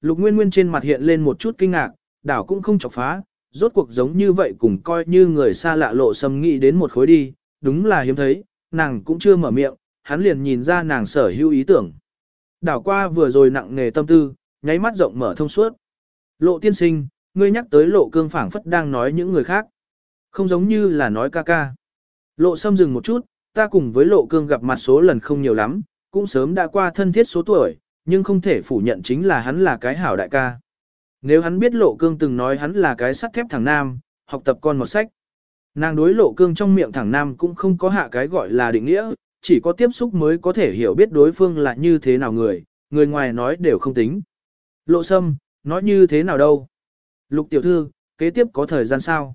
Lục Nguyên Nguyên trên mặt hiện lên một chút kinh ngạc, đảo cũng không chọc phá, rốt cuộc giống như vậy cùng coi như người xa lạ lộ sầm nghĩ đến một khối đi, đúng là hiếm thấy, nàng cũng chưa mở miệng, hắn liền nhìn ra nàng sở hữu ý tưởng. Đảo qua vừa rồi nặng nề tâm tư, nháy mắt rộng mở thông suốt. Lộ tiên sinh, ngươi nhắc tới lộ cương phảng phất đang nói những người khác. Không giống như là nói ca ca. Lộ sâm dừng một chút, ta cùng với lộ cương gặp mặt số lần không nhiều lắm, cũng sớm đã qua thân thiết số tuổi, nhưng không thể phủ nhận chính là hắn là cái hảo đại ca. Nếu hắn biết lộ cương từng nói hắn là cái sắt thép thằng nam, học tập con một sách. Nàng đối lộ cương trong miệng thằng nam cũng không có hạ cái gọi là định nghĩa, chỉ có tiếp xúc mới có thể hiểu biết đối phương là như thế nào người, người ngoài nói đều không tính. Lộ sâm, nói như thế nào đâu? Lục tiểu thư, kế tiếp có thời gian sao?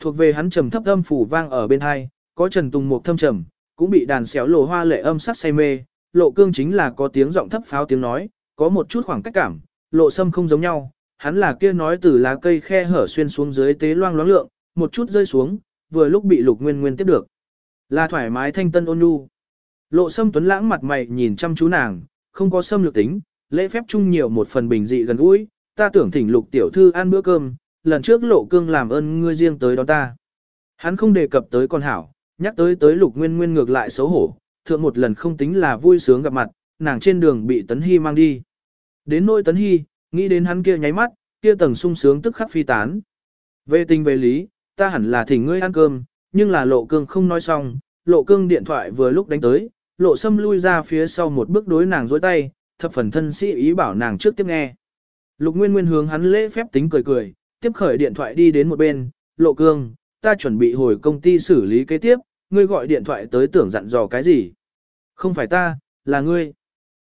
Thuộc về hắn trầm thấp âm phủ vang ở bên hai, có Trần Tùng một thâm trầm, cũng bị đàn xéo lộ hoa lệ âm sắc say mê, lộ cương chính là có tiếng giọng thấp pháo tiếng nói, có một chút khoảng cách cảm, lộ sâm không giống nhau, hắn là kia nói từ lá cây khe hở xuyên xuống dưới tế loang loáng lượng, một chút rơi xuống, vừa lúc bị lục nguyên nguyên tiếp được. Là thoải mái thanh tân ôn nhu. Lộ sâm tuấn lãng mặt mày nhìn chăm chú nàng, không có xâm lược tính, lễ phép chung nhiều một phần bình dị gần gũi, ta tưởng thỉnh lục tiểu thư ăn bữa cơm, lần trước lộ cương làm ơn ngươi riêng tới đó ta. Hắn không đề cập tới con hảo, nhắc tới tới lục nguyên nguyên ngược lại xấu hổ, thượng một lần không tính là vui sướng gặp mặt, nàng trên đường bị Tấn Hy mang đi. Đến nỗi Tấn Hy, nghĩ đến hắn kia nháy mắt, kia tầng sung sướng tức khắc phi tán. Về tình về lý, ta hẳn là thỉnh ngươi ăn cơm, nhưng là lộ cương không nói xong, lộ cương điện thoại vừa lúc đánh tới, lộ sâm lui ra phía sau một bước đối nàng dối tay, thập phần thân sĩ ý bảo nàng trước tiếp nghe. Lục Nguyên Nguyên hướng hắn lễ phép tính cười cười, tiếp khởi điện thoại đi đến một bên, lộ cương, ta chuẩn bị hồi công ty xử lý kế tiếp, ngươi gọi điện thoại tới tưởng dặn dò cái gì? Không phải ta, là ngươi.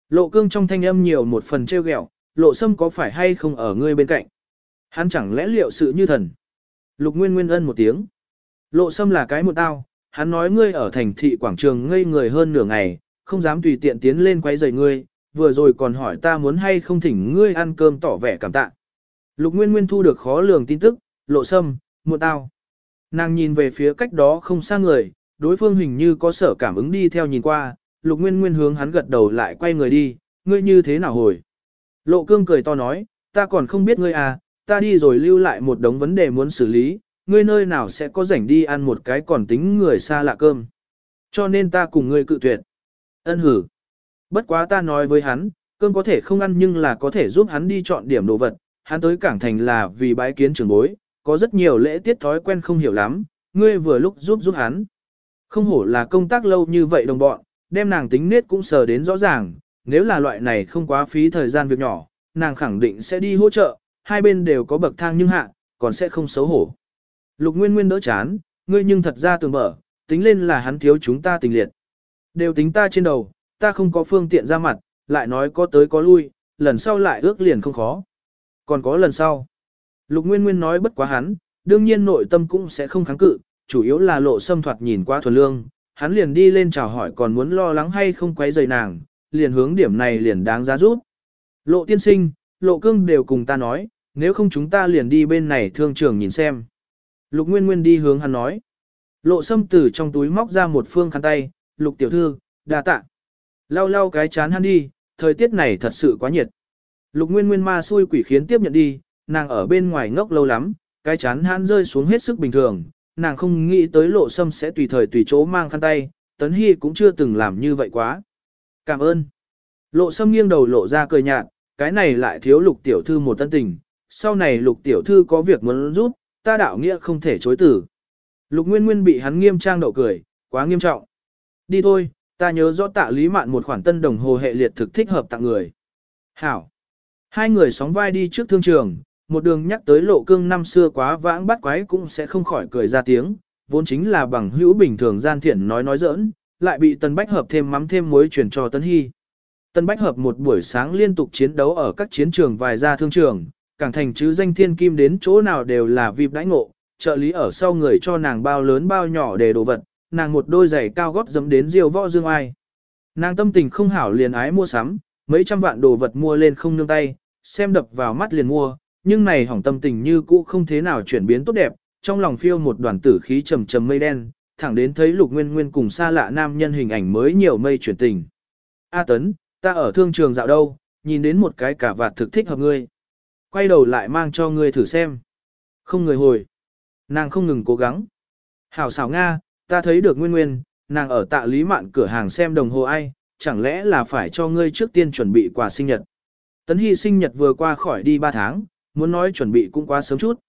Lộ cương trong thanh âm nhiều một phần trêu ghẹo, lộ sâm có phải hay không ở ngươi bên cạnh? Hắn chẳng lẽ liệu sự như thần? Lục Nguyên Nguyên ân một tiếng. Lộ sâm là cái một tao, hắn nói ngươi ở thành thị quảng trường ngây người hơn nửa ngày, không dám tùy tiện tiến lên quấy rầy ngươi, vừa rồi còn hỏi ta muốn hay không thỉnh ngươi ăn cơm tỏ vẻ cảm tạ. Lục Nguyên Nguyên thu được khó lường tin tức, lộ sâm, một tao. Nàng nhìn về phía cách đó không xa người, đối phương hình như có sở cảm ứng đi theo nhìn qua, lục nguyên nguyên hướng hắn gật đầu lại quay người đi, ngươi như thế nào hồi. Lộ cương cười to nói, ta còn không biết ngươi à, ta đi rồi lưu lại một đống vấn đề muốn xử lý, ngươi nơi nào sẽ có rảnh đi ăn một cái còn tính người xa lạ cơm. Cho nên ta cùng ngươi cự tuyệt. Ân hử. Bất quá ta nói với hắn, cơm có thể không ăn nhưng là có thể giúp hắn đi chọn điểm đồ vật, hắn tới cảng thành là vì bái kiến trường bối, có rất nhiều lễ tiết thói quen không hiểu lắm, ngươi vừa lúc giúp giúp hắn. Không hổ là công tác lâu như vậy đồng bọn, đem nàng tính nết cũng sờ đến rõ ràng, nếu là loại này không quá phí thời gian việc nhỏ, nàng khẳng định sẽ đi hỗ trợ, hai bên đều có bậc thang nhưng hạ, còn sẽ không xấu hổ. Lục Nguyên Nguyên đỡ chán, ngươi nhưng thật ra tường mở, tính lên là hắn thiếu chúng ta tình liệt. Đều tính ta trên đầu, ta không có phương tiện ra mặt, lại nói có tới có lui, lần sau lại ước liền không khó. Còn có lần sau. Lục Nguyên Nguyên nói bất quá hắn, đương nhiên nội tâm cũng sẽ không kháng cự, chủ yếu là lộ xâm thoạt nhìn qua thuần lương, hắn liền đi lên chào hỏi còn muốn lo lắng hay không quấy rầy nàng, liền hướng điểm này liền đáng giá rút. Lộ tiên sinh, lộ cương đều cùng ta nói, nếu không chúng ta liền đi bên này thương trường nhìn xem. Lục Nguyên Nguyên đi hướng hắn nói. Lộ xâm từ trong túi móc ra một phương khăn tay, lục tiểu thư, đa tạ. Lau lau cái chán hắn đi, thời tiết này thật sự quá nhiệt. Lục Nguyên Nguyên ma xui quỷ khiến tiếp nhận đi, nàng ở bên ngoài ngốc lâu lắm, cái chán hắn rơi xuống hết sức bình thường, nàng không nghĩ tới lộ sâm sẽ tùy thời tùy chỗ mang khăn tay, tấn hy cũng chưa từng làm như vậy quá. Cảm ơn. Lộ sâm nghiêng đầu lộ ra cười nhạt, cái này lại thiếu lục tiểu thư một tân tình, sau này lục tiểu thư có việc muốn giúp, ta đạo nghĩa không thể chối tử. Lục Nguyên Nguyên bị hắn nghiêm trang đậu cười, quá nghiêm trọng. Đi thôi, ta nhớ rõ tạ lý mạn một khoản tân đồng hồ hệ liệt thực thích hợp tặng người. Hảo. Hai người sóng vai đi trước thương trường, một đường nhắc tới lộ cương năm xưa quá vãng bắt quái cũng sẽ không khỏi cười ra tiếng, vốn chính là bằng hữu bình thường gian thiện nói nói giỡn, lại bị Tân Bách Hợp thêm mắm thêm muối chuyển cho Tân Hy. Tân Bách Hợp một buổi sáng liên tục chiến đấu ở các chiến trường vài gia thương trường, càng thành chứ danh thiên kim đến chỗ nào đều là vịp đãi ngộ, trợ lý ở sau người cho nàng bao lớn bao nhỏ để đồ vật, nàng một đôi giày cao gót dẫm đến diều võ dương ai. Nàng tâm tình không hảo liền ái mua sắm, mấy trăm vạn đồ vật mua lên không nương tay, xem đập vào mắt liền mua, nhưng này hỏng tâm tình như cũ không thế nào chuyển biến tốt đẹp, trong lòng phiêu một đoàn tử khí trầm trầm mây đen, thẳng đến thấy lục nguyên nguyên cùng xa lạ nam nhân hình ảnh mới nhiều mây chuyển tình. A Tấn, ta ở thương trường dạo đâu, nhìn đến một cái cả vạt thực thích hợp ngươi. Quay đầu lại mang cho ngươi thử xem. Không người hồi. Nàng không ngừng cố gắng. Hảo xảo Nga, ta thấy được nguyên nguyên, nàng ở tạ lý mạn cửa hàng xem đồng hồ ai, chẳng lẽ là phải cho ngươi trước tiên chuẩn bị quà sinh nhật. Tấn Hy sinh nhật vừa qua khỏi đi 3 tháng, muốn nói chuẩn bị cũng quá sớm chút.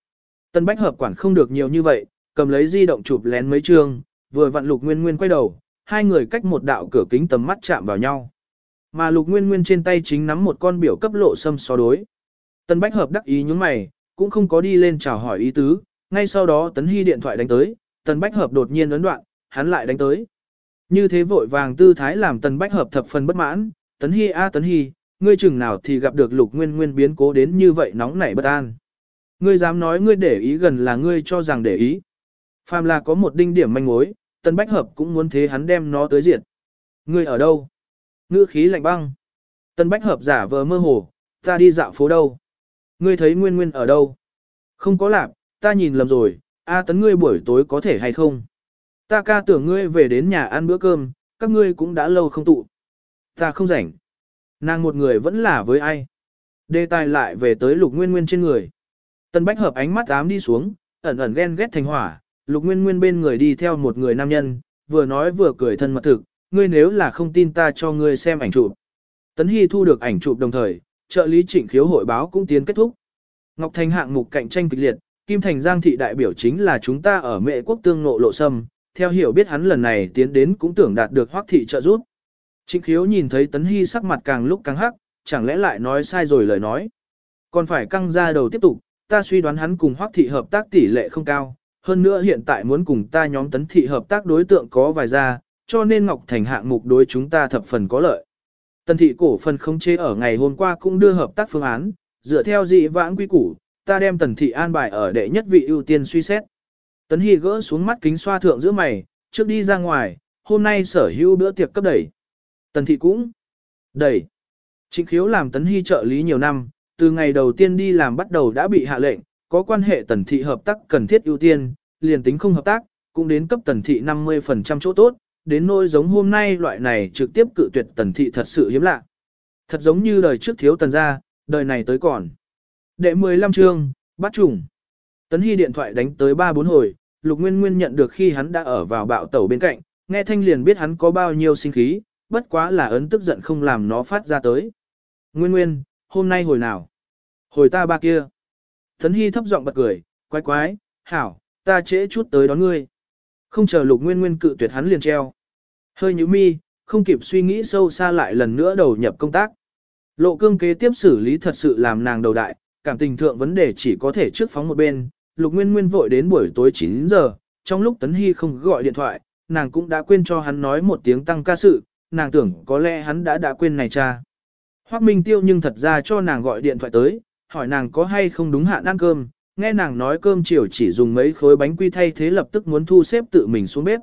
Tân Bách hợp quản không được nhiều như vậy, cầm lấy di động chụp lén mấy chương, vừa vặn Lục Nguyên Nguyên quay đầu, hai người cách một đạo cửa kính tầm mắt chạm vào nhau. Mà Lục Nguyên Nguyên trên tay chính nắm một con biểu cấp lộ sâm so đối. Tân Bách hợp đắc ý nhướng mày, cũng không có đi lên chào hỏi ý tứ, ngay sau đó Tấn Hy điện thoại đánh tới, Tân Bách hợp đột nhiên ấn đoạn, hắn lại đánh tới. Như thế vội vàng tư thái làm Tân Bách hợp thập phần bất mãn, Tấn Hy a Tấn Hy, ngươi chừng nào thì gặp được Lục Nguyên Nguyên biến cố đến như vậy nóng nảy bất an. Ngươi dám nói ngươi để ý gần là ngươi cho rằng để ý. Phàm là có một đinh điểm manh mối, Tân Bách Hợp cũng muốn thế hắn đem nó tới diệt. Ngươi ở đâu? Ngữ khí lạnh băng. Tân Bách Hợp giả vờ mơ hồ, ta đi dạo phố đâu? Ngươi thấy Nguyên Nguyên ở đâu? Không có lạc, ta nhìn lầm rồi, a tấn ngươi buổi tối có thể hay không? Ta ca tưởng ngươi về đến nhà ăn bữa cơm, các ngươi cũng đã lâu không tụ. Ta không rảnh. Nàng một người vẫn là với ai? Đề tài lại về tới lục nguyên nguyên trên người. Tân Bách Hợp ánh mắt ám đi xuống, ẩn ẩn ghen ghét thành hỏa, lục nguyên nguyên bên người đi theo một người nam nhân, vừa nói vừa cười thân mật thực, ngươi nếu là không tin ta cho ngươi xem ảnh chụp. Tấn Hy thu được ảnh chụp đồng thời, trợ lý trịnh khiếu hội báo cũng tiến kết thúc. Ngọc Thành hạng mục cạnh tranh kịch liệt, Kim Thành Giang thị đại biểu chính là chúng ta ở mệ quốc tương nộ lộ sâm, theo hiểu biết hắn lần này tiến đến cũng tưởng đạt được hoác thị trợ giúp. Trịnh khiếu nhìn thấy Tấn Hy sắc mặt càng lúc càng hắc, chẳng lẽ lại nói sai rồi lời nói. Còn phải căng ra đầu tiếp tục, ta suy đoán hắn cùng hoác thị hợp tác tỷ lệ không cao, hơn nữa hiện tại muốn cùng ta nhóm tấn thị hợp tác đối tượng có vài gia, cho nên Ngọc Thành hạng mục đối chúng ta thập phần có lợi. Tần thị cổ phần không chế ở ngày hôm qua cũng đưa hợp tác phương án, dựa theo dị vãng quy củ, ta đem tần thị an bài ở đệ nhất vị ưu tiên suy xét. Tấn Hy gỡ xuống mắt kính xoa thượng giữa mày, trước đi ra ngoài, hôm nay sở hữu bữa tiệc cấp đẩy. Tần thị cũng đẩy. Trịnh khiếu làm Tấn Hy trợ lý nhiều năm, từ ngày đầu tiên đi làm bắt đầu đã bị hạ lệnh, có quan hệ tần thị hợp tác cần thiết ưu tiên, liền tính không hợp tác, cũng đến cấp tần thị 50% chỗ tốt, đến nỗi giống hôm nay loại này trực tiếp cự tuyệt tần thị thật sự hiếm lạ. Thật giống như đời trước thiếu tần gia, đời này tới còn. Đệ 15 chương, bắt trùng. Tấn Hy điện thoại đánh tới 3-4 hồi, Lục Nguyên Nguyên nhận được khi hắn đã ở vào bạo tẩu bên cạnh, nghe thanh liền biết hắn có bao nhiêu sinh khí, bất quá là ấn tức giận không làm nó phát ra tới. Nguyên Nguyên, hôm nay hồi nào? Hồi ta ba kia. Tấn Hy thấp giọng bật cười, quái quái, hảo, ta trễ chút tới đón ngươi. Không chờ Lục Nguyên Nguyên cự tuyệt hắn liền treo. Hơi nhíu mi, không kịp suy nghĩ sâu xa lại lần nữa đầu nhập công tác. Lộ cương kế tiếp xử lý thật sự làm nàng đầu đại, cảm tình thượng vấn đề chỉ có thể trước phóng một bên. Lục Nguyên Nguyên vội đến buổi tối 9 giờ, trong lúc Tấn Hy không gọi điện thoại, nàng cũng đã quên cho hắn nói một tiếng tăng ca sự, nàng tưởng có lẽ hắn đã đã quên này cha. Hoác Minh Tiêu nhưng thật ra cho nàng gọi điện thoại tới, hỏi nàng có hay không đúng hạn ăn cơm, nghe nàng nói cơm chiều chỉ dùng mấy khối bánh quy thay thế lập tức muốn thu xếp tự mình xuống bếp.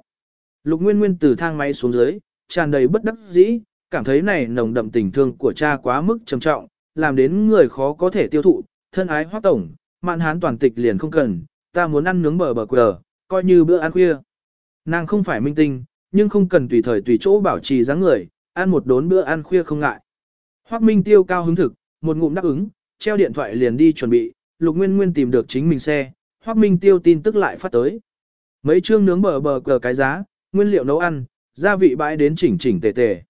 Lục Nguyên Nguyên từ thang máy xuống dưới, tràn đầy bất đắc dĩ, cảm thấy này nồng đậm tình thương của cha quá mức trầm trọng, làm đến người khó có thể tiêu thụ, thân ái hoác tổng, mạn hán toàn tịch liền không cần, ta muốn ăn nướng bờ bờ quờ, coi như bữa ăn khuya. Nàng không phải minh tinh, nhưng không cần tùy thời tùy chỗ bảo trì dáng người, ăn một đốn bữa ăn khuya không ngại. Hoắc Minh tiêu cao hứng thực, một ngụm đáp ứng, treo điện thoại liền đi chuẩn bị, Lục Nguyên Nguyên tìm được chính mình xe, Hoắc Minh tiêu tin tức lại phát tới. Mấy chương nướng bờ bờ cờ cái giá, nguyên liệu nấu ăn, gia vị bãi đến chỉnh chỉnh tề tề.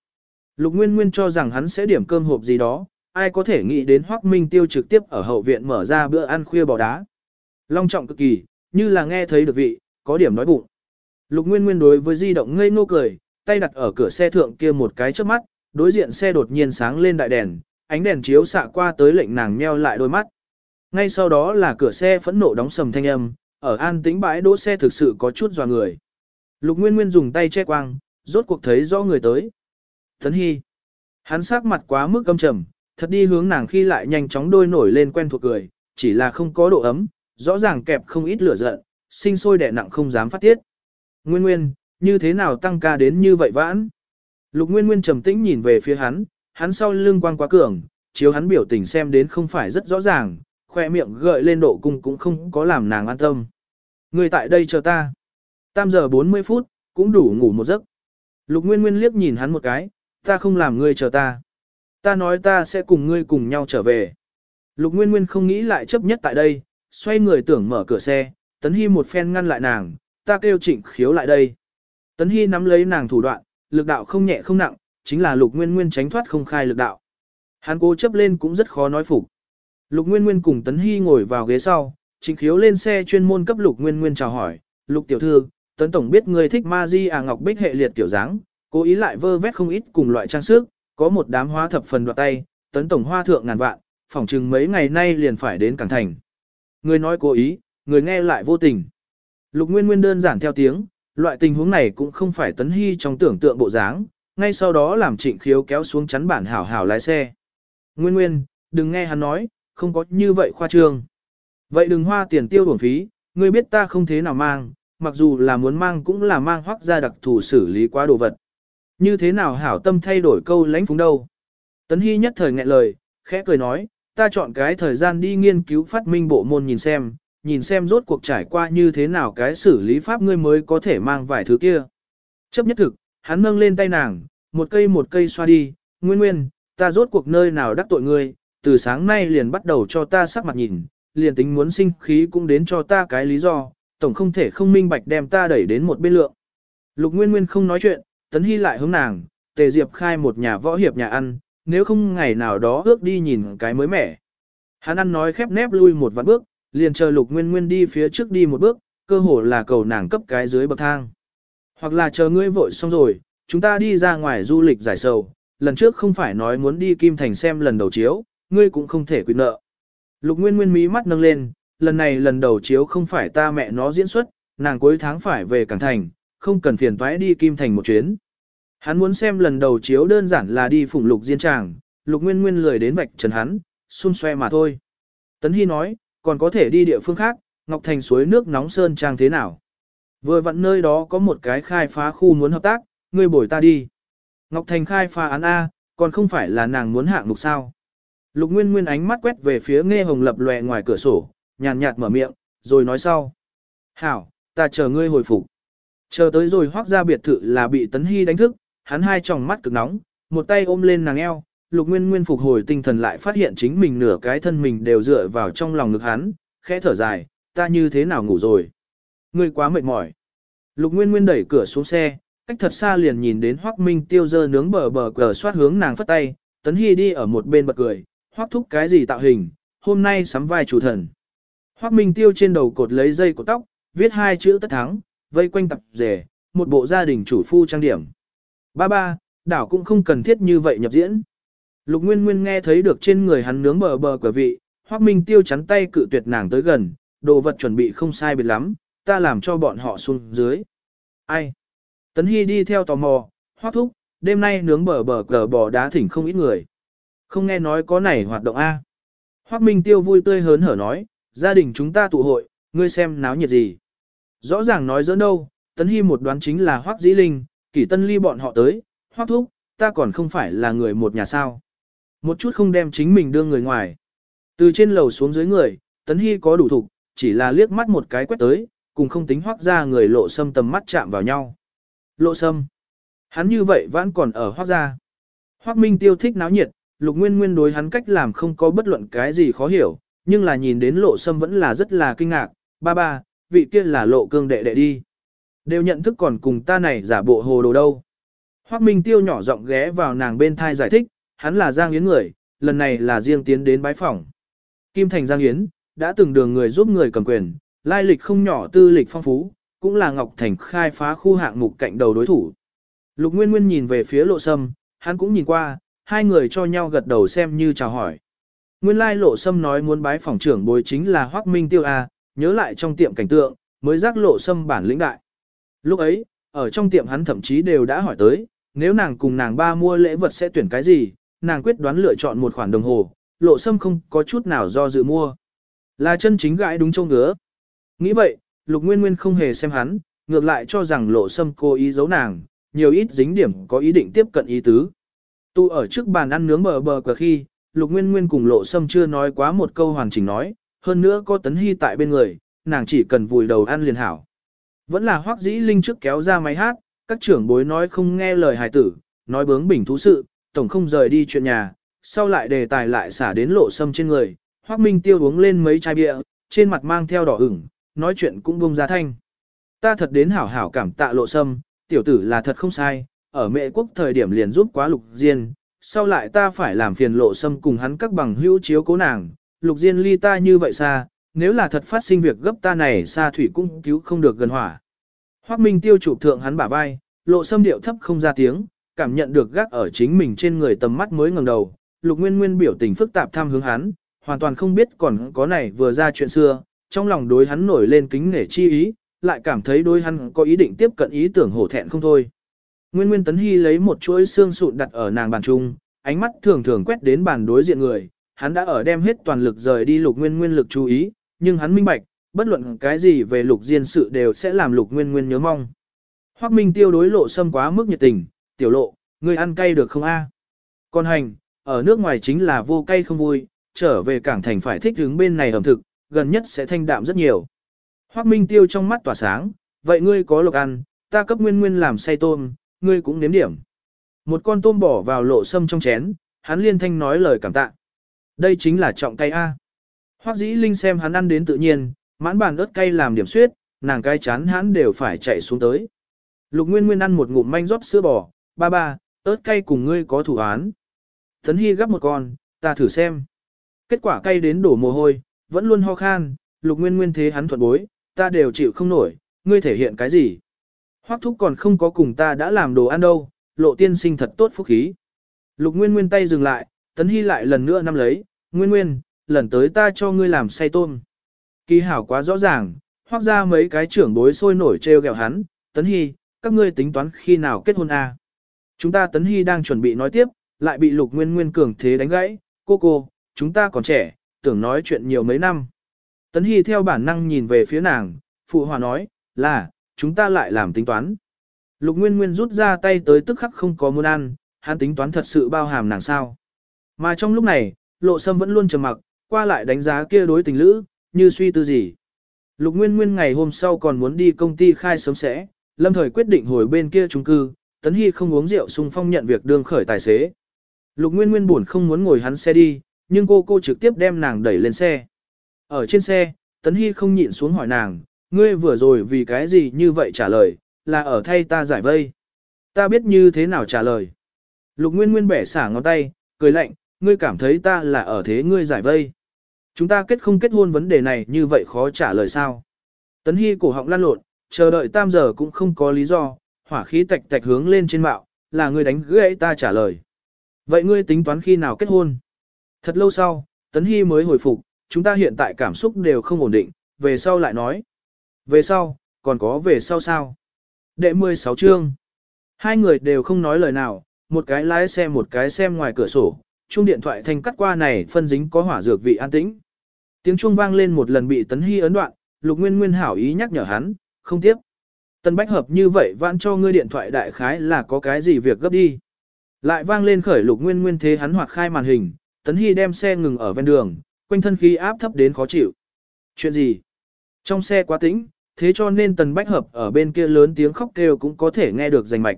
Lục Nguyên Nguyên cho rằng hắn sẽ điểm cơm hộp gì đó, ai có thể nghĩ đến Hoắc Minh tiêu trực tiếp ở hậu viện mở ra bữa ăn khuya bò đá. Long trọng cực kỳ, như là nghe thấy được vị, có điểm nói bụng. Lục Nguyên Nguyên đối với di động ngây ngô cười, tay đặt ở cửa xe thượng kia một cái trước mắt, đối diện xe đột nhiên sáng lên đại đèn, ánh đèn chiếu xạ qua tới lệnh nàng nheo lại đôi mắt. Ngay sau đó là cửa xe phẫn nộ đóng sầm thanh âm, ở an tĩnh bãi đỗ xe thực sự có chút dò người. Lục Nguyên Nguyên dùng tay che quang, rốt cuộc thấy rõ người tới. Thấn Hy. Hắn sắc mặt quá mức căm trầm, thật đi hướng nàng khi lại nhanh chóng đôi nổi lên quen thuộc cười, chỉ là không có độ ấm, rõ ràng kẹp không ít lửa giận, sinh sôi đẻ nặng không dám phát tiết. Nguyên Nguyên, như thế nào tăng ca đến như vậy vãn? Lục Nguyên Nguyên trầm tĩnh nhìn về phía hắn, hắn sau lưng quang quá cường, chiếu hắn biểu tình xem đến không phải rất rõ ràng, khoe miệng gợi lên độ cung cũng không có làm nàng an tâm. Người tại đây chờ ta. Tam giờ 40 phút, cũng đủ ngủ một giấc. Lục Nguyên Nguyên liếc nhìn hắn một cái, ta không làm ngươi chờ ta. Ta nói ta sẽ cùng ngươi cùng nhau trở về. Lục Nguyên Nguyên không nghĩ lại chấp nhất tại đây, xoay người tưởng mở cửa xe, Tấn Hy một phen ngăn lại nàng, ta kêu trịnh khiếu lại đây. Tấn Hy nắm lấy nàng thủ đoạn, lực đạo không nhẹ không nặng, chính là Lục Nguyên Nguyên tránh thoát không khai lực đạo. Hắn cố chấp lên cũng rất khó nói phục. Lục Nguyên Nguyên cùng Tấn Hy ngồi vào ghế sau, trịnh khiếu lên xe chuyên môn cấp Lục Nguyên Nguyên chào hỏi, Lục tiểu thư, Tấn Tổng biết người thích ma di à ngọc bích hệ liệt tiểu dáng, cố ý lại vơ vét không ít cùng loại trang sức, có một đám hoa thập phần đoạt tay, Tấn Tổng hoa thượng ngàn vạn, phỏng chừng mấy ngày nay liền phải đến Cảng Thành. Người nói cố ý, người nghe lại vô tình. Lục Nguyên Nguyên đơn giản theo tiếng, loại tình huống này cũng không phải Tấn Hy trong tưởng tượng bộ dáng, ngay sau đó làm trịnh khiếu kéo xuống chắn bản hảo hảo lái xe. Nguyên Nguyên, đừng nghe hắn nói, không có như vậy khoa trương. Vậy đừng hoa tiền tiêu bổng phí, ngươi biết ta không thế nào mang, mặc dù là muốn mang cũng là mang hoác ra đặc thù xử lý quá đồ vật. Như thế nào hảo tâm thay đổi câu lãnh phúng đâu. Tấn Hy nhất thời nghẹn lời, khẽ cười nói, ta chọn cái thời gian đi nghiên cứu phát minh bộ môn nhìn xem, nhìn xem rốt cuộc trải qua như thế nào cái xử lý pháp ngươi mới có thể mang vài thứ kia. Chấp nhất thực, hắn nâng lên tay nàng, một cây một cây xoa đi, nguyên nguyên, ta rốt cuộc nơi nào đắc tội ngươi, từ sáng nay liền bắt đầu cho ta sắc mặt nhìn, liền tính muốn sinh khí cũng đến cho ta cái lý do, tổng không thể không minh bạch đem ta đẩy đến một bên lượng. Lục Nguyên Nguyên không nói chuyện, Tấn Hy lại hướng nàng, Tề Diệp khai một nhà võ hiệp nhà ăn, nếu không ngày nào đó ước đi nhìn cái mới mẻ. Hắn ăn nói khép nép lui một vạn bước, liền chờ Lục Nguyên Nguyên đi phía trước đi một bước, cơ hồ là cầu nàng cấp cái dưới bậc thang. Hoặc là chờ ngươi vội xong rồi, chúng ta đi ra ngoài du lịch giải sầu, lần trước không phải nói muốn đi Kim Thành xem lần đầu chiếu, ngươi cũng không thể quyết nợ. Lục Nguyên Nguyên mí mắt nâng lên, lần này lần đầu chiếu không phải ta mẹ nó diễn xuất, nàng cuối tháng phải về Cảng Thành, không cần phiền toái đi Kim Thành một chuyến. Hắn muốn xem lần đầu chiếu đơn giản là đi phụng lục diên tràng, lục nguyên nguyên lười đến vạch trần hắn, xun xoe mà thôi. Tấn Hy nói, còn có thể đi địa phương khác, Ngọc Thành suối nước nóng sơn trang thế nào. Vừa vặn nơi đó có một cái khai phá khu muốn hợp tác, ngươi bồi ta đi. Ngọc Thành khai phá án A, còn không phải là nàng muốn hạng mục sao. Lục Nguyên Nguyên ánh mắt quét về phía nghe hồng lập lòe ngoài cửa sổ, nhàn nhạt mở miệng, rồi nói sau. Hảo, ta chờ ngươi hồi phục. Chờ tới rồi hoác ra biệt thự là bị Tấn Hy đánh thức, hắn hai tròng mắt cực nóng, một tay ôm lên nàng eo, Lục Nguyên Nguyên phục hồi tinh thần lại phát hiện chính mình nửa cái thân mình đều dựa vào trong lòng ngực hắn, khẽ thở dài, ta như thế nào ngủ rồi. Ngươi quá mệt mỏi. Lục Nguyên Nguyên đẩy cửa xuống xe, cách thật xa liền nhìn đến Hoắc Minh Tiêu dơ nướng bờ bờ cờ soát hướng nàng phất tay, Tấn Hy đi ở một bên bật cười, Hoắc thúc cái gì tạo hình, hôm nay sắm vai chủ thần. Hoắc Minh Tiêu trên đầu cột lấy dây của tóc, viết hai chữ tất thắng, vây quanh tập rể, một bộ gia đình chủ phu trang điểm. Ba ba, đảo cũng không cần thiết như vậy nhập diễn. Lục Nguyên Nguyên nghe thấy được trên người hắn nướng bờ bờ quả vị, Hoắc Minh Tiêu chắn tay cự tuyệt nàng tới gần, đồ vật chuẩn bị không sai biệt lắm, ta làm cho bọn họ xuống dưới. Ai? Tấn Hy đi theo tò mò, Hoắc thúc, đêm nay nướng bờ bờ cờ bò đá thỉnh không ít người. Không nghe nói có này hoạt động A. Hoắc Minh Tiêu vui tươi hớn hở nói, gia đình chúng ta tụ hội, ngươi xem náo nhiệt gì. Rõ ràng nói dỡ đâu, Tấn Hy một đoán chính là Hoắc Dĩ Linh, kỷ tân ly bọn họ tới, Hoắc thúc, ta còn không phải là người một nhà sao. Một chút không đem chính mình đưa người ngoài. Từ trên lầu xuống dưới người, Tấn Hy có đủ thục, chỉ là liếc mắt một cái quét tới, cùng không tính hoác ra người lộ sâm tầm mắt chạm vào nhau. Lộ sâm. Hắn như vậy vẫn còn ở hoác ra. Hoác Minh tiêu thích náo nhiệt, lục nguyên nguyên đối hắn cách làm không có bất luận cái gì khó hiểu, nhưng là nhìn đến lộ sâm vẫn là rất là kinh ngạc. Ba ba, vị kia là lộ cương đệ đệ đi. Đều nhận thức còn cùng ta này giả bộ hồ đồ đâu. Hoác Minh tiêu nhỏ giọng ghé vào nàng bên thai giải thích, hắn là Giang Yến người, lần này là riêng tiến đến bái phỏng. Kim Thành Giang Yến, đã từng đường người giúp người cầm quyền, lai lịch không nhỏ tư lịch phong phú, cũng là Ngọc Thành khai phá khu hạng mục cạnh đầu đối thủ. Lục Nguyên Nguyên nhìn về phía lộ sâm, hắn cũng nhìn qua, hai người cho nhau gật đầu xem như chào hỏi. Nguyên lai lộ sâm nói muốn bái phỏng trưởng bối chính là Hoác Minh Tiêu A, nhớ lại trong tiệm cảnh tượng, mới giác lộ sâm bản lĩnh đại. Lúc ấy, ở trong tiệm hắn thậm chí đều đã hỏi tới, nếu nàng cùng nàng ba mua lễ vật sẽ tuyển cái gì, nàng quyết đoán lựa chọn một khoản đồng hồ, lộ sâm không có chút nào do dự mua. Là chân chính gãi đúng châu ngứa. Nghĩ vậy, lục nguyên nguyên không hề xem hắn, ngược lại cho rằng lộ sâm cố ý giấu nàng, nhiều ít dính điểm có ý định tiếp cận ý tứ. Tu ở trước bàn ăn nướng bờ bờ cờ khi, lục nguyên nguyên cùng lộ sâm chưa nói quá một câu hoàn chỉnh nói, hơn nữa có tấn hy tại bên người, nàng chỉ cần vùi đầu ăn liền hảo. Vẫn là hoác dĩ linh trước kéo ra máy hát, các trưởng bối nói không nghe lời hài tử, nói bướng bỉnh thú sự, tổng không rời đi chuyện nhà, sau lại đề tài lại xả đến lộ sâm trên người, Hoắc Minh Tiêu uống lên mấy chai bia, trên mặt mang theo đỏ ửng, nói chuyện cũng bông ra thanh. Ta thật đến hảo hảo cảm tạ lộ sâm, tiểu tử là thật không sai, ở mẹ quốc thời điểm liền giúp quá lục diên, sau lại ta phải làm phiền lộ sâm cùng hắn các bằng hữu chiếu cố nàng, lục diên ly ta như vậy xa, nếu là thật phát sinh việc gấp ta này xa thủy cũng cứu không được gần hỏa. Hoắc Minh Tiêu chụp thượng hắn bả vai, lộ sâm điệu thấp không ra tiếng, cảm nhận được gác ở chính mình trên người tầm mắt mới ngẩng đầu, Lục Nguyên Nguyên biểu tình phức tạp tham hướng hắn, hoàn toàn không biết còn có này vừa ra chuyện xưa, trong lòng đối hắn nổi lên kính nể chi ý, lại cảm thấy đối hắn có ý định tiếp cận ý tưởng hổ thẹn không thôi. Nguyên Nguyên Tấn Hy lấy một chuỗi xương sụn đặt ở nàng bàn trung, ánh mắt thường thường quét đến bàn đối diện người, hắn đã ở đem hết toàn lực rời đi Lục Nguyên Nguyên lực chú ý, nhưng hắn minh bạch, bất luận cái gì về Lục Diên sự đều sẽ làm Lục Nguyên Nguyên nhớ mong. Hoắc Minh Tiêu đối lộ xâm quá mức nhiệt tình, "Tiểu Lộ, ngươi ăn cay được không a?" À? Con hành, ở nước ngoài chính là vô cay không vui, trở về cảng thành phải thích ứng bên này ẩm thực, gần nhất sẽ thanh đạm rất nhiều. Hoắc Minh Tiêu trong mắt tỏa sáng, vậy ngươi có lộc ăn, ta cấp nguyên nguyên làm say tôm, ngươi cũng nếm điểm. Một con tôm bỏ vào lộ sâm trong chén, hắn liên thanh nói lời cảm tạ. Đây chính là trọng cay A. Hoắc dĩ linh xem hắn ăn đến tự nhiên, mãn bàn ớt cay làm điểm suyết, nàng cay chán hắn đều phải chạy xuống tới. Lục Nguyên Nguyên ăn một ngụm manh rót sữa bò, ba ba, ớt cay cùng ngươi có thủ án. Thấn Hy gấp một con, ta thử xem. Kết quả cay đến đổ mồ hôi, vẫn luôn ho khan, lục nguyên nguyên thế hắn thuận bối, ta đều chịu không nổi, ngươi thể hiện cái gì. Hoắc thúc còn không có cùng ta đã làm đồ ăn đâu, lộ tiên sinh thật tốt phúc khí. Lục nguyên nguyên tay dừng lại, tấn hy lại lần nữa nắm lấy, nguyên nguyên, lần tới ta cho ngươi làm say tôm. Kỳ hảo quá rõ ràng, hoác ra mấy cái trưởng bối sôi nổi treo gẹo hắn, tấn hy, các ngươi tính toán khi nào kết hôn à. Chúng ta tấn hy đang chuẩn bị nói tiếp, lại bị lục nguyên nguyên cường thế đánh gãy, cô cô, chúng ta còn trẻ, tưởng nói chuyện nhiều mấy năm. Tấn Hy theo bản năng nhìn về phía nàng, phụ hòa nói, là, chúng ta lại làm tính toán. Lục Nguyên Nguyên rút ra tay tới tức khắc không có muốn ăn, hắn tính toán thật sự bao hàm nàng sao. Mà trong lúc này, lộ sâm vẫn luôn trầm mặc, qua lại đánh giá kia đối tình lữ, như suy tư gì. Lục Nguyên Nguyên ngày hôm sau còn muốn đi công ty khai sớm sẽ, lâm thời quyết định hồi bên kia trung cư, Tấn Hy không uống rượu xung phong nhận việc đương khởi tài xế. Lục Nguyên Nguyên buồn không muốn ngồi hắn xe đi, nhưng cô cô trực tiếp đem nàng đẩy lên xe. Ở trên xe, Tấn Hy không nhịn xuống hỏi nàng, ngươi vừa rồi vì cái gì như vậy trả lời, là ở thay ta giải vây. Ta biết như thế nào trả lời. Lục Nguyên Nguyên bẻ xả ngón tay, cười lạnh, ngươi cảm thấy ta là ở thế ngươi giải vây. Chúng ta kết không kết hôn vấn đề này như vậy khó trả lời sao. Tấn Hy cổ họng lan lộn, chờ đợi tam giờ cũng không có lý do, hỏa khí tạch tạch hướng lên trên mạo, là ngươi đánh gãy ta trả lời. Vậy ngươi tính toán khi nào kết hôn? Thật lâu sau, Tấn Hy mới hồi phục, chúng ta hiện tại cảm xúc đều không ổn định, về sau lại nói. Về sau, còn có về sau sao? Đệ 16 chương. Hai người đều không nói lời nào, một cái lái xe một cái xem ngoài cửa sổ, chuông điện thoại thanh cắt qua này phân dính có hỏa dược vị an tĩnh. Tiếng chuông vang lên một lần bị Tấn Hy ấn đoạn, Lục Nguyên Nguyên hảo ý nhắc nhở hắn, không tiếp. Tân Bách hợp như vậy vãn cho ngươi điện thoại đại khái là có cái gì việc gấp đi. Lại vang lên khởi Lục Nguyên Nguyên thế hắn hoạt khai màn hình, Tấn Hy đem xe ngừng ở ven đường, quanh thân khí áp thấp đến khó chịu. Chuyện gì? Trong xe quá tĩnh, thế cho nên Tần Bách Hợp ở bên kia lớn tiếng khóc kêu cũng có thể nghe được rành mạch.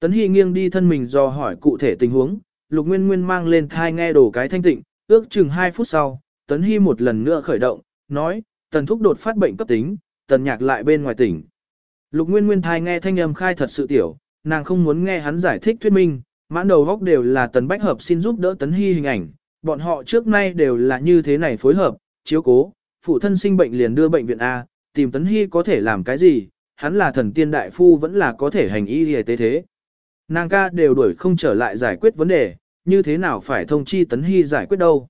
Tấn Hy nghiêng đi thân mình do hỏi cụ thể tình huống, Lục Nguyên Nguyên mang lên thai nghe đồ cái thanh tịnh, ước chừng 2 phút sau, Tấn Hy một lần nữa khởi động, nói, Tần Thúc đột phát bệnh cấp tính, Tần Nhạc lại bên ngoài tỉnh. Lục Nguyên Nguyên thai nghe thanh âm khai thật sự tiểu, nàng không muốn nghe hắn giải thích thuyết minh, Mãn đầu góc đều là Tần Bách Hợp xin giúp đỡ Tấn Hy hình ảnh, bọn họ trước nay đều là như thế này phối hợp, chiếu cố, phụ thân sinh bệnh liền đưa bệnh viện A, tìm Tấn Hy có thể làm cái gì, hắn là thần tiên đại phu vẫn là có thể hành y hề tế thế. Nàng ca đều đuổi không trở lại giải quyết vấn đề, như thế nào phải thông chi Tấn Hy giải quyết đâu.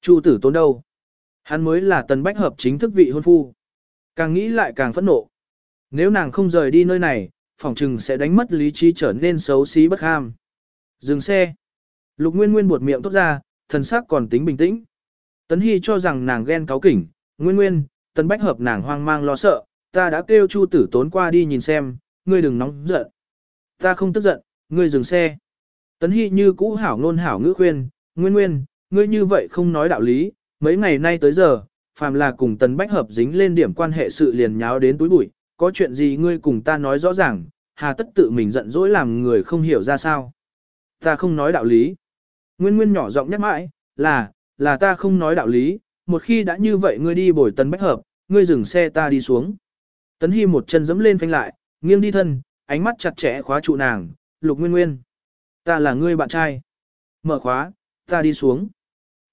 Chu tử tốn đâu. Hắn mới là Tần Bách Hợp chính thức vị hôn phu. Càng nghĩ lại càng phẫn nộ. Nếu nàng không rời đi nơi này, phòng trừng sẽ đánh mất lý trí trở nên xấu xí bất ham. Dừng xe. Lục Nguyên Nguyên buột miệng tốt ra, thần sắc còn tính bình tĩnh. Tấn Hy cho rằng nàng ghen cáo kỉnh, Nguyên Nguyên, Tấn Bách hợp nàng hoang mang lo sợ, ta đã kêu Chu Tử Tốn qua đi nhìn xem, ngươi đừng nóng giận. Ta không tức giận, ngươi dừng xe. Tấn Hy như cũ hảo ngôn hảo ngữ khuyên, Nguyên Nguyên, ngươi như vậy không nói đạo lý, mấy ngày nay tới giờ, phàm là cùng Tấn Bách hợp dính lên điểm quan hệ sự liền nháo đến túi bụi, có chuyện gì ngươi cùng ta nói rõ ràng, hà tất tự mình giận dỗi làm người không hiểu ra sao. Ta không nói đạo lý. Nguyên Nguyên nhỏ giọng nhắc mãi, là, là ta không nói đạo lý, một khi đã như vậy ngươi đi bồi tấn bách hợp, ngươi dừng xe ta đi xuống. Tấn Hy một chân dẫm lên phanh lại, nghiêng đi thân, ánh mắt chặt chẽ khóa trụ nàng, Lục Nguyên Nguyên. Ta là ngươi bạn trai. Mở khóa, ta đi xuống.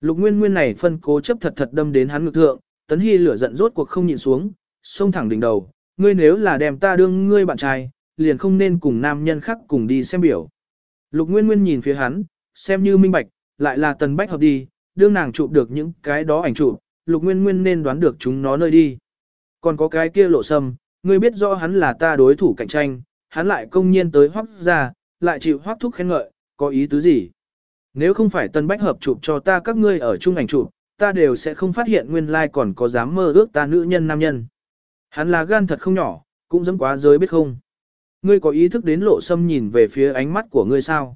Lục Nguyên Nguyên này phân cố chấp thật thật đâm đến hắn ngực thượng, Tấn Hy lửa giận rốt cuộc không nhịn xuống, xông thẳng đỉnh đầu, ngươi nếu là đem ta đương ngươi bạn trai, liền không nên cùng nam nhân khác cùng đi xem biểu. Lục Nguyên Nguyên nhìn phía hắn, xem như minh bạch, lại là tần bách hợp đi, đương nàng chụp được những cái đó ảnh chụp, Lục Nguyên Nguyên nên đoán được chúng nó nơi đi. Còn có cái kia lộ sâm, ngươi biết rõ hắn là ta đối thủ cạnh tranh, hắn lại công nhiên tới hoác ra, lại chịu hoác thúc khen ngợi, có ý tứ gì? Nếu không phải tần bách hợp chụp cho ta các ngươi ở chung ảnh chụp, ta đều sẽ không phát hiện nguyên lai like còn có dám mơ ước ta nữ nhân nam nhân. Hắn là gan thật không nhỏ, cũng dám quá giới biết không. Ngươi có ý thức đến lộ sâm nhìn về phía ánh mắt của ngươi sao?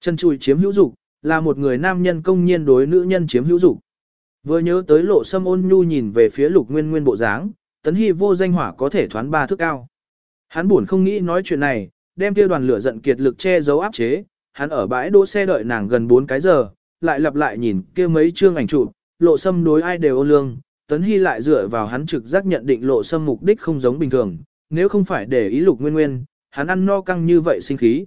Chân chùi chiếm hữu dục, là một người nam nhân công nhiên đối nữ nhân chiếm hữu dục. Vừa nhớ tới lộ sâm ôn nhu nhìn về phía lục nguyên nguyên bộ dáng, tấn hy vô danh hỏa có thể thoán ba thước cao. Hắn buồn không nghĩ nói chuyện này, đem tiêu đoàn lửa giận kiệt lực che giấu áp chế, hắn ở bãi đỗ xe đợi nàng gần 4 cái giờ, lại lặp lại nhìn kia mấy chương ảnh chụp, lộ sâm đối ai đều ô lương, tấn hy lại dựa vào hắn trực giác nhận định lộ sâm mục đích không giống bình thường, nếu không phải để ý lục nguyên nguyên, hắn ăn no căng như vậy sinh khí.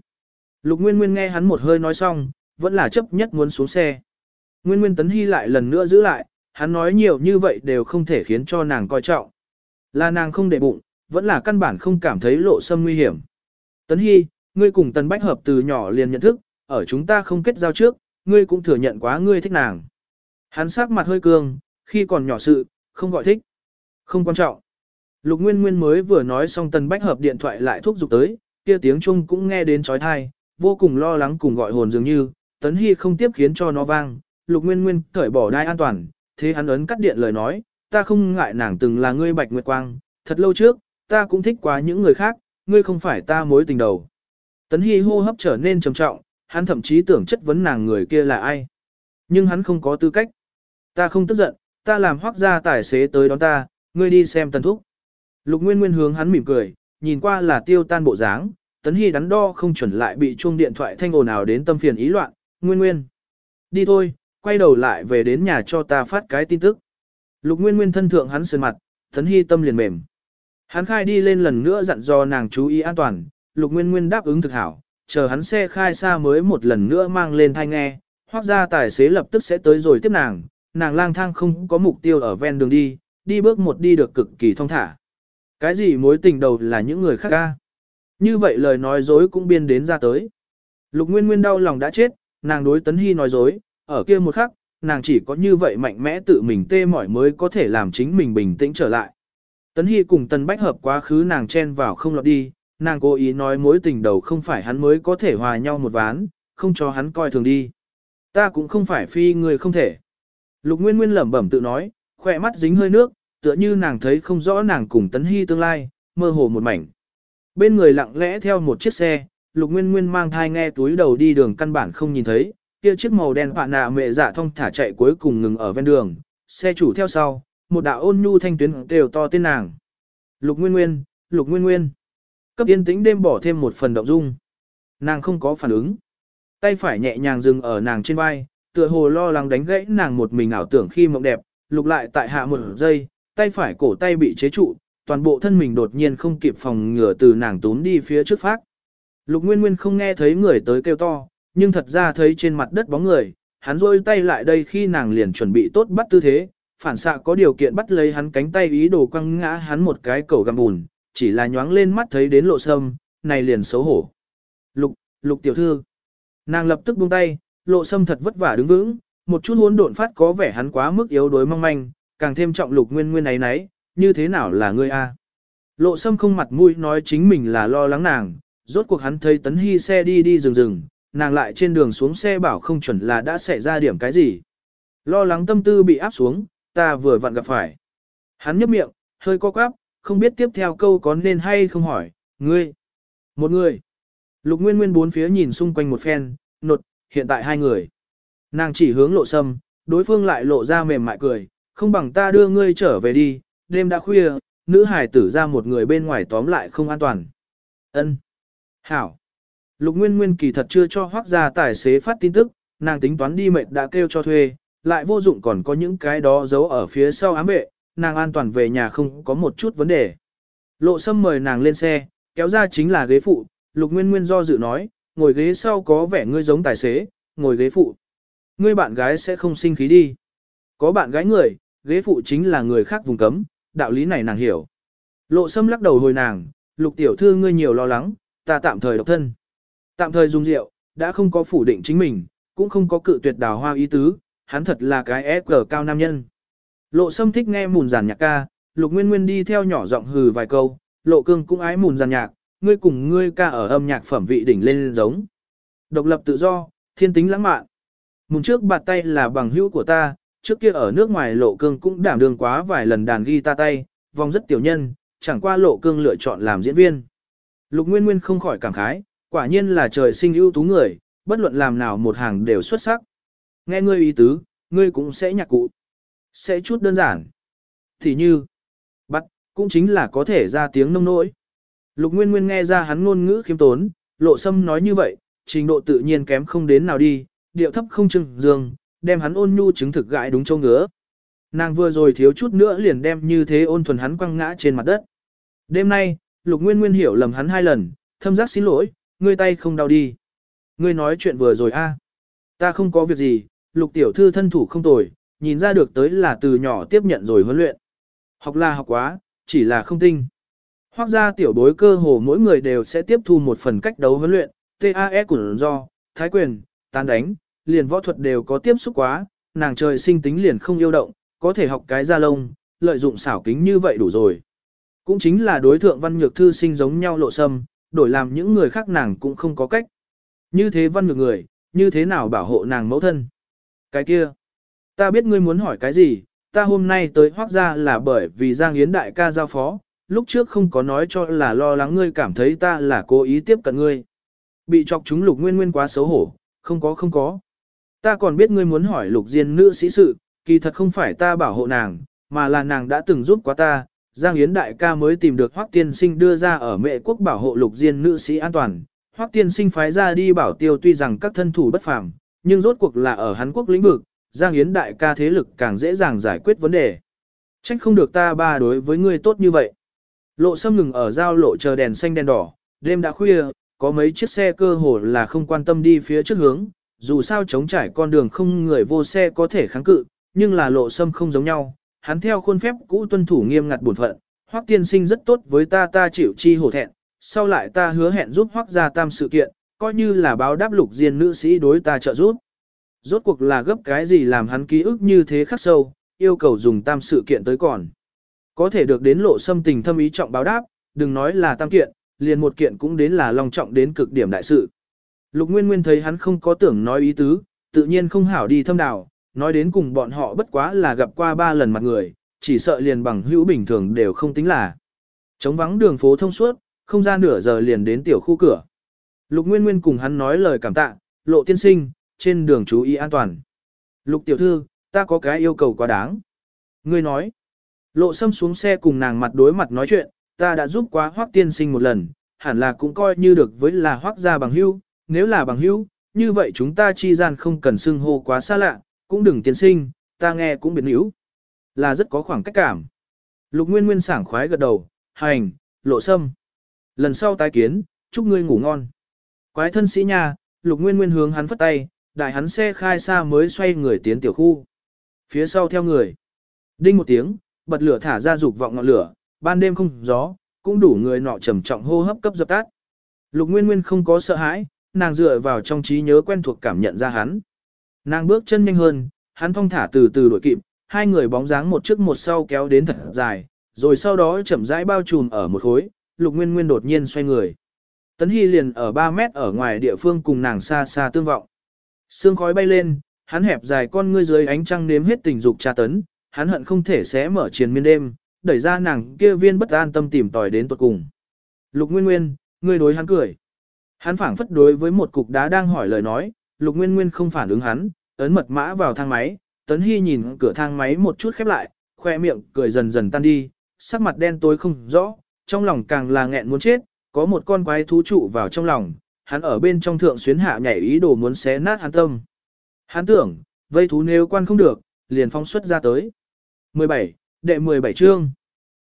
Lục nguyên nguyên nghe hắn một hơi nói xong, vẫn là chấp nhất muốn xuống xe. Nguyên Nguyên Tấn Hy lại lần nữa giữ lại, hắn nói nhiều như vậy đều không thể khiến cho nàng coi trọng. Là nàng không để bụng, vẫn là căn bản không cảm thấy lộ sâm nguy hiểm. Tấn Hy, ngươi cùng Tần Bách Hợp từ nhỏ liền nhận thức, ở chúng ta không kết giao trước, ngươi cũng thừa nhận quá ngươi thích nàng. Hắn sắc mặt hơi cương, khi còn nhỏ sự, không gọi thích. Không quan trọng. Lục Nguyên Nguyên mới vừa nói xong Tần Bách Hợp điện thoại lại thúc giục tới, kia tiếng chuông cũng nghe đến trói thai, vô cùng lo lắng cùng gọi hồn dường như, Tấn Hy không tiếp khiến cho nó vang, Lục Nguyên Nguyên cởi bỏ đai an toàn, thế hắn ấn cắt điện lời nói, ta không ngại nàng từng là ngươi Bạch Nguyệt Quang, thật lâu trước, ta cũng thích quá những người khác, ngươi không phải ta mối tình đầu. Tấn Hy hô hấp trở nên trầm trọng, hắn thậm chí tưởng chất vấn nàng người kia là ai. Nhưng hắn không có tư cách. Ta không tức giận, ta làm hoác ra tài xế tới đón ta, ngươi đi xem tần thúc. Lục Nguyên Nguyên hướng hắn mỉm cười, nhìn qua là tiêu tan bộ dáng, Tấn Hy đắn đo không chuẩn lại bị chuông điện thoại thanh ồn ào đến tâm phiền ý loạn, Nguyên Nguyên. Đi thôi, quay đầu lại về đến nhà cho ta phát cái tin tức. Lục Nguyên Nguyên thân thượng hắn sơn mặt, Tấn Hy tâm liền mềm. Hắn khai đi lên lần nữa dặn dò nàng chú ý an toàn, Lục Nguyên Nguyên đáp ứng thực hảo, chờ hắn xe khai xa mới một lần nữa mang lên thanh nghe, hoác ra tài xế lập tức sẽ tới rồi tiếp nàng, nàng lang thang không có mục tiêu ở ven đường đi, đi bước một đi được cực kỳ thông thả. Cái gì mối tình đầu là những người khác ca? Như vậy lời nói dối cũng biên đến ra tới. Lục Nguyên Nguyên đau lòng đã chết, nàng đối Tấn Hy nói dối, ở kia một khắc, nàng chỉ có như vậy mạnh mẽ tự mình tê mỏi mới có thể làm chính mình bình tĩnh trở lại. Tấn Hy cùng Tần Bách hợp quá khứ nàng chen vào không lọt đi, nàng cố ý nói mối tình đầu không phải hắn mới có thể hòa nhau một ván, không cho hắn coi thường đi. Ta cũng không phải phi người không thể. Lục Nguyên Nguyên lẩm bẩm tự nói, khỏe mắt dính hơi nước, tựa như nàng thấy không rõ nàng cùng Tấn Hy tương lai, mơ hồ một mảnh. Bên người lặng lẽ theo một chiếc xe, Lục Nguyên Nguyên mang thai nghe túi đầu đi đường căn bản không nhìn thấy, kia chiếc màu đen phạ nạ mẹ dạ thông thả chạy cuối cùng ngừng ở ven đường, xe chủ theo sau, một đạo ôn nhu thanh tuyến đều to tên nàng. Lục Nguyên Nguyên, Lục Nguyên Nguyên. Cấp yên tĩnh đêm bỏ thêm một phần động dung. Nàng không có phản ứng. Tay phải nhẹ nhàng dừng ở nàng trên vai, tựa hồ lo lắng đánh gãy nàng một mình ảo tưởng khi mộng đẹp, lục lại tại hạ một giây, tay phải cổ tay bị chế trụ, toàn bộ thân mình đột nhiên không kịp phòng ngừa từ nàng tốn đi phía trước phát. Lục Nguyên Nguyên không nghe thấy người tới kêu to, nhưng thật ra thấy trên mặt đất bóng người, hắn rôi tay lại đây khi nàng liền chuẩn bị tốt bắt tư thế, phản xạ có điều kiện bắt lấy hắn cánh tay ý đồ quăng ngã hắn một cái cầu găm bùn, chỉ là nhoáng lên mắt thấy đến lộ sâm, này liền xấu hổ. Lục, lục tiểu thư. Nàng lập tức buông tay, lộ sâm thật vất vả đứng vững, một chút hỗn độn phát có vẻ hắn quá mức yếu đuối mong manh, càng thêm trọng lục nguyên nguyên ấy nấy, như thế nào là ngươi a? Lộ sâm không mặt mũi nói chính mình là lo lắng nàng, rốt cuộc hắn thấy tấn hy xe đi đi rừng rừng, nàng lại trên đường xuống xe bảo không chuẩn là đã xảy ra điểm cái gì. Lo lắng tâm tư bị áp xuống, ta vừa vặn gặp phải. Hắn nhấp miệng, hơi co quắp, không biết tiếp theo câu có nên hay không hỏi, ngươi. Một người. Lục Nguyên Nguyên bốn phía nhìn xung quanh một phen, nột, hiện tại hai người. Nàng chỉ hướng lộ sâm, đối phương lại lộ ra mềm mại cười, không bằng ta đưa ngươi trở về đi, đêm đã khuya, nữ hải tử ra một người bên ngoài tóm lại không an toàn. Ân. Hảo. Lục Nguyên Nguyên kỳ thật chưa cho hoác ra tài xế phát tin tức, nàng tính toán đi mệt đã kêu cho thuê, lại vô dụng còn có những cái đó giấu ở phía sau ám vệ, nàng an toàn về nhà không có một chút vấn đề. Lộ sâm mời nàng lên xe, kéo ra chính là ghế phụ, lục nguyên nguyên do dự nói, ngồi ghế sau có vẻ ngươi giống tài xế, ngồi ghế phụ. Ngươi bạn gái sẽ không sinh khí đi. Có bạn gái người, ghế phụ chính là người khác vùng cấm, đạo lý này nàng hiểu. Lộ sâm lắc đầu hồi nàng, lục tiểu thư ngươi nhiều lo lắng, ta tạm thời độc thân. Tạm thời dùng rượu, đã không có phủ định chính mình, cũng không có cự tuyệt đào hoa ý tứ, hắn thật là cái ép cờ cao nam nhân. Lộ sâm thích nghe mùn giàn nhạc ca, lục nguyên nguyên đi theo nhỏ giọng hừ vài câu, lộ cương cũng ái mùn giàn nhạc, ngươi cùng ngươi ca ở âm nhạc phẩm vị đỉnh lên giống. Độc lập tự do, thiên tính lãng mạn. Mùn trước bạt tay là bằng hữu của ta, trước kia ở nước ngoài lộ cương cũng đảm đương quá vài lần đàn guitar tay, vòng rất tiểu nhân, chẳng qua lộ cương lựa chọn làm diễn viên. Lục Nguyên Nguyên không khỏi cảm khái, quả nhiên là trời sinh ưu tú người, bất luận làm nào một hàng đều xuất sắc. Nghe ngươi ý tứ, ngươi cũng sẽ nhạc cụ. Sẽ chút đơn giản. Thì như, bắt, cũng chính là có thể ra tiếng nông nỗi. Lục Nguyên Nguyên nghe ra hắn ngôn ngữ khiêm tốn, lộ sâm nói như vậy, trình độ tự nhiên kém không đến nào đi, điệu thấp không trưng dương, đem hắn ôn nhu chứng thực gãi đúng châu ngứa. Nàng vừa rồi thiếu chút nữa liền đem như thế ôn thuần hắn quăng ngã trên mặt đất. Đêm nay, Lục Nguyên Nguyên hiểu lầm hắn hai lần, thâm giác xin lỗi, ngươi tay không đau đi. Ngươi nói chuyện vừa rồi a, Ta không có việc gì, Lục tiểu thư thân thủ không tồi, nhìn ra được tới là từ nhỏ tiếp nhận rồi huấn luyện. Học là học quá, chỉ là không tinh. Hoặc ra tiểu bối cơ hồ mỗi người đều sẽ tiếp thu một phần cách đấu huấn luyện, TAE của do, thái quyền, tán đánh, liền võ thuật đều có tiếp xúc quá, nàng trời sinh tính liền không yêu động, có thể học cái da lông, lợi dụng xảo kính như vậy đủ rồi. Cũng chính là đối thượng văn nhược thư sinh giống nhau lộ sâm, đổi làm những người khác nàng cũng không có cách. Như thế văn nhược người, như thế nào bảo hộ nàng mẫu thân? Cái kia, ta biết ngươi muốn hỏi cái gì, ta hôm nay tới hoác ra là bởi vì Giang Yến đại ca giao phó, lúc trước không có nói cho là lo lắng ngươi cảm thấy ta là cố ý tiếp cận ngươi. Bị chọc chúng lục nguyên nguyên quá xấu hổ, không có không có. Ta còn biết ngươi muốn hỏi lục diên nữ sĩ sự, kỳ thật không phải ta bảo hộ nàng, mà là nàng đã từng giúp quá ta. Giang Yến đại ca mới tìm được Hoắc Tiên Sinh đưa ra ở mệ quốc bảo hộ lục diên nữ sĩ an toàn. Hoắc Tiên Sinh phái ra đi bảo tiêu tuy rằng các thân thủ bất phàm, nhưng rốt cuộc là ở hán Quốc lĩnh vực, Giang Yến đại ca thế lực càng dễ dàng giải quyết vấn đề. Trách không được ta ba đối với ngươi tốt như vậy. Lộ sâm ngừng ở giao lộ chờ đèn xanh đèn đỏ, đêm đã khuya, có mấy chiếc xe cơ hồ là không quan tâm đi phía trước hướng, dù sao chống trải con đường không người vô xe có thể kháng cự, nhưng là lộ sâm không giống nhau, hắn theo khuôn phép cũ tuân thủ nghiêm ngặt bổn phận, Hoắc tiên sinh rất tốt với ta ta chịu chi hổ thẹn, sau lại ta hứa hẹn giúp Hoắc gia tam sự kiện, coi như là báo đáp lục diên nữ sĩ đối ta trợ giúp. Rốt cuộc là gấp cái gì làm hắn ký ức như thế khắc sâu, yêu cầu dùng tam sự kiện tới còn. Có thể được đến lộ xâm tình thâm ý trọng báo đáp, đừng nói là tam kiện, liền một kiện cũng đến là long trọng đến cực điểm đại sự. Lục Nguyên Nguyên thấy hắn không có tưởng nói ý tứ, tự nhiên không hảo đi thâm đảo, nói đến cùng bọn họ bất quá là gặp qua ba lần mặt người, chỉ sợ liền bằng hữu bình thường đều không tính là. Chống vắng đường phố thông suốt, không ra nửa giờ liền đến tiểu khu cửa. Lục Nguyên Nguyên cùng hắn nói lời cảm tạ, lộ tiên sinh, trên đường chú ý an toàn. Lục tiểu thư, ta có cái yêu cầu quá đáng. Ngươi nói, lộ sâm xuống xe cùng nàng mặt đối mặt nói chuyện, ta đã giúp quá hoắc tiên sinh một lần, hẳn là cũng coi như được với là hoắc gia bằng hữu, nếu là bằng hữu, như vậy chúng ta chi gian không cần xưng hô quá xa lạ, cũng đừng tiên sinh, ta nghe cũng biến hữu. Là rất có khoảng cách cảm. Lục Nguyên Nguyên sảng khoái gật đầu, hành, lộ sâm. Lần sau tái kiến, chúc ngươi ngủ ngon. Quái thân sĩ nha, Lục Nguyên Nguyên hướng hắn phất tay, đại hắn xe khai xa mới xoay người tiến tiểu khu. Phía sau theo người. Đinh một tiếng, bật lửa thả ra dục vọng ngọn lửa, ban đêm không gió, cũng đủ người nọ trầm trọng hô hấp cấp dập tắt. Lục Nguyên Nguyên không có sợ hãi, nàng dựa vào trong trí nhớ quen thuộc cảm nhận ra hắn. Nàng bước chân nhanh hơn, hắn thong thả từ từ đuổi kịp, hai người bóng dáng một trước một sau kéo đến thật dài, rồi sau đó chậm rãi bao trùm ở một khối, Lục Nguyên Nguyên đột nhiên xoay người. Tấn Hy liền ở 3 mét ở ngoài địa phương cùng nàng xa xa tương vọng. Sương khói bay lên, hắn hẹp dài con ngươi dưới ánh trăng nếm hết tình dục tra tấn, hắn hận không thể xé mở triền miên đêm, đẩy ra nàng kia viên bất an tâm tìm tòi đến tuột cùng. Lục Nguyên Nguyên, ngươi đối hắn cười. Hắn phảng phất đối với một cục đá đang hỏi lời nói, Lục Nguyên Nguyên không phản ứng hắn, ấn mật mã vào thang máy, Tấn Hy nhìn cửa thang máy một chút khép lại, khoe miệng cười dần dần tan đi, sắc mặt đen tối không rõ, trong lòng càng là nghẹn muốn chết, có một con quái thú trụ vào trong lòng, hắn ở bên trong thượng xuyến hạ nhảy ý đồ muốn xé nát hắn tâm. Hắn tưởng, vây thú nếu quan không được, liền phong xuất ra tới. 17, đệ 17 chương.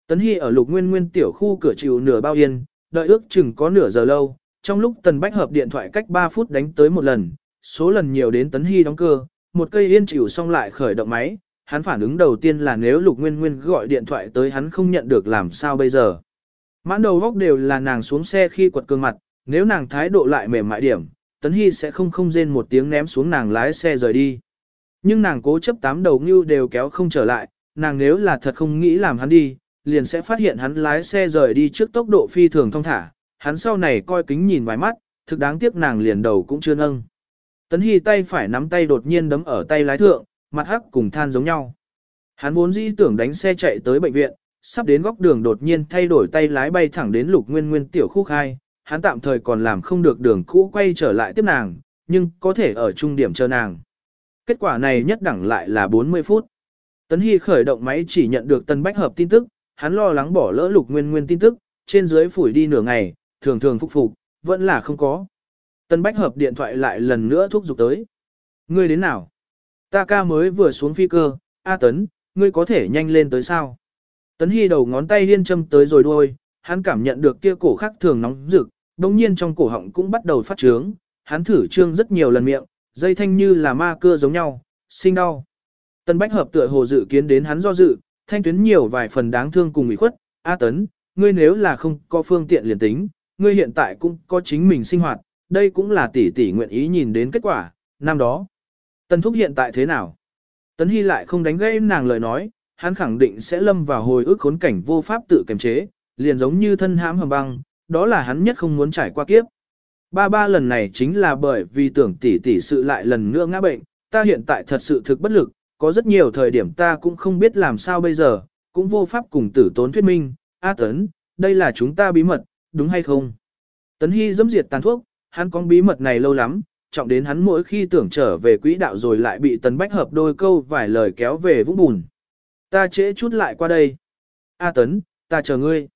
Tấn Hy ở lục nguyên nguyên tiểu khu cửa chịu nửa bao yên, đợi ước chừng có nửa giờ lâu, trong lúc Tần Bách hợp điện thoại cách 3 phút đánh tới một lần, số lần nhiều đến Tấn Hy đóng cơ, một cây yên chịu xong lại khởi động máy, hắn phản ứng đầu tiên là nếu lục nguyên nguyên gọi điện thoại tới hắn không nhận được làm sao bây giờ. Mãn đầu góc đều là nàng xuống xe khi quật cương mặt, nếu nàng thái độ lại mềm mại điểm, Tấn Hy sẽ không không rên một tiếng ném xuống nàng lái xe rời đi. Nhưng nàng cố chấp tám đầu như đều kéo không trở lại, nàng nếu là thật không nghĩ làm hắn đi, liền sẽ phát hiện hắn lái xe rời đi trước tốc độ phi thường thông thả, hắn sau này coi kính nhìn vài mắt, thực đáng tiếc nàng liền đầu cũng chưa nâng. Tấn Hy tay phải nắm tay đột nhiên đấm ở tay lái thượng, mặt hắc cùng than giống nhau. Hắn vốn dĩ tưởng đánh xe chạy tới bệnh viện, sắp đến góc đường đột nhiên thay đổi tay lái bay thẳng đến lục nguyên nguyên tiểu khúc hai, hắn tạm thời còn làm không được đường cũ quay trở lại tiếp nàng, nhưng có thể ở trung điểm chờ nàng. Kết quả này nhất đẳng lại là 40 phút. Tấn Hy khởi động máy chỉ nhận được Tân Bách Hợp tin tức, hắn lo lắng bỏ lỡ lục nguyên nguyên tin tức, trên dưới phủi đi nửa ngày, thường thường phục phục, vẫn là không có. Tân Bách Hợp điện thoại lại lần nữa thúc giục tới. Ngươi đến nào? Ta ca mới vừa xuống phi cơ, A Tấn, ngươi có thể nhanh lên tới sao? Tấn Hy đầu ngón tay liên châm tới rồi đuôi, hắn cảm nhận được kia cổ khắc thường nóng rực, đồng nhiên trong cổ họng cũng bắt đầu phát trướng, hắn thử trương rất nhiều lần miệng, dây thanh như là ma cưa giống nhau, sinh đau. Tân Bách Hợp tựa hồ dự kiến đến hắn do dự, thanh tuyến nhiều vài phần đáng thương cùng ủy khuất, A Tấn, ngươi nếu là không có phương tiện liền tính, ngươi hiện tại cũng có chính mình sinh hoạt, đây cũng là tỷ tỷ nguyện ý nhìn đến kết quả, năm đó. Tân Thúc hiện tại thế nào? Tấn Hy lại không đánh gây nàng lời nói, hắn khẳng định sẽ lâm vào hồi ức khốn cảnh vô pháp tự kiềm chế, liền giống như thân hãm hầm băng, đó là hắn nhất không muốn trải qua kiếp. Ba ba lần này chính là bởi vì tưởng tỷ tỷ sự lại lần nữa ngã bệnh, ta hiện tại thật sự thực bất lực, có rất nhiều thời điểm ta cũng không biết làm sao bây giờ, cũng vô pháp cùng tử tốn thuyết minh, A Tấn, đây là chúng ta bí mật, đúng hay không? Tấn Hy dẫm diệt tàn thuốc, hắn có bí mật này lâu lắm, trọng đến hắn mỗi khi tưởng trở về quỹ đạo rồi lại bị Tấn Bách hợp đôi câu vài lời kéo về vũng bùn. Ta trễ chút lại qua đây. A Tấn, ta chờ ngươi.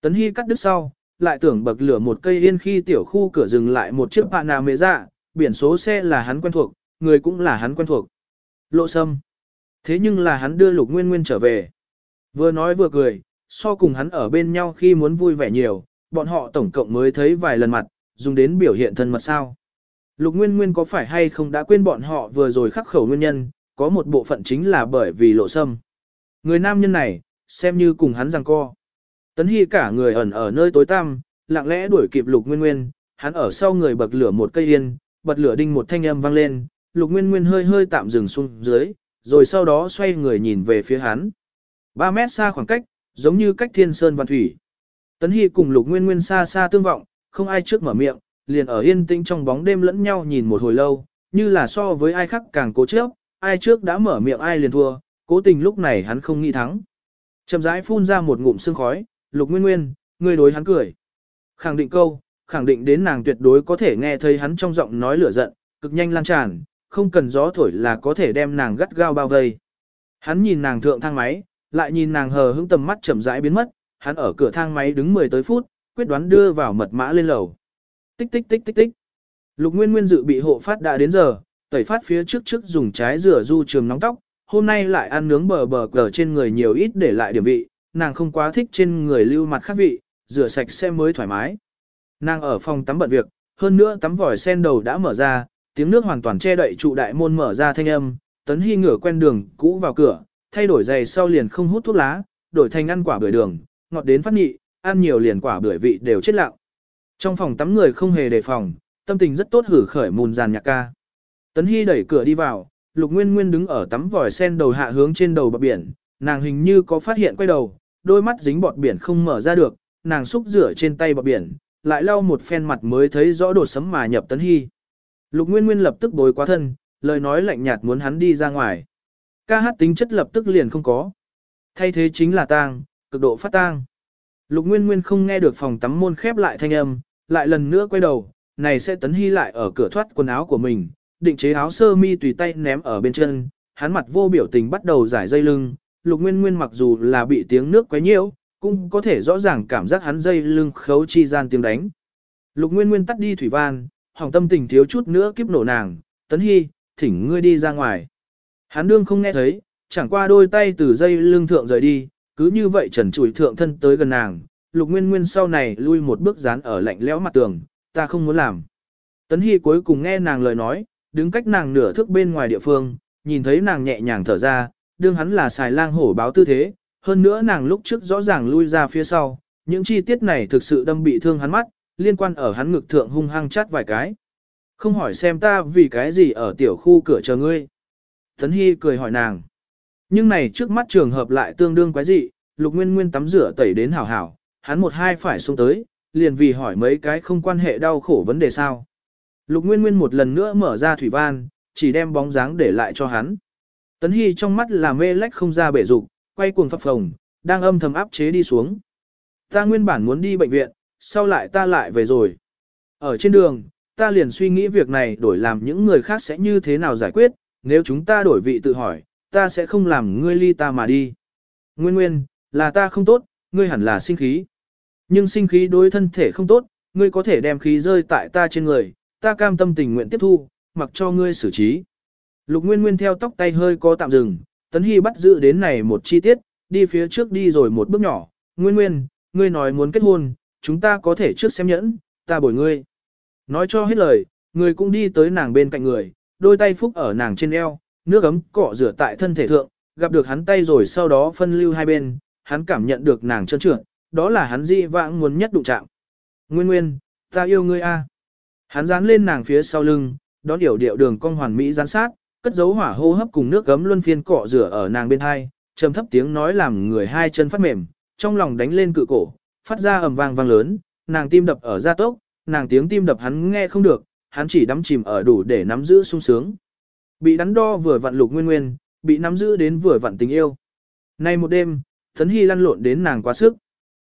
Tấn Hy cắt đứt sau, lại tưởng bậc lửa một cây yên khi tiểu khu cửa dừng lại một chiếc bạn nào mê dạ, biển số xe là hắn quen thuộc, người cũng là hắn quen thuộc. Lộ sâm. Thế nhưng là hắn đưa lục nguyên nguyên trở về. Vừa nói vừa cười, so cùng hắn ở bên nhau khi muốn vui vẻ nhiều, bọn họ tổng cộng mới thấy vài lần mặt, dùng đến biểu hiện thân mật sao. Lục Nguyên Nguyên có phải hay không đã quên bọn họ vừa rồi khắc khẩu nguyên nhân, có một bộ phận chính là bởi vì lộ sâm. Người nam nhân này, xem như cùng hắn rằng co. Tấn Hy cả người ẩn ở nơi tối tăm, lặng lẽ đuổi kịp Lục Nguyên Nguyên, hắn ở sau người bật lửa một cây yên, bật lửa đinh một thanh âm vang lên, Lục Nguyên Nguyên hơi hơi tạm dừng xuống dưới, rồi sau đó xoay người nhìn về phía hắn. 3 mét xa khoảng cách, giống như cách thiên sơn và thủy. Tấn Hy cùng Lục Nguyên Nguyên xa xa tương vọng, không ai trước mở miệng, liền ở yên tĩnh trong bóng đêm lẫn nhau nhìn một hồi lâu, như là so với ai khác càng cố chấp, ai trước đã mở miệng ai liền thua, cố tình lúc này hắn không nghĩ thắng. Chậm rãi phun ra một ngụm sương khói, Lục Nguyên Nguyên, người đối hắn cười. Khẳng định câu, khẳng định đến nàng tuyệt đối có thể nghe thấy hắn trong giọng nói lửa giận, cực nhanh lan tràn, không cần gió thổi là có thể đem nàng gắt gao bao vây. Hắn nhìn nàng thượng thang máy, lại nhìn nàng hờ hững tầm mắt chậm rãi biến mất, hắn ở cửa thang máy đứng 10 tới phút, quyết đoán đưa vào mật mã lên lầu. Tích tích tích tích tích. Lục Nguyên Nguyên dự bị hộ phát đã đến giờ, tẩy phát phía trước trước dùng trái rửa du trường nóng tóc, hôm nay lại ăn nướng bờ bờ cờ trên người nhiều ít để lại điểm vị, nàng không quá thích trên người lưu mặt khác vị, rửa sạch sẽ mới thoải mái. Nàng ở phòng tắm bận việc, hơn nữa tắm vòi sen đầu đã mở ra, tiếng nước hoàn toàn che đậy trụ đại môn mở ra thanh âm, tấn hy ngửa quen đường cũ vào cửa, thay đổi giày sau liền không hút thuốc lá, đổi thành ăn quả bưởi đường, ngọt đến phát nhị, ăn nhiều liền quả bưởi vị đều chết lặng. Trong phòng tắm người không hề đề phòng, tâm tình rất tốt hử khởi mùn giàn nhạc ca. Tấn Hy đẩy cửa đi vào, Lục Nguyên Nguyên đứng ở tắm vòi sen đầu hạ hướng trên đầu bờ biển, nàng hình như có phát hiện quay đầu, đôi mắt dính bọt biển không mở ra được, nàng xúc rửa trên tay bọt biển, lại lau một phen mặt mới thấy rõ đột sấm mà nhập Tấn Hy. Lục Nguyên Nguyên lập tức bối quá thân, lời nói lạnh nhạt muốn hắn đi ra ngoài. Ca hát tính chất lập tức liền không có. Thay thế chính là tang, cực độ phát tang. Lục Nguyên Nguyên không nghe được phòng tắm môn khép lại thanh âm, lại lần nữa quay đầu, này sẽ tấn hy lại ở cửa thoát quần áo của mình, định chế áo sơ mi tùy tay ném ở bên chân, hắn mặt vô biểu tình bắt đầu giải dây lưng, Lục Nguyên Nguyên mặc dù là bị tiếng nước quấy nhiễu, cũng có thể rõ ràng cảm giác hắn dây lưng khấu chi gian tiếng đánh. Lục Nguyên Nguyên tắt đi thủy van, hỏng tâm tình thiếu chút nữa kiếp nổ nàng, tấn hy, thỉnh ngươi đi ra ngoài. Hắn đương không nghe thấy, chẳng qua đôi tay từ dây lưng thượng rời đi, cứ như vậy trần trụi thượng thân tới gần nàng, lục nguyên nguyên sau này lui một bước dán ở lạnh lẽo mặt tường, ta không muốn làm. Tấn Hy cuối cùng nghe nàng lời nói, đứng cách nàng nửa thước bên ngoài địa phương, nhìn thấy nàng nhẹ nhàng thở ra, đương hắn là xài lang hổ báo tư thế, hơn nữa nàng lúc trước rõ ràng lui ra phía sau, những chi tiết này thực sự đâm bị thương hắn mắt, liên quan ở hắn ngực thượng hung hăng chát vài cái. Không hỏi xem ta vì cái gì ở tiểu khu cửa chờ ngươi. Tấn Hy cười hỏi nàng. Nhưng này trước mắt trường hợp lại tương đương quái dị, lục nguyên nguyên tắm rửa tẩy đến hảo hảo, hắn một hai phải xuống tới, liền vì hỏi mấy cái không quan hệ đau khổ vấn đề sao. Lục nguyên nguyên một lần nữa mở ra thủy van, chỉ đem bóng dáng để lại cho hắn. Tấn Hy trong mắt là mê lách không ra bể dục, quay cuồng phập phồng, đang âm thầm áp chế đi xuống. Ta nguyên bản muốn đi bệnh viện, sau lại ta lại về rồi. Ở trên đường, ta liền suy nghĩ việc này đổi làm những người khác sẽ như thế nào giải quyết, nếu chúng ta đổi vị tự hỏi, ta sẽ không làm ngươi ly ta mà đi. Nguyên nguyên, là ta không tốt, ngươi hẳn là sinh khí. Nhưng sinh khí đối thân thể không tốt, ngươi có thể đem khí rơi tại ta trên người, ta cam tâm tình nguyện tiếp thu, mặc cho ngươi xử trí. Lục Nguyên Nguyên theo tóc tay hơi có tạm dừng, Tấn Hy bắt giữ đến này một chi tiết, đi phía trước đi rồi một bước nhỏ. Nguyên Nguyên, ngươi nói muốn kết hôn, chúng ta có thể trước xem nhẫn, ta bồi ngươi. Nói cho hết lời, người cũng đi tới nàng bên cạnh người, đôi tay phúc ở nàng trên eo, nước ấm cọ rửa tại thân thể thượng, gặp được hắn tay rồi sau đó phân lưu hai bên, hắn cảm nhận được nàng trơn trượt, đó là hắn dị vãng muốn nhất đụng chạm. Nguyên Nguyên, ta yêu ngươi a. Hắn dán lên nàng phía sau lưng, đón điểu điệu đường cong hoàn mỹ gián sát, cất dấu hỏa hô hấp cùng nước gấm luân phiên cọ rửa ở nàng bên hai, trầm thấp tiếng nói làm người hai chân phát mềm, trong lòng đánh lên cự cổ, phát ra ầm vang vang lớn, nàng tim đập ở gia tốc, nàng tiếng tim đập hắn nghe không được, hắn chỉ đắm chìm ở đủ để nắm giữ sung sướng. Bị đắn đo vừa vặn lục nguyên nguyên, bị nắm giữ đến vừa vặn tình yêu. Nay một đêm, Tấn Hy lăn lộn đến nàng quá sức.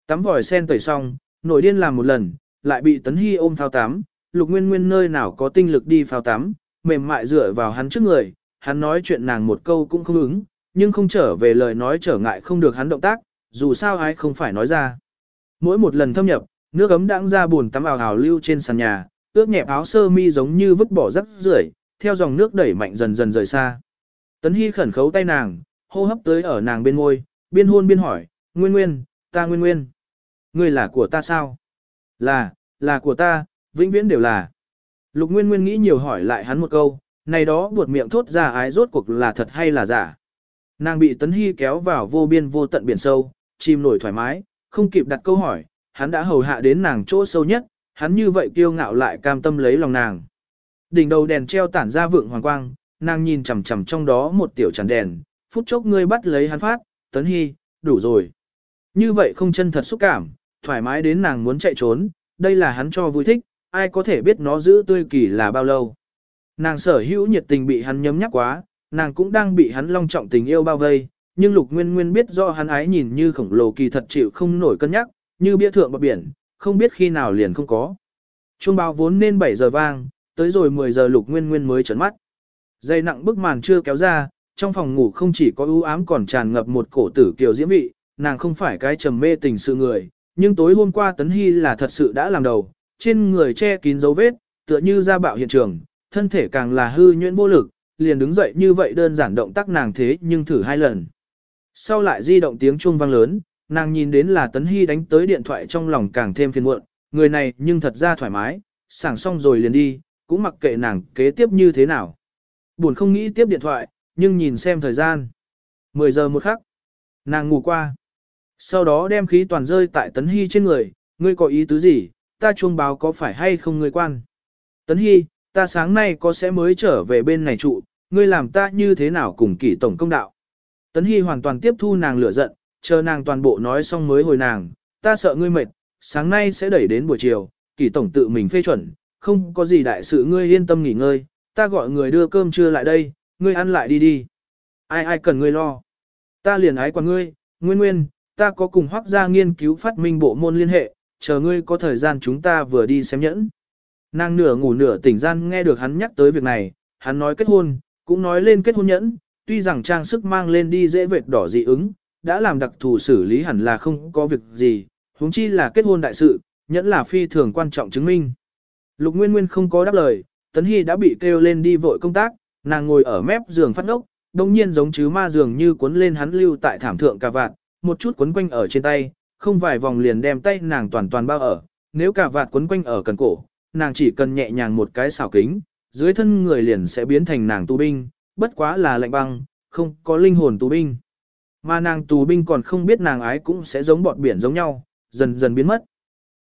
Tắm vòi sen tẩy xong, nổi điên làm một lần, lại bị Tấn Hy ôm phao tắm, lục nguyên nguyên nơi nào có tinh lực đi phao tắm, mềm mại dựa vào hắn trước người, hắn nói chuyện nàng một câu cũng không ứng, nhưng không trở về lời nói trở ngại không được hắn động tác, dù sao ai không phải nói ra. Mỗi một lần thâm nhập, nước ấm đãng ra buồn tắm ảo hào lưu trên sàn nhà, ướt nhẹp áo sơ mi giống như vứt bỏ rắc rưởi, theo dòng nước đẩy mạnh dần dần rời xa. Tấn Hy khẩn khấu tay nàng, hô hấp tới ở nàng bên môi, biên hôn biên hỏi, Nguyên Nguyên, ta Nguyên Nguyên. Ngươi là của ta sao? Là, là của ta, vĩnh viễn đều là. Lục Nguyên Nguyên nghĩ nhiều hỏi lại hắn một câu, này đó buột miệng thốt ra ái rốt cuộc là thật hay là giả. Nàng bị Tấn Hy kéo vào vô biên vô tận biển sâu, chìm nổi thoải mái, không kịp đặt câu hỏi, hắn đã hầu hạ đến nàng chỗ sâu nhất, hắn như vậy kiêu ngạo lại cam tâm lấy lòng nàng. Đỉnh đầu đèn treo tản ra vượng hoàng quang, nàng nhìn chằm chằm trong đó một tiểu tràn đèn, phút chốc ngươi bắt lấy hắn phát, Tấn Hy, đủ rồi. Như vậy không chân thật xúc cảm, thoải mái đến nàng muốn chạy trốn, đây là hắn cho vui thích, ai có thể biết nó giữ tươi kỳ là bao lâu. Nàng sở hữu nhiệt tình bị hắn nhấm nhắc quá, nàng cũng đang bị hắn long trọng tình yêu bao vây, nhưng lục nguyên nguyên biết do hắn ái nhìn như khổng lồ kỳ thật chịu không nổi cân nhắc, như bia thượng bờ biển, không biết khi nào liền không có. Chuông báo vốn nên 7 giờ vang, tới rồi 10 giờ lục nguyên nguyên mới chấn mắt. Dây nặng bức màn chưa kéo ra, trong phòng ngủ không chỉ có ưu ám còn tràn ngập một cổ tử kiều diễm vị, nàng không phải cái trầm mê tình sự người, nhưng tối hôm qua Tấn Hy là thật sự đã làm đầu, trên người che kín dấu vết, tựa như ra bạo hiện trường, thân thể càng là hư nhuyễn vô lực, liền đứng dậy như vậy đơn giản động tác nàng thế nhưng thử hai lần. Sau lại di động tiếng chuông vang lớn, nàng nhìn đến là Tấn Hy đánh tới điện thoại trong lòng càng thêm phiền muộn, người này nhưng thật ra thoải mái, sảng xong rồi liền đi, cũng mặc kệ nàng kế tiếp như thế nào. Buồn không nghĩ tiếp điện thoại, nhưng nhìn xem thời gian. 10 giờ một khắc. Nàng ngủ qua. Sau đó đem khí toàn rơi tại Tấn Hy trên người, ngươi có ý tứ gì, ta chuông báo có phải hay không ngươi quan. Tấn Hy, ta sáng nay có sẽ mới trở về bên này trụ, ngươi làm ta như thế nào cùng kỷ tổng công đạo. Tấn Hy hoàn toàn tiếp thu nàng lửa giận, chờ nàng toàn bộ nói xong mới hồi nàng, ta sợ ngươi mệt, sáng nay sẽ đẩy đến buổi chiều, kỷ tổng tự mình phê chuẩn, không có gì đại sự ngươi yên tâm nghỉ ngơi, ta gọi người đưa cơm trưa lại đây, ngươi ăn lại đi đi. Ai ai cần ngươi lo. Ta liền ái qua ngươi, nguyên nguyên, ta có cùng hoác gia nghiên cứu phát minh bộ môn liên hệ, chờ ngươi có thời gian chúng ta vừa đi xem nhẫn. Nàng nửa ngủ nửa tỉnh gian nghe được hắn nhắc tới việc này, hắn nói kết hôn, cũng nói lên kết hôn nhẫn, tuy rằng trang sức mang lên đi dễ vệt đỏ dị ứng, đã làm đặc thù xử lý hẳn là không có việc gì, huống chi là kết hôn đại sự, nhẫn là phi thường quan trọng chứng minh. Lục Nguyên Nguyên không có đáp lời, Tấn Hy đã bị kêu lên đi vội công tác, nàng ngồi ở mép giường phát ốc, đồng nhiên giống chứ ma giường như cuốn lên hắn lưu tại thảm thượng cà vạt, một chút quấn quanh ở trên tay, không vài vòng liền đem tay nàng toàn toàn bao ở, nếu cà vạt quấn quanh ở cần cổ, nàng chỉ cần nhẹ nhàng một cái xào kính, dưới thân người liền sẽ biến thành nàng tu binh, bất quá là lạnh băng, không có linh hồn tù binh. Mà nàng tù binh còn không biết nàng ái cũng sẽ giống bọt biển giống nhau, dần dần biến mất.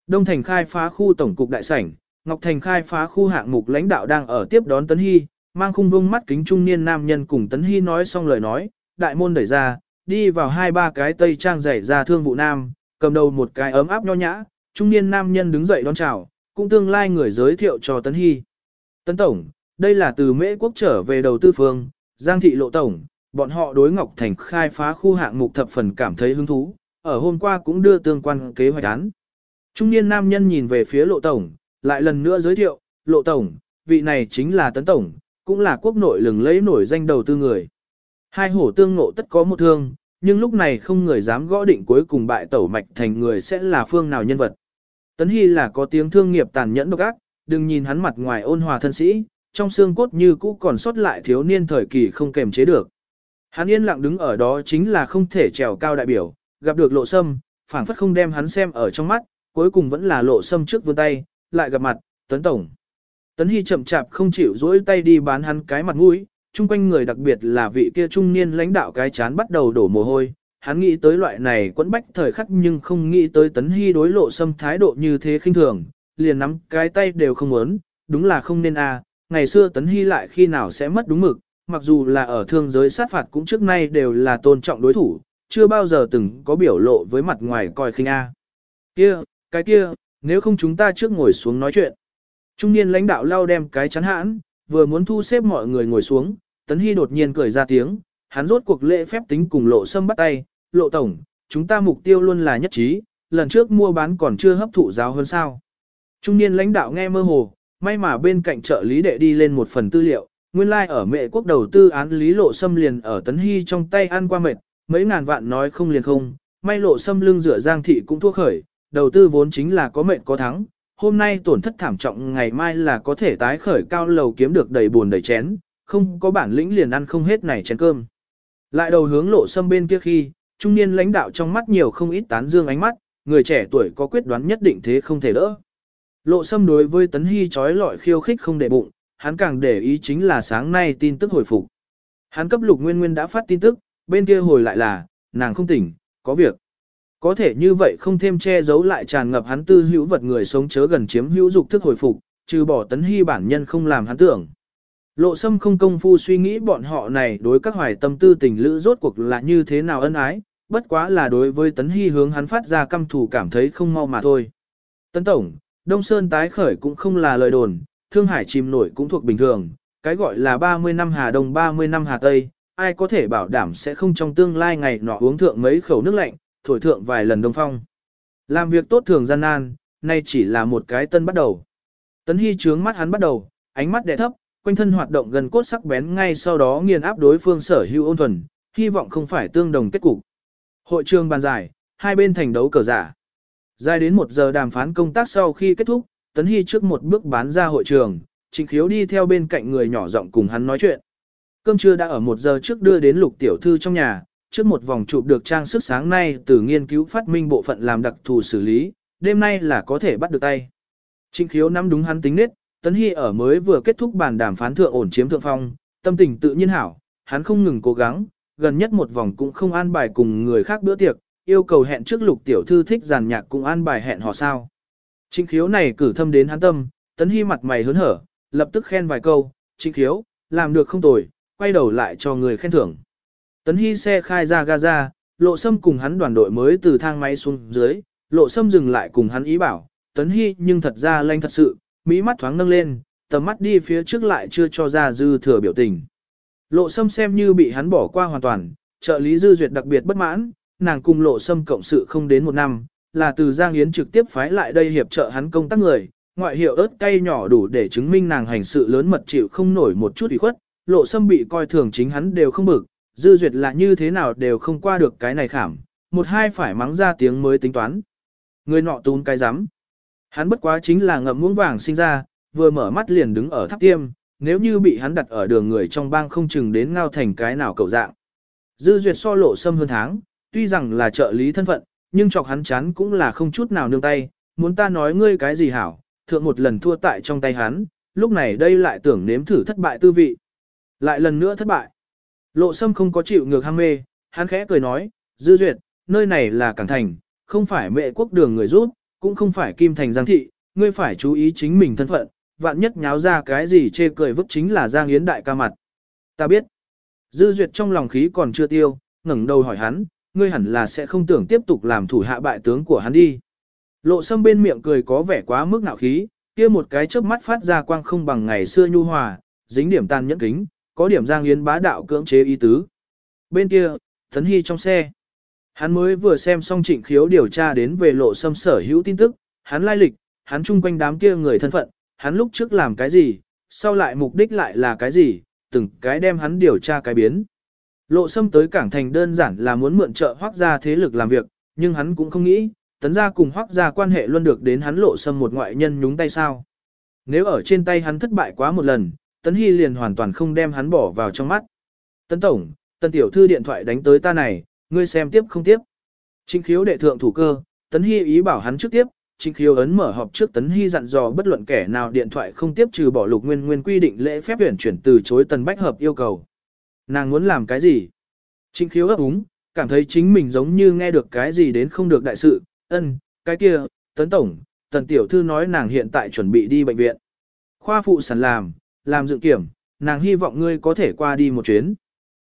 Đông Thành khai phá khu tổng cục đại sảnh, Ngọc Thành khai phá khu hạng mục lãnh đạo đang ở tiếp đón Tấn Hy, mang khung vông mắt kính trung niên nam nhân cùng Tấn Hy nói xong lời nói, đại môn đẩy ra, đi vào hai ba cái tây trang rải ra thương vụ nam, cầm đầu một cái ấm áp nho nhã, trung niên nam nhân đứng dậy đón chào, cũng tương lai người giới thiệu cho Tấn Hy. Tấn Tổng, đây là từ Mễ Quốc trở về đầu tư phương, Giang Thị Lộ Tổng, bọn họ đối Ngọc Thành khai phá khu hạng mục thập phần cảm thấy hứng thú, ở hôm qua cũng đưa tương quan kế hoạch án. Trung niên nam nhân nhìn về phía Lộ Tổng, lại lần nữa giới thiệu, Lộ Tổng, vị này chính là Tấn Tổng, cũng là quốc nội lừng lấy nổi danh đầu tư người. Hai hổ tương nộ tất có một thương, nhưng lúc này không người dám gõ định cuối cùng bại tẩu mạch thành người sẽ là phương nào nhân vật. Tấn Hy là có tiếng thương nghiệp tàn nhẫn độc ác, đừng nhìn hắn mặt ngoài ôn hòa thân sĩ, trong xương cốt như cũ còn sót lại thiếu niên thời kỳ không kềm chế được. Hắn yên lặng đứng ở đó chính là không thể trèo cao đại biểu, gặp được lộ sâm, phảng phất không đem hắn xem ở trong mắt, cuối cùng vẫn là lộ sâm trước vươn tay, lại gặp mặt, tấn tổng. Tấn Hy chậm chạp không chịu dỗi tay đi bán hắn cái mặt mũi, chung quanh người đặc biệt là vị kia trung niên lãnh đạo cái chán bắt đầu đổ mồ hôi. Hắn nghĩ tới loại này quẫn bách thời khắc nhưng không nghĩ tới Tấn Hy đối lộ xâm thái độ như thế khinh thường, liền nắm cái tay đều không muốn, đúng là không nên. À ngày xưa Tấn Hy lại khi nào sẽ mất đúng mực, mặc dù là ở thương giới sát phạt cũng trước nay đều là tôn trọng đối thủ, chưa bao giờ từng có biểu lộ với mặt ngoài coi khinh a. Kia, cái kia, nếu không chúng ta trước ngồi xuống nói chuyện. Trung niên lãnh đạo lao đem cái chắn hãn, vừa muốn thu xếp mọi người ngồi xuống, Tấn Hy đột nhiên cười ra tiếng, hắn rốt cuộc lễ phép tính cùng lộ sâm bắt tay, lộ tổng, chúng ta mục tiêu luôn là nhất trí, lần trước mua bán còn chưa hấp thụ giáo hơn sao. Trung niên lãnh đạo nghe mơ hồ, may mà bên cạnh trợ lý đệ đi lên một phần tư liệu, nguyên lai like ở mệ quốc đầu tư án lý lộ xâm liền ở Tấn Hy trong tay ăn qua mệt, mấy ngàn vạn nói không liền không, may lộ xâm lưng rửa giang thị cũng thua khởi, đầu tư vốn chính là có mệnh có thắng, hôm nay tổn thất thảm trọng ngày mai là có thể tái khởi cao lầu kiếm được đầy buồn đầy chén, không có bản lĩnh liền ăn không hết này chén cơm. Lại đầu hướng lộ xâm bên kia khi, trung niên lãnh đạo trong mắt nhiều không ít tán dương ánh mắt, người trẻ tuổi có quyết đoán nhất định thế không thể đỡ. Lộ sâm đối với tấn hy trói lọi khiêu khích không để bụng, hắn càng để ý chính là sáng nay tin tức hồi phục. Hắn cấp lục nguyên nguyên đã phát tin tức, bên kia hồi lại là, nàng không tỉnh, có việc. Có thể như vậy không thêm che giấu lại tràn ngập hắn tư hữu vật người sống chớ gần chiếm hữu dục thức hồi phục, trừ bỏ tấn hy bản nhân không làm hắn tưởng. Lộ sâm không công phu suy nghĩ bọn họ này đối các hoài tâm tư tình lữ rốt cuộc là như thế nào ân ái, bất quá là đối với tấn hy hướng hắn phát ra căm thù cảm thấy không mau mà thôi. Tấn Tổng, Đông Sơn tái khởi cũng không là lời đồn, Thương Hải chìm nổi cũng thuộc bình thường, cái gọi là 30 năm Hà Đông 30 năm Hà Tây, ai có thể bảo đảm sẽ không trong tương lai ngày nọ uống thượng mấy khẩu nước lạnh, thổi thượng vài lần đông phong. Làm việc tốt thường gian nan, nay chỉ là một cái tân bắt đầu. Tấn Hy trướng mắt hắn bắt đầu, ánh mắt đè thấp, quanh thân hoạt động gần cốt sắc bén ngay sau đó nghiền áp đối phương sở hữu ôn thuần, hy vọng không phải tương đồng kết cục. Hội trường bàn giải, hai bên thành đấu cờ giả. Dài đến một giờ đàm phán công tác sau khi kết thúc, Tấn Hy trước một bước bán ra hội trường, Trịnh Khiếu đi theo bên cạnh người nhỏ giọng cùng hắn nói chuyện. Cơm trưa đã ở một giờ trước đưa đến lục tiểu thư trong nhà, trước một vòng chụp được trang sức sáng nay từ nghiên cứu phát minh bộ phận làm đặc thù xử lý, đêm nay là có thể bắt được tay. Trịnh khiếu nắm đúng hắn tính nết, Tấn Hy ở mới vừa kết thúc bàn đàm phán thượng ổn chiếm thượng phong, tâm tình tự nhiên hảo, hắn không ngừng cố gắng, gần nhất một vòng cũng không an bài cùng người khác bữa tiệc, yêu cầu hẹn trước lục tiểu thư thích giàn nhạc cùng an bài hẹn họ sao. Trịnh khiếu này cử thâm đến hắn tâm, Tấn Hy mặt mày hớn hở, lập tức khen vài câu, trịnh khiếu, làm được không tồi, quay đầu lại cho người khen thưởng. Tấn Hy xe khai ra Gaza, lộ sâm cùng hắn đoàn đội mới từ thang máy xuống dưới, lộ sâm dừng lại cùng hắn ý bảo, Tấn Hy nhưng thật ra lanh thật sự, mỹ mắt thoáng nâng lên, tầm mắt đi phía trước lại chưa cho ra dư thừa biểu tình. Lộ sâm xem như bị hắn bỏ qua hoàn toàn, trợ lý dư duyệt đặc biệt bất mãn, nàng cùng lộ sâm cộng sự không đến một năm, là từ Giang Yến trực tiếp phái lại đây hiệp trợ hắn công tác người, ngoại hiệu ớt cay nhỏ đủ để chứng minh nàng hành sự lớn mật chịu không nổi một chút ủy khuất, lộ sâm bị coi thường chính hắn đều không bực, dư duyệt là như thế nào đều không qua được cái này khảm, một hai phải mắng ra tiếng mới tính toán. Người nọ tún cái rắm Hắn bất quá chính là ngậm muỗng vàng sinh ra, vừa mở mắt liền đứng ở tháp tiêm, nếu như bị hắn đặt ở đường người trong bang không chừng đến ngao thành cái nào cầu dạng. Dư duyệt so lộ sâm hơn tháng, tuy rằng là trợ lý thân phận, nhưng chọc hắn chán cũng là không chút nào nương tay, muốn ta nói ngươi cái gì hảo, thượng một lần thua tại trong tay hắn, lúc này đây lại tưởng nếm thử thất bại tư vị. Lại lần nữa thất bại. Lộ sâm không có chịu ngược ham mê, hắn khẽ cười nói, dư duyệt, nơi này là Cảng Thành, không phải mẹ quốc đường người rút, cũng không phải Kim Thành Giang Thị, ngươi phải chú ý chính mình thân phận, vạn nhất nháo ra cái gì chê cười vứt chính là Giang Yến đại ca mặt. Ta biết. Dư duyệt trong lòng khí còn chưa tiêu, ngẩng đầu hỏi hắn, ngươi hẳn là sẽ không tưởng tiếp tục làm thủ hạ bại tướng của hắn đi. Lộ sâm bên miệng cười có vẻ quá mức nạo khí, kia một cái chớp mắt phát ra quang không bằng ngày xưa nhu hòa, dính điểm tan nhẫn kính, có điểm Giang Yến bá đạo cưỡng chế ý tứ. Bên kia, Thấn Hy trong xe. Hắn mới vừa xem xong trịnh khiếu điều tra đến về lộ sâm sở hữu tin tức, hắn lai lịch, hắn chung quanh đám kia người thân phận, hắn lúc trước làm cái gì, sau lại mục đích lại là cái gì, từng cái đem hắn điều tra cái biến. Lộ sâm tới cảng thành đơn giản là muốn mượn trợ hoác gia thế lực làm việc, nhưng hắn cũng không nghĩ, tấn gia cùng hoác gia quan hệ luôn được đến hắn lộ sâm một ngoại nhân nhúng tay sao. Nếu ở trên tay hắn thất bại quá một lần, tấn hy liền hoàn toàn không đem hắn bỏ vào trong mắt. Tấn tổng, tấn tiểu thư điện thoại đánh tới ta này, ngươi xem tiếp không tiếp. Trịnh khiếu đệ thượng thủ cơ, tấn hy ý bảo hắn trước tiếp, trịnh khiếu ấn mở họp trước tấn hy dặn dò bất luận kẻ nào điện thoại không tiếp trừ bỏ lục nguyên nguyên quy định lễ phép tuyển chuyển từ chối tần bách hợp yêu cầu. Nàng muốn làm cái gì? Trịnh khiếu ấp úng, cảm thấy chính mình giống như nghe được cái gì đến không được đại sự, ân, cái kia, tấn tổng, tần tiểu thư nói nàng hiện tại chuẩn bị đi bệnh viện. Khoa phụ sản làm, làm dự kiểm, nàng hy vọng ngươi có thể qua đi một chuyến.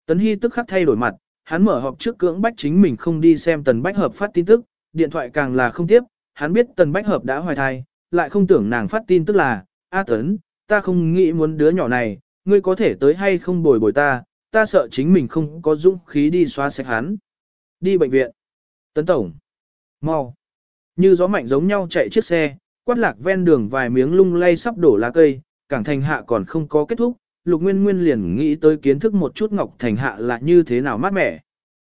Tấn Hy tức khắc thay đổi mặt, hắn mở họp trước cưỡng bách chính mình không đi xem Tần Bách Hợp phát tin tức, điện thoại càng là không tiếp, hắn biết Tần Bách Hợp đã hoài thai, lại không tưởng nàng phát tin tức là, A Tấn, ta không nghĩ muốn đứa nhỏ này, ngươi có thể tới hay không bồi bồi ta, ta sợ chính mình không có dũng khí đi xóa sạch hắn. Đi bệnh viện. Tấn Tổng. mau Như gió mạnh giống nhau chạy chiếc xe, quát lạc ven đường vài miếng lung lay sắp đổ lá cây, cảng thành hạ còn không có kết thúc, Lục Nguyên Nguyên liền nghĩ tới kiến thức một chút Ngọc Thành hạ là như thế nào mát mẻ.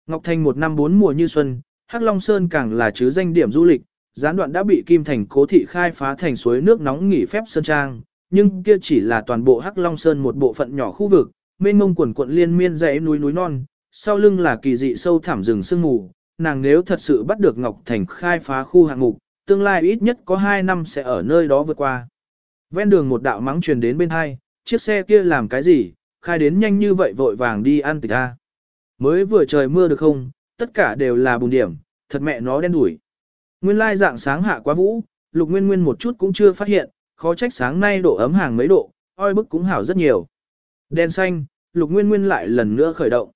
Ngọc Thành một năm bốn mùa như xuân, Hắc Long Sơn càng là chứ danh điểm du lịch, gián đoạn đã bị Kim Thành cố thị khai phá thành suối nước nóng nghỉ phép sơn trang, nhưng kia chỉ là toàn bộ Hắc Long Sơn một bộ phận nhỏ khu vực, mênh mông quần quận liên miên dãy núi núi non, sau lưng là kỳ dị sâu thẳm rừng sương mù, nàng nếu thật sự bắt được Ngọc Thành khai phá khu hạng mục, tương lai ít nhất có 2 năm sẽ ở nơi đó vượt qua. Ven đường một đạo mắng truyền đến bên hai, chiếc xe kia làm cái gì, khai đến nhanh như vậy vội vàng đi ăn tịch a. Mới vừa trời mưa được không, tất cả đều là bùn điểm, thật mẹ nó đen đủi. Nguyên lai dạng sáng hạ quá vũ, lục nguyên nguyên một chút cũng chưa phát hiện, khó trách sáng nay độ ấm hàng mấy độ, oi bức cũng hảo rất nhiều. Đen xanh, lục nguyên nguyên lại lần nữa khởi động.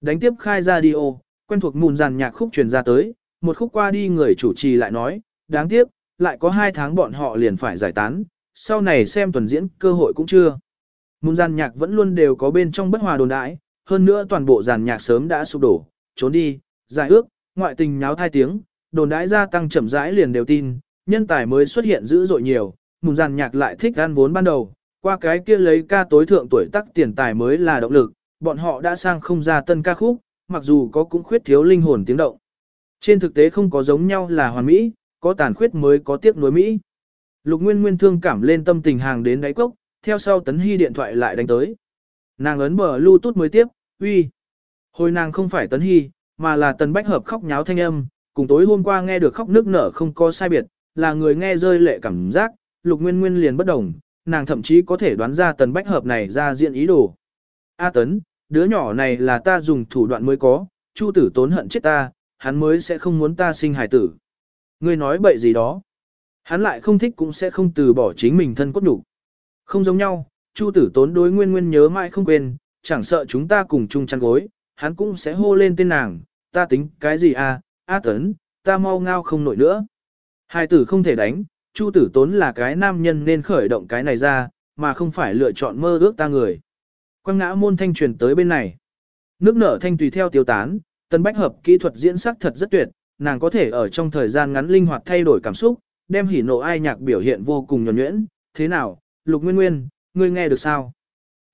Đánh tiếp khai radio, quen thuộc mùn dàn nhạc khúc truyền ra tới, một khúc qua đi người chủ trì lại nói, đáng tiếc, lại có hai tháng bọn họ liền phải giải tán, sau này xem tuần diễn cơ hội cũng chưa. Mùn dàn nhạc vẫn luôn đều có bên trong bất hòa đồn đãi, hơn nữa toàn bộ dàn nhạc sớm đã sụp đổ, trốn đi, giải ước, ngoại tình nháo thai tiếng, đồn đãi gia tăng chậm rãi liền đều tin, nhân tài mới xuất hiện dữ dội nhiều, mùn dàn nhạc lại thích ăn vốn ban đầu, qua cái kia lấy ca tối thượng tuổi tác tiền tài mới là động lực, bọn họ đã sang không ra tân ca khúc, mặc dù có cũng khuyết thiếu linh hồn tiếng động. Trên thực tế không có giống nhau là hoàn mỹ, có tàn khuyết mới có tiếc nuối mỹ. Lục Nguyên Nguyên thương cảm lên tâm tình hàng đến đáy cốc, theo sau Tấn Hy điện thoại lại đánh tới. Nàng ấn bờ Bluetooth mới tiếp, uy. Hồi nàng không phải Tấn Hy, mà là Tần Bách Hợp khóc nháo thanh âm, cùng tối hôm qua nghe được khóc nước nở không có sai biệt, là người nghe rơi lệ cảm giác, Lục Nguyên Nguyên liền bất đồng, nàng thậm chí có thể đoán ra Tần Bách Hợp này ra diện ý đồ. A Tấn, đứa nhỏ này là ta dùng thủ đoạn mới có, Chu tử tốn hận chết ta, hắn mới sẽ không muốn ta sinh hài tử. Ngươi nói bậy gì đó. Hắn lại không thích cũng sẽ không từ bỏ chính mình thân cốt đủ. Không giống nhau, Chu tử tốn đối nguyên nguyên nhớ mãi không quên, chẳng sợ chúng ta cùng chung chăn gối, hắn cũng sẽ hô lên tên nàng, ta tính cái gì à, A tấn, ta mau ngao không nổi nữa. Hài tử không thể đánh, Chu tử tốn là cái nam nhân nên khởi động cái này ra, mà không phải lựa chọn mơ ước ta người. Quang ngã môn thanh truyền tới bên này. Nước nở thanh tùy theo tiêu tán, tân bách hợp kỹ thuật diễn sắc thật rất tuyệt, nàng có thể ở trong thời gian ngắn linh hoạt thay đổi cảm xúc, đem hỉ nộ ai nhạc biểu hiện vô cùng nhuẩn nhuyễn, thế nào, lục nguyên nguyên, ngươi nghe được sao?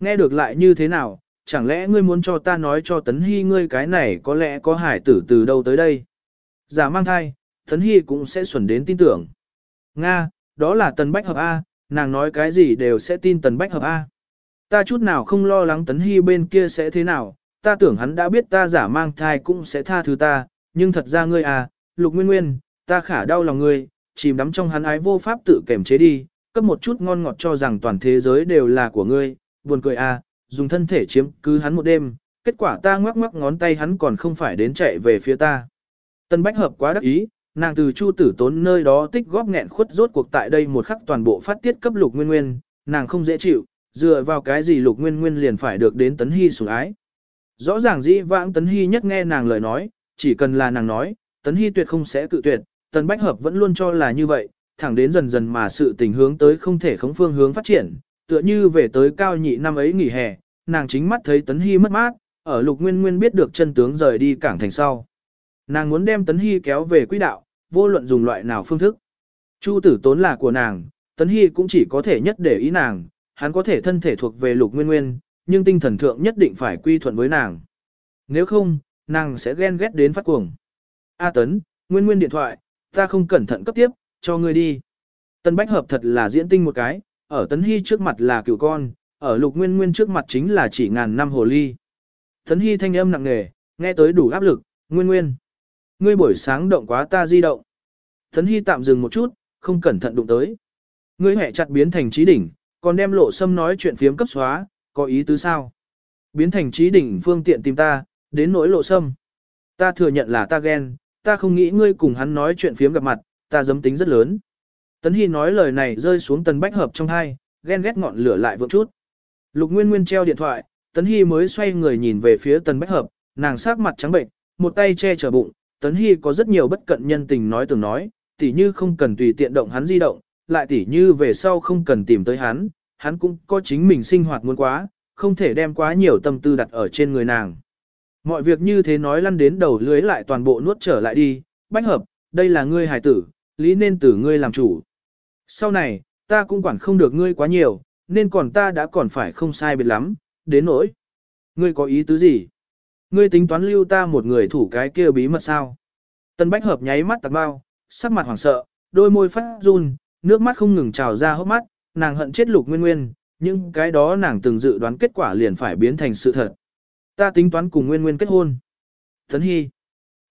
Nghe được lại như thế nào, chẳng lẽ ngươi muốn cho ta nói cho tấn hy ngươi cái này có lẽ có hải tử từ đâu tới đây? Giả mang thai, tấn hy cũng sẽ xuẩn đến tin tưởng. Nga, đó là tần bách hợp A, nàng nói cái gì đều sẽ tin tần bách hợp A. Ta chút nào không lo lắng Tấn Hy bên kia sẽ thế nào, ta tưởng hắn đã biết ta giả mang thai cũng sẽ tha thứ ta, nhưng thật ra ngươi à, Lục Nguyên Nguyên, ta khả đau lòng ngươi, chìm đắm trong hắn ái vô pháp tự kềm chế đi, cấp một chút ngon ngọt cho rằng toàn thế giới đều là của ngươi, buồn cười à, dùng thân thể chiếm cứ hắn một đêm, kết quả ta ngoắc ngoắc ngón tay hắn còn không phải đến chạy về phía ta. Tân Bách Hợp quá đắc ý, nàng từ Chu Tử Tốn nơi đó tích góp nghẹn khuất rốt cuộc tại đây một khắc toàn bộ phát tiết cấp Lục Nguyên Nguyên, nàng không dễ chịu, dựa vào cái gì Lục Nguyên Nguyên liền phải được đến Tấn Hy sủng ái. Rõ ràng dĩ vãng Tấn Hy nhất nghe nàng lời nói, chỉ cần là nàng nói, Tấn Hy tuyệt không sẽ cự tuyệt, Tần Bách Hợp vẫn luôn cho là như vậy, thẳng đến dần dần mà sự tình hướng tới không thể khống phương hướng phát triển, tựa như về tới cao nhị năm ấy nghỉ hè, nàng chính mắt thấy Tấn Hy mất mát, ở Lục Nguyên Nguyên biết được chân tướng rời đi cảng thành sau. Nàng muốn đem Tấn Hy kéo về quỹ đạo, vô luận dùng loại nào phương thức. Chu tử tốn là của nàng, Tấn Hy cũng chỉ có thể nhất để ý nàng, hắn có thể thân thể thuộc về Lục Nguyên Nguyên, nhưng tinh thần thượng nhất định phải quy thuận với nàng. Nếu không, nàng sẽ ghen ghét đến phát cuồng. A Tấn, Nguyên Nguyên điện thoại, ta không cẩn thận cấp tiếp, cho ngươi đi. Tân Bách Hợp thật là diễn tinh một cái, ở Tấn Hy trước mặt là cựu con, ở Lục Nguyên Nguyên trước mặt chính là chỉ ngàn năm hồ ly. Tấn Hy thanh âm nặng nề, nghe tới đủ áp lực, Nguyên Nguyên. Ngươi buổi sáng động quá ta di động. Thấn Hy tạm dừng một chút, không cẩn thận đụng tới. Ngươi hẹ chặt biến thành trí đỉnh, còn đem lộ sâm nói chuyện phiếm cấp xóa, có ý tứ sao? Biến thành trí đỉnh phương tiện tìm ta, đến nỗi lộ sâm. Ta thừa nhận là ta ghen, ta không nghĩ ngươi cùng hắn nói chuyện phiếm gặp mặt, ta dấm tính rất lớn. Tấn Hy nói lời này rơi xuống tần bách hợp trong hai, ghen ghét ngọn lửa lại vượng chút. Lục Nguyên Nguyên treo điện thoại, Tấn Hy mới xoay người nhìn về phía tần bách hợp, nàng sát mặt trắng bệnh, một tay che chở bụng. Tấn Hy có rất nhiều bất cận nhân tình nói từng nói, tỉ như không cần tùy tiện động hắn di động, lại tỉ như về sau không cần tìm tới hắn, hắn cũng có chính mình sinh hoạt muốn quá, không thể đem quá nhiều tâm tư đặt ở trên người nàng. Mọi việc như thế nói lăn đến đầu lưới lại toàn bộ nuốt trở lại đi, bách hợp, đây là ngươi hài tử, lý nên tử ngươi làm chủ. Sau này, ta cũng quản không được ngươi quá nhiều, nên còn ta đã còn phải không sai biệt lắm, đến nỗi. Ngươi có ý tứ gì? Ngươi tính toán lưu ta một người thủ cái kia bí mật sao? Tân bách hợp nháy mắt tạc bao, sắc mặt hoảng sợ, đôi môi phát run, nước mắt không ngừng trào ra hốc mắt, nàng hận chết lục nguyên nguyên, nhưng cái đó nàng từng dự đoán kết quả liền phải biến thành sự thật. Ta tính toán cùng nguyên nguyên kết hôn. Thấn Hy,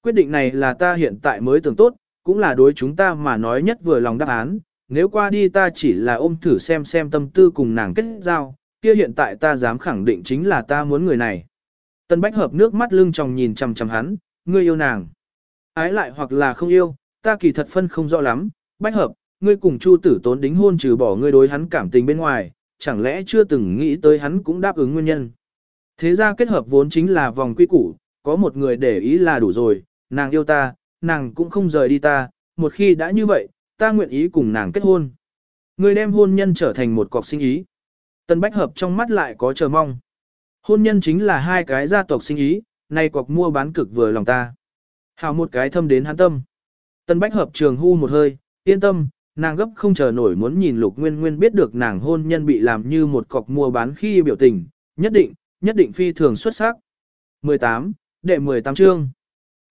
quyết định này là ta hiện tại mới tưởng tốt, cũng là đối chúng ta mà nói nhất vừa lòng đáp án, nếu qua đi ta chỉ là ôm thử xem xem tâm tư cùng nàng kết giao, kia hiện tại ta dám khẳng định chính là ta muốn người này. Tân Bách Hợp nước mắt lưng tròng nhìn chằm chằm hắn, ngươi yêu nàng. Ái lại hoặc là không yêu, ta kỳ thật phân không rõ lắm, Bách Hợp, ngươi cùng Chu Tử Tốn đính hôn trừ bỏ ngươi đối hắn cảm tình bên ngoài, chẳng lẽ chưa từng nghĩ tới hắn cũng đáp ứng nguyên nhân. Thế ra kết hợp vốn chính là vòng quy củ, có một người để ý là đủ rồi, nàng yêu ta, nàng cũng không rời đi ta, một khi đã như vậy, ta nguyện ý cùng nàng kết hôn. Ngươi đem hôn nhân trở thành một cọc sinh ý. Tân Bách Hợp trong mắt lại có chờ mong. Hôn nhân chính là hai cái gia tộc sinh ý, nay cọc mua bán cực vừa lòng ta. Hào một cái thâm đến hắn tâm. Tân Bách Hợp trường hu một hơi, yên tâm, nàng gấp không chờ nổi muốn nhìn Lục Nguyên Nguyên biết được nàng hôn nhân bị làm như một cọc mua bán khi biểu tình, nhất định, nhất định phi thường xuất sắc. 18, đệ 18 chương.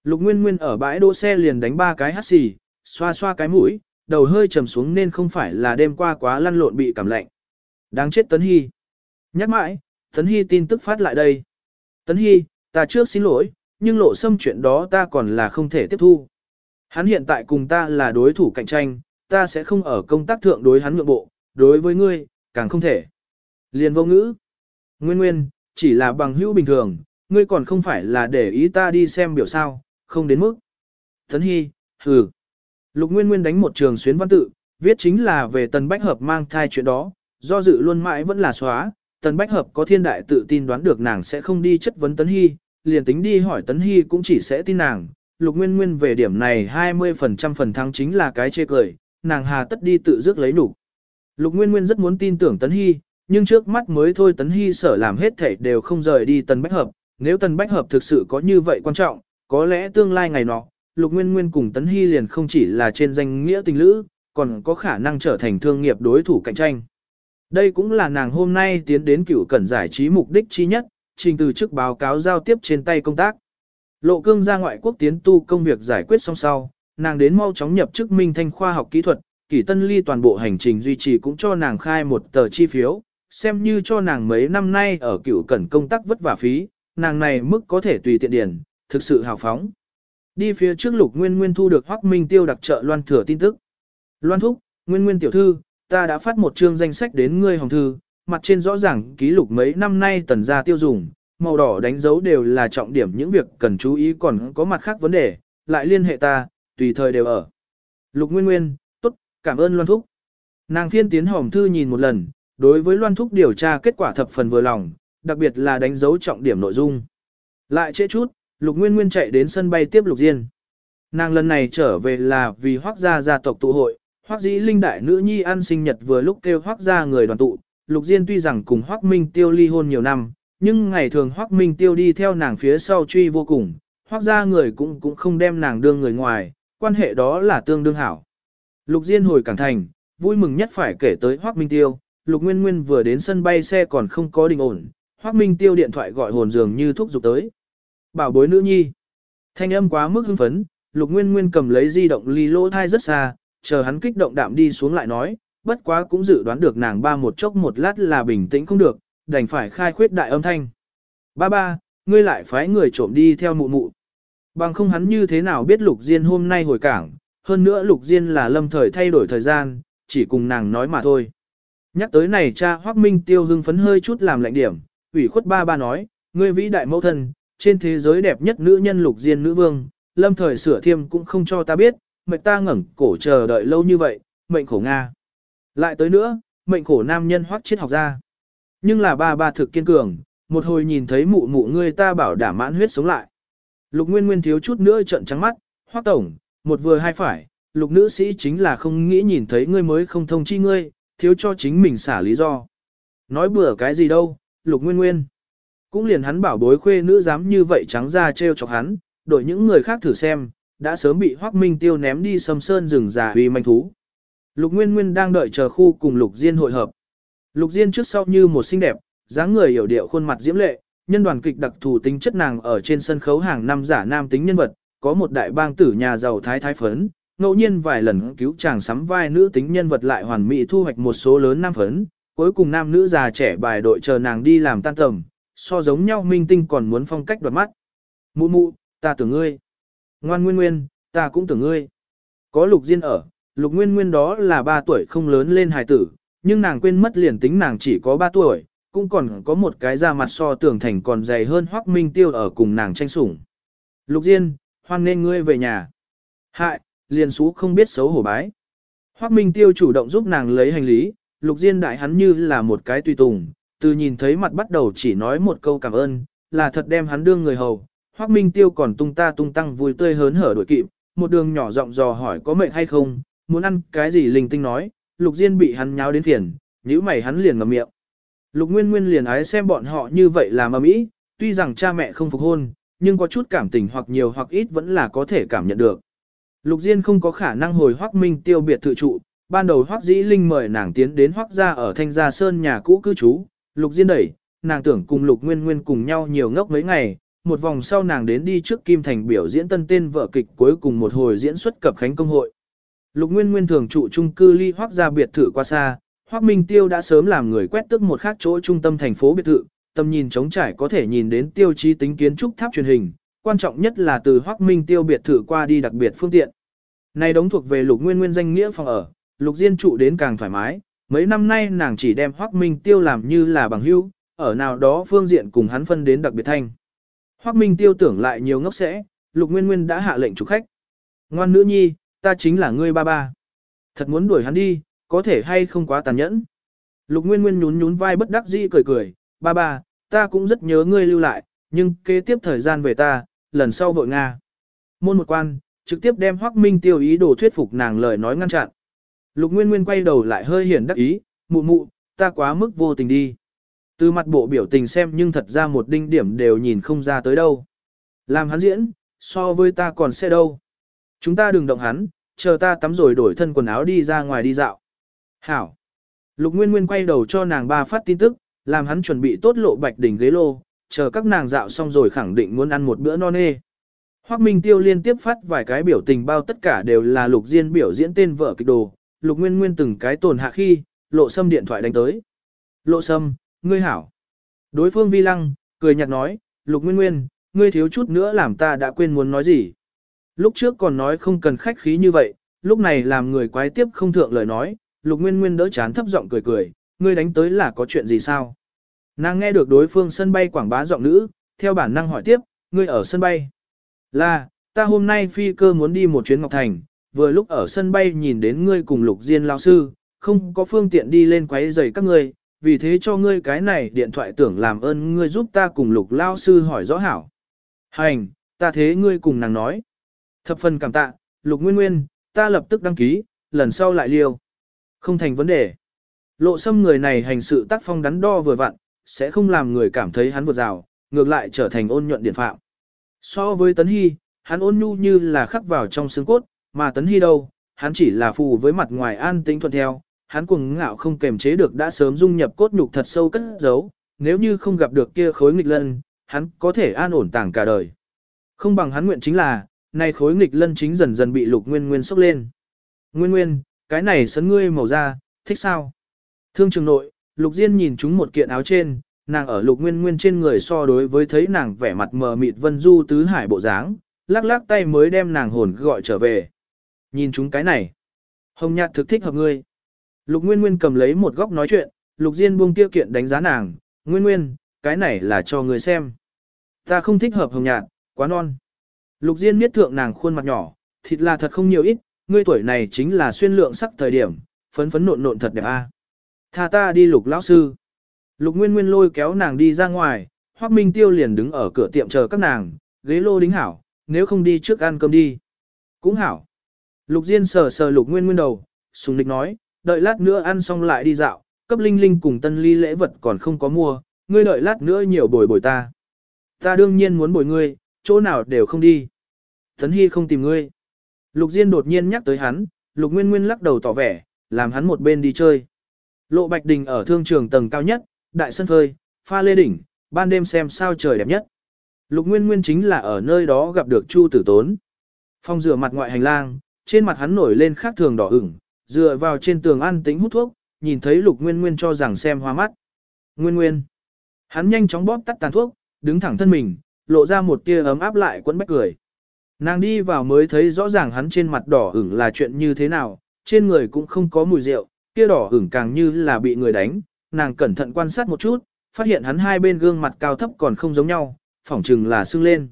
Lục Nguyên Nguyên ở bãi đỗ xe liền đánh ba cái hắt xì, xoa xoa cái mũi, đầu hơi trầm xuống nên không phải là đêm qua quá lăn lộn bị cảm lạnh. Đáng chết Tấn Hy. Nhắc mãi, Tấn Hy tin tức phát lại đây. Tấn Hy, ta trước xin lỗi, nhưng lộ xâm chuyện đó ta còn là không thể tiếp thu. Hắn hiện tại cùng ta là đối thủ cạnh tranh, ta sẽ không ở công tác thượng đối hắn nhượng bộ, đối với ngươi, càng không thể. Liền vô ngữ. Nguyên nguyên, chỉ là bằng hữu bình thường, ngươi còn không phải là để ý ta đi xem biểu sao, không đến mức. Tấn Hy, hừ. Lục Nguyên Nguyên đánh một trường xuyến văn tự, viết chính là về Tần Bách Hợp mang thai chuyện đó, do dự luôn mãi vẫn là xóa, Tần Bách Hợp có thiên đại tự tin đoán được nàng sẽ không đi chất vấn Tấn Hy, liền tính đi hỏi Tấn Hy cũng chỉ sẽ tin nàng. Lục Nguyên Nguyên về điểm này 20% phần thắng chính là cái chê cười, nàng hà tất đi tự dứt lấy đủ. Lục Nguyên Nguyên rất muốn tin tưởng Tấn Hy, nhưng trước mắt mới thôi Tấn Hy sở làm hết thảy đều không rời đi Tần Bách Hợp, nếu Tần Bách Hợp thực sự có như vậy quan trọng, có lẽ tương lai ngày nọ, Lục Nguyên Nguyên cùng Tấn Hy liền không chỉ là trên danh nghĩa tình lữ, còn có khả năng trở thành thương nghiệp đối thủ cạnh tranh. Đây cũng là nàng hôm nay tiến đến cựu cẩn giải trí mục đích chi nhất, trình từ chức báo cáo giao tiếp trên tay công tác. Lộ cương ra ngoại quốc tiến tu công việc giải quyết xong sau, nàng đến mau chóng nhập chức minh thanh khoa học kỹ thuật, kỷ tân ly toàn bộ hành trình duy trì cũng cho nàng khai một tờ chi phiếu, xem như cho nàng mấy năm nay ở cựu cẩn công tác vất vả phí, nàng này mức có thể tùy tiện điển, thực sự hào phóng. Đi phía trước lục nguyên nguyên thu được Hoắc Minh Tiêu đặc trợ loan thừa tin tức. Loan thúc, nguyên nguyên tiểu thư, ta đã phát một chương danh sách đến ngươi hồng thư, mặt trên rõ ràng ký lục mấy năm nay tần gia tiêu dùng, màu đỏ đánh dấu đều là trọng điểm những việc cần chú ý còn có mặt khác vấn đề, lại liên hệ ta, tùy thời đều ở. Lục Nguyên Nguyên, tốt, cảm ơn Loan Thúc. Nàng phiên tiến hồng thư nhìn một lần, đối với Loan Thúc điều tra kết quả thập phần vừa lòng, đặc biệt là đánh dấu trọng điểm nội dung. Lại trễ chút, Lục Nguyên Nguyên chạy đến sân bay tiếp Lục Diên. Nàng lần này trở về là vì hoác gia gia tộc tụ hội, Hoắc dĩ linh đại nữ nhi ăn sinh nhật vừa lúc kêu hoắc gia người đoàn tụ. Lục Diên tuy rằng cùng hoắc minh tiêu ly hôn nhiều năm, nhưng ngày thường hoắc minh tiêu đi theo nàng phía sau truy vô cùng, hoắc gia người cũng cũng không đem nàng đương người ngoài, quan hệ đó là tương đương hảo. Lục Diên hồi cảng thành, vui mừng nhất phải kể tới hoắc minh tiêu, Lục Nguyên Nguyên vừa đến sân bay xe còn không có đình ổn, hoắc minh tiêu điện thoại gọi hồn dường như thúc giục tới. Bảo bối nữ nhi. Thanh âm quá mức hưng phấn, Lục Nguyên Nguyên cầm lấy di động ly lỗ thai rất xa, chờ hắn kích động đạm đi xuống lại nói, bất quá cũng dự đoán được nàng ba một chốc một lát là bình tĩnh không được, đành phải khai khuyết đại âm thanh. Ba ba, ngươi lại phái người trộm đi theo mụ mụ. Bằng không hắn như thế nào biết Lục Diên hôm nay hồi cảng, hơn nữa Lục Diên là lâm thời thay đổi thời gian, chỉ cùng nàng nói mà thôi. Nhắc tới này cha Hoắc Minh Tiêu hưng phấn hơi chút làm lạnh điểm, ủy khuất ba ba nói, ngươi vĩ đại mẫu thân, trên thế giới đẹp nhất nữ nhân Lục Diên nữ vương, lâm thời sửa thiêm cũng không cho ta biết, mệnh ta ngẩng cổ chờ đợi lâu như vậy, mệnh khổ Nga. Lại tới nữa, mệnh khổ nam nhân hoắc chết học ra. Nhưng là ba ba thực kiên cường, một hồi nhìn thấy mụ mụ ngươi ta bảo đảm mãn huyết sống lại. Lục Nguyên Nguyên thiếu chút nữa trận trắng mắt, hoắc tổng, một vừa hai phải, lục nữ sĩ chính là không nghĩ nhìn thấy ngươi mới không thông chi ngươi, thiếu cho chính mình xả lý do. Nói bừa cái gì đâu, lục nguyên nguyên. Cũng liền hắn bảo bối khuê nữ dám như vậy trắng ra trêu chọc hắn, đổi những người khác thử xem, đã sớm bị Hoắc Minh Tiêu ném đi sâm sơn rừng già uy manh thú. Lục Nguyên Nguyên đang đợi chờ khu cùng Lục Diên hội hợp. Lục Diên trước sau như một xinh đẹp, dáng người hiểu điệu khuôn mặt diễm lệ, nhân đoàn kịch đặc thù tính chất nàng ở trên sân khấu hàng năm giả nam tính nhân vật, có một đại bang tử nhà giàu thái thái phấn, ngẫu nhiên vài lần cứu chàng sắm vai nữ tính nhân vật lại hoàn mỹ thu hoạch một số lớn nam phấn, cuối cùng nam nữ già trẻ bài đội chờ nàng đi làm tan tầm, so giống nhau minh tinh còn muốn phong cách đoạt mắt. Mụ mụ, ta tưởng ngươi. Ngoan nguyên nguyên, ta cũng tưởng ngươi. Có lục diên ở, lục nguyên nguyên đó là 3 tuổi không lớn lên hài tử, nhưng nàng quên mất liền tính nàng chỉ có 3 tuổi, cũng còn có một cái da mặt so tưởng thành còn dày hơn hoắc minh tiêu ở cùng nàng tranh sủng. Lục diên, hoan nên ngươi về nhà. Hại, liền xú không biết xấu hổ bái. Hoắc minh tiêu chủ động giúp nàng lấy hành lý, lục diên đại hắn như là một cái tùy tùng, từ nhìn thấy mặt bắt đầu chỉ nói một câu cảm ơn, là thật đem hắn đương người hầu, Hoắc Minh Tiêu còn tung ta tung tăng vui tươi hớn hở đuổi kịp, một đường nhỏ giọng dò hỏi có mệt hay không, muốn ăn cái gì linh tinh nói, Lục Diên bị hắn nháo đến phiền, nhíu mày hắn liền ngậm miệng. Lục Nguyên Nguyên liền ái xem bọn họ như vậy làm ầm ĩ, tuy rằng cha mẹ không phục hôn, nhưng có chút cảm tình hoặc nhiều hoặc ít vẫn là có thể cảm nhận được. Lục Diên không có khả năng hồi Hoắc Minh Tiêu biệt thự trụ, ban đầu Hoắc Dĩ Linh mời nàng tiến đến Hoắc gia ở Thanh Gia Sơn nhà cũ cư trú, Lục Diên đẩy, nàng tưởng cùng Lục Nguyên Nguyên cùng nhau nhiều ngốc mấy ngày, một vòng sau nàng đến đi trước Kim Thành biểu diễn tân tên vợ kịch cuối cùng một hồi diễn xuất cập khánh công hội. Lục Nguyên Nguyên thường trụ trung cư ly hoác ra biệt thự qua xa, Hoác Minh Tiêu đã sớm làm người quét tức một khác chỗ trung tâm thành phố biệt thự, tầm nhìn trống trải có thể nhìn đến tiêu chí tính kiến trúc tháp truyền hình, quan trọng nhất là từ Hoác Minh Tiêu biệt thự qua đi đặc biệt phương tiện. Này đóng thuộc về Lục Nguyên Nguyên danh nghĩa phòng ở, Lục Diên trụ đến càng thoải mái, mấy năm nay nàng chỉ đem Hoác Minh Tiêu làm như là bằng hữu, ở nào đó phương diện cùng hắn phân đến đặc biệt thanh. Hoắc Minh tiêu tưởng lại nhiều ngốc sẽ, Lục Nguyên Nguyên đã hạ lệnh chủ khách. Ngoan nữ nhi, ta chính là ngươi ba ba. Thật muốn đuổi hắn đi, có thể hay không quá tàn nhẫn. Lục Nguyên Nguyên nhún nhún vai bất đắc dĩ cười cười, ba ba, ta cũng rất nhớ ngươi lưu lại, nhưng kế tiếp thời gian về ta, lần sau vội Nga. Môn một quan, trực tiếp đem Hoắc Minh tiêu ý đồ thuyết phục nàng lời nói ngăn chặn. Lục Nguyên Nguyên quay đầu lại hơi hiển đắc ý, mụ mụ, ta quá mức vô tình đi. Từ mặt bộ biểu tình xem nhưng thật ra một đinh điểm đều nhìn không ra tới đâu. Làm hắn diễn, so với ta còn sẽ đâu. Chúng ta đừng động hắn, chờ ta tắm rồi đổi thân quần áo đi ra ngoài đi dạo. Hảo. Lục Nguyên Nguyên quay đầu cho nàng ba phát tin tức, làm hắn chuẩn bị tốt lộ bạch đỉnh ghế lô, chờ các nàng dạo xong rồi khẳng định muốn ăn một bữa no nê. Hoắc Minh Tiêu liên tiếp phát vài cái biểu tình bao tất cả đều là Lục Diên biểu diễn tên vợ kịch đồ, Lục Nguyên Nguyên từng cái tồn hạ khi, lộ xâm điện thoại đánh tới. Lộ sâm, ngươi hảo. Đối phương vi lăng, cười nhạt nói, lục nguyên nguyên, ngươi thiếu chút nữa làm ta đã quên muốn nói gì. Lúc trước còn nói không cần khách khí như vậy, lúc này làm người quái tiếp không thượng lời nói, lục nguyên nguyên đỡ chán thấp giọng cười cười, ngươi đánh tới là có chuyện gì sao? Nàng nghe được đối phương sân bay quảng bá giọng nữ, theo bản năng hỏi tiếp, ngươi ở sân bay. Là, ta hôm nay phi cơ muốn đi một chuyến Ngọc Thành, vừa lúc ở sân bay nhìn đến ngươi cùng lục diên lao sư, không có phương tiện đi lên quấy giày các ngươi, vì thế cho ngươi cái này điện thoại tưởng làm ơn ngươi giúp ta cùng lục lao sư hỏi rõ hảo. Hành, ta thế ngươi cùng nàng nói. Thập phần cảm tạ, lục nguyên nguyên, ta lập tức đăng ký, lần sau lại liêu. Không thành vấn đề. Lộ xâm người này hành sự tác phong đắn đo vừa vặn, sẽ không làm người cảm thấy hắn vượt rào, ngược lại trở thành ôn nhuận điện phạm. So với Tấn Hy, hắn ôn nhu như là khắc vào trong xương cốt, mà Tấn Hy đâu, hắn chỉ là phù với mặt ngoài an tĩnh thuận theo, hắn cuồng ngạo không kềm chế được đã sớm dung nhập cốt nhục thật sâu cất giấu, nếu như không gặp được kia khối nghịch lân, hắn có thể an ổn tàng cả đời. Không bằng hắn nguyện chính là, nay khối nghịch lân chính dần dần bị lục nguyên nguyên sốc lên. Nguyên nguyên, cái này sấn ngươi màu da, thích sao? Thương trường nội, lục diên nhìn chúng một kiện áo trên, nàng ở lục nguyên nguyên trên người so đối với thấy nàng vẻ mặt mờ mịt vân du tứ hải bộ dáng, lắc lắc tay mới đem nàng hồn gọi trở về. Nhìn chúng cái này. Hồng nhạt thực thích hợp ngươi. Lục Nguyên Nguyên cầm lấy một góc nói chuyện, Lục Diên buông kia kiện đánh giá nàng, Nguyên Nguyên, cái này là cho người xem. Ta không thích hợp hồng nhạt, quá non. Lục Diên miết thượng nàng khuôn mặt nhỏ, thịt là thật không nhiều ít, ngươi tuổi này chính là xuyên lượng sắc thời điểm, phấn phấn nộn nộn thật đẹp a. Tha ta đi lục lão sư. Lục Nguyên Nguyên lôi kéo nàng đi ra ngoài, Hoắc Minh Tiêu liền đứng ở cửa tiệm chờ các nàng, ghế lô đính hảo, nếu không đi trước ăn cơm đi. Cũng hảo. Lục Diên sờ sờ Lục Nguyên Nguyên đầu, sùng nịch nói, đợi lát nữa ăn xong lại đi dạo, cấp Linh Linh cùng Tân Ly lễ vật còn không có mua, ngươi đợi lát nữa nhiều bồi bồi ta. Ta đương nhiên muốn bồi ngươi, chỗ nào đều không đi. Tấn Hy không tìm ngươi. Lục Diên đột nhiên nhắc tới hắn, Lục Nguyên Nguyên lắc đầu tỏ vẻ, làm hắn một bên đi chơi. Lộ Bạch Đình ở thương trường tầng cao nhất, đại sân phơi, pha lê đỉnh, ban đêm xem sao trời đẹp nhất. Lục Nguyên Nguyên chính là ở nơi đó gặp được Chu Tử Tốn. Phong rửa mặt ngoại hành lang, trên mặt hắn nổi lên khác thường đỏ ửng, dựa vào trên tường ăn tính hút thuốc, nhìn thấy Lục Nguyên Nguyên cho rằng xem hoa mắt. Nguyên Nguyên. Hắn nhanh chóng bóp tắt tàn thuốc, đứng thẳng thân mình, lộ ra một tia ấm áp lại quấn bách cười. Nàng đi vào mới thấy rõ ràng hắn trên mặt đỏ ửng là chuyện như thế nào, trên người cũng không có mùi rượu, kia đỏ ửng càng như là bị người đánh, nàng cẩn thận quan sát một chút, phát hiện hắn hai bên gương mặt cao thấp còn không giống nhau, phỏng chừng là sưng lên.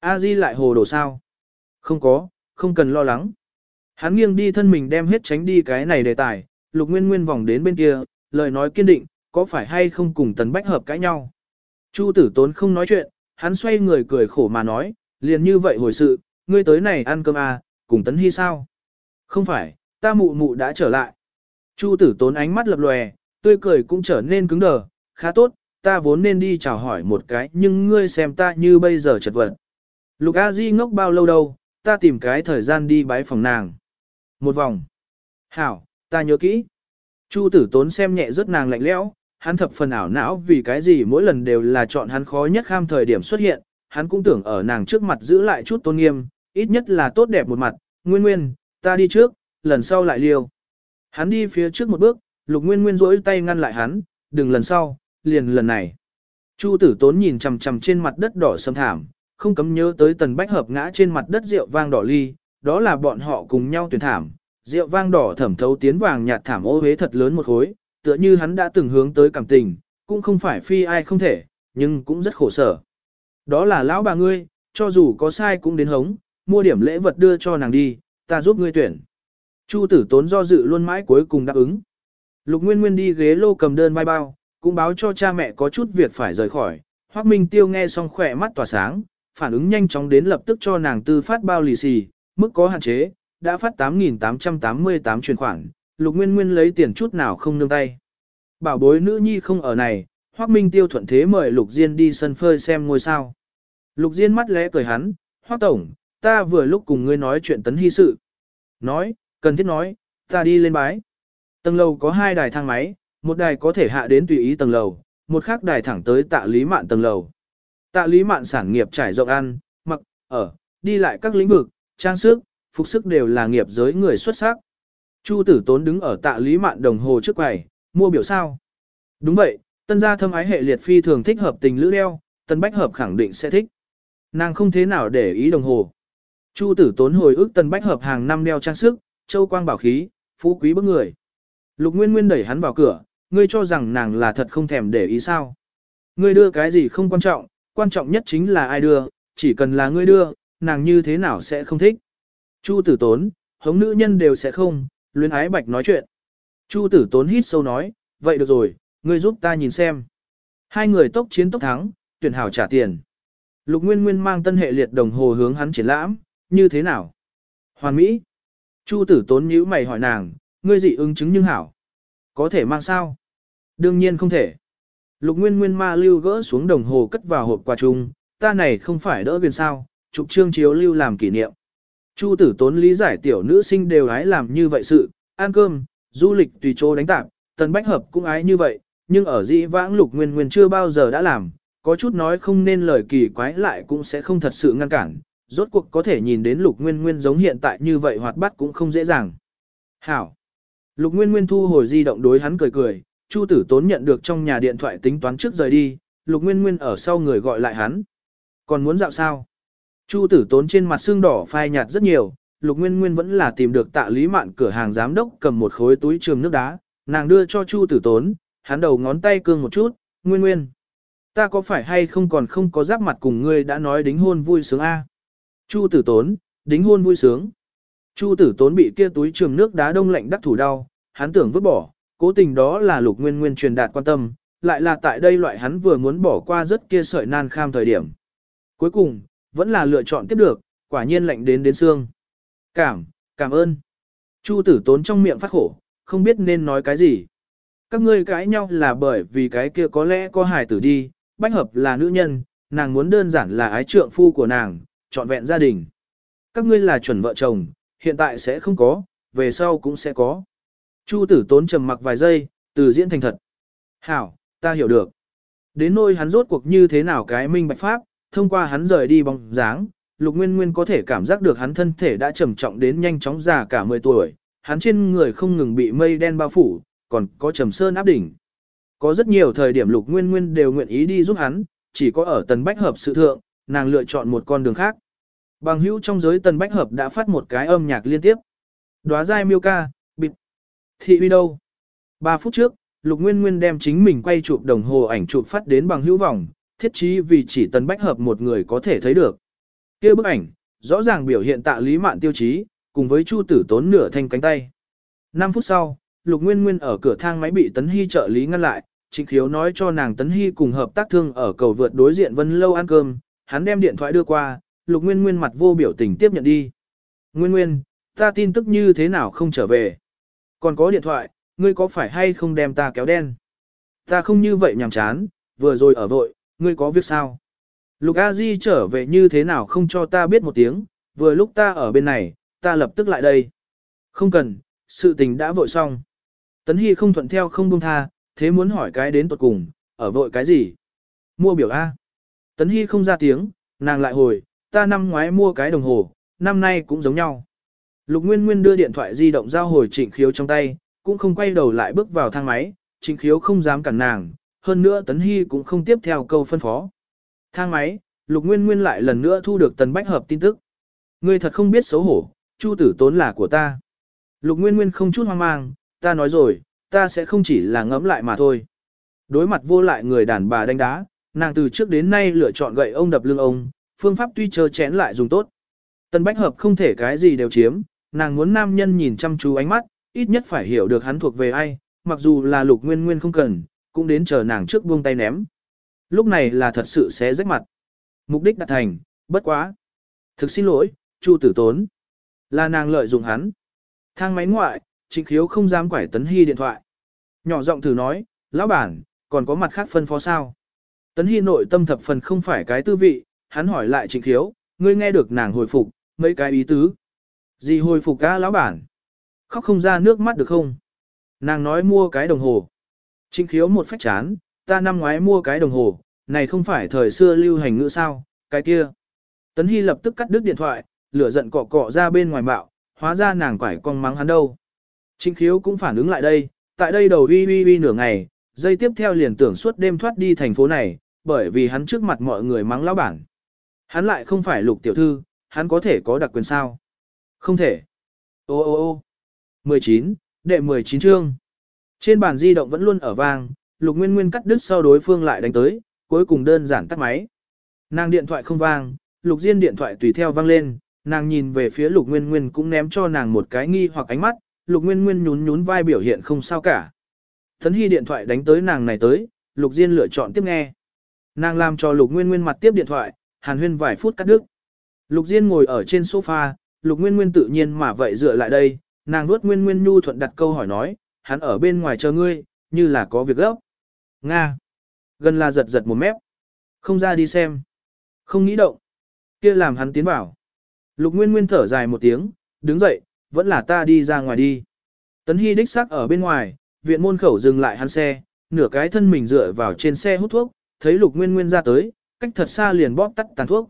A Di lại hồ đồ sao? Không có, không cần lo lắng. Hắn nghiêng đi thân mình đem hết tránh đi cái này đề tài, lục nguyên nguyên vòng đến bên kia, lời nói kiên định, có phải hay không cùng tần bách hợp cãi nhau. Chu tử tốn không nói chuyện, hắn xoay người cười khổ mà nói, liền như vậy hồi sự, ngươi tới này ăn cơm à, cùng tấn hy sao? Không phải, ta mụ mụ đã trở lại. Chu tử tốn ánh mắt lập lòe, tươi cười cũng trở nên cứng đờ, khá tốt, ta vốn nên đi chào hỏi một cái, nhưng ngươi xem ta như bây giờ chật vật. Lục A Di ngốc bao lâu đâu, ta tìm cái thời gian đi bái phòng nàng. Một vòng. Hảo, ta nhớ kỹ. Chu tử tốn xem nhẹ rất nàng lạnh lẽo, hắn thập phần ảo não vì cái gì mỗi lần đều là chọn hắn khó nhất kham thời điểm xuất hiện, hắn cũng tưởng ở nàng trước mặt giữ lại chút tôn nghiêm, ít nhất là tốt đẹp một mặt, nguyên nguyên, ta đi trước, lần sau lại liêu. Hắn đi phía trước một bước, lục nguyên nguyên rỗi tay ngăn lại hắn, đừng lần sau, liền lần này. Chu tử tốn nhìn chằm chằm trên mặt đất đỏ sâm thảm, không cấm nhớ tới tần bách hợp ngã trên mặt đất rượu vang đỏ ly, đó là bọn họ cùng nhau tuyển thảm, rượu vang đỏ thẩm thấu tiến vàng nhạt thảm ô hế thật lớn một khối, tựa như hắn đã từng hướng tới cảm tình, cũng không phải phi ai không thể, nhưng cũng rất khổ sở. Đó là lão bà ngươi, cho dù có sai cũng đến hống, mua điểm lễ vật đưa cho nàng đi, ta giúp ngươi tuyển. Chu tử tốn do dự luôn mãi cuối cùng đáp ứng. Lục Nguyên Nguyên đi ghế lô cầm đơn vai bao, cũng báo cho cha mẹ có chút việc phải rời khỏi. Hoác Minh Tiêu nghe xong khỏe mắt tỏa sáng, phản ứng nhanh chóng đến lập tức cho nàng tư phát bao lì xì, mức có hạn chế, đã phát 8.888 chuyển khoản, Lục Nguyên Nguyên lấy tiền chút nào không nương tay. Bảo bối nữ nhi không ở này, hoắc Minh Tiêu thuận thế mời Lục Diên đi sân phơi xem ngôi sao. Lục Diên mắt lẽ cười hắn, hoắc Tổng, ta vừa lúc cùng ngươi nói chuyện tấn hy sự. Nói, cần thiết nói, ta đi lên bái. Tầng lầu có hai đài thang máy, một đài có thể hạ đến tùy ý tầng lầu, một khác đài thẳng tới tạ lý mạn tầng lầu. Tạ lý mạn sản nghiệp trải rộng ăn, mặc, ở, đi lại các lĩnh vực, trang sức, phục sức đều là nghiệp giới người xuất sắc. Chu tử tốn đứng ở tạ lý mạn đồng hồ trước quầy, mua biểu sao. Đúng vậy, tân gia thâm ái hệ liệt phi thường thích hợp tình lữ đeo, tân bách hợp khẳng định sẽ thích. Nàng không thế nào để ý đồng hồ. Chu tử tốn hồi ức tân bách hợp hàng năm đeo trang sức, châu quang bảo khí, phú quý bức người. Lục Nguyên Nguyên đẩy hắn vào cửa, ngươi cho rằng nàng là thật không thèm để ý sao. Ngươi đưa cái gì không quan trọng, quan trọng nhất chính là ai đưa, chỉ cần là ngươi đưa, nàng như thế nào sẽ không thích. Chu tử tốn, hống nữ nhân đều sẽ không, luyến ái bạch nói chuyện. Chu tử tốn hít sâu nói, vậy được rồi, ngươi giúp ta nhìn xem. Hai người tốc chiến tốc thắng, tuyển hảo trả tiền. Lục Nguyên Nguyên mang tân hệ liệt đồng hồ hướng hắn triển lãm, như thế nào? Hoàn Mỹ. Chu tử tốn nhíu mày hỏi nàng, ngươi dị ứng chứng nhưng hảo. Có thể mang sao? Đương nhiên không thể. Lục Nguyên Nguyên ma lưu gỡ xuống đồng hồ cất vào hộp quà chung, ta này không phải đỡ viên sao, chụp trương chiếu lưu làm kỷ niệm. Chu tử tốn lý giải tiểu nữ sinh đều ái làm như vậy sự, ăn cơm, du lịch tùy chỗ đánh tạp, tần bách hợp cũng ái như vậy, nhưng ở dĩ vãng lục nguyên nguyên chưa bao giờ đã làm, có chút nói không nên lời kỳ quái lại cũng sẽ không thật sự ngăn cản, rốt cuộc có thể nhìn đến lục nguyên nguyên giống hiện tại như vậy hoạt bát cũng không dễ dàng. Hảo! Lục nguyên nguyên thu hồi di động đối hắn cười cười, Chu tử tốn nhận được trong nhà điện thoại tính toán trước rời đi, lục nguyên nguyên ở sau người gọi lại hắn. Còn muốn dạo sao? Chu tử tốn trên mặt xương đỏ phai nhạt rất nhiều, lục nguyên nguyên vẫn là tìm được tạ lý mạn cửa hàng giám đốc cầm một khối túi trường nước đá, nàng đưa cho chu tử tốn, hắn đầu ngón tay cương một chút, nguyên nguyên. Ta có phải hay không còn không có giáp mặt cùng ngươi đã nói đính hôn vui sướng a? Chu tử tốn, đính hôn vui sướng. Chu tử tốn bị kia túi trường nước đá đông lạnh đắc thủ đau, hắn tưởng vứt bỏ, cố tình đó là lục nguyên nguyên truyền đạt quan tâm, lại là tại đây loại hắn vừa muốn bỏ qua rất kia sợi nan kham thời điểm. Cuối cùng, vẫn là lựa chọn tiếp được, quả nhiên lạnh đến đến xương. Cảm, cảm ơn. Chu tử tốn trong miệng phát khổ, không biết nên nói cái gì. Các ngươi cãi nhau là bởi vì cái kia có lẽ có hài tử đi, bách hợp là nữ nhân, nàng muốn đơn giản là ái trượng phu của nàng, trọn vẹn gia đình. Các ngươi là chuẩn vợ chồng, hiện tại sẽ không có, về sau cũng sẽ có. Chu tử tốn trầm mặc vài giây, từ diễn thành thật. Hảo, ta hiểu được. Đến nôi hắn rốt cuộc như thế nào cái minh bạch pháp, thông qua hắn rời đi bóng dáng, Lục Nguyên Nguyên có thể cảm giác được hắn thân thể đã trầm trọng đến nhanh chóng già cả 10 tuổi, hắn trên người không ngừng bị mây đen bao phủ, còn có trầm sơn áp đỉnh. Có rất nhiều thời điểm Lục Nguyên Nguyên đều nguyện ý đi giúp hắn, chỉ có ở Tần Bách Hợp sự thượng, nàng lựa chọn một con đường khác. Bằng hữu trong giới Tần Bách Hợp đã phát một cái âm nhạc liên tiếp. Đóa dai miêu ca, bịt. Thị uy đâu? 3 phút trước, Lục Nguyên Nguyên đem chính mình quay chụp đồng hồ ảnh chụp phát đến bằng hữu vòng, thiết trí vì chỉ Tần Bách Hợp một người có thể thấy được. kia bức ảnh, rõ ràng biểu hiện tạ lý mạn tiêu chí, cùng với Chu Tử Tốn nửa thanh cánh tay. 5 phút sau, Lục Nguyên Nguyên ở cửa thang máy bị Tấn Hy trợ lý ngăn lại, Trịnh Khiếu nói cho nàng Tấn Hy cùng hợp tác thương ở cầu vượt đối diện Vân Lâu ăn cơm, hắn đem điện thoại đưa qua, Lục Nguyên Nguyên mặt vô biểu tình tiếp nhận đi. Nguyên Nguyên, ta tin tức như thế nào không trở về? Còn có điện thoại, ngươi có phải hay không đem ta kéo đen? Ta không như vậy nhàm chán, vừa rồi ở vội, ngươi có việc sao? Lục A Di trở về như thế nào không cho ta biết một tiếng, vừa lúc ta ở bên này, ta lập tức lại đây. Không cần, sự tình đã vội xong. Tấn Hy không thuận theo không buông tha, thế muốn hỏi cái đến tuột cùng, ở vội cái gì? Mua biểu A. Tấn Hy không ra tiếng, nàng lại hồi, ta năm ngoái mua cái đồng hồ, năm nay cũng giống nhau. Lục Nguyên Nguyên đưa điện thoại di động giao hồi trịnh khiếu trong tay, cũng không quay đầu lại bước vào thang máy, trịnh khiếu không dám cản nàng, hơn nữa Tấn Hy cũng không tiếp theo câu phân phó. Thang máy, Lục Nguyên Nguyên lại lần nữa thu được Tần Bách Hợp tin tức. Ngươi thật không biết xấu hổ, Chu tử tốn là của ta. Lục Nguyên Nguyên không chút hoang mang, ta nói rồi, ta sẽ không chỉ là ngẫm lại mà thôi. Đối mặt vô lại người đàn bà đánh đá, nàng từ trước đến nay lựa chọn gậy ông đập lưng ông, phương pháp tuy chờ chén lại dùng tốt. Tần Bách Hợp không thể cái gì đều chiếm, nàng muốn nam nhân nhìn chăm chú ánh mắt, ít nhất phải hiểu được hắn thuộc về ai, mặc dù là lục nguyên nguyên không cần, cũng đến chờ nàng trước buông tay ném. Lúc này là thật sự sẽ rách mặt. Mục đích đạt thành, bất quá. Thực xin lỗi, Chu tử tốn. Là nàng lợi dụng hắn. Thang máy ngoại, trịnh khiếu không dám quải tấn hy điện thoại. Nhỏ giọng thử nói, lão bản, còn có mặt khác phân phó sao. Tấn hy nội tâm thập phần không phải cái tư vị, hắn hỏi lại trịnh khiếu, ngươi nghe được nàng hồi phục, mấy cái ý tứ. Gì hồi phục ca lão bản? Khóc không ra nước mắt được không? Nàng nói mua cái đồng hồ. Trinh khiếu một phách chán, ta năm ngoái mua cái đồng hồ, này không phải thời xưa lưu hành ngữ sao, cái kia. Tấn Hy lập tức cắt đứt điện thoại, lửa giận cọ cọ ra bên ngoài bạo, hóa ra nàng quải con mắng hắn đâu. Trinh khiếu cũng phản ứng lại đây, tại đây đầu uy uy uy nửa ngày, dây tiếp theo liền tưởng suốt đêm thoát đi thành phố này, bởi vì hắn trước mặt mọi người mắng lão bản. Hắn lại không phải lục tiểu thư, hắn có thể có đặc quyền sao? Không thể. Ô ô ô 19, đệ 19 chương. Trên bàn di động vẫn luôn ở vang, lục nguyên nguyên cắt đứt sau đối phương lại đánh tới, cuối cùng đơn giản tắt máy. Nàng điện thoại không vang, lục diên điện thoại tùy theo vang lên, nàng nhìn về phía lục nguyên nguyên cũng ném cho nàng một cái nghi hoặc ánh mắt, lục nguyên nguyên nhún nhún vai biểu hiện không sao cả. Thấn hy điện thoại đánh tới nàng này tới, lục diên lựa chọn tiếp nghe. Nàng làm cho lục nguyên nguyên mặt tiếp điện thoại, hàn huyên vài phút cắt đứt. Lục diên ngồi ở trên sofa, lục nguyên nguyên tự nhiên mà vậy dựa lại đây, nàng nuốt nguyên nguyên nhu thuận đặt câu hỏi nói, hắn ở bên ngoài chờ ngươi, như là có việc gấp. Nga. Gần là giật giật một mép. Không ra đi xem. Không nghĩ động. kia làm hắn tiến vào. Lục Nguyên Nguyên thở dài một tiếng, đứng dậy, vẫn là ta đi ra ngoài đi. Tấn Hy đích xác ở bên ngoài, viện môn khẩu dừng lại hắn xe, nửa cái thân mình dựa vào trên xe hút thuốc, thấy Lục Nguyên Nguyên ra tới, cách thật xa liền bóp tắt tàn thuốc.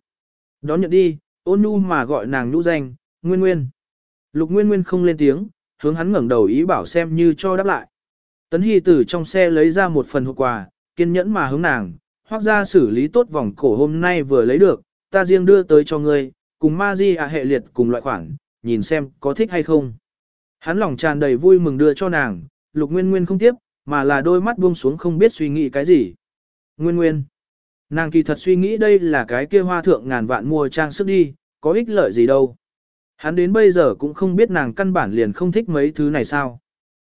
Đón nhận đi, ôn nhu mà gọi nàng nhũ danh, Nguyên Nguyên. Lục Nguyên Nguyên không lên tiếng, hướng hắn ngẩng đầu ý bảo xem như cho đáp lại. Tấn Hy từ trong xe lấy ra một phần hộp quà, kiên nhẫn mà hướng nàng, hoặc ra xử lý tốt vòng cổ hôm nay vừa lấy được, ta riêng đưa tới cho ngươi, cùng ma di à hệ liệt cùng loại khoản, nhìn xem có thích hay không. Hắn lòng tràn đầy vui mừng đưa cho nàng, lục nguyên nguyên không tiếp, mà là đôi mắt buông xuống không biết suy nghĩ cái gì. Nguyên nguyên. Nàng kỳ thật suy nghĩ đây là cái kia hoa thượng ngàn vạn mua trang sức đi, có ích lợi gì đâu. Hắn đến bây giờ cũng không biết nàng căn bản liền không thích mấy thứ này sao.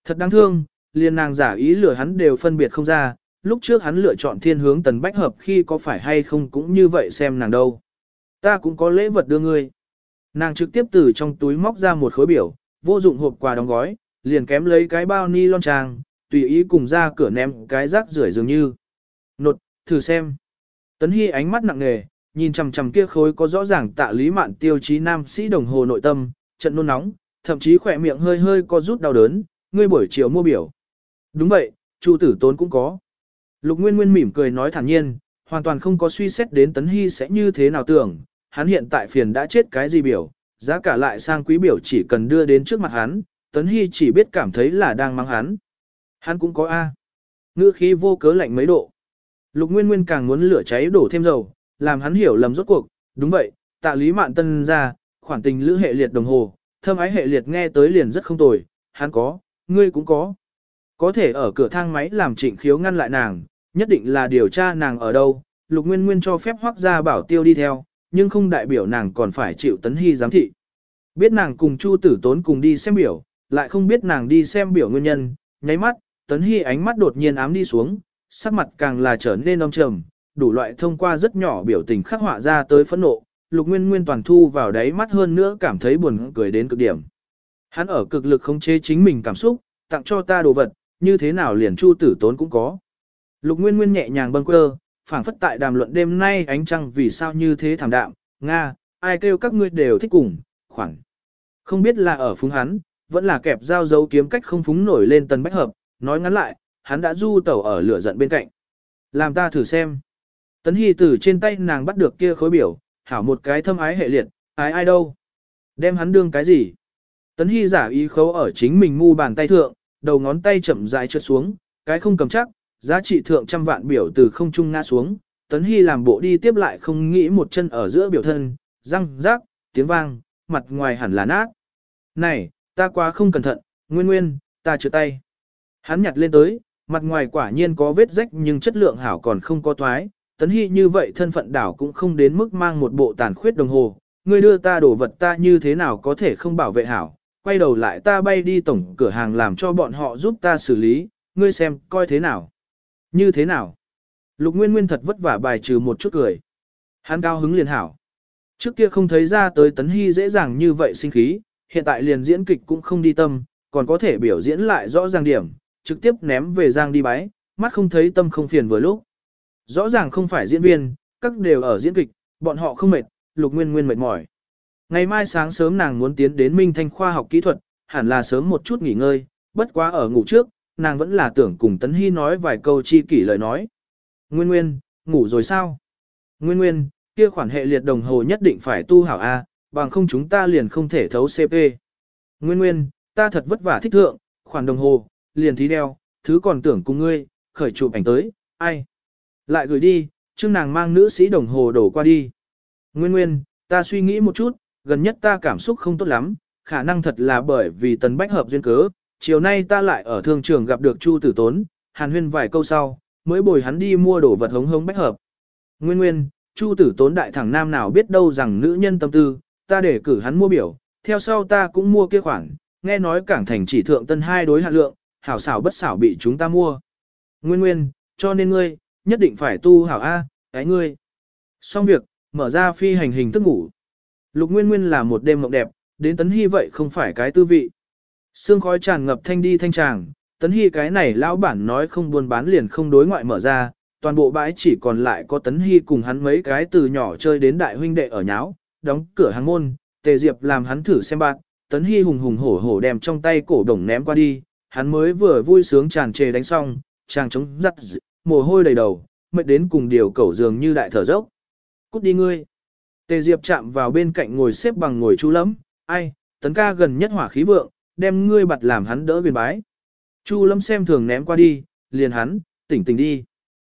Thật đáng thương, liền nàng giả ý lừa hắn đều phân biệt không ra, lúc trước hắn lựa chọn thiên hướng tần bách hợp khi có phải hay không cũng như vậy xem nàng đâu. Ta cũng có lễ vật đưa ngươi. Nàng trực tiếp từ trong túi móc ra một khối biểu, vô dụng hộp quà đóng gói, liền kém lấy cái bao ni lon trang, tùy ý cùng ra cửa ném cái rác rưởi dường như. Nột, thử xem. Tấn Hy ánh mắt nặng nề, nhìn chằm chằm kia khối có rõ ràng tạ lý mạn tiêu chí nam sĩ đồng hồ nội tâm, trận nôn nóng, thậm chí khỏe miệng hơi hơi có rút đau đớn, ngươi buổi chiều mua biểu. Đúng vậy, Chu tử tốn cũng có. Lục Nguyên Nguyên mỉm cười nói thản nhiên, hoàn toàn không có suy xét đến Tấn Hy sẽ như thế nào tưởng, hắn hiện tại phiền đã chết cái gì biểu, giá cả lại sang quý biểu chỉ cần đưa đến trước mặt hắn, Tấn Hy chỉ biết cảm thấy là đang mang hắn. Hắn cũng có A. Ngữ khí vô cớ lạnh mấy độ. Lục Nguyên Nguyên càng muốn lửa cháy đổ thêm dầu, làm hắn hiểu lầm rốt cuộc, đúng vậy, tạ lý mạn tân ra, khoản tình lữ hệ liệt đồng hồ, thâm ái hệ liệt nghe tới liền rất không tồi, hắn có, ngươi cũng có. Có thể ở cửa thang máy làm trịnh khiếu ngăn lại nàng, nhất định là điều tra nàng ở đâu, lục nguyên nguyên cho phép hoác Gia bảo tiêu đi theo, nhưng không đại biểu nàng còn phải chịu tấn hy giám thị. Biết nàng cùng Chu tử tốn cùng đi xem biểu, lại không biết nàng đi xem biểu nguyên nhân, nháy mắt, tấn hy ánh mắt đột nhiên ám đi xuống, sắc mặt càng là trở nên âm trầm, đủ loại thông qua rất nhỏ biểu tình khắc họa ra tới phẫn nộ, lục nguyên nguyên toàn thu vào đáy mắt hơn nữa cảm thấy buồn cười đến cực điểm. Hắn ở cực lực khống chế chính mình cảm xúc, tặng cho ta đồ vật, như thế nào liền chu tử tốn cũng có. Lục Nguyên Nguyên nhẹ nhàng bâng quơ, phảng phất tại đàm luận đêm nay ánh trăng vì sao như thế thảm đạm, Nga, ai kêu các ngươi đều thích cùng, khoảng. Không biết là ở phúng hắn, vẫn là kẹp dao dấu kiếm cách không phúng nổi lên tần bách hợp, nói ngắn lại, hắn đã du tẩu ở lửa giận bên cạnh. Làm ta thử xem. Tấn Hy từ trên tay nàng bắt được kia khối biểu, hảo một cái thâm ái hệ liệt, ái ai đâu. Đem hắn đương cái gì? Tấn Hy giả ý khấu ở chính mình mu bàn tay thượng, đầu ngón tay chậm rãi trượt xuống, cái không cầm chắc, giá trị thượng trăm vạn biểu từ không trung ngã xuống, Tấn Hy làm bộ đi tiếp lại không nghĩ một chân ở giữa biểu thân, răng, rác, tiếng vang, mặt ngoài hẳn là nát. Này, ta quá không cẩn thận, nguyên nguyên, ta chữa tay. Hắn nhặt lên tới, mặt ngoài quả nhiên có vết rách nhưng chất lượng hảo còn không có thoái. Tấn Hy như vậy thân phận đảo cũng không đến mức mang một bộ tàn khuyết đồng hồ. Ngươi đưa ta đồ vật ta như thế nào có thể không bảo vệ hảo. Quay đầu lại ta bay đi tổng cửa hàng làm cho bọn họ giúp ta xử lý, ngươi xem coi thế nào. Như thế nào? Lục Nguyên Nguyên thật vất vả bài trừ một chút cười. Hắn cao hứng liền hảo. Trước kia không thấy ra tới Tấn Hy dễ dàng như vậy sinh khí, hiện tại liền diễn kịch cũng không đi tâm, còn có thể biểu diễn lại rõ ràng điểm, trực tiếp ném về giang đi bái, mắt không thấy tâm không phiền vừa lúc. Rõ ràng không phải diễn viên, các đều ở diễn kịch, bọn họ không mệt, Lục Nguyên Nguyên mệt mỏi. Ngày mai sáng sớm nàng muốn tiến đến Minh Thanh khoa học kỹ thuật, hẳn là sớm một chút nghỉ ngơi, bất quá ở ngủ trước, nàng vẫn là tưởng cùng Tấn Hy nói vài câu chi kỷ lời nói. Nguyên Nguyên, ngủ rồi sao? Nguyên Nguyên, kia khoản hệ liệt đồng hồ nhất định phải tu hảo A, bằng không chúng ta liền không thể thấu CP. Nguyên Nguyên, ta thật vất vả thích thượng, khoản đồng hồ, liền thí đeo, thứ còn tưởng cùng ngươi, khởi chụp ảnh tới, ai? Lại gửi đi, chương nàng mang nữ sĩ đồng hồ đổ qua đi. Nguyên nguyên, ta suy nghĩ một chút, gần nhất ta cảm xúc không tốt lắm, khả năng thật là bởi vì tần bách hợp duyên cớ, chiều nay ta lại ở thương trường gặp được Chu Tử Tốn, hàn huyên vài câu sau, mới bồi hắn đi mua đồ vật hống hống bách hợp. Nguyên nguyên, Chu Tử Tốn đại thẳng nam nào biết đâu rằng nữ nhân tâm tư, ta để cử hắn mua biểu, theo sau ta cũng mua kia khoản, nghe nói cảng thành chỉ thượng tân hai đối hạ lượng, hảo xảo bất xảo bị chúng ta mua. Nguyên nguyên, cho nên ngươi, nhất định phải tu hảo A, cái ngươi. Xong việc, mở ra phi hành hình thức ngủ. Lục Nguyên Nguyên là một đêm mộng đẹp, đến Tấn Hy vậy không phải cái tư vị. Sương khói tràn ngập thanh đi thanh tràng, Tấn Hy cái này lão bản nói không buôn bán liền không đối ngoại mở ra, toàn bộ bãi chỉ còn lại có Tấn Hy cùng hắn mấy cái từ nhỏ chơi đến đại huynh đệ ở nháo, đóng cửa hàng môn, Tề Diệp làm hắn thử xem bạn, Tấn Hy hùng hùng hổ hổ đem trong tay cổ đồng ném qua đi, hắn mới vừa vui sướng tràn trề đánh xong, chàng chống giắt mồ hôi đầy đầu, mệt đến cùng điều cẩu dường như đại thở dốc. Cút đi ngươi. Tề Diệp chạm vào bên cạnh ngồi xếp bằng ngồi chu lắm, ai, tấn ca gần nhất hỏa khí vượng, đem ngươi bặt làm hắn đỡ viên bái. Chu lâm xem thường ném qua đi, liền hắn, tỉnh tỉnh đi.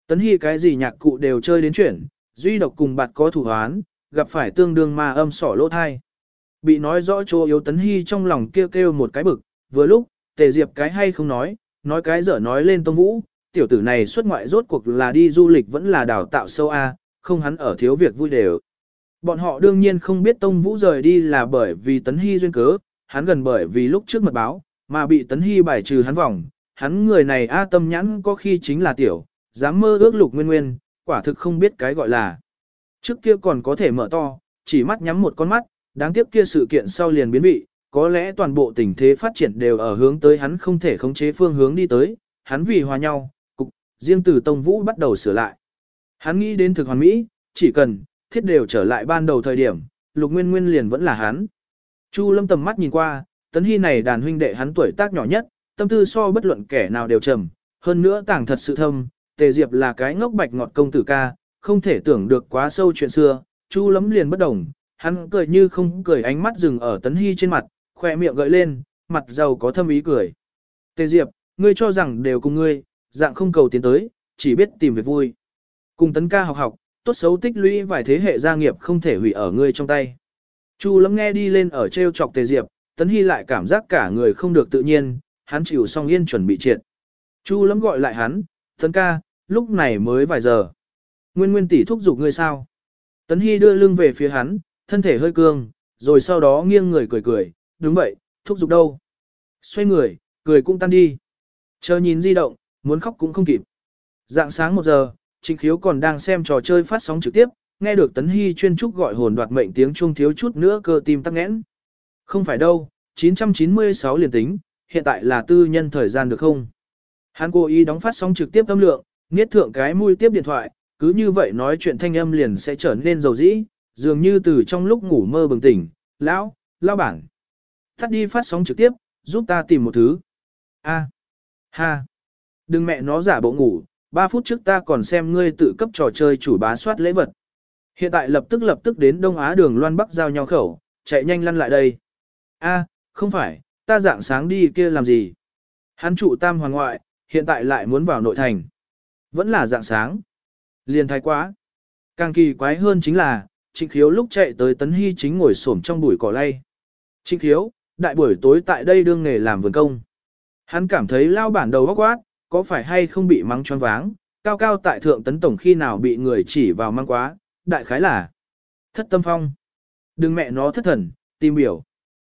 Tấn hy cái gì nhạc cụ đều chơi đến chuyển, duy độc cùng bạt có thủ hoán, gặp phải tương đương ma âm sỏ lỗ thai. Bị nói rõ chỗ yếu tấn hy trong lòng kêu kêu một cái bực, vừa lúc, tề diệp cái hay không nói, nói cái dở nói lên tông vũ, tiểu tử này xuất ngoại rốt cuộc là đi du lịch vẫn là đào tạo sâu A, không hắn ở thiếu việc vui đều. Bọn họ đương nhiên không biết Tông Vũ rời đi là bởi vì Tấn Hy duyên cớ, hắn gần bởi vì lúc trước mật báo, mà bị Tấn Hy bài trừ hắn vòng, hắn người này A tâm nhãn có khi chính là tiểu, dám mơ ước lục nguyên nguyên, quả thực không biết cái gọi là. Trước kia còn có thể mở to, chỉ mắt nhắm một con mắt, đáng tiếc kia sự kiện sau liền biến vị, có lẽ toàn bộ tình thế phát triển đều ở hướng tới hắn không thể khống chế phương hướng đi tới, hắn vì hòa nhau, riêng từ Tông Vũ bắt đầu sửa lại. Hắn nghĩ đến thực hoàn mỹ, chỉ cần, thiết đều trở lại ban đầu thời điểm, lục nguyên nguyên liền vẫn là hắn. Chu lâm tầm mắt nhìn qua, tấn hy này đàn huynh đệ hắn tuổi tác nhỏ nhất, tâm tư so bất luận kẻ nào đều trầm, hơn nữa tảng thật sự thâm, tề diệp là cái ngốc bạch ngọt công tử ca, không thể tưởng được quá sâu chuyện xưa, chu lâm liền bất đồng, hắn cười như không cười ánh mắt dừng ở tấn hy trên mặt, khoe miệng gợi lên, mặt giàu có thâm ý cười. Tề diệp, ngươi cho rằng đều cùng ngươi, dạng không cầu tiến tới, chỉ biết tìm việc vui. Cùng tấn ca học học, tốt xấu tích lũy vài thế hệ gia nghiệp không thể hủy ở ngươi trong tay. Chu lâm nghe đi lên ở treo chọc tề diệp, tấn hy lại cảm giác cả người không được tự nhiên, hắn chịu xong yên chuẩn bị triệt. Chu lâm gọi lại hắn, tấn ca, lúc này mới vài giờ. Nguyên nguyên tỷ thúc giục ngươi sao? Tấn hy đưa lưng về phía hắn, thân thể hơi cương, rồi sau đó nghiêng người cười cười, đúng vậy, thúc giục đâu? Xoay người, cười cũng tan đi. Chờ nhìn di động, muốn khóc cũng không kịp. Dạng sáng một giờ, Trịnh khiếu còn đang xem trò chơi phát sóng trực tiếp, nghe được Tấn Hy chuyên trúc gọi hồn đoạt mệnh tiếng chuông thiếu chút nữa cơ tim tắc nghẽn. Không phải đâu, 996 liền tính, hiện tại là tư nhân thời gian được không? Hắn cố ý đóng phát sóng trực tiếp âm lượng, niết thượng cái mũi tiếp điện thoại, cứ như vậy nói chuyện thanh âm liền sẽ trở nên dầu dĩ, dường như từ trong lúc ngủ mơ bừng tỉnh, lão, lão bản. Tắt đi phát sóng trực tiếp, giúp ta tìm một thứ. A. Ha. Đừng mẹ nó giả bộ ngủ, 3 phút trước ta còn xem ngươi tự cấp trò chơi chủ bá soát lễ vật. Hiện tại lập tức lập tức đến Đông Á đường Loan Bắc giao nhau khẩu, chạy nhanh lăn lại đây. A, không phải, ta dạng sáng đi kia làm gì? Hắn trụ tam hoàng ngoại, hiện tại lại muốn vào nội thành. Vẫn là dạng sáng. Liền thái quá. Càng kỳ quái hơn chính là, Trịnh Khiếu lúc chạy tới Tấn Hy chính ngồi xổm trong bụi cỏ lay. Trịnh Khiếu, đại buổi tối tại đây đương nghề làm vườn công. Hắn cảm thấy lao bản đầu bóc quát, có phải hay không bị mắng choáng váng, cao cao tại thượng tấn tổng khi nào bị người chỉ vào mang quá, đại khái là thất tâm phong. Đừng mẹ nó thất thần, tìm biểu.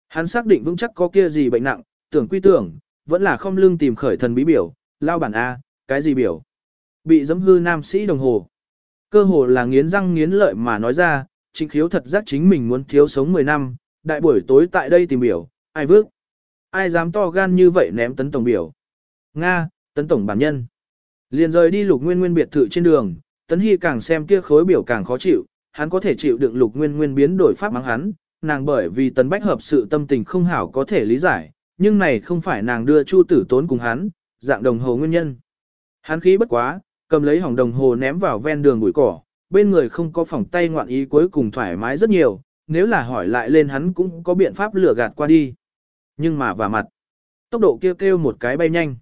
Hắn xác định vững chắc có kia gì bệnh nặng, tưởng quy tưởng, vẫn là không lương tìm khởi thần bí biểu, lao bản A, cái gì biểu. Bị dấm hư nam sĩ đồng hồ. Cơ hồ là nghiến răng nghiến lợi mà nói ra, chính khiếu thật giác chính mình muốn thiếu sống 10 năm, đại buổi tối tại đây tìm biểu, ai vước. Ai dám to gan như vậy ném tấn tổng biểu. Nga, tấn tổng bản nhân. Liền rời đi lục nguyên nguyên biệt thự trên đường, tấn hy càng xem kia khối biểu càng khó chịu, hắn có thể chịu đựng lục nguyên nguyên biến đổi pháp mắng hắn, nàng bởi vì tấn bách hợp sự tâm tình không hảo có thể lý giải, nhưng này không phải nàng đưa chu tử tốn cùng hắn, dạng đồng hồ nguyên nhân. Hắn khí bất quá, cầm lấy hỏng đồng hồ ném vào ven đường bụi cỏ, bên người không có phòng tay ngoạn ý cuối cùng thoải mái rất nhiều, nếu là hỏi lại lên hắn cũng có biện pháp lừa gạt qua đi. Nhưng mà vả mặt, tốc độ kêu kêu một cái bay nhanh.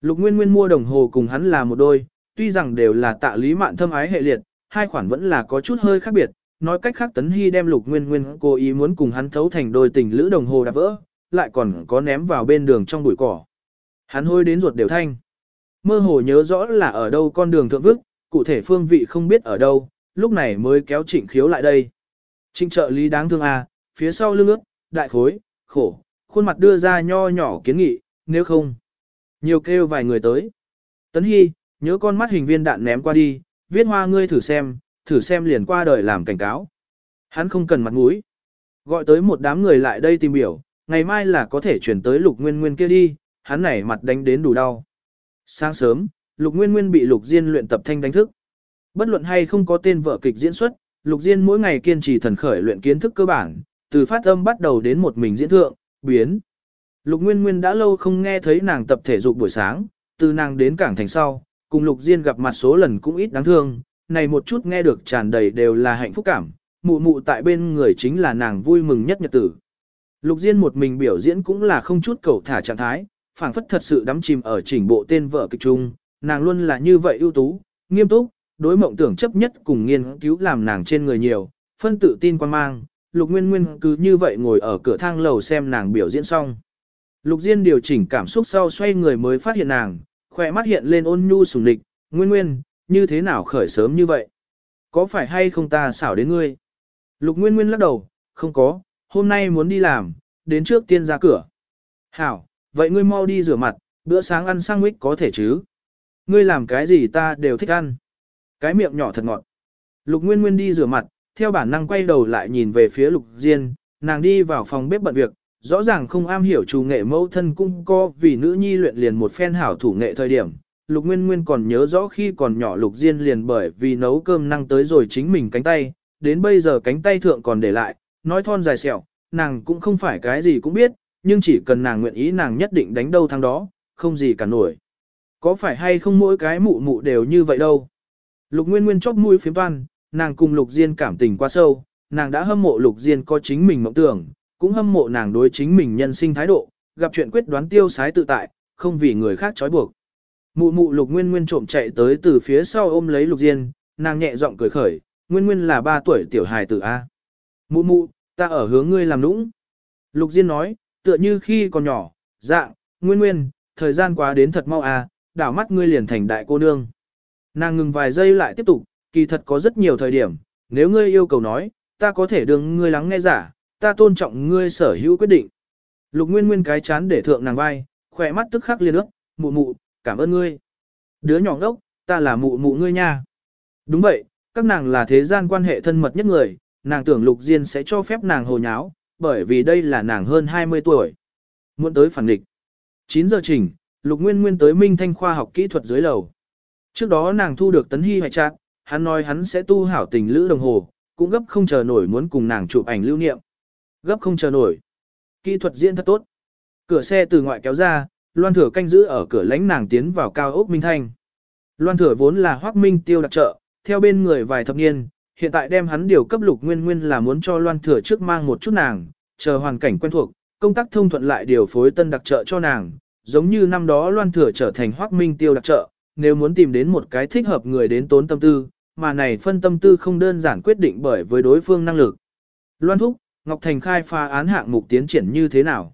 Lục Nguyên Nguyên mua đồng hồ cùng hắn là một đôi, tuy rằng đều là tạ lý mạn thâm ái hệ liệt, hai khoản vẫn là có chút hơi khác biệt. Nói cách khác Tấn Hy đem Lục Nguyên Nguyên cố ý muốn cùng hắn thấu thành đôi tình lữ đồng hồ đã vỡ, lại còn có ném vào bên đường trong bụi cỏ. Hắn hôi đến ruột đều thanh. Mơ hồ nhớ rõ là ở đâu con đường thượng vức, cụ thể phương vị không biết ở đâu, lúc này mới kéo trịnh khiếu lại đây. Trịnh trợ lý đáng thương à, phía sau lưng ướt, đại khối, khổ, khuôn mặt đưa ra nho nhỏ kiến nghị, nếu không. Nhiều kêu vài người tới. Tấn Hy, nhớ con mắt hình viên đạn ném qua đi, viết hoa ngươi thử xem, thử xem liền qua đời làm cảnh cáo. Hắn không cần mặt mũi. Gọi tới một đám người lại đây tìm biểu, ngày mai là có thể chuyển tới lục nguyên nguyên kia đi, hắn này mặt đánh đến đủ đau. Sáng sớm, lục nguyên nguyên bị lục diên luyện tập thanh đánh thức. Bất luận hay không có tên vợ kịch diễn xuất, lục diên mỗi ngày kiên trì thần khởi luyện kiến thức cơ bản, từ phát âm bắt đầu đến một mình diễn thượng, biến. Lục Nguyên Nguyên đã lâu không nghe thấy nàng tập thể dục buổi sáng, từ nàng đến cảng thành sau, cùng Lục Diên gặp mặt số lần cũng ít đáng thương, này một chút nghe được tràn đầy đều là hạnh phúc cảm, mụ mụ tại bên người chính là nàng vui mừng nhất nhật tử. Lục Diên một mình biểu diễn cũng là không chút cầu thả trạng thái, phảng phất thật sự đắm chìm ở chỉnh bộ tên vợ kịch trung, nàng luôn là như vậy ưu tú, nghiêm túc, đối mộng tưởng chấp nhất cùng nghiên cứu làm nàng trên người nhiều, phân tự tin quan mang, Lục Nguyên Nguyên cứ như vậy ngồi ở cửa thang lầu xem nàng biểu diễn xong. Lục Diên điều chỉnh cảm xúc sau xoay người mới phát hiện nàng, khỏe mắt hiện lên ôn nhu sùng địch, Nguyên Nguyên, như thế nào khởi sớm như vậy? Có phải hay không ta xảo đến ngươi? Lục Nguyên Nguyên lắc đầu, không có, hôm nay muốn đi làm, đến trước tiên ra cửa. Hảo, vậy ngươi mau đi rửa mặt, bữa sáng ăn sang có thể chứ? Ngươi làm cái gì ta đều thích ăn. Cái miệng nhỏ thật ngọt. Lục Nguyên Nguyên đi rửa mặt, theo bản năng quay đầu lại nhìn về phía Lục Diên, nàng đi vào phòng bếp bận việc, rõ ràng không am hiểu chủ nghệ mẫu thân cũng có vì nữ nhi luyện liền một phen hảo thủ nghệ thời điểm. Lục Nguyên Nguyên còn nhớ rõ khi còn nhỏ Lục Diên liền bởi vì nấu cơm năng tới rồi chính mình cánh tay, đến bây giờ cánh tay thượng còn để lại, nói thon dài sẹo, nàng cũng không phải cái gì cũng biết, nhưng chỉ cần nàng nguyện ý nàng nhất định đánh đâu thắng đó, không gì cả nổi. Có phải hay không mỗi cái mụ mụ đều như vậy đâu. Lục Nguyên Nguyên chóp mũi phiếm toan, nàng cùng Lục Diên cảm tình quá sâu, nàng đã hâm mộ Lục Diên có chính mình mộng tưởng, cũng hâm mộ nàng đối chính mình nhân sinh thái độ, gặp chuyện quyết đoán tiêu sái tự tại, không vì người khác trói buộc. Mụ mụ Lục Nguyên Nguyên trộm chạy tới từ phía sau ôm lấy Lục Diên, nàng nhẹ giọng cười khởi, Nguyên Nguyên là 3 tuổi tiểu hài tử A. Mụ mụ, ta ở hướng ngươi làm nũng. Lục Diên nói, tựa như khi còn nhỏ, dạng, Nguyên Nguyên, thời gian quá đến thật mau A, đảo mắt ngươi liền thành đại cô nương. Nàng ngừng vài giây lại tiếp tục, kỳ thật có rất nhiều thời điểm, nếu ngươi yêu cầu nói, ta có thể đừng ngươi lắng nghe giả, ta tôn trọng ngươi sở hữu quyết định. Lục Nguyên Nguyên cái chán để thượng nàng vai, khỏe mắt tức khắc liền ước, mụ mụ, cảm ơn ngươi. Đứa nhỏ ngốc, ta là mụ mụ ngươi nha. Đúng vậy, các nàng là thế gian quan hệ thân mật nhất người, nàng tưởng Lục Diên sẽ cho phép nàng hồ nháo, bởi vì đây là nàng hơn 20 tuổi. Muốn tới phản địch. 9 giờ chỉnh, Lục Nguyên Nguyên tới Minh Thanh khoa học kỹ thuật dưới lầu. Trước đó nàng thu được tấn hy hoài trạng, hắn nói hắn sẽ tu hảo tình lữ đồng hồ, cũng gấp không chờ nổi muốn cùng nàng chụp ảnh lưu niệm. Gấp không chờ nổi. Kỹ thuật diễn thật tốt. Cửa xe từ ngoại kéo ra, Loan Thừa canh giữ ở cửa lánh nàng tiến vào cao ốc Minh Thanh. Loan Thừa vốn là Hoắc Minh Tiêu đặc trợ, theo bên người vài thập niên, hiện tại đem hắn điều cấp lục nguyên nguyên là muốn cho Loan Thừa trước mang một chút nàng, chờ hoàn cảnh quen thuộc, công tác thông thuận lại điều phối tân đặc trợ cho nàng, giống như năm đó Loan Thừa trở thành Hoắc Minh Tiêu đặc trợ, nếu muốn tìm đến một cái thích hợp người đến tốn tâm tư, mà này phân tâm tư không đơn giản quyết định bởi với đối phương năng lực. Loan Thúc, Ngọc Thành khai phá án hạng mục tiến triển như thế nào?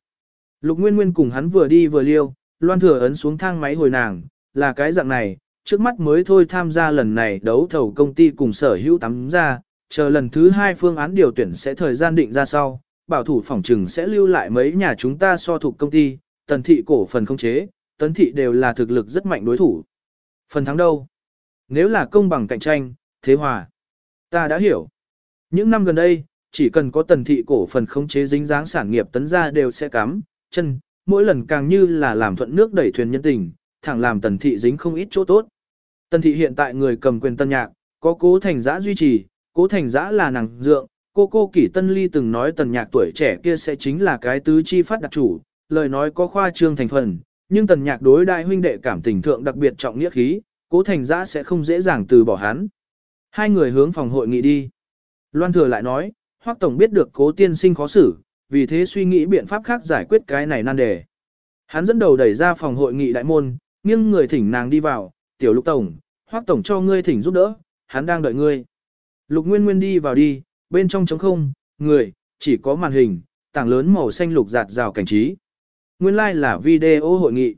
Lục Nguyên Nguyên cùng hắn vừa đi vừa liêu, Loan Thừa ấn xuống thang máy hồi nàng, là cái dạng này, trước mắt mới thôi tham gia lần này đấu thầu công ty cùng sở hữu tắm ra, chờ lần thứ hai phương án điều tuyển sẽ thời gian định ra sau, bảo thủ phòng trừng sẽ lưu lại mấy nhà chúng ta so thuộc công ty, tần thị cổ phần không chế, tấn thị đều là thực lực rất mạnh đối thủ. Phần thắng đâu? Nếu là công bằng cạnh tranh, thế hòa. Ta đã hiểu. Những năm gần đây, chỉ cần có tần thị cổ phần khống chế dính dáng sản nghiệp tấn ra đều sẽ cắm, chân, mỗi lần càng như là làm thuận nước đẩy thuyền nhân tình, thẳng làm tần thị dính không ít chỗ tốt. Tần thị hiện tại người cầm quyền tân nhạc, có cố thành giã duy trì, cố thành giã là nàng dượng, cô cô kỷ tân ly từng nói tần nhạc tuổi trẻ kia sẽ chính là cái tứ chi phát đặc chủ, lời nói có khoa trương thành phần, nhưng tần nhạc đối đại huynh đệ cảm tình thượng đặc biệt trọng nghĩa khí, cố thành giã sẽ không dễ dàng từ bỏ hắn. Hai người hướng phòng hội nghị đi. Loan thừa lại nói, Hoắc Tổng biết được cố tiên sinh khó xử, vì thế suy nghĩ biện pháp khác giải quyết cái này nan đề. Hắn dẫn đầu đẩy ra phòng hội nghị đại môn, nghiêng người thỉnh nàng đi vào, tiểu lục tổng, hoác tổng cho ngươi thỉnh giúp đỡ, hắn đang đợi ngươi. Lục Nguyên Nguyên đi vào đi, bên trong trống không, người, chỉ có màn hình, tảng lớn màu xanh lục giạt rào cảnh trí. Nguyên lai like là video hội nghị.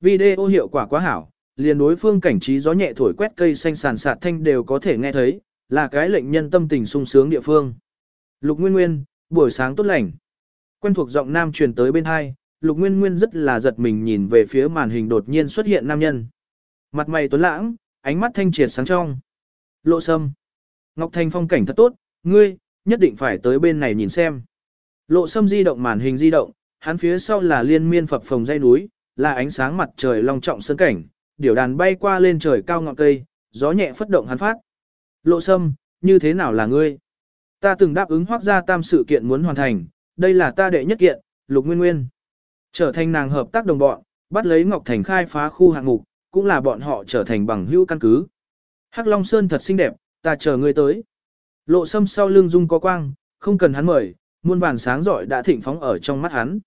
Video hiệu quả quá hảo, liền đối phương cảnh trí gió nhẹ thổi quét cây xanh sàn sạt thanh đều có thể nghe thấy, là cái lệnh nhân tâm tình sung sướng địa phương. Lục Nguyên Nguyên, buổi sáng tốt lành. Quen thuộc giọng nam truyền tới bên hai, Lục Nguyên Nguyên rất là giật mình nhìn về phía màn hình đột nhiên xuất hiện nam nhân. Mặt mày tuấn lãng, ánh mắt thanh triệt sáng trong. Lộ sâm. Ngọc Thanh phong cảnh thật tốt, ngươi, nhất định phải tới bên này nhìn xem. Lộ sâm di động màn hình di động, hắn phía sau là liên miên phập phồng dây núi, là ánh sáng mặt trời long trọng sơn cảnh, điểu đàn bay qua lên trời cao ngọn cây, gió nhẹ phất động hắn phát. Lộ sâm, như thế nào là ngươi? Ta từng đáp ứng hoác ra tam sự kiện muốn hoàn thành, đây là ta đệ nhất kiện, lục nguyên nguyên. Trở thành nàng hợp tác đồng bọn, bắt lấy Ngọc Thành khai phá khu hạng mục, cũng là bọn họ trở thành bằng hữu căn cứ. Hắc Long Sơn thật xinh đẹp, ta chờ ngươi tới. Lộ sâm sau lưng dung có quang, không cần hắn mời, muôn vàn sáng giỏi đã thịnh phóng ở trong mắt hắn.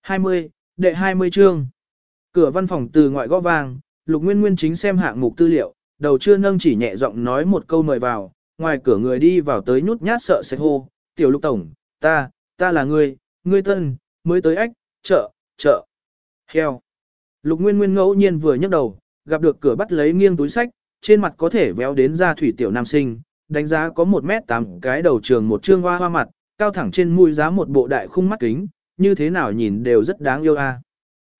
20, đệ 20 chương. Cửa văn phòng từ ngoại gõ vang, Lục Nguyên Nguyên chính xem hạng mục tư liệu, đầu chưa nâng chỉ nhẹ giọng nói một câu mời vào, ngoài cửa người đi vào tới nhút nhát sợ sệt hô, "Tiểu Lục tổng, ta, ta là ngươi, ngươi thân mới tới ách, chợ, chợ." Heo. Lục Nguyên Nguyên ngẫu nhiên vừa nhấc đầu, gặp được cửa bắt lấy nghiêng túi sách, trên mặt có thể véo đến ra thủy tiểu nam sinh, đánh giá có 1 mét 8 cái đầu trường một trương hoa hoa mặt, cao thẳng trên mũi giá một bộ đại khung mắt kính, như thế nào nhìn đều rất đáng yêu a.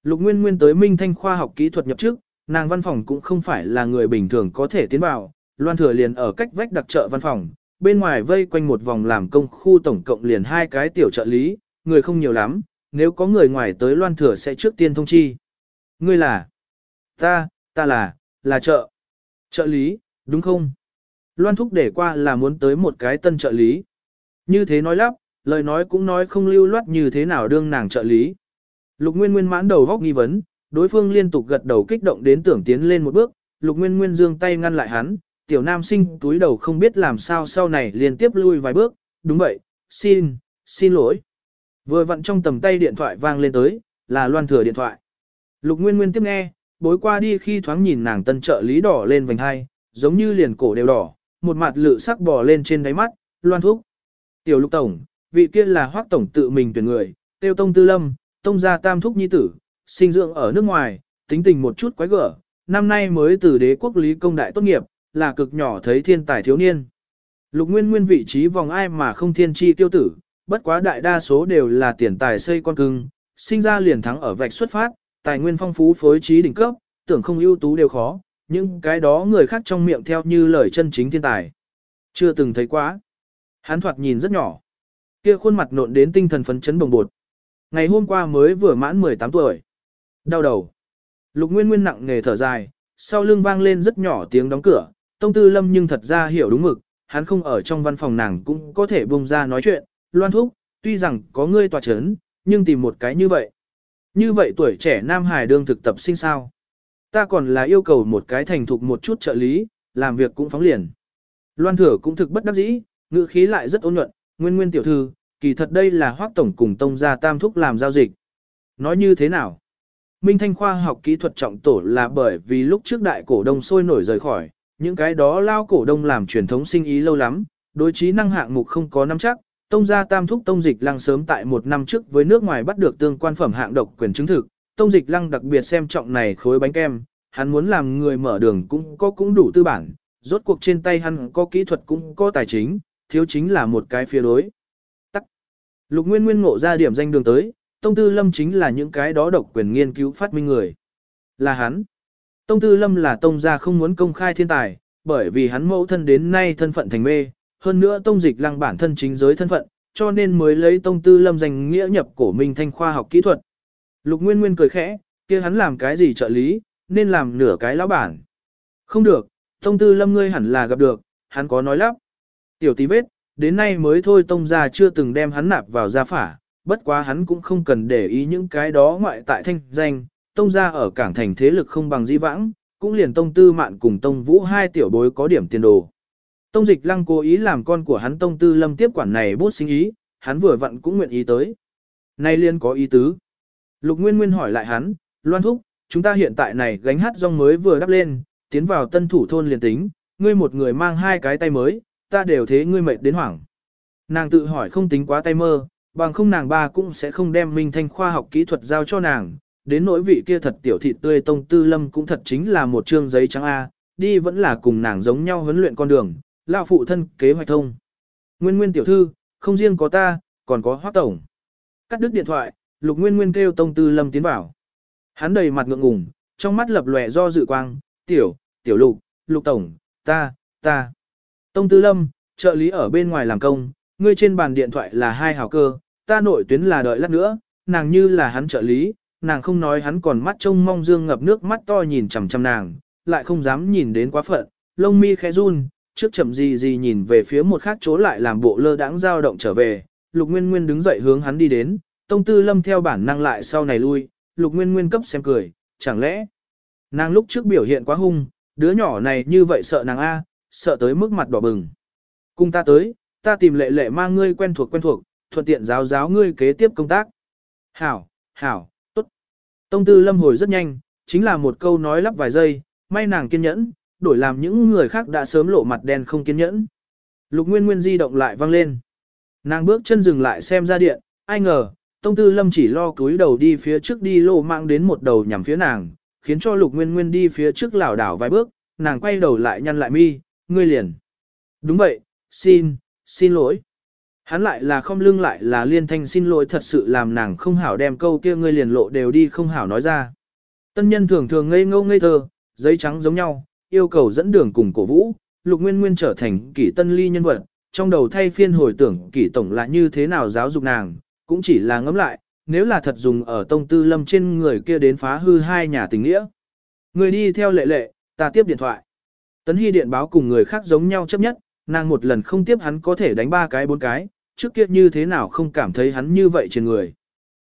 Lục Nguyên Nguyên tới Minh Thanh khoa học kỹ thuật nhập chức, nàng văn phòng cũng không phải là người bình thường có thể tiến vào, Loan Thừa liền ở cách vách đặc trợ văn phòng, bên ngoài vây quanh một vòng làm công khu tổng cộng liền hai cái tiểu trợ lý, người không nhiều lắm, nếu có người ngoài tới Loan Thừa sẽ trước tiên thông chi. Ngươi là? Ta, ta là, là trợ. Trợ lý, đúng không? Loan Thúc để qua là muốn tới một cái tân trợ lý. Như thế nói lắp, lời nói cũng nói không lưu loát như thế nào đương nàng trợ lý. Lục Nguyên Nguyên mãn đầu góc nghi vấn, đối phương liên tục gật đầu kích động đến tưởng tiến lên một bước, Lục Nguyên Nguyên dương tay ngăn lại hắn, tiểu nam sinh túi đầu không biết làm sao sau này liên tiếp lui vài bước, đúng vậy, xin, xin lỗi. Vừa vặn trong tầm tay điện thoại vang lên tới, là loan thừa điện thoại. Lục Nguyên Nguyên tiếp nghe, bối qua đi khi thoáng nhìn nàng tân trợ lý đỏ lên vành hai, giống như liền cổ đều đỏ, một mặt lự sắc bò lên trên đáy mắt, loan thúc. Tiểu lục tổng, vị kia là hoác tổng tự mình tuyển người, tiêu tông tư lâm, tông gia tam thúc nhi tử, sinh dưỡng ở nước ngoài, tính tình một chút quái gở, năm nay mới từ đế quốc lý công đại tốt nghiệp, là cực nhỏ thấy thiên tài thiếu niên. Lục nguyên nguyên vị trí vòng ai mà không thiên chi tiêu tử, bất quá đại đa số đều là tiền tài xây con cưng, sinh ra liền thắng ở vạch xuất phát, tài nguyên phong phú phối trí đỉnh cấp, tưởng không ưu tú đều khó, nhưng cái đó người khác trong miệng theo như lời chân chính thiên tài. Chưa từng thấy quá. Hắn thoạt nhìn rất nhỏ. Kia khuôn mặt nộn đến tinh thần phấn chấn bồng bột. Ngày hôm qua mới vừa mãn 18 tuổi. Đau đầu. Lục Nguyên Nguyên nặng nghề thở dài, sau lưng vang lên rất nhỏ tiếng đóng cửa. Tông Tư Lâm nhưng thật ra hiểu đúng mực, hắn không ở trong văn phòng nàng cũng có thể bông ra nói chuyện. Loan thúc, tuy rằng có ngươi tòa chấn, nhưng tìm một cái như vậy. Như vậy tuổi trẻ Nam Hải đương thực tập sinh sao. Ta còn là yêu cầu một cái thành thục một chút trợ lý, làm việc cũng phóng liền. Loan thừa cũng thực bất đắc dĩ, ngữ khí lại rất ôn nhuận, nguyên nguyên tiểu thư, kỳ thật đây là hoác tổng cùng tông gia tam thúc làm giao dịch. Nói như thế nào? Minh Thanh khoa học kỹ thuật trọng tổ là bởi vì lúc trước đại cổ đông sôi nổi rời khỏi, những cái đó lao cổ đông làm truyền thống sinh ý lâu lắm, đối trí năng hạng mục không có nắm chắc, tông gia tam thúc tông dịch lăng sớm tại một năm trước với nước ngoài bắt được tương quan phẩm hạng độc quyền chứng thực, tông dịch lăng đặc biệt xem trọng này khối bánh kem, hắn muốn làm người mở đường cũng có cũng đủ tư bản, rốt cuộc trên tay hắn có kỹ thuật cũng có tài chính, thiếu chính là một cái phía đối. Tắc. Lục Nguyên Nguyên ngộ ra điểm danh đường tới, Tông Tư Lâm chính là những cái đó độc quyền nghiên cứu phát minh người. Là hắn. Tông Tư Lâm là tông gia không muốn công khai thiên tài, bởi vì hắn mẫu thân đến nay thân phận thành mê, hơn nữa tông dịch lăng bản thân chính giới thân phận, cho nên mới lấy tông Tư Lâm danh nghĩa nhập cổ minh thanh khoa học kỹ thuật. Lục Nguyên Nguyên cười khẽ, kia hắn làm cái gì trợ lý, nên làm nửa cái lão bản. Không được, tông Tư Lâm ngươi hẳn là gặp được, hắn có nói lắp. Tiểu tí vết, đến nay mới thôi tông gia chưa từng đem hắn nạp vào gia phả, bất quá hắn cũng không cần để ý những cái đó ngoại tại thanh danh, tông gia ở cảng thành thế lực không bằng di vãng, cũng liền tông tư mạn cùng tông vũ hai tiểu bối có điểm tiền đồ. Tông dịch lăng cố ý làm con của hắn tông tư lâm tiếp quản này bút sinh ý, hắn vừa vặn cũng nguyện ý tới. Nay liên có ý tứ. Lục Nguyên Nguyên hỏi lại hắn, Loan Thúc, chúng ta hiện tại này gánh hát rong mới vừa đắp lên, tiến vào tân thủ thôn liền tính, ngươi một người mang hai cái tay mới, ta đều thế ngươi mệt đến hoảng. Nàng tự hỏi không tính quá tay mơ, bằng không nàng ba cũng sẽ không đem minh thanh khoa học kỹ thuật giao cho nàng, đến nỗi vị kia thật tiểu thị tươi tông tư lâm cũng thật chính là một trương giấy trắng A, đi vẫn là cùng nàng giống nhau huấn luyện con đường, lão phụ thân kế hoạch thông. Nguyên nguyên tiểu thư, không riêng có ta, còn có hoắc tổng. Cắt đứt điện thoại, lục nguyên nguyên kêu tông tư lâm tiến vào. Hắn đầy mặt ngượng ngùng, trong mắt lập lòe do dự quang, tiểu, tiểu lục, lục tổng, ta, ta. Tông tư lâm, trợ lý ở bên ngoài làm công, ngươi trên bàn điện thoại là hai hào cơ, ta nội tuyến là đợi lát nữa, nàng như là hắn trợ lý, nàng không nói hắn còn mắt trông mong dương ngập nước mắt to nhìn chằm chằm nàng, lại không dám nhìn đến quá phận, lông mi khẽ run, trước chậm gì gì nhìn về phía một khác chỗ lại làm bộ lơ đãng dao động trở về, Lục Nguyên Nguyên đứng dậy hướng hắn đi đến, Tông Tư Lâm theo bản năng lại sau này lui, Lục Nguyên Nguyên cấp xem cười, chẳng lẽ nàng lúc trước biểu hiện quá hung, đứa nhỏ này như vậy sợ nàng a, sợ tới mức mặt đỏ bừng. Cùng ta tới, ta tìm lệ lệ mang ngươi quen thuộc quen thuộc, thuận tiện giáo giáo ngươi kế tiếp công tác. Hảo, hảo. Tông Tư Lâm hồi rất nhanh, chính là một câu nói lắp vài giây, may nàng kiên nhẫn, đổi làm những người khác đã sớm lộ mặt đen không kiên nhẫn. Lục Nguyên Nguyên di động lại vang lên. Nàng bước chân dừng lại xem ra điện, ai ngờ, Tông Tư Lâm chỉ lo cúi đầu đi phía trước đi lộ mạng đến một đầu nhằm phía nàng, khiến cho Lục Nguyên Nguyên đi phía trước lảo đảo vài bước, nàng quay đầu lại nhăn lại mi, ngươi liền. Đúng vậy, xin, xin lỗi. Hắn lại là không lưng lại là liên thanh xin lỗi thật sự làm nàng không hảo đem câu kia ngươi liền lộ đều đi không hảo nói ra. Tân nhân thường thường ngây ngô ngây thơ, giấy trắng giống nhau, yêu cầu dẫn đường cùng cổ vũ, Lục Nguyên Nguyên trở thành kỷ tân ly nhân vật, trong đầu thay phiên hồi tưởng kỷ tổng là như thế nào giáo dục nàng, cũng chỉ là ngẫm lại, nếu là thật dùng ở tông tư lâm trên người kia đến phá hư hai nhà tình nghĩa. Người đi theo lệ lệ, ta tiếp điện thoại. Tấn Hy điện báo cùng người khác giống nhau chấp nhất, nàng một lần không tiếp hắn có thể đánh ba cái bốn cái, trước kia như thế nào không cảm thấy hắn như vậy trên người.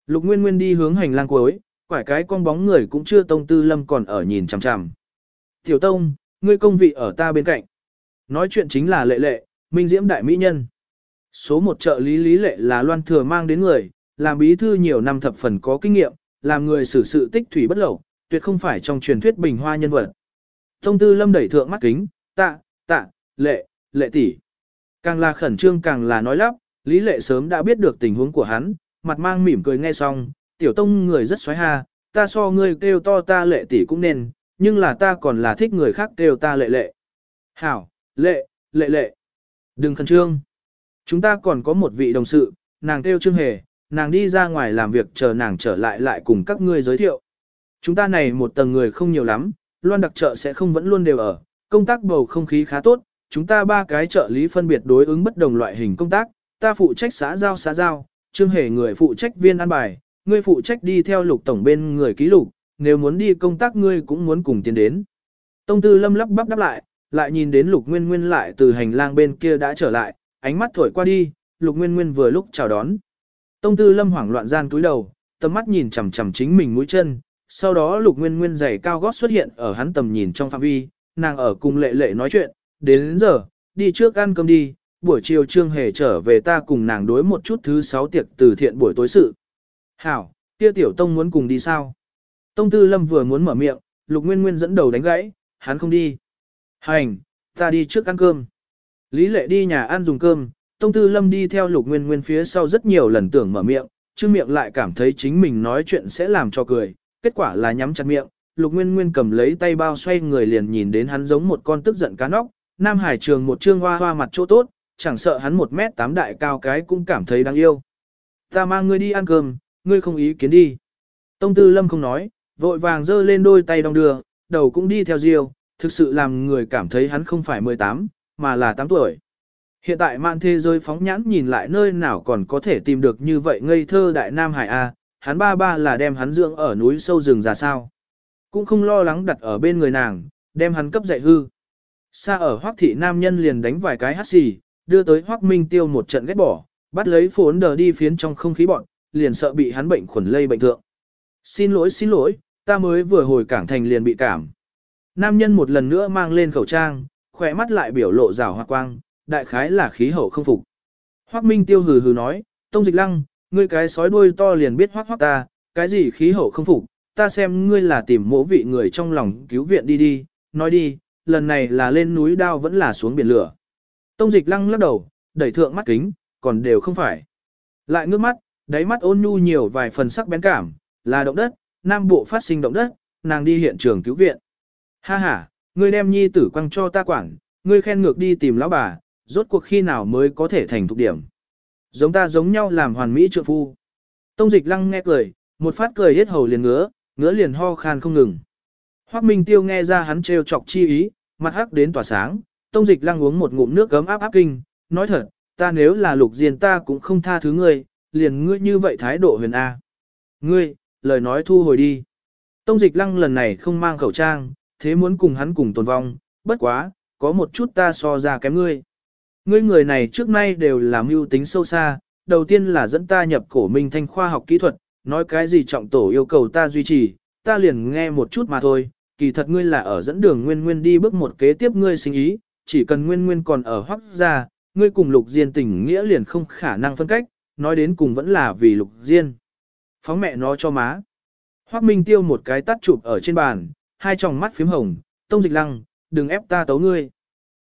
Lục Nguyên Nguyên đi hướng hành lang cuối, quải cái con bóng người cũng chưa tông tư lâm còn ở nhìn chằm chằm. Tiểu Tông, ngươi công vị ở ta bên cạnh. Nói chuyện chính là lệ lệ, minh diễm đại mỹ nhân. Số một trợ lý lý lệ là loan thừa mang đến người, làm bí thư nhiều năm thập phần có kinh nghiệm, làm người xử sự tích thủy bất lẩu, tuyệt không phải trong truyền thuyết bình hoa nhân vật. Tông tư lâm đẩy thượng mắt kính, tạ, tạ, lệ, lệ tỷ. Càng là khẩn trương càng là nói lắp, lý lệ sớm đã biết được tình huống của hắn, mặt mang mỉm cười nghe xong, tiểu tông người rất xoáy ha, ta so ngươi kêu to ta lệ tỷ cũng nên, nhưng là ta còn là thích người khác kêu ta lệ lệ. Hảo, lệ, lệ lệ. Đừng khẩn trương. Chúng ta còn có một vị đồng sự, nàng kêu Trương Hề, nàng đi ra ngoài làm việc chờ nàng trở lại lại cùng các ngươi giới thiệu. Chúng ta này một tầng người không nhiều lắm, loan đặc trợ sẽ không vẫn luôn đều ở, công tác bầu không khí khá tốt, chúng ta ba cái trợ lý phân biệt đối ứng bất đồng loại hình công tác, ta phụ trách xã giao xã giao, Trương Hề người phụ trách viên an bài, ngươi phụ trách đi theo lục tổng bên người ký lục, nếu muốn đi công tác ngươi cũng muốn cùng tiến đến. Tông tư lâm lắp bắp đáp lại, lại nhìn đến lục nguyên nguyên lại từ hành lang bên kia đã trở lại, ánh mắt thổi qua đi, lục nguyên nguyên vừa lúc chào đón. Tông tư lâm hoảng loạn gian túi đầu, tầm mắt nhìn chằm chằm chính mình mũi chân, sau đó lục nguyên nguyên giày cao gót xuất hiện ở hắn tầm nhìn trong phạm vi, nàng ở cùng lệ lệ nói chuyện, đến, đến giờ, đi trước ăn cơm đi, buổi chiều trương hề trở về ta cùng nàng đối một chút thứ sáu tiệc từ thiện buổi tối sự. Hảo, kia tiểu tông muốn cùng đi sao? Tông Tư Lâm vừa muốn mở miệng, Lục Nguyên Nguyên dẫn đầu đánh gãy, hắn không đi. Hành, ta đi trước ăn cơm. Lý Lệ đi nhà ăn dùng cơm, Tông Tư Lâm đi theo Lục Nguyên Nguyên phía sau rất nhiều lần tưởng mở miệng, chứ miệng lại cảm thấy chính mình nói chuyện sẽ làm cho cười, kết quả là nhắm chặt miệng. Lục Nguyên Nguyên cầm lấy tay bao xoay người liền nhìn đến hắn giống một con tức giận cá nóc, Nam Hải Trường một trương hoa hoa mặt chỗ tốt, chẳng sợ hắn một mét tám đại cao cái cũng cảm thấy đáng yêu. Ta mang ngươi đi ăn cơm, ngươi không ý kiến đi. Tông Tư Lâm không nói, Vội vàng giơ lên đôi tay đong đưa, đầu cũng đi theo Diêu, thực sự làm người cảm thấy hắn không phải 18, mà là 8 tuổi. Hiện tại mạng thế giới phóng nhãn nhìn lại nơi nào còn có thể tìm được như vậy ngây thơ đại nam hải A, hắn ba ba là đem hắn dưỡng ở núi sâu rừng ra sao. Cũng không lo lắng đặt ở bên người nàng, đem hắn cấp dạy hư. Xa ở hoác thị nam nhân liền đánh vài cái hát xì, đưa tới Hoắc minh tiêu một trận ghét bỏ, bắt lấy phốn đờ đi phiến trong không khí bọn, liền sợ bị hắn bệnh khuẩn lây bệnh thượng. Xin lỗi xin lỗi, ta mới vừa hồi cảng thành liền bị cảm. Nam nhân một lần nữa mang lên khẩu trang, khỏe mắt lại biểu lộ rào hoa quang, đại khái là khí hậu không phục. Hoắc Minh Tiêu hừ hừ nói, Tông Dịch Lăng, ngươi cái sói đuôi to liền biết hoắc hoắc ta, cái gì khí hậu không phục, ta xem ngươi là tìm mỗ vị người trong lòng cứu viện đi đi, nói đi, lần này là lên núi đao vẫn là xuống biển lửa. Tông dịch lăng lắc đầu, đẩy thượng mắt kính, còn đều không phải. Lại ngước mắt, đáy mắt ôn nhu nhiều vài phần sắc bén cảm, là động đất, nam bộ phát sinh động đất, nàng đi hiện trường cứu viện. Ha ha, ngươi đem nhi tử quăng cho ta quản, ngươi khen ngược đi tìm lão bà, rốt cuộc khi nào mới có thể thành thục điểm. Giống ta giống nhau làm hoàn mỹ trượng phu. Tông dịch lăng nghe cười, một phát cười hết hầu liền ngứa, ngứa liền ho khan không ngừng. Hoắc Minh Tiêu nghe ra hắn trêu chọc chi ý, mặt hắc đến tỏa sáng, tông dịch lăng uống một ngụm nước gấm áp áp kinh, nói thật, ta nếu là lục diên ta cũng không tha thứ ngươi, liền ngươi như vậy thái độ huyền A. Ngươi, lời nói thu hồi đi. Tông dịch lăng lần này không mang khẩu trang, thế muốn cùng hắn cùng tồn vong, bất quá, có một chút ta so ra kém ngươi. Ngươi người này trước nay đều là mưu tính sâu xa, đầu tiên là dẫn ta nhập cổ minh thanh khoa học kỹ thuật, nói cái gì trọng tổ yêu cầu ta duy trì, ta liền nghe một chút mà thôi, kỳ thật ngươi là ở dẫn đường nguyên nguyên đi bước một kế tiếp ngươi sinh ý, chỉ cần nguyên nguyên còn ở hoắc gia, ngươi cùng lục diên tình nghĩa liền không khả năng phân cách, nói đến cùng vẫn là vì lục diên. Phóng mẹ nó cho má. Hoắc Minh tiêu một cái tắt chụp ở trên bàn, hai tròng mắt phím hồng, tông dịch lăng, đừng ép ta tấu ngươi.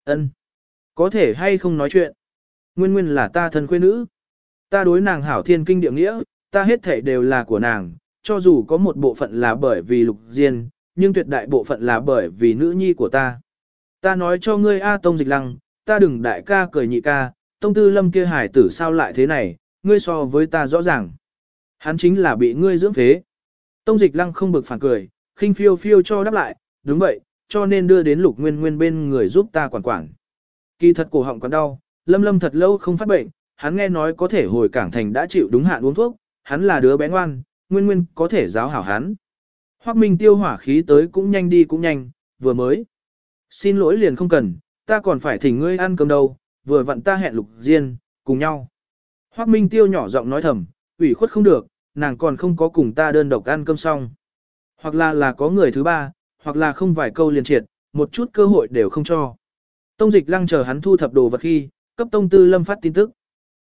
Ân, Có thể hay không nói chuyện. Nguyên nguyên là ta thân quê nữ. Ta đối nàng hảo thiên kinh địa nghĩa, ta hết thể đều là của nàng, cho dù có một bộ phận là bởi vì lục diên, nhưng tuyệt đại bộ phận là bởi vì nữ nhi của ta. Ta nói cho ngươi A Tông Dịch Lăng, ta đừng đại ca cười nhị ca, Tông Tư Lâm kia hải tử sao lại thế này, ngươi so với ta rõ ràng. Hắn chính là bị ngươi dưỡng phế. Tông Dịch Lăng không bực phản cười, khinh phiêu phiêu cho đáp lại, đúng vậy, cho nên đưa đến lục nguyên nguyên bên người giúp ta quản quản. Kỳ thật cổ họng còn đau, lâm lâm thật lâu không phát bệnh, hắn nghe nói có thể hồi cảng thành đã chịu đúng hạn uống thuốc, hắn là đứa bé ngoan, nguyên nguyên có thể giáo hảo hắn. Hoắc Minh tiêu hỏa khí tới cũng nhanh đi cũng nhanh, vừa mới. Xin lỗi liền không cần, ta còn phải thỉnh ngươi ăn cơm đâu, vừa vặn ta hẹn lục diên, cùng nhau. Hoắc Minh tiêu nhỏ giọng nói thầm, ủy khuất không được, nàng còn không có cùng ta đơn độc ăn cơm xong. Hoặc là là có người thứ ba, hoặc là không vài câu liền triệt, một chút cơ hội đều không cho. Tông dịch lăng chờ hắn thu thập đồ vật khi, cấp tông tư lâm phát tin tức.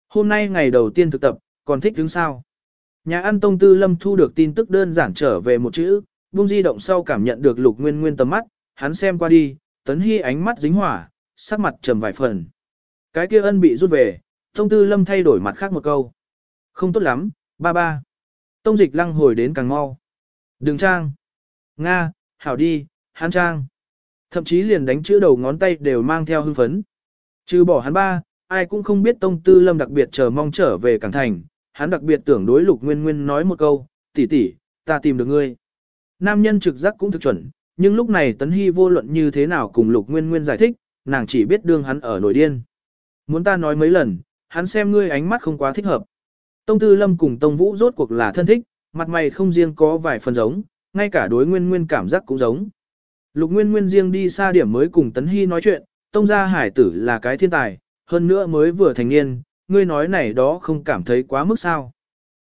Hôm nay ngày đầu tiên thực tập, còn thích đứng sao? Nhà ăn tông tư lâm thu được tin tức đơn giản trở về một chữ, buông di động sau cảm nhận được lục nguyên nguyên tầm mắt, hắn xem qua đi, tấn hy ánh mắt dính hỏa, sắc mặt trầm vài phần. Cái kia ân bị rút về, tông tư lâm thay đổi mặt khác một câu. Không tốt lắm, ba ba. Tông dịch lăng hồi đến càng mau. Đừng trang. Nga, hảo đi, Hán trang. Thậm chí liền đánh chữ đầu ngón tay đều mang theo hưng phấn. Trừ bỏ hắn ba, ai cũng không biết tông tư lâm đặc biệt chờ mong trở về cảng thành, hắn đặc biệt tưởng đối lục nguyên nguyên nói một câu, tỷ tỷ, ta tìm được ngươi. Nam nhân trực giác cũng thực chuẩn, nhưng lúc này tấn hy vô luận như thế nào cùng lục nguyên nguyên giải thích, nàng chỉ biết đương hắn ở nổi điên. Muốn ta nói mấy lần, hắn xem ngươi ánh mắt không quá thích hợp. Tông Tư Lâm cùng Tông Vũ rốt cuộc là thân thích, mặt mày không riêng có vài phần giống, ngay cả đối nguyên nguyên cảm giác cũng giống. Lục Nguyên Nguyên riêng đi xa điểm mới cùng Tấn Hy nói chuyện, Tông gia hải tử là cái thiên tài, hơn nữa mới vừa thành niên, ngươi nói này đó không cảm thấy quá mức sao.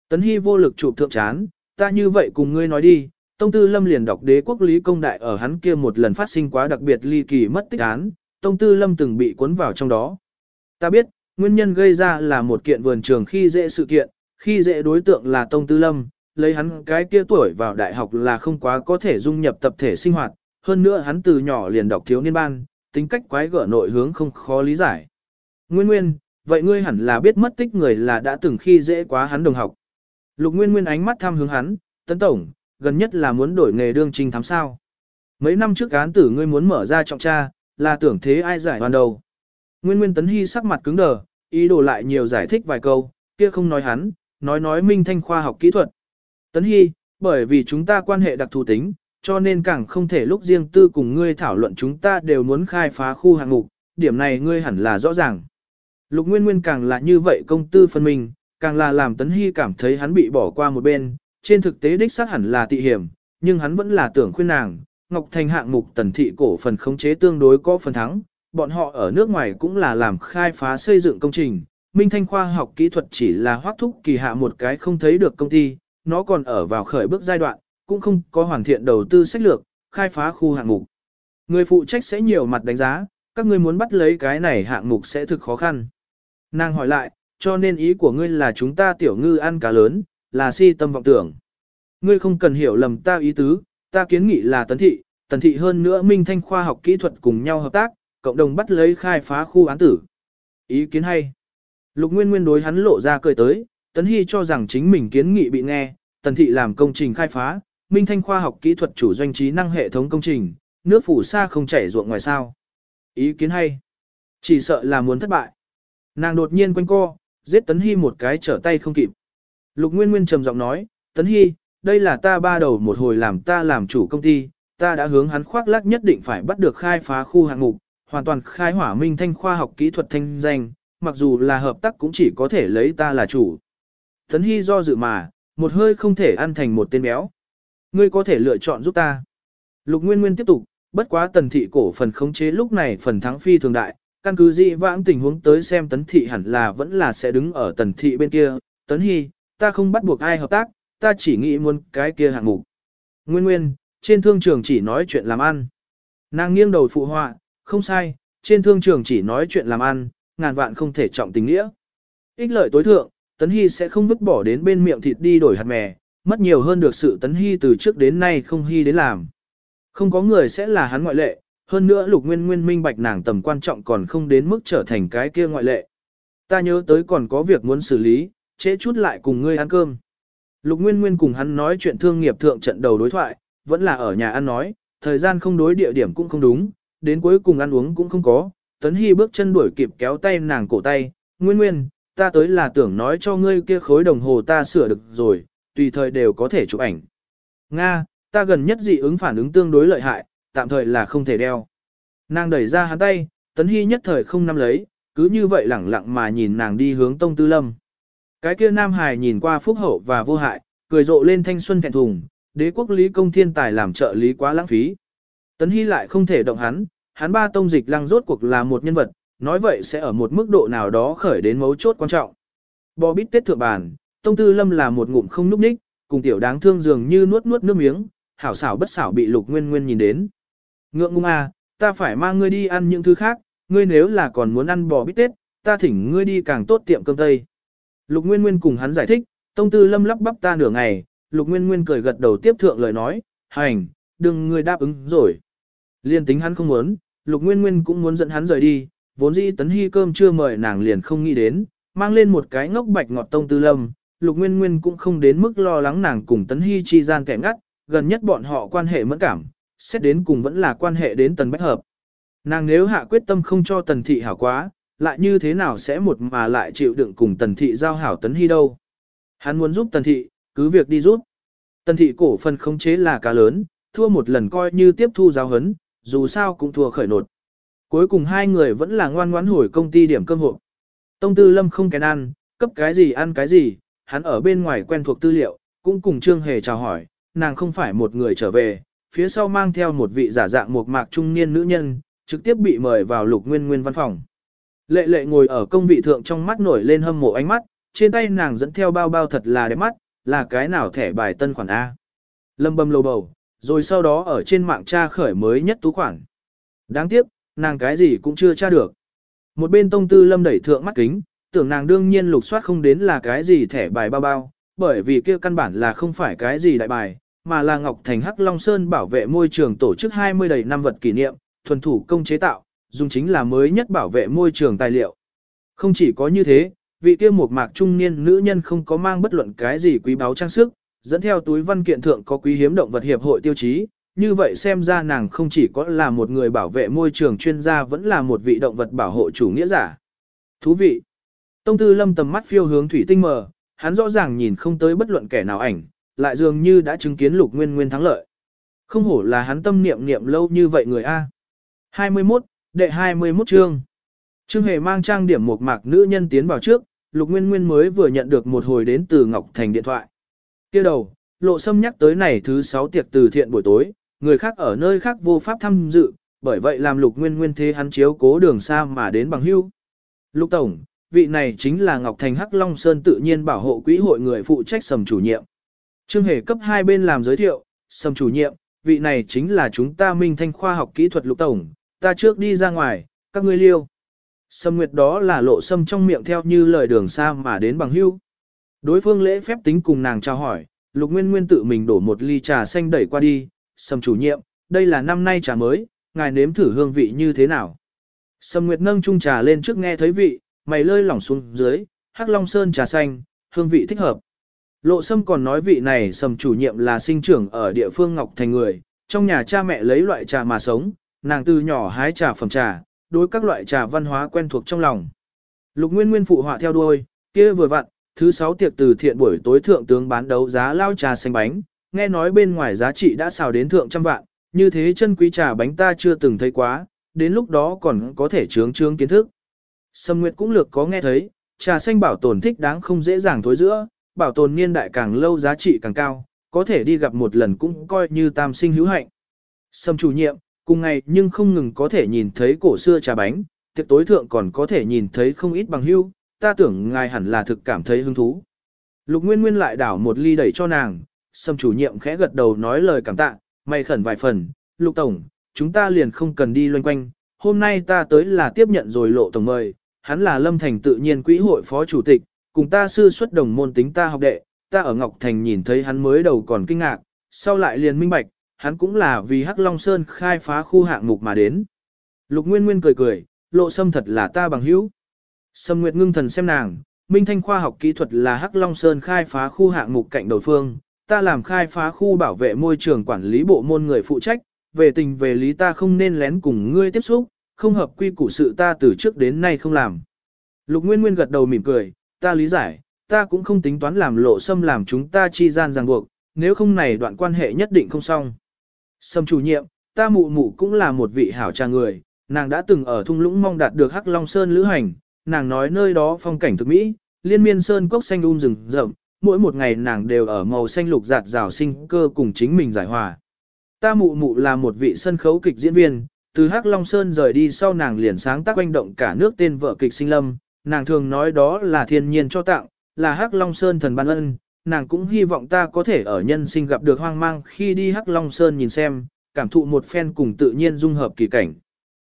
Tấn Hy vô lực chụp thượng chán, ta như vậy cùng ngươi nói đi, Tông Tư Lâm liền đọc đế quốc lý công đại ở hắn kia một lần phát sinh quá đặc biệt ly kỳ mất tích án, Tông Tư Lâm từng bị cuốn vào trong đó. Ta biết, nguyên nhân gây ra là một kiện vườn trường khi dễ sự kiện, khi dễ đối tượng là Tông Tư Lâm, lấy hắn cái kia tuổi vào đại học là không quá có thể dung nhập tập thể sinh hoạt, hơn nữa hắn từ nhỏ liền đọc thiếu niên ban, tính cách quái gở nội hướng không khó lý giải. Nguyên nguyên, vậy ngươi hẳn là biết mất tích người là đã từng khi dễ quá hắn đồng học. Lục Nguyên Nguyên ánh mắt thăm hướng hắn, tấn tổng, gần nhất là muốn đổi nghề đương trinh thám sao. Mấy năm trước án tử ngươi muốn mở ra trọng tra, là tưởng thế ai giải hoàn đầu. Nguyên Nguyên Tấn Hy sắc mặt cứng đờ, ý đồ lại nhiều giải thích vài câu, kia không nói hắn, nói nói minh thanh khoa học kỹ thuật. Tấn Hy, bởi vì chúng ta quan hệ đặc thù tính, cho nên càng không thể lúc riêng tư cùng ngươi thảo luận chúng ta đều muốn khai phá khu hạng mục, điểm này ngươi hẳn là rõ ràng. Lục Nguyên Nguyên càng là như vậy công tư phân minh, càng là làm Tấn Hy cảm thấy hắn bị bỏ qua một bên, trên thực tế đích xác hẳn là tị hiểm, nhưng hắn vẫn là tưởng khuyên nàng, Ngọc Thành hạng mục tần thị cổ phần khống chế tương đối có phần thắng, bọn họ ở nước ngoài cũng là làm khai phá xây dựng công trình, Minh Thanh khoa học kỹ thuật chỉ là hoác thúc kỳ hạ một cái không thấy được công ty, nó còn ở vào khởi bước giai đoạn, cũng không có hoàn thiện đầu tư sách lược, khai phá khu hạng mục. Người phụ trách sẽ nhiều mặt đánh giá, các ngươi muốn bắt lấy cái này hạng mục sẽ thực khó khăn. Nàng hỏi lại, cho nên ý của ngươi là chúng ta tiểu ngư ăn cá lớn, là si tâm vọng tưởng. Ngươi không cần hiểu lầm ta ý tứ, ta kiến nghị là tấn thị, tần thị hơn nữa minh thanh khoa học kỹ thuật cùng nhau hợp tác, cộng đồng bắt lấy khai phá khu án tử. Ý kiến hay. Lục Nguyên Nguyên đối hắn lộ ra cười tới, Tấn Hy cho rằng chính mình kiến nghị bị nghe, tần thị làm công trình khai phá, minh thanh khoa học kỹ thuật chủ doanh trí năng hệ thống công trình, nước phủ xa không chảy ruộng ngoài sao. Ý kiến hay. Chỉ sợ là muốn thất bại. Nàng đột nhiên quanh co, giết Tấn Hy một cái trở tay không kịp. Lục Nguyên Nguyên trầm giọng nói, Tấn Hy, đây là ta ba đầu một hồi làm ta làm chủ công ty, ta đã hướng hắn khoác lác nhất định phải bắt được khai phá khu hạng mục, hoàn toàn khai hỏa minh thanh khoa học kỹ thuật thanh danh, mặc dù là hợp tác cũng chỉ có thể lấy ta là chủ. Tấn Hy do dự mà, một hơi không thể ăn thành một tên béo. Ngươi có thể lựa chọn giúp ta. Lục Nguyên Nguyên tiếp tục, bất quá tần thị cổ phần khống chế lúc này phần thắng phi thường đại, căn cứ dị vãng tình huống tới xem tấn thị hẳn là vẫn là sẽ đứng ở tần thị bên kia. Tấn Hy, ta không bắt buộc ai hợp tác, ta chỉ nghĩ muốn cái kia hạng mục. Nguyên Nguyên, trên thương trường chỉ nói chuyện làm ăn. Nàng nghiêng đầu phụ họa, không sai, trên thương trường chỉ nói chuyện làm ăn, ngàn vạn không thể trọng tình nghĩa. Ích lợi tối thượng, Tấn Hy sẽ không vứt bỏ đến bên miệng thịt đi đổi hạt mè, mất nhiều hơn được sự Tấn Hy từ trước đến nay không hy đến làm. Không có người sẽ là hắn ngoại lệ, hơn nữa lục nguyên nguyên minh bạch nàng tầm quan trọng còn không đến mức trở thành cái kia ngoại lệ. Ta nhớ tới còn có việc muốn xử lý, trễ chút lại cùng ngươi ăn cơm. Lục Nguyên Nguyên cùng hắn nói chuyện thương nghiệp thượng trận đầu đối thoại, vẫn là ở nhà ăn nói, thời gian không đối địa điểm cũng không đúng, đến cuối cùng ăn uống cũng không có. Tấn Hy bước chân đuổi kịp kéo tay nàng cổ tay, Nguyên Nguyên, ta tới là tưởng nói cho ngươi kia khối đồng hồ ta sửa được rồi, tùy thời đều có thể chụp ảnh. Nga, ta gần nhất dị ứng phản ứng tương đối lợi hại, tạm thời là không thể đeo. Nàng đẩy ra hắn tay, Tấn Hy nhất thời không nắm lấy, cứ như vậy lẳng lặng mà nhìn nàng đi hướng Tông Tư Lâm. Cái kia Nam Hải nhìn qua phúc hậu và vô hại, cười rộ lên thanh xuân thẹn thùng, đế quốc lý công thiên tài làm trợ lý quá lãng phí. Tấn Hy lại không thể động hắn, hắn ba tông dịch lăng rốt cuộc là một nhân vật, nói vậy sẽ ở một mức độ nào đó khởi đến mấu chốt quan trọng. Bò bít tết thượng bàn, tông tư lâm là một ngụm không núp ních, cùng tiểu đáng thương dường như nuốt nuốt nước miếng, hảo xảo bất xảo bị lục nguyên nguyên nhìn đến. Ngượng ngung à, ta phải mang ngươi đi ăn những thứ khác, ngươi nếu là còn muốn ăn bò bít tết, ta thỉnh ngươi đi càng tốt tiệm cơm tây. Lục Nguyên Nguyên cùng hắn giải thích, Tông Tư Lâm lắp bắp ta nửa ngày, Lục Nguyên Nguyên cười gật đầu tiếp thượng lời nói, hành, đừng ngươi đáp ứng rồi. Liên tính hắn không muốn, Lục Nguyên Nguyên cũng muốn dẫn hắn rời đi, vốn dĩ Tấn Hy cơm chưa mời nàng liền không nghĩ đến, mang lên một cái ngốc bạch ngọt Tông Tư Lâm, Lục Nguyên Nguyên cũng không đến mức lo lắng nàng cùng Tấn Hy chi gian kẻ ngắt, gần nhất bọn họ quan hệ mẫn cảm, xét đến cùng vẫn là quan hệ đến Tần Bách Hợp. Nàng nếu hạ quyết tâm không cho Tần Thị hảo quá, lại như thế nào sẽ một mà lại chịu đựng cùng tần thị giao hảo tấn hy đâu. Hắn muốn giúp tần thị, cứ việc đi giúp. Tần thị cổ phần khống chế là cá lớn, thua một lần coi như tiếp thu giáo hấn, dù sao cũng thua khởi nột. Cuối cùng hai người vẫn là ngoan ngoãn hồi công ty điểm cơm hộp. Tông Tư Lâm không kén ăn, cấp cái gì ăn cái gì, hắn ở bên ngoài quen thuộc tư liệu, cũng cùng Trương Hề chào hỏi, nàng không phải một người trở về, phía sau mang theo một vị giả dạng một mạc trung niên nữ nhân, trực tiếp bị mời vào lục nguyên nguyên văn phòng. Lệ lệ ngồi ở công vị thượng trong mắt nổi lên hâm mộ ánh mắt, trên tay nàng dẫn theo bao bao thật là đẹp mắt, là cái nào thẻ bài tân khoản A. Lâm bầm lầu bầu, rồi sau đó ở trên mạng tra khởi mới nhất tú khoản. Đáng tiếc, nàng cái gì cũng chưa tra được. Một bên tông tư lâm đẩy thượng mắt kính, tưởng nàng đương nhiên lục soát không đến là cái gì thẻ bài bao bao, bởi vì kia căn bản là không phải cái gì đại bài, mà là Ngọc Thành Hắc Long Sơn bảo vệ môi trường tổ chức 20 đầy năm vật kỷ niệm, thuần thủ công chế tạo, dùng chính là mới nhất bảo vệ môi trường tài liệu. Không chỉ có như thế, vị kia một mạc trung niên nữ nhân không có mang bất luận cái gì quý báu trang sức, dẫn theo túi văn kiện thượng có quý hiếm động vật hiệp hội tiêu chí, như vậy xem ra nàng không chỉ có là một người bảo vệ môi trường chuyên gia vẫn là một vị động vật bảo hộ chủ nghĩa giả. Thú vị. Tông Tư Lâm tầm mắt phiêu hướng thủy tinh mờ, hắn rõ ràng nhìn không tới bất luận kẻ nào ảnh, lại dường như đã chứng kiến Lục Nguyên Nguyên thắng lợi. Không hổ là hắn tâm niệm niệm lâu như vậy người a. 21, Đệ 21 chương. Trương Hề mang trang điểm một mạc nữ nhân tiến vào trước, Lục Nguyên Nguyên mới vừa nhận được một hồi đến từ Ngọc Thành điện thoại. Kia đầu, lộ sâm nhắc tới này thứ 6 tiệc từ thiện buổi tối, người khác ở nơi khác vô pháp tham dự, bởi vậy làm Lục Nguyên Nguyên thế hắn chiếu cố đường xa mà đến bằng hưu. Lục Tổng, vị này chính là Ngọc Thành Hắc Long Sơn tự nhiên bảo hộ quỹ hội người phụ trách sầm chủ nhiệm. Trương Hề cấp hai bên làm giới thiệu, sầm chủ nhiệm, vị này chính là chúng ta Minh Thanh khoa học kỹ thuật Lục Tổng, ta trước đi ra ngoài, các ngươi liêu. Sâm nguyệt đó là lộ sâm trong miệng theo như lời đường xa mà đến bằng hưu. Đối phương lễ phép tính cùng nàng chào hỏi, Lục Nguyên Nguyên tự mình đổ một ly trà xanh đẩy qua đi, Sâm chủ nhiệm, đây là năm nay trà mới, ngài nếm thử hương vị như thế nào. Sâm Nguyệt nâng chung trà lên trước nghe thấy vị, mày lơi lỏng xuống dưới, Hắc Long Sơn trà xanh, hương vị thích hợp. Lộ Sâm còn nói vị này Sâm chủ nhiệm là sinh trưởng ở địa phương Ngọc Thành người, trong nhà cha mẹ lấy loại trà mà sống, nàng từ nhỏ hái trà phẩm trà, đối các loại trà văn hóa quen thuộc trong lòng. Lục Nguyên Nguyên phụ họa theo đuôi, kia vừa vặn, thứ sáu tiệc từ thiện buổi tối thượng tướng bán đấu giá lao trà xanh bánh, nghe nói bên ngoài giá trị đã xào đến thượng trăm vạn, như thế chân quý trà bánh ta chưa từng thấy quá, đến lúc đó còn có thể trướng trướng kiến thức. Sâm Nguyệt cũng lược có nghe thấy, trà xanh bảo tồn thích đáng không dễ dàng thối giữa, bảo tồn niên đại càng lâu giá trị càng cao, có thể đi gặp một lần cũng coi như tam sinh hữu hạnh. Sâm chủ nhiệm, cùng ngày nhưng không ngừng có thể nhìn thấy cổ xưa trà bánh, tiệc tối thượng còn có thể nhìn thấy không ít bằng hưu, ta tưởng ngài hẳn là thực cảm thấy hứng thú. Lục Nguyên Nguyên lại đảo một ly đẩy cho nàng, Sâm chủ nhiệm khẽ gật đầu nói lời cảm tạ, may khẩn vài phần, Lục Tổng, chúng ta liền không cần đi loanh quanh, hôm nay ta tới là tiếp nhận rồi lộ tổng mời, hắn là Lâm Thành tự nhiên quỹ hội phó chủ tịch, cùng ta sư xuất đồng môn tính ta học đệ, ta ở Ngọc Thành nhìn thấy hắn mới đầu còn kinh ngạc, sau lại liền minh bạch, hắn cũng là vì Hắc Long Sơn khai phá khu hạng mục mà đến. Lục Nguyên Nguyên cười cười, lộ sâm thật là ta bằng hữu. Sâm Nguyệt ngưng thần xem nàng, Minh Thanh khoa học kỹ thuật là Hắc Long Sơn khai phá khu hạng mục cạnh đầu phương, ta làm khai phá khu bảo vệ môi trường quản lý bộ môn người phụ trách, về tình về lý ta không nên lén cùng ngươi tiếp xúc, không hợp quy củ sự ta từ trước đến nay không làm. Lục Nguyên Nguyên gật đầu mỉm cười, ta lý giải, ta cũng không tính toán làm lộ sâm làm chúng ta chi gian ràng buộc, nếu không này đoạn quan hệ nhất định không xong. Sâm chủ nhiệm, ta mụ mụ cũng là một vị hảo trà người, nàng đã từng ở thung lũng mong đạt được Hắc Long Sơn lữ hành, nàng nói nơi đó phong cảnh thực mỹ, liên miên sơn cốc xanh um rừng rậm, mỗi một ngày nàng đều ở màu xanh lục giạt rào sinh cơ cùng chính mình giải hòa. Ta mụ mụ là một vị sân khấu kịch diễn viên, từ Hắc Long Sơn rời đi sau nàng liền sáng tác quanh động cả nước tên vợ kịch sinh lâm, nàng thường nói đó là thiên nhiên cho tặng, là Hắc Long Sơn thần ban ân, nàng cũng hy vọng ta có thể ở nhân sinh gặp được hoang mang khi đi Hắc Long Sơn nhìn xem, cảm thụ một phen cùng tự nhiên dung hợp kỳ cảnh.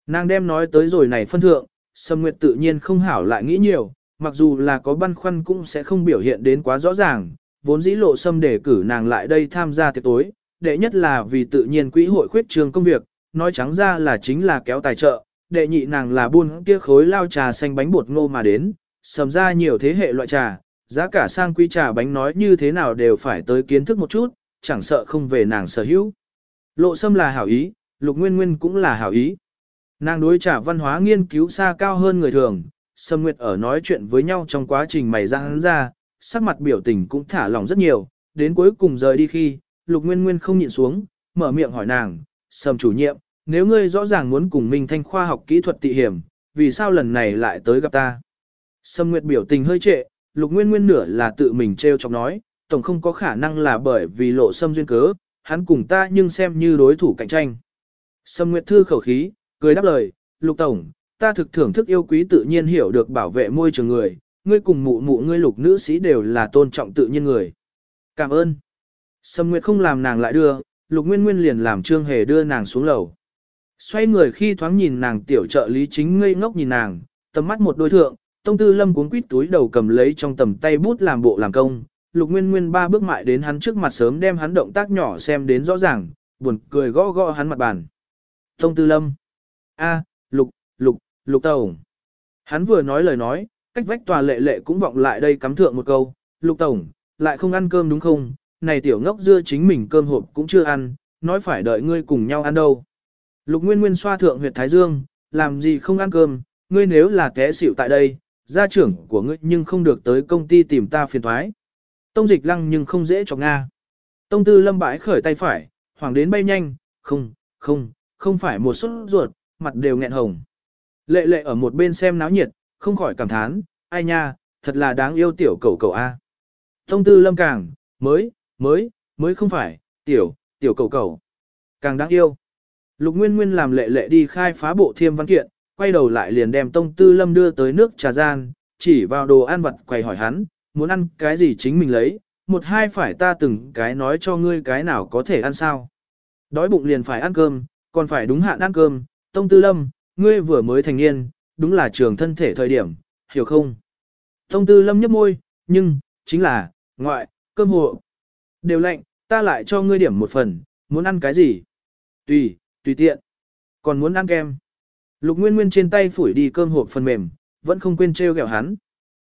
Nàng đem nói tới rồi này phân thượng, Sâm Nguyệt tự nhiên không hảo lại nghĩ nhiều, mặc dù là có băn khoăn cũng sẽ không biểu hiện đến quá rõ ràng, vốn dĩ lộ Sâm để cử nàng lại đây tham gia tiệc tối, đệ nhất là vì tự nhiên quỹ hội khuyết trường công việc, nói trắng ra là chính là kéo tài trợ, đệ nhị nàng là buôn kia khối lao trà xanh bánh bột ngô mà đến, sầm ra nhiều thế hệ loại trà, giá cả sang quý trà bánh nói như thế nào đều phải tới kiến thức một chút, chẳng sợ không về nàng sở hữu. Lộ sâm là hảo ý, lục nguyên nguyên cũng là hảo ý. Nàng đối trà văn hóa nghiên cứu xa cao hơn người thường, sâm nguyệt ở nói chuyện với nhau trong quá trình mày ra hắn ra, sắc mặt biểu tình cũng thả lỏng rất nhiều, đến cuối cùng rời đi khi, lục nguyên nguyên không nhịn xuống, mở miệng hỏi nàng, sâm chủ nhiệm, nếu ngươi rõ ràng muốn cùng Minh Thanh khoa học kỹ thuật tị hiểm, vì sao lần này lại tới gặp ta? Sâm Nguyệt biểu tình hơi trệ, Lục Nguyên Nguyên nửa là tự mình treo chọc nói, tổng không có khả năng là bởi vì lộ sâm duyên cớ, hắn cùng ta nhưng xem như đối thủ cạnh tranh. Sâm Nguyệt thư khẩu khí, cười đáp lời, Lục Tổng, ta thực thưởng thức yêu quý tự nhiên hiểu được bảo vệ môi trường người, ngươi cùng mụ mụ ngươi lục nữ sĩ đều là tôn trọng tự nhiên người. Cảm ơn. Sâm Nguyệt không làm nàng lại đưa, Lục Nguyên Nguyên liền làm Trương Hề đưa nàng xuống lầu. Xoay người khi thoáng nhìn nàng tiểu trợ lý chính ngây ngốc nhìn nàng, tầm mắt một đôi thượng, tông tư lâm cuốn quýt túi đầu cầm lấy trong tầm tay bút làm bộ làm công, lục nguyên nguyên ba bước mại đến hắn trước mặt sớm đem hắn động tác nhỏ xem đến rõ ràng, buồn cười gõ gõ hắn mặt bàn. Tông tư lâm. a lục, lục, lục tổng. Hắn vừa nói lời nói, cách vách tòa lệ lệ cũng vọng lại đây cắm thượng một câu, lục tổng, lại không ăn cơm đúng không, này tiểu ngốc dưa chính mình cơm hộp cũng chưa ăn, nói phải đợi ngươi cùng nhau ăn đâu. Lục Nguyên Nguyên xoa thượng huyệt Thái Dương, làm gì không ăn cơm, ngươi nếu là té xỉu tại đây, gia trưởng của ngươi nhưng không được tới công ty tìm ta phiền thoái. Tông dịch lăng nhưng không dễ cho Nga. Tông tư lâm bãi khởi tay phải, hoàng đến bay nhanh, không, không, không phải một suất ruột, mặt đều nghẹn hồng. Lệ lệ ở một bên xem náo nhiệt, không khỏi cảm thán, ai nha, thật là đáng yêu tiểu cầu cầu A. Tông tư lâm càng, mới, mới, mới không phải, tiểu, tiểu cầu cầu. Càng đáng yêu. Lục Nguyên Nguyên làm lệ lệ đi khai phá bộ thiêm văn kiện, quay đầu lại liền đem Tông Tư Lâm đưa tới nước trà gian, chỉ vào đồ ăn vặt quầy hỏi hắn, muốn ăn cái gì chính mình lấy, một hai phải ta từng cái nói cho ngươi cái nào có thể ăn sao. Đói bụng liền phải ăn cơm, còn phải đúng hạn ăn cơm, Tông Tư Lâm, ngươi vừa mới thành niên, đúng là trường thân thể thời điểm, hiểu không? Tông Tư Lâm nhấp môi, nhưng, chính là, ngoại, cơm hộ. Đều lạnh, ta lại cho ngươi điểm một phần, muốn ăn cái gì? Tùy, tùy tiện. Còn muốn ăn kem. Lục Nguyên Nguyên trên tay phủi đi cơm hộp phần mềm, vẫn không quên trêu ghẹo hắn.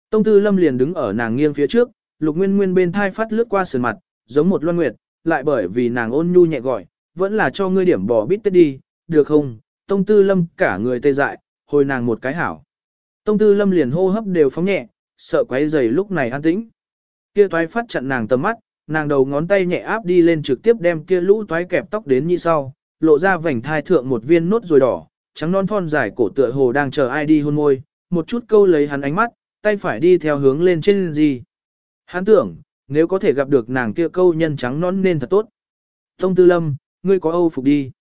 Tông Tư Lâm liền đứng ở nàng nghiêng phía trước, Lục Nguyên Nguyên bên thai phát lướt qua sườn mặt, giống một loan nguyệt, lại bởi vì nàng ôn nhu nhẹ gọi, vẫn là cho ngươi điểm bò bít tết đi, được không? Tông Tư Lâm cả người tê dại, hồi nàng một cái hảo. Tông Tư Lâm liền hô hấp đều phóng nhẹ, sợ quấy rầy lúc này an tĩnh. Kia toái phát chặn nàng tầm mắt, nàng đầu ngón tay nhẹ áp đi lên trực tiếp đem kia lũ toái kẹp tóc đến như sau, lộ ra vành thai thượng một viên nốt rồi đỏ, trắng non thon dài cổ tựa hồ đang chờ ai đi hôn môi, một chút câu lấy hắn ánh mắt, tay phải đi theo hướng lên trên gì. Hắn tưởng, nếu có thể gặp được nàng kia câu nhân trắng non nên thật tốt. Tông Tư Lâm, ngươi có âu phục đi.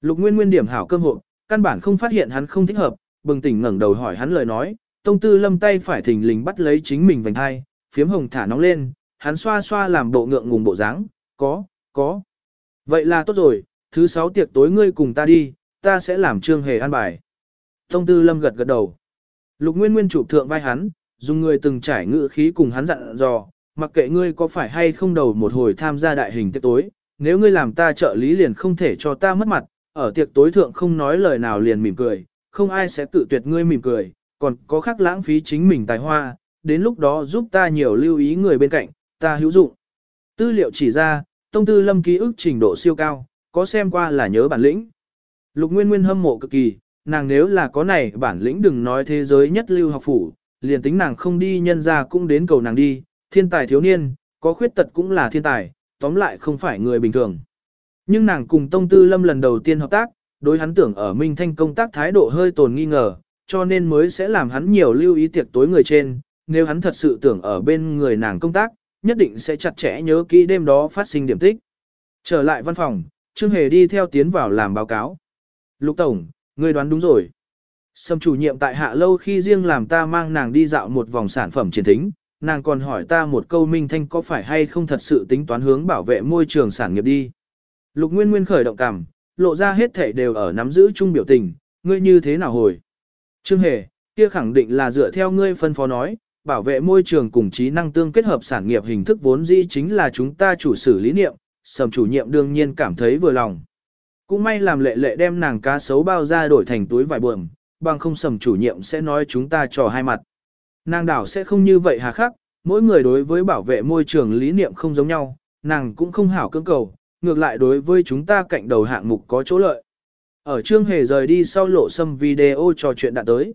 Lục Nguyên Nguyên điểm hảo cơm hội, căn bản không phát hiện hắn không thích hợp, bừng tỉnh ngẩng đầu hỏi hắn lời nói, Tông Tư Lâm tay phải thình lình bắt lấy chính mình vành hai, phiếm hồng thả nóng lên, hắn xoa xoa làm bộ ngượng ngùng bộ dáng, có, có. Vậy là tốt rồi, thứ sáu tiệc tối ngươi cùng ta đi, ta sẽ làm trương hề an bài. Tông Tư Lâm gật gật đầu. Lục Nguyên Nguyên chụp thượng vai hắn, dùng người từng trải ngự khí cùng hắn dặn dò, mặc kệ ngươi có phải hay không đầu một hồi tham gia đại hình tiệc tối, nếu ngươi làm ta trợ lý liền không thể cho ta mất mặt, ở tiệc tối thượng không nói lời nào liền mỉm cười, không ai sẽ tự tuyệt ngươi mỉm cười, còn có khác lãng phí chính mình tài hoa, đến lúc đó giúp ta nhiều lưu ý người bên cạnh, ta hữu dụng. Tư liệu chỉ ra, tông tư lâm ký ức trình độ siêu cao, có xem qua là nhớ bản lĩnh. Lục Nguyên Nguyên hâm mộ cực kỳ, nàng nếu là có này bản lĩnh đừng nói thế giới nhất lưu học phủ, liền tính nàng không đi nhân ra cũng đến cầu nàng đi, thiên tài thiếu niên, có khuyết tật cũng là thiên tài, tóm lại không phải người bình thường. Nhưng nàng cùng Tông Tư Lâm lần đầu tiên hợp tác, đối hắn tưởng ở Minh Thanh công tác thái độ hơi tồn nghi ngờ, cho nên mới sẽ làm hắn nhiều lưu ý tiệc tối người trên, nếu hắn thật sự tưởng ở bên người nàng công tác, nhất định sẽ chặt chẽ nhớ kỹ đêm đó phát sinh điểm tích. Trở lại văn phòng, Trương Hề đi theo tiến vào làm báo cáo. Lục Tổng, ngươi đoán đúng rồi. Sâm chủ nhiệm tại hạ lâu khi riêng làm ta mang nàng đi dạo một vòng sản phẩm triển thính, nàng còn hỏi ta một câu Minh Thanh có phải hay không thật sự tính toán hướng bảo vệ môi trường sản nghiệp đi. Lục Nguyên Nguyên khởi động cảm, lộ ra hết thể đều ở nắm giữ chung biểu tình, ngươi như thế nào hồi. Trương Hề, kia khẳng định là dựa theo ngươi phân phó nói, bảo vệ môi trường cùng trí năng tương kết hợp sản nghiệp hình thức vốn dĩ chính là chúng ta chủ xử lý niệm, sầm chủ nhiệm đương nhiên cảm thấy vừa lòng. Cũng may làm lệ lệ đem nàng cá sấu bao ra đổi thành túi vải buồm, bằng không sầm chủ nhiệm sẽ nói chúng ta trò hai mặt. Nàng đảo sẽ không như vậy hà khắc, mỗi người đối với bảo vệ môi trường lý niệm không giống nhau, nàng cũng không hảo cưỡng cầu, ngược lại đối với chúng ta cạnh đầu hạng mục có chỗ lợi. Ở trương hề rời đi sau lộ xâm video trò chuyện đã tới.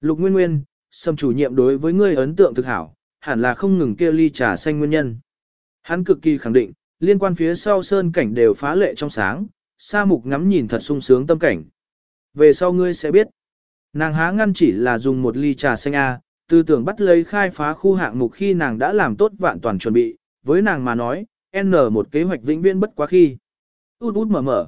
Lục Nguyên Nguyên, sâm chủ nhiệm đối với ngươi ấn tượng thực hảo, hẳn là không ngừng kêu ly trà xanh nguyên nhân. Hắn cực kỳ khẳng định, liên quan phía sau sơn cảnh đều phá lệ trong sáng, sa mục ngắm nhìn thật sung sướng tâm cảnh. Về sau ngươi sẽ biết, nàng há ngăn chỉ là dùng một ly trà xanh A, tư tưởng bắt lấy khai phá khu hạng mục khi nàng đã làm tốt vạn toàn chuẩn bị, với nàng mà nói, N một kế hoạch vĩnh viễn bất quá khi. Út út mở mở.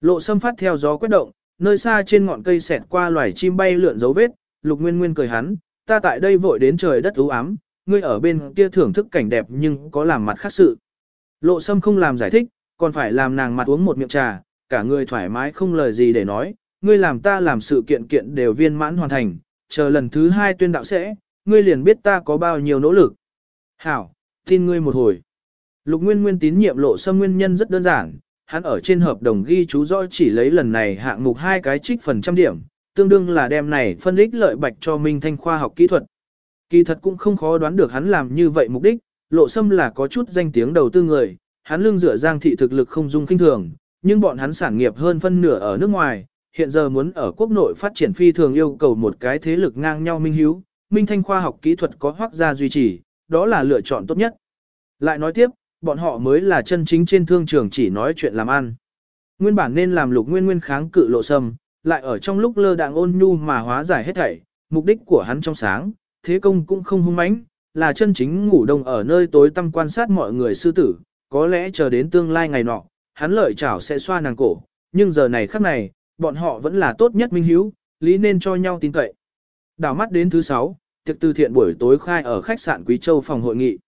Lộ sâm phát theo gió quét động, nơi xa trên ngọn cây xẹt qua loài chim bay lượn dấu vết, lục nguyên nguyên cười hắn, ta tại đây vội đến trời đất ưu ám, ngươi ở bên kia thưởng thức cảnh đẹp nhưng có làm mặt khác sự. Lộ sâm không làm giải thích, còn phải làm nàng mặt uống một miệng trà, cả người thoải mái không lời gì để nói, ngươi làm ta làm sự kiện kiện đều viên mãn hoàn thành, chờ lần thứ hai tuyên đạo sẽ, ngươi liền biết ta có bao nhiêu nỗ lực. Hảo, tin ngươi một hồi. Lục Nguyên Nguyên tín nhiệm lộ sâm nguyên nhân rất đơn giản, hắn ở trên hợp đồng ghi chú rõ chỉ lấy lần này hạng mục hai cái trích phần trăm điểm, tương đương là đem này phân ích lợi bạch cho Minh Thanh khoa học kỹ thuật. Kỳ thật cũng không khó đoán được hắn làm như vậy mục đích, lộ sâm là có chút danh tiếng đầu tư người, hắn lương dựa giang thị thực lực không dung kinh thường, nhưng bọn hắn sản nghiệp hơn phân nửa ở nước ngoài, hiện giờ muốn ở quốc nội phát triển phi thường yêu cầu một cái thế lực ngang nhau minh hiếu, minh thanh khoa học kỹ thuật có hoác gia duy trì, đó là lựa chọn tốt nhất. Lại nói tiếp, bọn họ mới là chân chính trên thương trường chỉ nói chuyện làm ăn. Nguyên bản nên làm lục nguyên nguyên kháng cự lộ sâm, lại ở trong lúc lơ đạng ôn nhu mà hóa giải hết thảy, mục đích của hắn trong sáng, thế công cũng không hung mãnh, là chân chính ngủ đông ở nơi tối tăm quan sát mọi người sư tử, có lẽ chờ đến tương lai ngày nọ, hắn lợi chảo sẽ xoa nàng cổ, nhưng giờ này khắc này, bọn họ vẫn là tốt nhất minh hiếu, lý nên cho nhau tin cậy. Đảo mắt đến thứ sáu, tiệc từ thiện buổi tối khai ở khách sạn Quý Châu phòng hội nghị.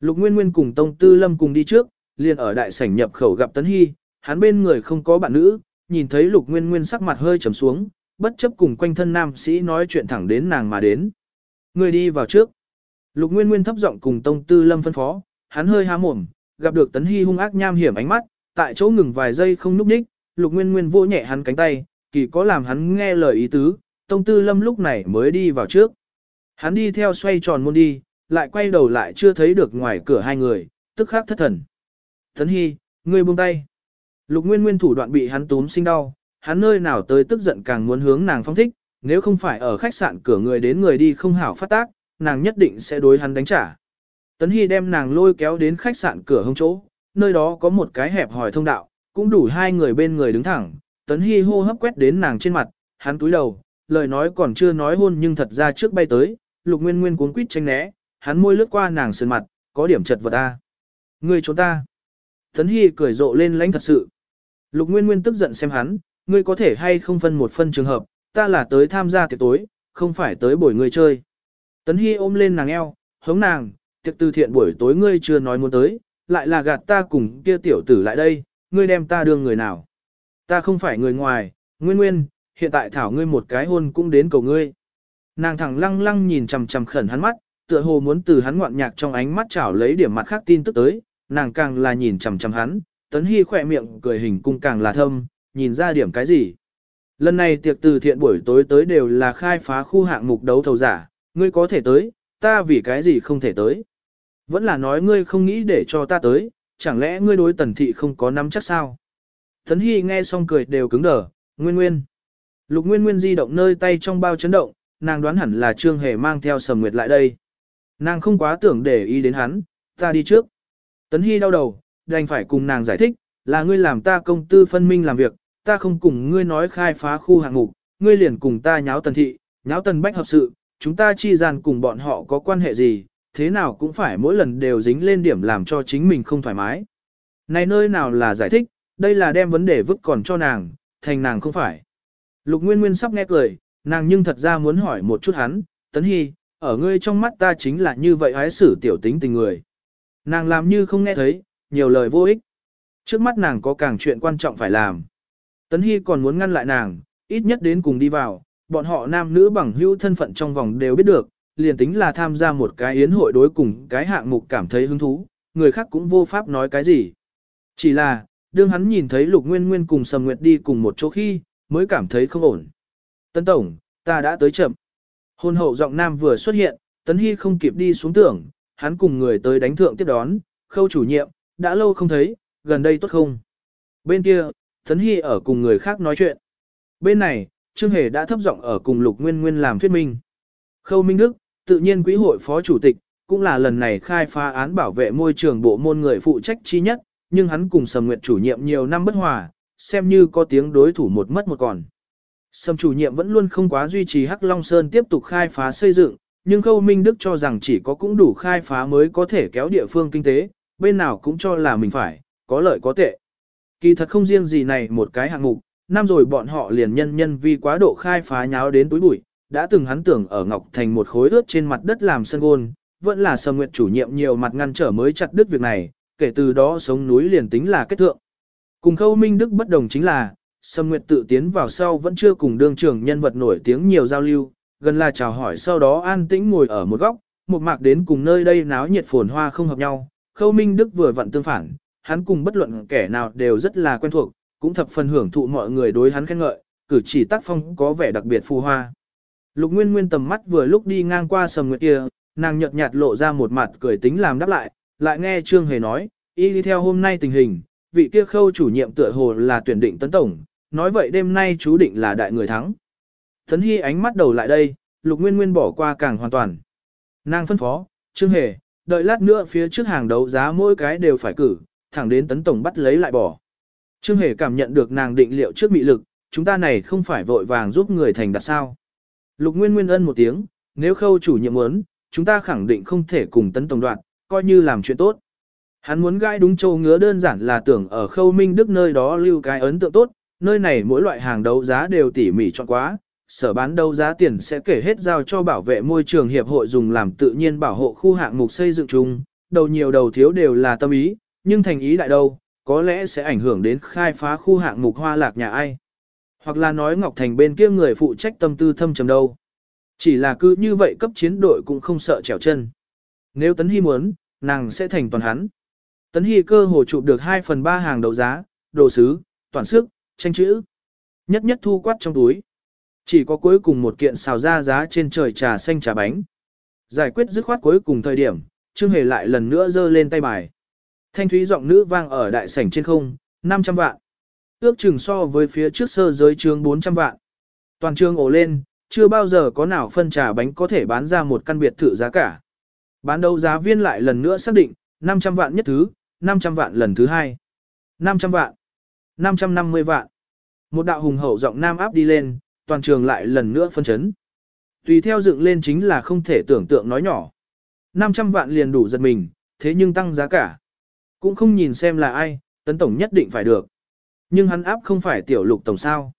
Lục Nguyên Nguyên cùng Tông Tư Lâm cùng đi trước, liền ở đại sảnh nhập khẩu gặp Tấn Hy, hắn bên người không có bạn nữ, nhìn thấy Lục Nguyên Nguyên sắc mặt hơi trầm xuống, bất chấp cùng quanh thân nam sĩ nói chuyện thẳng đến nàng mà đến. Người đi vào trước. Lục Nguyên Nguyên thấp giọng cùng Tông Tư Lâm phân phó, hắn hơi há mồm, gặp được Tấn Hy hung ác nham hiểm ánh mắt, tại chỗ ngừng vài giây không núp ních Lục Nguyên Nguyên vỗ nhẹ hắn cánh tay, kỳ có làm hắn nghe lời ý tứ, Tông Tư Lâm lúc này mới đi vào trước. Hắn đi theo xoay tròn môn đi, lại quay đầu lại chưa thấy được ngoài cửa hai người, tức khắc thất thần. Tấn Hy, ngươi buông tay. Lục Nguyên Nguyên thủ đoạn bị hắn túm sinh đau, hắn nơi nào tới tức giận càng muốn hướng nàng phong thích, nếu không phải ở khách sạn cửa người đến người đi không hảo phát tác, nàng nhất định sẽ đối hắn đánh trả. Tấn Hy đem nàng lôi kéo đến khách sạn cửa hông chỗ, nơi đó có một cái hẹp hỏi thông đạo, cũng đủ hai người bên người đứng thẳng. Tấn Hy hô hấp quét đến nàng trên mặt, hắn túi đầu, lời nói còn chưa nói hôn nhưng thật ra trước bay tới, Lục Nguyên Nguyên cuốn quýt tranh né, hắn môi lướt qua nàng sườn mặt, có điểm chật vật ta. Ngươi trốn ta. Tấn Hy cười rộ lên lãnh thật sự. Lục Nguyên Nguyên tức giận xem hắn, ngươi có thể hay không phân một phân trường hợp, ta là tới tham gia tiệc tối, không phải tới buổi người chơi. Tấn Hy ôm lên nàng eo, hống nàng, tiệc từ thiện buổi tối ngươi chưa nói muốn tới, lại là gạt ta cùng kia tiểu tử lại đây, ngươi đem ta đưa người nào. Ta không phải người ngoài, Nguyên Nguyên, hiện tại thảo ngươi một cái hôn cũng đến cầu ngươi. Nàng thẳng lăng lăng nhìn chằm chằm khẩn hắn mắt, tựa hồ muốn từ hắn ngoạn nhạc trong ánh mắt chảo lấy điểm mặt khác tin tức tới, nàng càng là nhìn chằm chằm hắn, Tấn Hy khỏe miệng cười hình cung càng là thâm, nhìn ra điểm cái gì. Lần này tiệc từ thiện buổi tối tới đều là khai phá khu hạng mục đấu thầu giả, ngươi có thể tới, ta vì cái gì không thể tới. Vẫn là nói ngươi không nghĩ để cho ta tới, chẳng lẽ ngươi đối tần thị không có nắm chắc sao? Tấn Hy nghe xong cười đều cứng đờ, nguyên nguyên. Lục nguyên nguyên di động nơi tay trong bao chấn động, nàng đoán hẳn là Trương Hề mang theo sầm nguyệt lại đây. Nàng không quá tưởng để ý đến hắn, ta đi trước. Tấn Hy đau đầu, đành phải cùng nàng giải thích, là ngươi làm ta công tư phân minh làm việc, ta không cùng ngươi nói khai phá khu hạng mục, ngươi liền cùng ta nháo tần thị, nháo tần bách hợp sự, chúng ta chi gian cùng bọn họ có quan hệ gì, thế nào cũng phải mỗi lần đều dính lên điểm làm cho chính mình không thoải mái. Này nơi nào là giải thích, đây là đem vấn đề vứt còn cho nàng, thành nàng không phải. Lục Nguyên Nguyên sắp nghe cười, nàng nhưng thật ra muốn hỏi một chút hắn, Tấn Hy, ở ngươi trong mắt ta chính là như vậy hái xử tiểu tính tình người. Nàng làm như không nghe thấy, nhiều lời vô ích. Trước mắt nàng có càng chuyện quan trọng phải làm. Tấn Hy còn muốn ngăn lại nàng, ít nhất đến cùng đi vào, bọn họ nam nữ bằng hữu thân phận trong vòng đều biết được, liền tính là tham gia một cái yến hội đối cùng cái hạng mục cảm thấy hứng thú, người khác cũng vô pháp nói cái gì. Chỉ là, đương hắn nhìn thấy Lục Nguyên Nguyên cùng Sầm Nguyệt đi cùng một chỗ khi, mới cảm thấy không ổn. Tấn Tổng, ta đã tới chậm. Hôn hậu giọng nam vừa xuất hiện, Tấn Hy không kịp đi xuống tưởng, hắn cùng người tới đánh thượng tiếp đón, khâu chủ nhiệm, đã lâu không thấy, gần đây tốt không? Bên kia, Tấn Hy ở cùng người khác nói chuyện. Bên này, Trương Hề đã thấp giọng ở cùng Lục Nguyên Nguyên làm thuyết minh. Khâu Minh Đức, tự nhiên quỹ hội phó chủ tịch, cũng là lần này khai phá án bảo vệ môi trường bộ môn người phụ trách chi nhất, nhưng hắn cùng Sầm Nguyệt chủ nhiệm nhiều năm bất hòa, xem như có tiếng đối thủ một mất một còn. Sầm chủ nhiệm vẫn luôn không quá duy trì Hắc Long Sơn tiếp tục khai phá xây dựng, nhưng Khâu Minh Đức cho rằng chỉ có cũng đủ khai phá mới có thể kéo địa phương kinh tế, bên nào cũng cho là mình phải, có lợi có tệ. Kỳ thật không riêng gì này một cái hạng mục, năm rồi bọn họ liền nhân nhân vì quá độ khai phá nháo đến túi bụi, đã từng hắn tưởng ở Ngọc Thành một khối ướt trên mặt đất làm sân gôn, vẫn là Sầm Nguyệt chủ nhiệm nhiều mặt ngăn trở mới chặt đứt việc này, kể từ đó sống núi liền tính là kết thượng. Cùng Khâu Minh Đức bất đồng chính là, Sầm Nguyệt tự tiến vào sau vẫn chưa cùng đương trưởng nhân vật nổi tiếng nhiều giao lưu, gần là chào hỏi sau đó an tĩnh ngồi ở một góc, một mạc đến cùng nơi đây náo nhiệt phồn hoa không hợp nhau. Khâu Minh Đức vừa vặn tương phản, hắn cùng bất luận kẻ nào đều rất là quen thuộc, cũng thập phần hưởng thụ mọi người đối hắn khen ngợi, cử chỉ tác phong có vẻ đặc biệt phù hoa. Lục Nguyên Nguyên tầm mắt vừa lúc đi ngang qua sầm nguyệt kia, nàng nhợt nhạt lộ ra một mặt cười tính làm đáp lại, lại nghe Trương Hề nói, y đi theo hôm nay tình hình, vị kia khâu chủ nhiệm tựa hồ là tuyển định tấn tổng, nói vậy đêm nay chú định là đại người thắng. Thấn Hy ánh mắt đầu lại đây, Lục Nguyên Nguyên bỏ qua càng hoàn toàn. Nàng phân phó, Trương Hề, đợi lát nữa phía trước hàng đấu giá mỗi cái đều phải cử, thẳng đến tấn tổng bắt lấy lại bỏ. Trương Hề cảm nhận được nàng định liệu trước mị lực, chúng ta này không phải vội vàng giúp người thành đặt sao. Lục Nguyên Nguyên ân một tiếng, nếu khâu chủ nhiệm muốn, chúng ta khẳng định không thể cùng tấn tổng đoạn, coi như làm chuyện tốt. Hắn muốn gai đúng châu ngứa đơn giản là tưởng ở khâu minh đức nơi đó lưu cái ấn tượng tốt, nơi này mỗi loại hàng đấu giá đều tỉ mỉ chọn quá, sở bán đấu giá tiền sẽ kể hết giao cho bảo vệ môi trường hiệp hội dùng làm tự nhiên bảo hộ khu hạng mục xây dựng chung, đầu nhiều đầu thiếu đều là tâm ý, nhưng thành ý đại đâu, có lẽ sẽ ảnh hưởng đến khai phá khu hạng mục hoa lạc nhà ai. Hoặc là nói Ngọc Thành bên kia người phụ trách tâm tư thâm trầm đâu. Chỉ là cứ như vậy cấp chiến đội cũng không sợ trèo chân. Nếu Tấn Hy muốn, nàng sẽ thành toàn hắn. Tấn Hy cơ hồ chụp được 2 phần 3 hàng đấu giá, đồ sứ, toàn sức, tranh chữ. Nhất nhất thu quát trong túi. Chỉ có cuối cùng một kiện xào ra giá trên trời trà xanh trà bánh. Giải quyết dứt khoát cuối cùng thời điểm, Trương Hề lại lần nữa giơ lên tay bài. Thanh thúy giọng nữ vang ở đại sảnh trên không, 500 vạn. Ước chừng so với phía trước sơ giới trường 400 vạn. Toàn trường ổ lên, chưa bao giờ có nào phân trà bánh có thể bán ra một căn biệt thự giá cả. Bán đấu giá viên lại lần nữa xác định, 500 vạn nhất thứ, 500 vạn lần thứ hai. 500 vạn. 550 vạn. Một đạo hùng hậu giọng nam áp đi lên, toàn trường lại lần nữa phân chấn. Tùy theo dựng lên chính là không thể tưởng tượng nói nhỏ. 500 vạn liền đủ giật mình, thế nhưng tăng giá cả. Cũng không nhìn xem là ai, tấn tổng nhất định phải được. Nhưng hắn áp không phải tiểu lục tổng sao.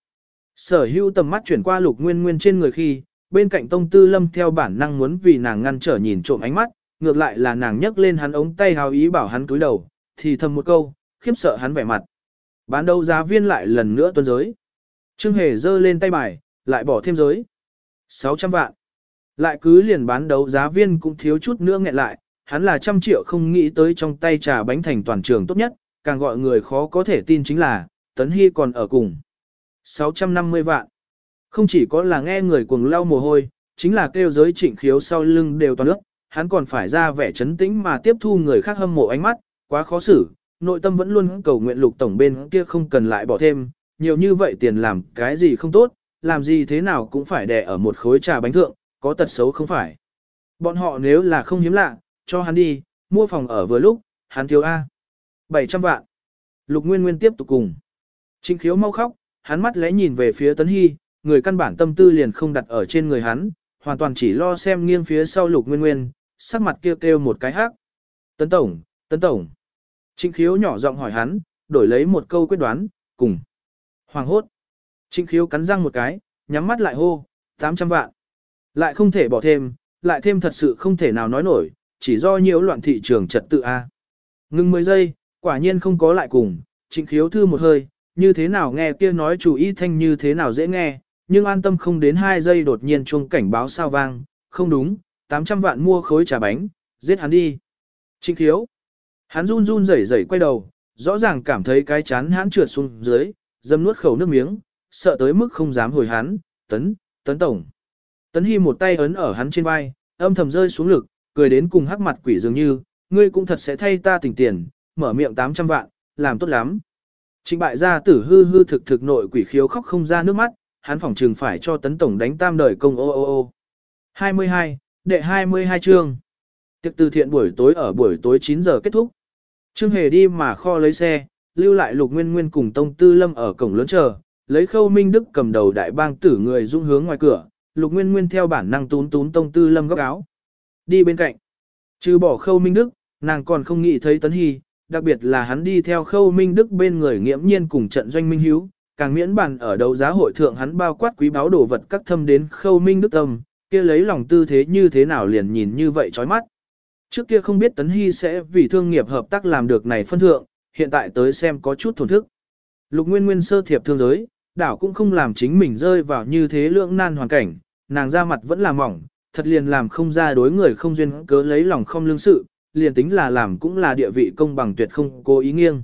Sở hữu tầm mắt chuyển qua lục nguyên nguyên trên người khi, bên cạnh tông tư lâm theo bản năng muốn vì nàng ngăn trở nhìn trộm ánh mắt, ngược lại là nàng nhấc lên hắn ống tay hào ý bảo hắn cúi đầu, thì thầm một câu, khiếp sợ hắn vẻ mặt. Bán đấu giá viên lại lần nữa tuân giới. Trương Hề giơ lên tay bài, lại bỏ thêm giới. 600 vạn. Lại cứ liền bán đấu giá viên cũng thiếu chút nữa nghẹn lại, hắn là trăm triệu không nghĩ tới trong tay trà bánh thành toàn trường tốt nhất, càng gọi người khó có thể tin chính là, Tấn Hy còn ở cùng. 650 vạn. Không chỉ có là nghe người cuồng lau mồ hôi, chính là kêu giới trịnh khiếu sau lưng đều toàn nước, hắn còn phải ra vẻ chấn tĩnh mà tiếp thu người khác hâm mộ ánh mắt, quá khó xử, nội tâm vẫn luôn cầu nguyện lục tổng bên kia không cần lại bỏ thêm, nhiều như vậy tiền làm cái gì không tốt, làm gì thế nào cũng phải đè ở một khối trà bánh thượng, có tật xấu không phải. Bọn họ nếu là không hiếm lạ, cho hắn đi, mua phòng ở vừa lúc, hắn thiếu A. 700 vạn. Lục Nguyên Nguyên tiếp tục cùng. Trịnh khiếu mau khóc, hắn mắt lẽ nhìn về phía Tấn Hy, người căn bản tâm tư liền không đặt ở trên người hắn, hoàn toàn chỉ lo xem nghiêng phía sau Lục Nguyên Nguyên, sắc mặt kêu kêu một cái hắc. Tấn Tổng, Tấn Tổng. Trịnh khiếu nhỏ giọng hỏi hắn, đổi lấy một câu quyết đoán, cùng. Hoàng hốt. Trịnh khiếu cắn răng một cái, nhắm mắt lại hô, 800 vạn. Lại không thể bỏ thêm, lại thêm thật sự không thể nào nói nổi, chỉ do nhiễu loạn thị trường trật tự A. Ngưng 10 giây, quả nhiên không có lại cùng, trịnh khiếu thư một hơi, như thế nào nghe kia nói chủ ý thanh như thế nào dễ nghe, nhưng an tâm không đến 2 giây đột nhiên chuông cảnh báo sao vang, không đúng, 800 vạn mua khối trà bánh, giết hắn đi. Trinh khiếu, hắn run run rẩy rẩy quay đầu, rõ ràng cảm thấy cái chán hắn trượt xuống dưới, dâm nuốt khẩu nước miếng, sợ tới mức không dám hồi hắn, tấn, tấn tổng. Tấn Hy một tay ấn ở hắn trên vai, âm thầm rơi xuống lực, cười đến cùng hắc mặt quỷ dường như, ngươi cũng thật sẽ thay ta tỉnh tiền, mở miệng 800 vạn, làm tốt lắm. Trịnh bại gia tử hư hư thực thực nội quỷ khiếu khóc không ra nước mắt, hắn phỏng trừng phải cho tấn tổng đánh tam đời công ô ô ô. 22, đệ 22 chương. Tiệc từ thiện buổi tối ở buổi tối 9 giờ kết thúc. Trương Hề đi mà kho lấy xe, lưu lại lục nguyên nguyên cùng tông tư lâm ở cổng lớn chờ, lấy khâu minh đức cầm đầu đại bang tử người dung hướng ngoài cửa, lục nguyên nguyên theo bản năng tún tún tông tư lâm góc áo. Đi bên cạnh. Trừ bỏ khâu minh đức, nàng còn không nghĩ thấy tấn hy, đặc biệt là hắn đi theo khâu minh đức bên người nghiễm nhiên cùng trận doanh minh hiếu, càng miễn bàn ở đấu giá hội thượng hắn bao quát quý báo đồ vật các thâm đến khâu minh đức tâm, kia lấy lòng tư thế như thế nào liền nhìn như vậy chói mắt. Trước kia không biết Tấn Hy sẽ vì thương nghiệp hợp tác làm được này phân thượng, hiện tại tới xem có chút thổn thức. Lục Nguyên Nguyên sơ thiệp thương giới, đảo cũng không làm chính mình rơi vào như thế lưỡng nan hoàn cảnh, nàng ra mặt vẫn là mỏng, thật liền làm không ra đối người không duyên cớ lấy lòng không lương sự, liền tính là làm cũng là địa vị công bằng tuyệt không cố ý nghiêng.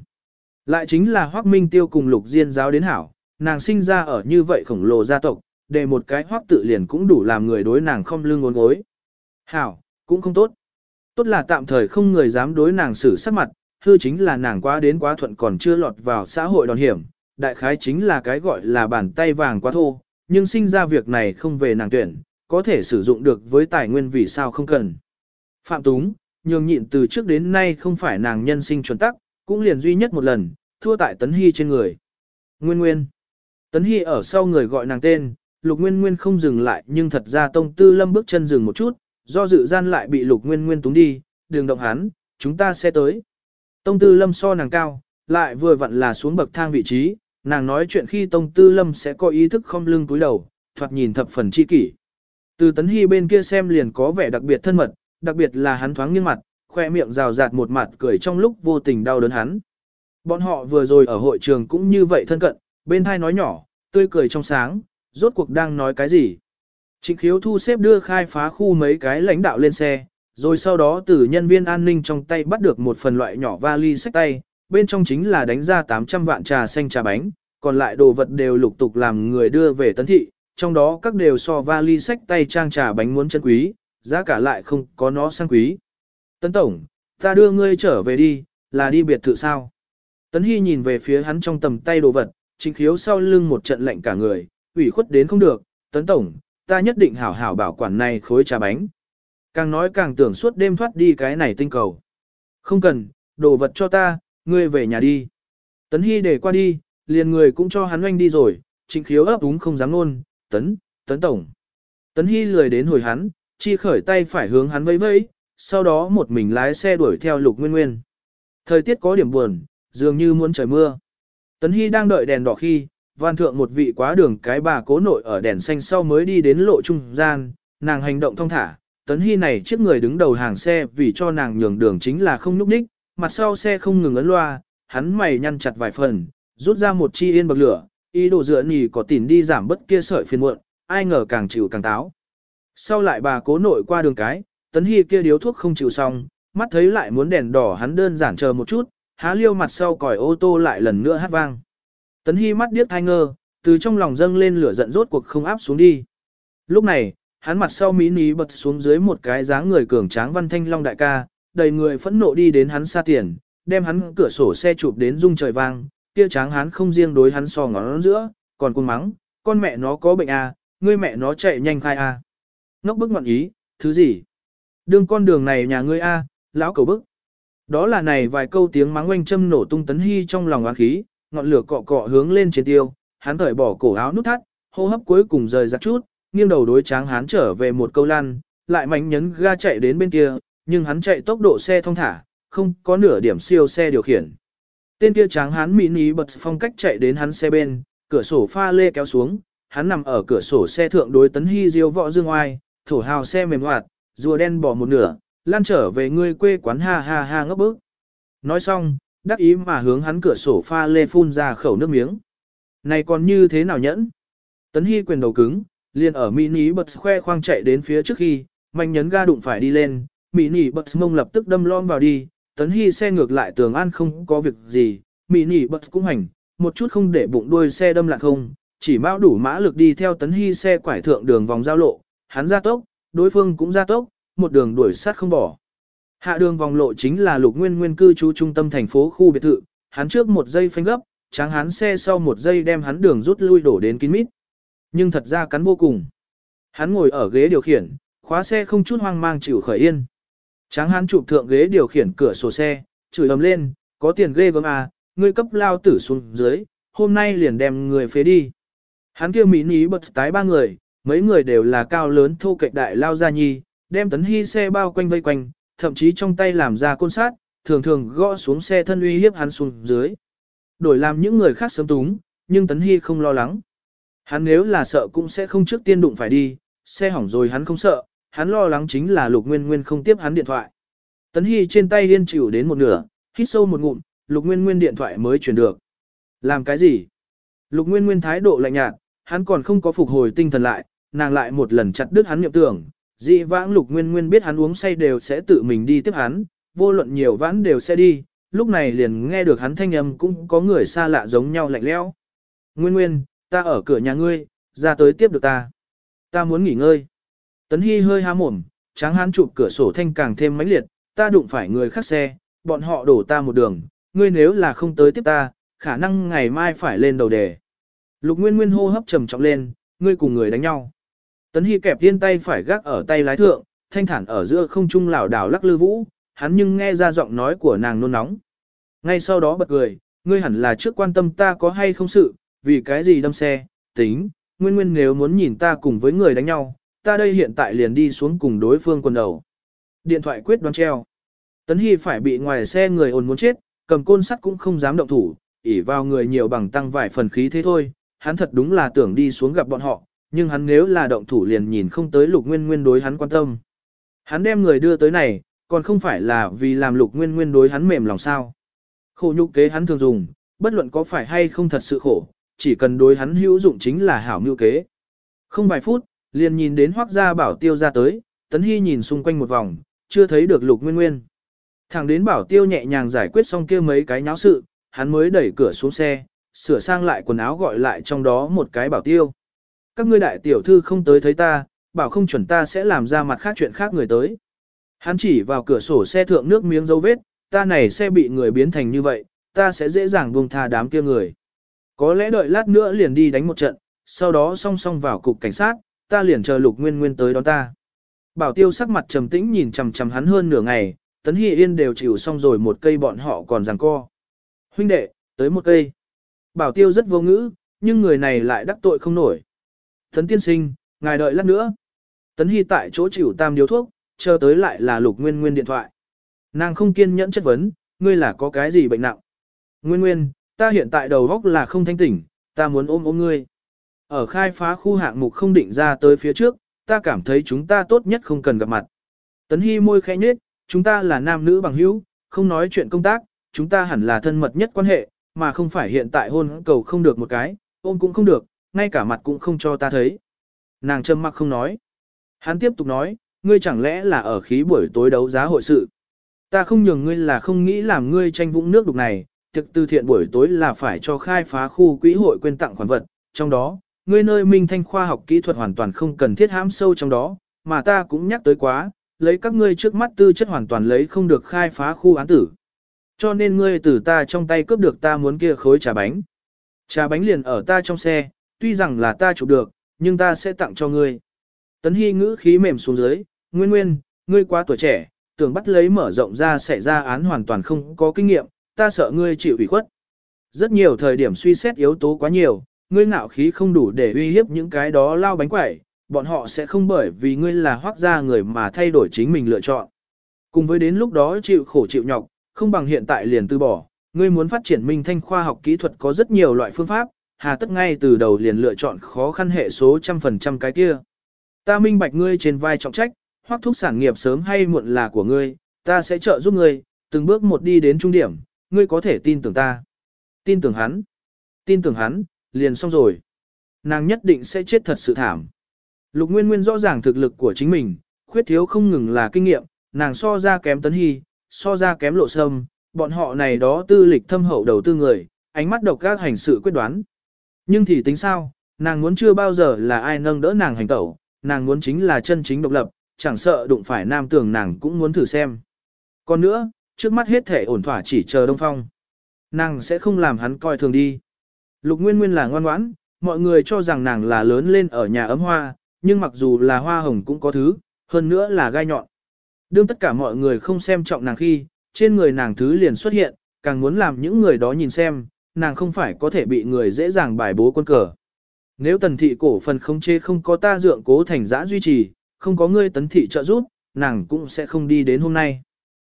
Lại chính là Hoắc Minh Tiêu cùng Lục Diên giáo đến hảo, nàng sinh ra ở như vậy khổng lồ gia tộc, để một cái Hoắc tự liền cũng đủ làm người đối nàng không lương ngốn gối. Hảo, cũng không tốt. Tốt là tạm thời không người dám đối nàng xử sắc mặt, hư chính là nàng quá đến quá thuận còn chưa lọt vào xã hội đòn hiểm, đại khái chính là cái gọi là bàn tay vàng quá thô, nhưng sinh ra việc này không về nàng tuyển, có thể sử dụng được với tài nguyên vì sao không cần. Phạm Túng, nhường nhịn từ trước đến nay không phải nàng nhân sinh chuẩn tắc, cũng liền duy nhất một lần, thua tại Tấn Hy trên người. Nguyên Nguyên. Tấn Hy ở sau người gọi nàng tên, Lục Nguyên Nguyên không dừng lại nhưng thật ra Tông Tư Lâm bước chân dừng một chút, do dự gian lại bị Lục Nguyên Nguyên túng đi, đường động hắn, chúng ta sẽ tới. Tông Tư Lâm so nàng cao, lại vừa vặn là xuống bậc thang vị trí, nàng nói chuyện khi Tông Tư Lâm sẽ có ý thức không lưng túi đầu, thoạt nhìn thập phần chi kỷ. Từ Tấn Hy bên kia xem liền có vẻ đặc biệt thân mật, đặc biệt là hắn thoáng nghiêng mặt, khoe miệng rào rạt một mặt cười trong lúc vô tình đau đớn hắn. Bọn họ vừa rồi ở hội trường cũng như vậy thân cận, bên thai nói nhỏ, tươi cười trong sáng, rốt cuộc đang nói cái gì. Trịnh khiếu thu xếp đưa khai phá khu mấy cái lãnh đạo lên xe, rồi sau đó từ nhân viên an ninh trong tay bắt được một phần loại nhỏ vali sách tay, bên trong chính là đánh ra 800 vạn trà xanh trà bánh, còn lại đồ vật đều lục tục làm người đưa về tấn thị, trong đó các đều so vali sách tay trang trà bánh muốn chân quý, giá cả lại không có nó sang quý. Tấn Tổng, ta đưa ngươi trở về đi, là đi biệt thự sao? Tấn Hy nhìn về phía hắn trong tầm tay đồ vật, chính khiếu sau lưng một trận lạnh cả người, ủy khuất đến không được, Tấn Tổng, ta nhất định hảo hảo bảo quản này khối trà bánh. Càng nói càng tưởng suốt đêm thoát đi cái này tinh cầu. Không cần, đồ vật cho ta, ngươi về nhà đi. Tấn Hy để qua đi, liền người cũng cho hắn oanh đi rồi, trịnh khiếu ấp úng không dám ngôn, tấn, tấn tổng. Tấn Hy lười đến hồi hắn, chi khởi tay phải hướng hắn vẫy vẫy, sau đó một mình lái xe đuổi theo lục nguyên nguyên. Thời tiết có điểm buồn, dường như muốn trời mưa. Tấn Hy đang đợi đèn đỏ khi, văn thượng một vị quá đường cái bà cố nội ở đèn xanh sau mới đi đến lộ trung gian, nàng hành động thong thả. Tấn Hy này chiếc người đứng đầu hàng xe vì cho nàng nhường đường chính là không núp đích, mặt sau xe không ngừng ấn loa, hắn mày nhăn chặt vài phần, rút ra một chi yên bậc lửa, ý đồ dựa nì có tìm đi giảm bất kia sợi phiền muộn, ai ngờ càng chịu càng táo. Sau lại bà cố nội qua đường cái, tấn hy kia điếu thuốc không chịu xong, mắt thấy lại muốn đèn đỏ hắn đơn giản chờ một chút, há liêu mặt sau còi ô tô lại lần nữa hát vang. Tấn hy mắt điếc thai ngơ, từ trong lòng dâng lên lửa giận rốt cuộc không áp xuống đi. Lúc này, hắn mặt sau mỹ ní bật xuống dưới một cái dáng người cường tráng văn thanh long đại ca, đầy người phẫn nộ đi đến hắn xa tiền, đem hắn cửa sổ xe chụp đến rung trời vang, kia tráng hắn không riêng đối hắn so ngón giữa, còn cuồng mắng, con mẹ nó có bệnh à, ngươi mẹ nó chạy nhanh khai à. Ngốc bức ngoạn ý, thứ gì? đường con đường này nhà ngươi a, lão cầu bức. Đó là này vài câu tiếng mắng oanh châm nổ tung tấn hy trong lòng oán khí, ngọn lửa cọ cọ hướng lên trên tiêu, hắn thởi bỏ cổ áo nút thắt, hô hấp cuối cùng rời ra chút, nghiêng đầu đối tráng hắn trở về một câu lan, lại mạnh nhấn ga chạy đến bên kia, nhưng hắn chạy tốc độ xe thông thả, không có nửa điểm siêu xe điều khiển. Tên kia tráng hắn mini bật phong cách chạy đến hắn xe bên, cửa sổ pha lê kéo xuống, hắn nằm ở cửa sổ xe thượng đối tấn hy diêu võ dương oai, thổ hào xe mềm hoạt, rùa đen bỏ một nửa, lan trở về ngươi quê quán ha ha ha ngốc bức. Nói xong, đắc ý mà hướng hắn cửa sổ pha lê phun ra khẩu nước miếng. Này còn như thế nào nhẫn? Tấn Hy quyền đầu cứng, liền ở mini bật khoe khoang chạy đến phía trước khi, mạnh nhấn ga đụng phải đi lên, mini bật mông lập tức đâm lom vào đi, Tấn Hy xe ngược lại tường an không có việc gì, mini bật cũng hành, một chút không để bụng đuôi xe đâm lạc không, chỉ mão đủ mã lực đi theo Tấn Hy xe quải thượng đường vòng giao lộ, hắn ra tốc, đối phương cũng ra tốc, một đường đuổi sát không bỏ. Hạ đường vòng lộ chính là lục nguyên nguyên cư trú trung tâm thành phố khu biệt thự, hắn trước một giây phanh gấp, tráng hắn xe sau một giây đem hắn đường rút lui đổ đến kín mít. Nhưng thật ra cắn vô cùng. Hắn ngồi ở ghế điều khiển, khóa xe không chút hoang mang chịu khởi yên. Tráng hắn chụp thượng ghế điều khiển cửa sổ xe, chửi ầm lên, có tiền ghê gớm à, ngươi cấp lao tử xuống dưới, hôm nay liền đem người phế đi. Hắn kêu mỹ ní bật tái ba người, mấy người đều là cao lớn thô kệch đại lao gia nhi, đem tấn hy xe bao quanh vây quanh, thậm chí trong tay làm ra côn sát, thường thường gõ xuống xe thân uy hiếp hắn xuống dưới. Đổi làm những người khác sớm túng, nhưng tấn hy không lo lắng. Hắn nếu là sợ cũng sẽ không trước tiên đụng phải đi, xe hỏng rồi hắn không sợ, hắn lo lắng chính là lục nguyên nguyên không tiếp hắn điện thoại. Tấn hy trên tay liên chịu đến một nửa, hít sâu một ngụm, lục nguyên nguyên điện thoại mới chuyển được. Làm cái gì? Lục nguyên nguyên thái độ lạnh nhạt, hắn còn không có phục hồi tinh thần lại, nàng lại một lần chặt đứt hắn niệm tưởng, dị vãng lục nguyên nguyên biết hắn uống say đều sẽ tự mình đi tiếp hắn, vô luận nhiều vãn đều sẽ đi, lúc này liền nghe được hắn thanh âm cũng có người xa lạ giống nhau lạnh lẽo. Nguyên nguyên, ta ở cửa nhà ngươi, ra tới tiếp được ta. Ta muốn nghỉ ngơi. Tấn Hy hơi há mồm, tráng hắn chụp cửa sổ thanh càng thêm mãnh liệt, ta đụng phải người khác xe, bọn họ đổ ta một đường, ngươi nếu là không tới tiếp ta, khả năng ngày mai phải lên đầu đề. Lục Nguyên Nguyên hô hấp trầm trọng lên, ngươi cùng người đánh nhau. Tấn Hy kẹp tiên tay phải gác ở tay lái thượng, thanh thản ở giữa không trung lảo đảo lắc lư vũ, hắn nhưng nghe ra giọng nói của nàng nôn nóng. Ngay sau đó bật cười, ngươi hẳn là trước quan tâm ta có hay không sự, vì cái gì đâm xe, tính, nguyên nguyên nếu muốn nhìn ta cùng với người đánh nhau, ta đây hiện tại liền đi xuống cùng đối phương quần đầu. Điện thoại quyết đoán treo. Tấn Hy phải bị ngoài xe người ồn muốn chết, cầm côn sắt cũng không dám động thủ, ỉ vào người nhiều bằng tăng vài phần khí thế thôi, hắn thật đúng là tưởng đi xuống gặp bọn họ, nhưng hắn nếu là động thủ liền nhìn không tới lục nguyên nguyên đối hắn quan tâm. Hắn đem người đưa tới này, còn không phải là vì làm lục nguyên nguyên đối hắn mềm lòng sao. Khổ nhục kế hắn thường dùng, bất luận có phải hay không thật sự khổ, chỉ cần đối hắn hữu dụng chính là hảo mưu kế. Không vài phút, liền nhìn đến hoác gia bảo tiêu ra tới, tấn hy nhìn xung quanh một vòng, chưa thấy được lục nguyên nguyên. Thẳng đến bảo tiêu nhẹ nhàng giải quyết xong kia mấy cái nháo sự, hắn mới đẩy cửa xuống xe, sửa sang lại quần áo gọi lại trong đó một cái bảo tiêu. Các ngươi đại tiểu thư không tới thấy ta, bảo không chuẩn ta sẽ làm ra mặt khác chuyện khác người tới. Hắn chỉ vào cửa sổ xe thượng nước miếng dấu vết, ta này xe bị người biến thành như vậy, ta sẽ dễ dàng buông tha đám kia người. Có lẽ đợi lát nữa liền đi đánh một trận, sau đó song song vào cục cảnh sát, ta liền chờ lục nguyên nguyên tới đón ta. Bảo tiêu sắc mặt trầm tĩnh nhìn chằm chằm hắn hơn nửa ngày, tấn hy yên đều chịu xong rồi một cây bọn họ còn giằng co. Huynh đệ, tới một cây. Bảo tiêu rất vô ngữ, nhưng người này lại đắc tội không nổi. Tấn tiên sinh, ngài đợi lát nữa. Tấn hy tại chỗ chịu tam điếu thuốc, chờ tới lại là lục nguyên nguyên điện thoại. Nàng không kiên nhẫn chất vấn, ngươi là có cái gì bệnh nặng. Nguyên nguyên, ta hiện tại đầu góc là không thanh tỉnh, ta muốn ôm ôm ngươi. Ở khai phá khu hạng mục không định ra tới phía trước, ta cảm thấy chúng ta tốt nhất không cần gặp mặt. Tấn Hy môi khẽ nhếch, chúng ta là nam nữ bằng hữu, không nói chuyện công tác, chúng ta hẳn là thân mật nhất quan hệ, mà không phải hiện tại hôn cầu không được một cái, ôm cũng không được, ngay cả mặt cũng không cho ta thấy. Nàng trầm mặc không nói. Hắn tiếp tục nói, ngươi chẳng lẽ là ở khí buổi tối đấu giá hội sự. Ta không nhường ngươi là không nghĩ làm ngươi tranh vũng nước đục này, thực từ thiện buổi tối là phải cho khai phá khu quỹ hội quên tặng khoản vật, trong đó, ngươi nơi minh thanh khoa học kỹ thuật hoàn toàn không cần thiết hãm sâu trong đó, mà ta cũng nhắc tới quá, lấy các ngươi trước mắt tư chất hoàn toàn lấy không được khai phá khu án tử. Cho nên ngươi từ ta trong tay cướp được ta muốn kia khối trà bánh. Trà bánh liền ở ta trong xe, tuy rằng là ta chụp được, nhưng ta sẽ tặng cho ngươi. Tấn Hy ngữ khí mềm xuống dưới, nguyên nguyên, ngươi quá tuổi trẻ, tưởng bắt lấy mở rộng ra sẽ ra án hoàn toàn không có kinh nghiệm, ta sợ ngươi chịu ủy khuất. Rất nhiều thời điểm suy xét yếu tố quá nhiều, ngươi ngạo khí không đủ để uy hiếp những cái đó lao bánh quẩy, bọn họ sẽ không bởi vì ngươi là hoác gia người mà thay đổi chính mình lựa chọn. Cùng với đến lúc đó chịu khổ chịu nhọc, không bằng hiện tại liền từ bỏ, ngươi muốn phát triển minh thanh khoa học kỹ thuật có rất nhiều loại phương pháp, hà tất ngay từ đầu liền lựa chọn khó khăn hệ số trăm phần trăm cái kia. Ta minh bạch ngươi trên vai trọng trách, hoặc thúc sản nghiệp sớm hay muộn là của ngươi, ta sẽ trợ giúp ngươi, từng bước một đi đến trung điểm, ngươi có thể tin tưởng ta. Tin tưởng hắn. Tin tưởng hắn, liền xong rồi. Nàng nhất định sẽ chết thật sự thảm. Lục Nguyên Nguyên rõ ràng thực lực của chính mình, khuyết thiếu không ngừng là kinh nghiệm, nàng so ra kém tấn hy, so ra kém lộ sâm, bọn họ này đó tư lịch thâm hậu đầu tư người, ánh mắt độc các hành sự quyết đoán. Nhưng thì tính sao, nàng muốn chưa bao giờ là ai nâng đỡ nàng hành tẩu, nàng muốn chính là chân chính độc lập, chẳng sợ đụng phải nam tưởng nàng cũng muốn thử xem. Còn nữa, trước mắt hết thể ổn thỏa chỉ chờ Đông Phong. Nàng sẽ không làm hắn coi thường đi. Lục Nguyên Nguyên là ngoan ngoãn, mọi người cho rằng nàng là lớn lên ở nhà ấm hoa, nhưng mặc dù là hoa hồng cũng có thứ, hơn nữa là gai nhọn. Đương tất cả mọi người không xem trọng nàng khi, trên người nàng thứ liền xuất hiện, càng muốn làm những người đó nhìn xem, nàng không phải có thể bị người dễ dàng bài bố quân cờ. Nếu tần thị cổ phần không chê không có ta dượng cố thành giã duy trì, không có ngươi tấn thị trợ giúp, nàng cũng sẽ không đi đến hôm nay.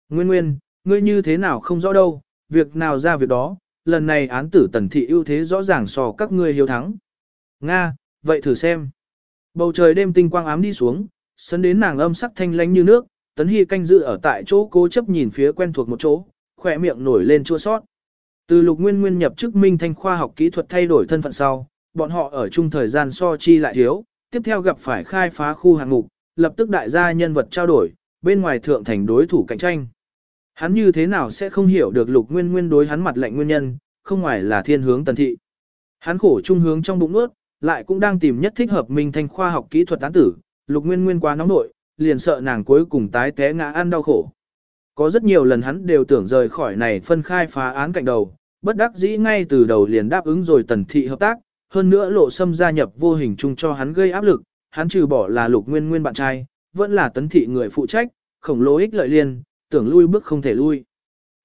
Nguyên nguyên, ngươi như thế nào không rõ đâu, việc nào ra việc đó, lần này án tử tần thị ưu thế rõ ràng so các ngươi hiếu thắng. Nga, vậy thử xem. Bầu trời đêm tinh quang ám đi xuống, sân đến nàng âm sắc thanh lánh như nước, tấn hy canh dự ở tại chỗ cố chấp nhìn phía quen thuộc một chỗ, khỏe miệng nổi lên chua sót. Từ lục nguyên nguyên nhập chức minh thanh khoa học kỹ thuật thay đổi thân phận sau, bọn họ ở chung thời gian so chi lại thiếu, tiếp theo gặp phải khai phá khu hạng mục, lập tức đại gia nhân vật trao đổi, bên ngoài thượng thành đối thủ cạnh tranh. Hắn như thế nào sẽ không hiểu được lục nguyên nguyên đối hắn mặt lệnh nguyên nhân, không ngoài là thiên hướng tần thị. Hắn khổ trung hướng trong bụng ướt, lại cũng đang tìm nhất thích hợp minh thanh khoa học kỹ thuật tán tử, lục nguyên nguyên quá nóng nội, liền sợ nàng cuối cùng tái té ngã ăn đau khổ. Có rất nhiều lần hắn đều tưởng rời khỏi này phân khai phá án cạnh đầu, bất đắc dĩ ngay từ đầu liền đáp ứng rồi tần thị hợp tác, hơn nữa lộ xâm gia nhập vô hình chung cho hắn gây áp lực, hắn trừ bỏ là lục nguyên nguyên bạn trai, vẫn là tấn thị người phụ trách, khổng lồ ích lợi liên, tưởng lui bước không thể lui.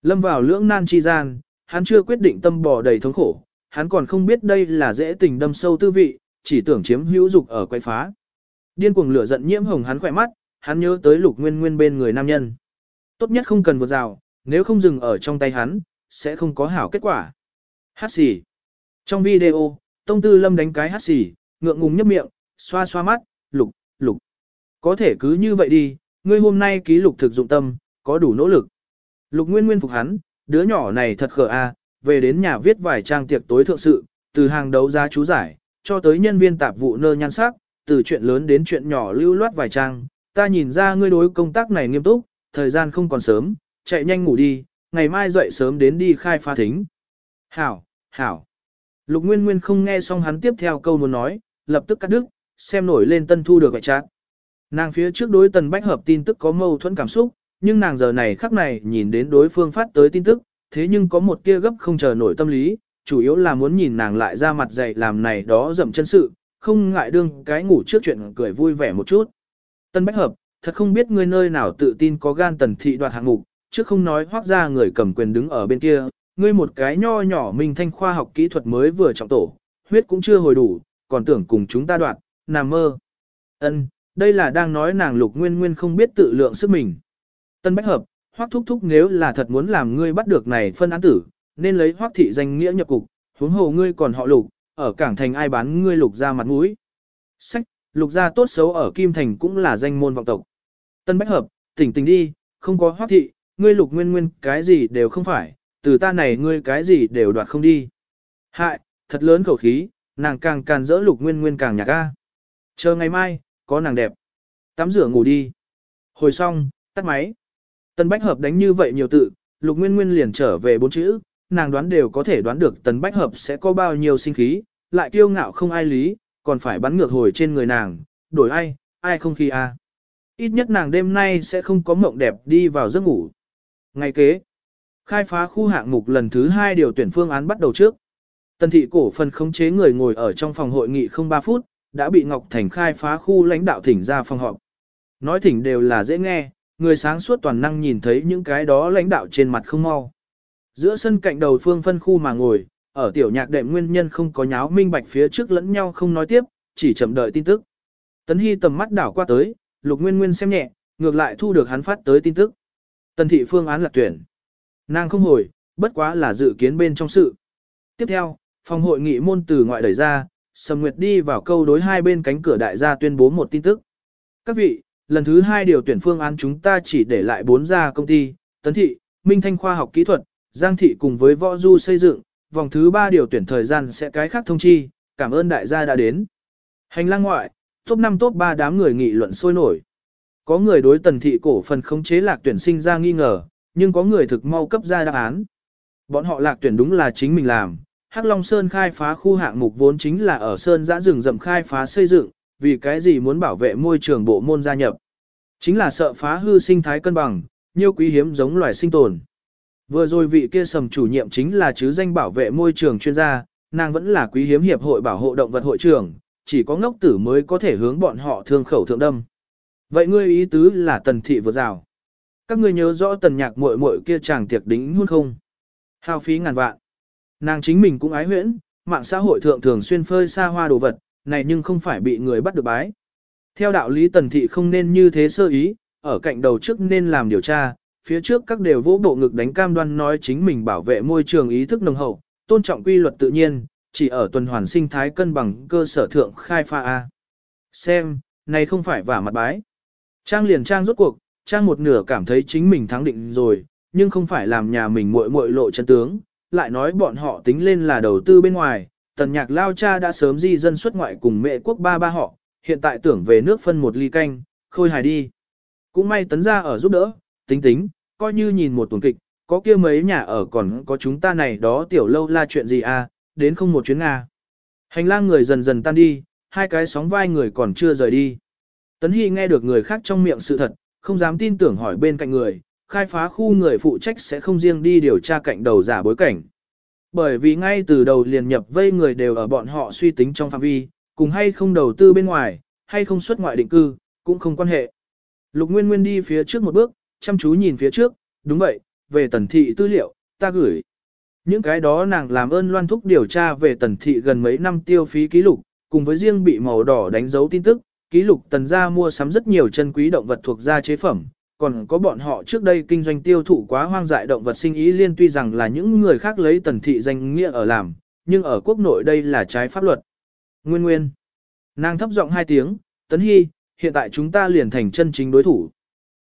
Lâm vào lưỡng nan chi gian, hắn chưa quyết định tâm bỏ đầy thống khổ, hắn còn không biết đây là dễ tình đâm sâu tư vị, chỉ tưởng chiếm hữu dục ở quay phá. Điên cuồng lửa giận nhiễm hồng hắn khỏe mắt, hắn nhớ tới lục nguyên nguyên bên người nam nhân. Tốt nhất không cần vượt rào, nếu không dừng ở trong tay hắn, sẽ không có hảo kết quả. Hát xì. Trong video, Tông Tư Lâm đánh cái hát xì, ngượng ngùng nhấp miệng, xoa xoa mắt, lục, lục. Có thể cứ như vậy đi, ngươi hôm nay ký lục thực dụng tâm, có đủ nỗ lực. Lục Nguyên Nguyên phục hắn, đứa nhỏ này thật khờ a, về đến nhà viết vài trang tiệc tối thượng sự, từ hàng đấu giá chú giải, cho tới nhân viên tạp vụ nơ nhan sắc, từ chuyện lớn đến chuyện nhỏ lưu loát vài trang, ta nhìn ra ngươi đối công tác này nghiêm túc, thời gian không còn sớm, chạy nhanh ngủ đi, ngày mai dậy sớm đến đi khai phá thính. Hảo, hảo. Lục Nguyên Nguyên không nghe xong hắn tiếp theo câu muốn nói, lập tức cắt đứt, xem nổi lên tân thu được vậy chát. Nàng phía trước đối tần bách hợp tin tức có mâu thuẫn cảm xúc, nhưng nàng giờ này khắc này nhìn đến đối phương phát tới tin tức, thế nhưng có một tia gấp không chờ nổi tâm lý, chủ yếu là muốn nhìn nàng lại ra mặt dậy làm này đó dậm chân sự, không ngại đương cái ngủ trước chuyện cười vui vẻ một chút. Tân Bách Hợp, thật không biết ngươi nơi nào tự tin có gan tần thị đoạt hạng mục, chứ không nói hoác ra người cầm quyền đứng ở bên kia, ngươi một cái nho nhỏ mình thanh khoa học kỹ thuật mới vừa trọng tổ, huyết cũng chưa hồi đủ, còn tưởng cùng chúng ta đoạt, nằm mơ. Ân, đây là đang nói nàng lục nguyên nguyên không biết tự lượng sức mình. Tân Bách Hợp, hoác thúc thúc nếu là thật muốn làm ngươi bắt được này phân án tử, nên lấy hoác thị danh nghĩa nhập cục, huống hồ ngươi còn họ lục, ở cảng thành ai bán ngươi lục ra mặt mũi. Sách, lục gia tốt xấu ở Kim Thành cũng là danh môn vọng tộc. Tân Bách Hợp, tỉnh tỉnh đi, không có hoác thị, ngươi lục nguyên nguyên cái gì đều không phải, từ ta này ngươi cái gì đều đoạt không đi. Hại, thật lớn khẩu khí, nàng càng càng dỡ lục nguyên nguyên càng nhạc ca. Chờ ngày mai, có nàng đẹp. Tắm rửa ngủ đi. Hồi xong, tắt máy. Tân Bách Hợp đánh như vậy nhiều tự, lục nguyên nguyên liền trở về bốn chữ, nàng đoán đều có thể đoán được Tần Bách Hợp sẽ có bao nhiêu sinh khí, lại kiêu ngạo không ai lý, còn phải bắn ngược hồi trên người nàng, đổi ai, ai không khi a. À. Ít nhất nàng đêm nay sẽ không có mộng đẹp đi vào giấc ngủ. Ngày kế, khai phá khu hạng mục lần thứ hai điều tuyển phương án bắt đầu trước. Tần thị cổ phần khống chế người ngồi ở trong phòng hội nghị không 3 phút, đã bị Ngọc Thành khai phá khu lãnh đạo thỉnh ra phòng họp. Nói thỉnh đều là dễ nghe, người sáng suốt toàn năng nhìn thấy những cái đó lãnh đạo trên mặt không mau. Giữa sân cạnh đầu phương phân khu mà ngồi, ở tiểu nhạc đệm nguyên nhân không có nháo minh bạch phía trước lẫn nhau không nói tiếp, chỉ chậm đợi tin tức. Tấn Hy tầm mắt đảo qua tới, Lục Nguyên Nguyên xem nhẹ, ngược lại thu được hắn phát tới tin tức. Tần thị phương án là tuyển. Nàng không hồi, bất quá là dự kiến bên trong sự. Tiếp theo, phòng hội nghị môn từ ngoại đẩy ra, Sầm Nguyệt đi vào câu đối hai bên cánh cửa đại gia tuyên bố một tin tức. Các vị, lần thứ hai điều tuyển phương án chúng ta chỉ để lại bốn gia công ty, Tấn thị, Minh Thanh khoa học kỹ thuật, Giang thị cùng với Võ Du xây dựng, vòng thứ ba điều tuyển thời gian sẽ cái khác thông chi, cảm ơn đại gia đã đến. Hành lang ngoại, top 5 top 3 đám người nghị luận sôi nổi. Có người đối tần thị cổ phần khống chế lạc tuyển sinh ra nghi ngờ, nhưng có người thực mau cấp ra đáp án. Bọn họ lạc tuyển đúng là chính mình làm. Hắc Long Sơn khai phá khu hạng mục vốn chính là ở Sơn giã rừng rậm khai phá xây dựng, vì cái gì muốn bảo vệ môi trường bộ môn gia nhập. Chính là sợ phá hư sinh thái cân bằng, nhiều quý hiếm giống loài sinh tồn. Vừa rồi vị kia sầm chủ nhiệm chính là chứ danh bảo vệ môi trường chuyên gia, nàng vẫn là quý hiếm hiệp hội bảo hộ động vật hội trưởng, chỉ có ngốc tử mới có thể hướng bọn họ thương khẩu thượng đâm. Vậy ngươi ý tứ là tần thị vượt rào. Các ngươi nhớ rõ tần nhạc muội muội kia chàng tiệc đính hôn không? Hao phí ngàn vạn. Nàng chính mình cũng ái huyễn, mạng xã hội thượng thường xuyên phơi xa hoa đồ vật, này nhưng không phải bị người bắt được bái. Theo đạo lý tần thị không nên như thế sơ ý, ở cạnh đầu trước nên làm điều tra, phía trước các đều vỗ bộ ngực đánh cam đoan nói chính mình bảo vệ môi trường ý thức nồng hậu, tôn trọng quy luật tự nhiên, chỉ ở tuần hoàn sinh thái cân bằng cơ sở thượng khai pha A. Xem, này không phải vả mặt bái. Trang liền trang rốt cuộc, trang một nửa cảm thấy chính mình thắng định rồi, nhưng không phải làm nhà mình muội muội lộ chân tướng, lại nói bọn họ tính lên là đầu tư bên ngoài, tần nhạc lao cha đã sớm di dân xuất ngoại cùng mẹ quốc ba ba họ, hiện tại tưởng về nước phân một ly canh, khôi hài đi. Cũng may tấn ra ở giúp đỡ, tính tính, coi như nhìn một tuần kịch, có kia mấy nhà ở còn có chúng ta này đó tiểu lâu la chuyện gì à, đến không một chuyến Nga. Hành lang người dần dần tan đi, hai cái sóng vai người còn chưa rời đi. Tấn Hy nghe được người khác trong miệng sự thật, không dám tin tưởng hỏi bên cạnh người, khai phá khu người phụ trách sẽ không riêng đi điều tra cạnh đầu giả bối cảnh. Bởi vì ngay từ đầu liền nhập vây người đều ở bọn họ suy tính trong phạm vi, cùng hay không đầu tư bên ngoài, hay không xuất ngoại định cư, cũng không quan hệ. Lục Nguyên Nguyên đi phía trước một bước, chăm chú nhìn phía trước, đúng vậy, về tần thị tư liệu, ta gửi. Những cái đó nàng làm ơn loan thúc điều tra về tần thị gần mấy năm tiêu phí ký lục, cùng với riêng bị màu đỏ đánh dấu tin tức, ký lục tần gia mua sắm rất nhiều chân quý động vật thuộc gia chế phẩm, còn có bọn họ trước đây kinh doanh tiêu thụ quá hoang dại động vật sinh ý liên tuy rằng là những người khác lấy tần thị danh nghĩa ở làm, nhưng ở quốc nội đây là trái pháp luật. Nguyên nguyên. Nàng thấp giọng hai tiếng, tấn hy, hiện tại chúng ta liền thành chân chính đối thủ.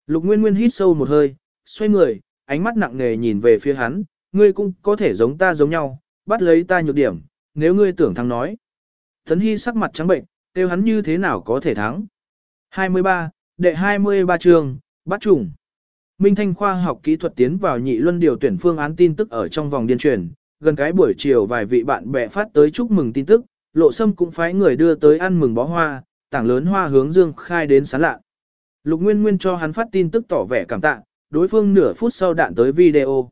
Lục Nguyên Nguyên hít sâu một hơi, xoay người, ánh mắt nặng nề nhìn về phía hắn, ngươi cũng có thể giống ta giống nhau, bắt lấy ta nhược điểm, nếu ngươi tưởng thắng nói. Thấn Hy sắc mặt trắng bệnh, kêu hắn như thế nào có thể thắng. 23, đệ 23 trường, bắt trùng. Minh Thanh khoa học kỹ thuật tiến vào nhị luân điều tuyển phương án tin tức ở trong vòng điên truyền, gần cái buổi chiều vài vị bạn bè phát tới chúc mừng tin tức, lộ sâm cũng phái người đưa tới ăn mừng bó hoa, tảng lớn hoa hướng dương khai đến sán lạ. Lục Nguyên Nguyên cho hắn phát tin tức tỏ vẻ cảm tạ, đối phương nửa phút sau đạn tới video.